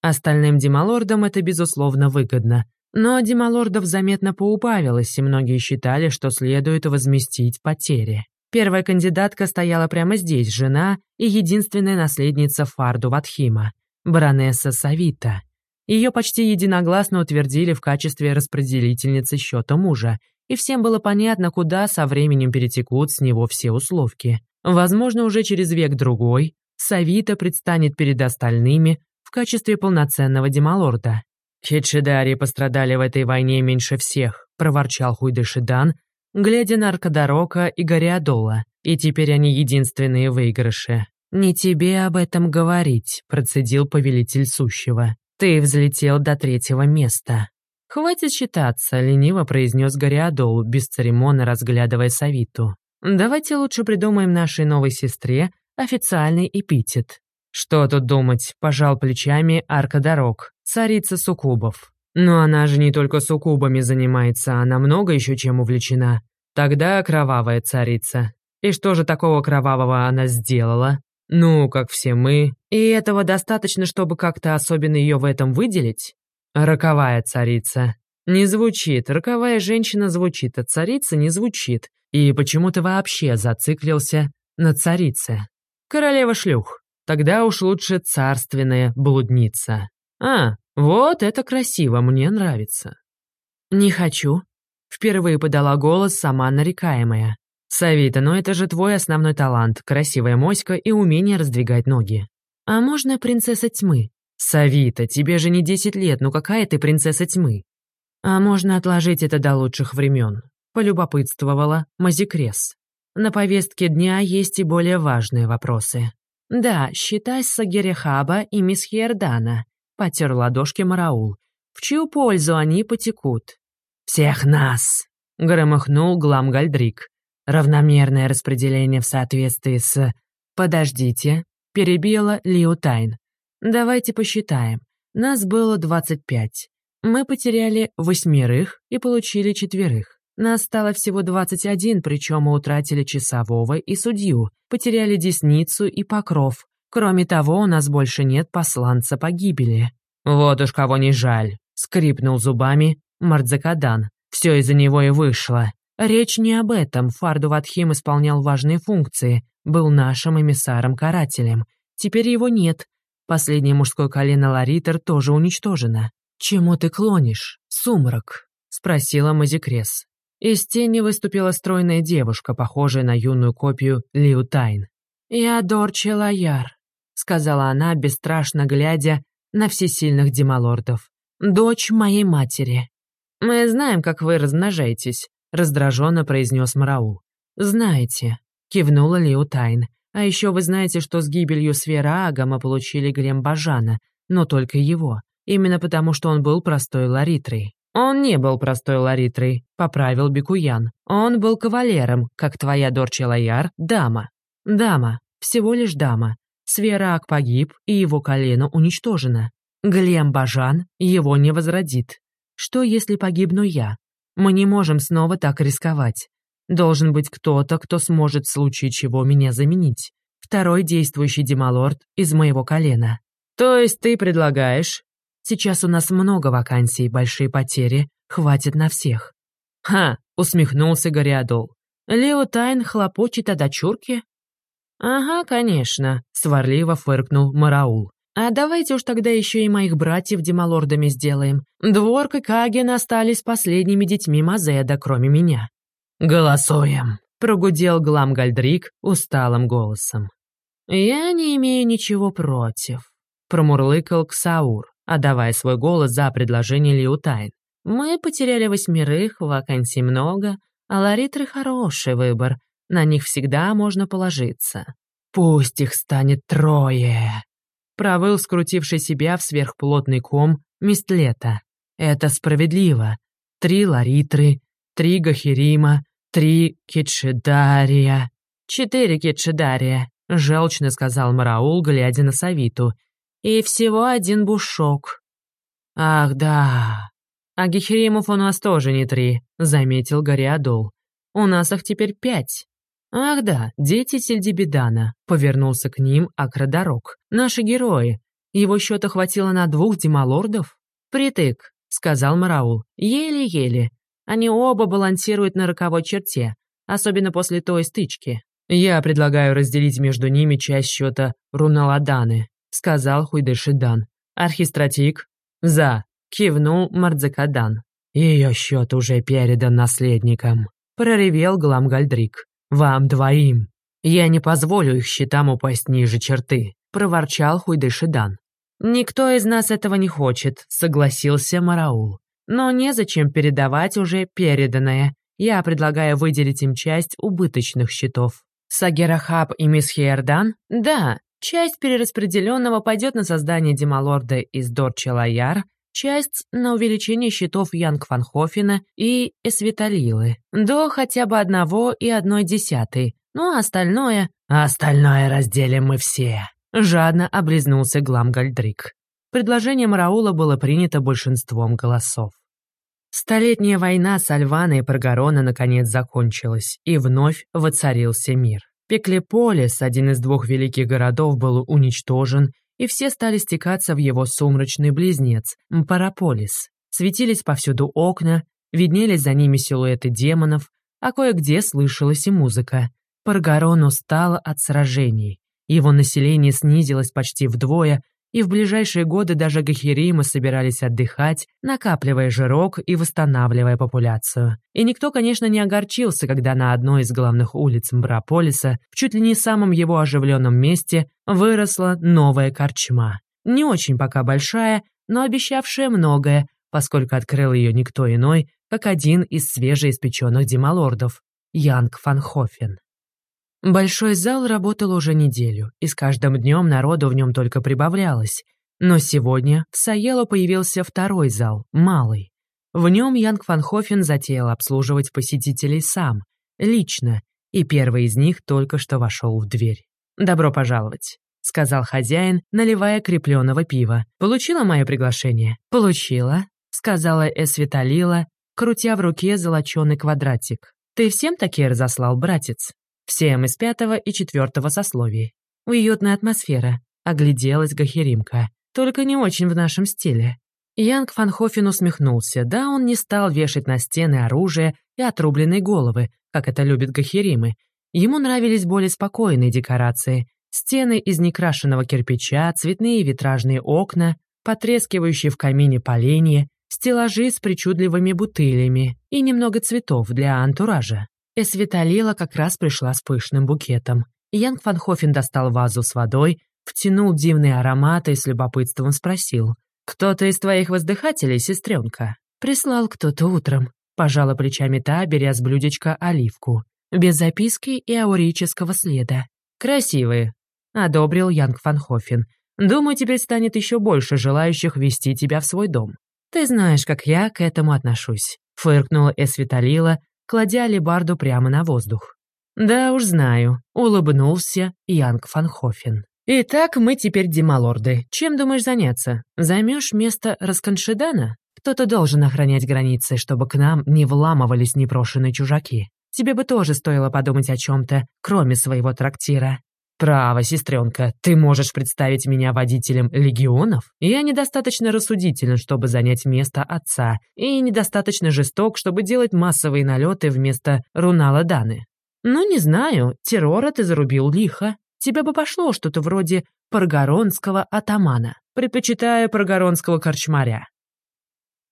Остальным демалордам это, безусловно, выгодно. Но демалордов заметно поубавилось, и многие считали, что следует возместить потери. Первая кандидатка стояла прямо здесь, жена и единственная наследница Фарду Ватхима, баронесса Савита. Ее почти единогласно утвердили в качестве распределительницы счета мужа, и всем было понятно, куда со временем перетекут с него все условки. Возможно, уже через век-другой Савита предстанет перед остальными в качестве полноценного демалорда. «Хедшидари пострадали в этой войне меньше всех», — проворчал Хуйдышидан, глядя на Аркадорока и Гориадола, и теперь они единственные выигрыши. «Не тебе об этом говорить», — процедил повелитель сущего. «Ты взлетел до третьего места». «Хватит считаться», — лениво произнес Гориадол, бесцеремонно разглядывая Савиту. «Давайте лучше придумаем нашей новой сестре официальный эпитет». «Что тут думать?» — пожал плечами Арка Дорог, царица суккубов. «Но она же не только суккубами занимается, она много еще чем увлечена. Тогда кровавая царица. И что же такого кровавого она сделала? Ну, как все мы. И этого достаточно, чтобы как-то особенно ее в этом выделить? Роковая царица. Не звучит, роковая женщина звучит, а царица не звучит. И почему ты вообще зациклился на царице? Королева шлюх. Тогда уж лучше царственная блудница. А, вот это красиво, мне нравится. Не хочу. Впервые подала голос сама нарекаемая. Савита, но это же твой основной талант, красивая моська и умение раздвигать ноги. А можно принцесса тьмы? «Савита, тебе же не десять лет, ну какая ты принцесса тьмы?» «А можно отложить это до лучших времен», — полюбопытствовала Мазикрес. «На повестке дня есть и более важные вопросы». «Да, считай Сагерехаба и мисс Хердана», — потер ладошки Мараул. «В чью пользу они потекут?» «Всех нас!» — громыхнул Глам Гальдрик. «Равномерное распределение в соответствии с...» «Подождите», — перебила Лиутайн. Давайте посчитаем. Нас было 25. Мы потеряли восьмерых и получили четверых. Нас стало всего 21, причем мы утратили часового и судью, потеряли десницу и покров. Кроме того, у нас больше нет посланца погибели. Вот уж кого не жаль, скрипнул зубами Мардзакадан. Все из-за него и вышло. Речь не об этом. Фарду Ватхим исполнял важные функции, был нашим эмиссаром-карателем. Теперь его нет, Последнее мужское колено Ларитер тоже уничтожено. «Чему ты клонишь, сумрак?» — спросила Мазикрес. Из тени выступила стройная девушка, похожая на юную копию Лиу Тайн. «Я Дорче Лаяр», — сказала она, бесстрашно глядя на всесильных демалордов. «Дочь моей матери». «Мы знаем, как вы размножаетесь», — раздраженно произнес Мараул. «Знаете», — кивнула Лиу Тайн. А еще вы знаете, что с гибелью Сфера мы получили Глем Бажана, но только его. Именно потому, что он был простой ларитрой. Он не был простой ларитрой, поправил Бекуян. Он был кавалером, как твоя Дорча Лояр, дама. Дама, всего лишь дама. Сверак погиб, и его колено уничтожено. Глем Бажан его не возродит. Что, если погибну я? Мы не можем снова так рисковать. Должен быть кто-то, кто сможет в случае чего меня заменить. Второй действующий демалорд из моего колена. То есть ты предлагаешь? Сейчас у нас много вакансий, большие потери, хватит на всех. Ха, усмехнулся Гориадол. Лео Тайн хлопочет о дочурке? Ага, конечно, сварливо фыркнул Мараул. А давайте уж тогда еще и моих братьев демалордами сделаем. Дворк и Каген остались последними детьми Мазеда, кроме меня. «Голосуем», — прогудел Глам Гальдрик усталым голосом. «Я не имею ничего против», — промурлыкал Ксаур, отдавая свой голос за предложение Лиутайн. «Мы потеряли восьмерых, вакансий много, а Ларитры хороший выбор. На них всегда можно положиться. «Пусть их станет трое!» Провыл, скрутивший себя в сверхплотный ком, Мистлета. «Это справедливо. Три ларитры, три гахерима, три китшедария». «Четыре китшедария», — желчно сказал Мараул, глядя на Савиту. «И всего один бушок». «Ах, да. А гехеримов у нас тоже не три», — заметил Гориадол. «У нас их теперь пять». «Ах да, дети Сельдибедана», — повернулся к ним Акродорог. «Наши герои. Его счета хватило на двух демалордов?» «Притык», — сказал Мараул. «Еле-еле. Они оба балансируют на роковой черте, особенно после той стычки. «Я предлагаю разделить между ними часть счета Руналаданы», — сказал Хуйдышидан. «Архистратик?» «За», — кивнул Мардзакадан. «Ее счет уже передан наследникам», — проревел Гламгальдрик. «Вам двоим». «Я не позволю их счетам упасть ниже черты», — проворчал Хуйдышидан. «Никто из нас этого не хочет», — согласился Мараул. «Но незачем передавать уже переданное. Я предлагаю выделить им часть убыточных счетов». Сагерахаб и мисс Хейердан? Да, часть перераспределенного пойдет на создание Демалорда из Дорчелаяр, часть на увеличение счетов Янг Фанхофена и Эсвиталилы, до хотя бы одного и одной десятой, ну а остальное... А остальное разделим мы все. Жадно облизнулся Гламгальдрик. Предложение Мараула было принято большинством голосов. Столетняя война с Альваной и Паргарона наконец закончилась, и вновь воцарился мир. Пеклеполис, один из двух великих городов, был уничтожен, и все стали стекаться в его сумрачный близнец – Мпараполис. Светились повсюду окна, виднелись за ними силуэты демонов, а кое-где слышалась и музыка. Паргарон устал от сражений. Его население снизилось почти вдвое, и в ближайшие годы даже гахиримы собирались отдыхать, накапливая жирок и восстанавливая популяцию. И никто, конечно, не огорчился, когда на одной из главных улиц Мбраполиса, в чуть ли не самом его оживленном месте, выросла новая корчма. Не очень пока большая, но обещавшая многое, поскольку открыл ее никто иной, как один из свежеиспеченных демалордов – Янг Фанхофен. Большой зал работал уже неделю, и с каждым днем народу в нем только прибавлялось. Но сегодня в Саело появился второй зал, малый. В нем Янг Фанхофен затеял обслуживать посетителей сам, лично, и первый из них только что вошел в дверь. «Добро пожаловать», — сказал хозяин, наливая крепленного пива. «Получила мое приглашение?» «Получила», — сказала Эсвиталила, крутя в руке золоченый квадратик. «Ты всем такие разослал, братец?» Всем из пятого и четвертого сословий. Уютная атмосфера. Огляделась Гахеримка. Только не очень в нашем стиле. Янг Фанхофен усмехнулся. Да, он не стал вешать на стены оружие и отрубленные головы, как это любят Гахеримы. Ему нравились более спокойные декорации. Стены из некрашенного кирпича, цветные витражные окна, потрескивающие в камине поленья, стеллажи с причудливыми бутылями и немного цветов для антуража. Эсвиталила как раз пришла с пышным букетом. Янг Фанхофен достал вазу с водой, втянул дивные ароматы и с любопытством спросил. «Кто-то из твоих воздыхателей, сестренка?» «Прислал кто-то утром», — пожала плечами та, беря с блюдечка оливку. «Без записки и аурического следа». «Красивые», — одобрил Янг Фанхофен. «Думаю, теперь станет еще больше желающих вести тебя в свой дом». «Ты знаешь, как я к этому отношусь», — фыркнула Эсвиталила, кладя алебарду прямо на воздух. «Да уж знаю», — улыбнулся Янг Фанхофен. «Итак, мы теперь демалорды. Чем думаешь заняться? Займешь место Расконшидана? Кто-то должен охранять границы, чтобы к нам не вламывались непрошенные чужаки. Тебе бы тоже стоило подумать о чем-то, кроме своего трактира. «Право, сестренка, ты можешь представить меня водителем легионов? Я недостаточно рассудителен, чтобы занять место отца, и недостаточно жесток, чтобы делать массовые налеты вместо Рунала Даны. Ну, не знаю, террора ты зарубил лихо. Тебе бы пошло что-то вроде паргоронского атамана, предпочитая паргоронского корчмаря».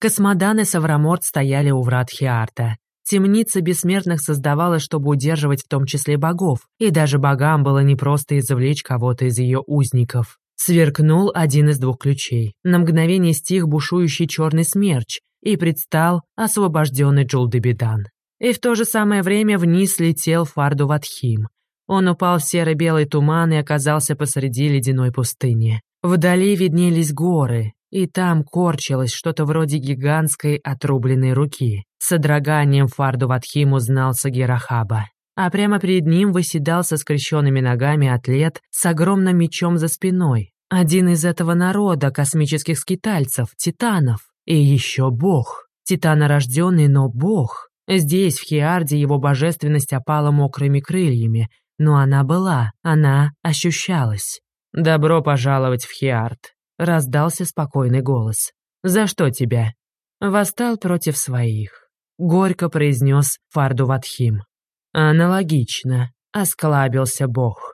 Космодан и Савраморт стояли у врат Хиарта. Темница бессмертных создавалась, чтобы удерживать в том числе богов, и даже богам было непросто извлечь кого-то из ее узников. Сверкнул один из двух ключей. На мгновение стих бушующий черный смерч, и предстал освобожденный Джулдебедан. И в то же самое время вниз летел Фарду Ватхим. Он упал в серо-белый туман и оказался посреди ледяной пустыни. Вдали виднелись горы, и там корчилось что-то вроде гигантской отрубленной руки. С содроганием Фарду Ватхим узнал Сагирахаба. А прямо перед ним выседал со скрещенными ногами атлет с огромным мечом за спиной. Один из этого народа, космических скитальцев, титанов. И еще бог. Титанорожденный, но бог. Здесь, в Хиарде, его божественность опала мокрыми крыльями, но она была, она ощущалась. «Добро пожаловать в Хиард», — раздался спокойный голос. «За что тебя?» «Восстал против своих», — горько произнес Фарду Ватхим. «Аналогично», — осклабился бог.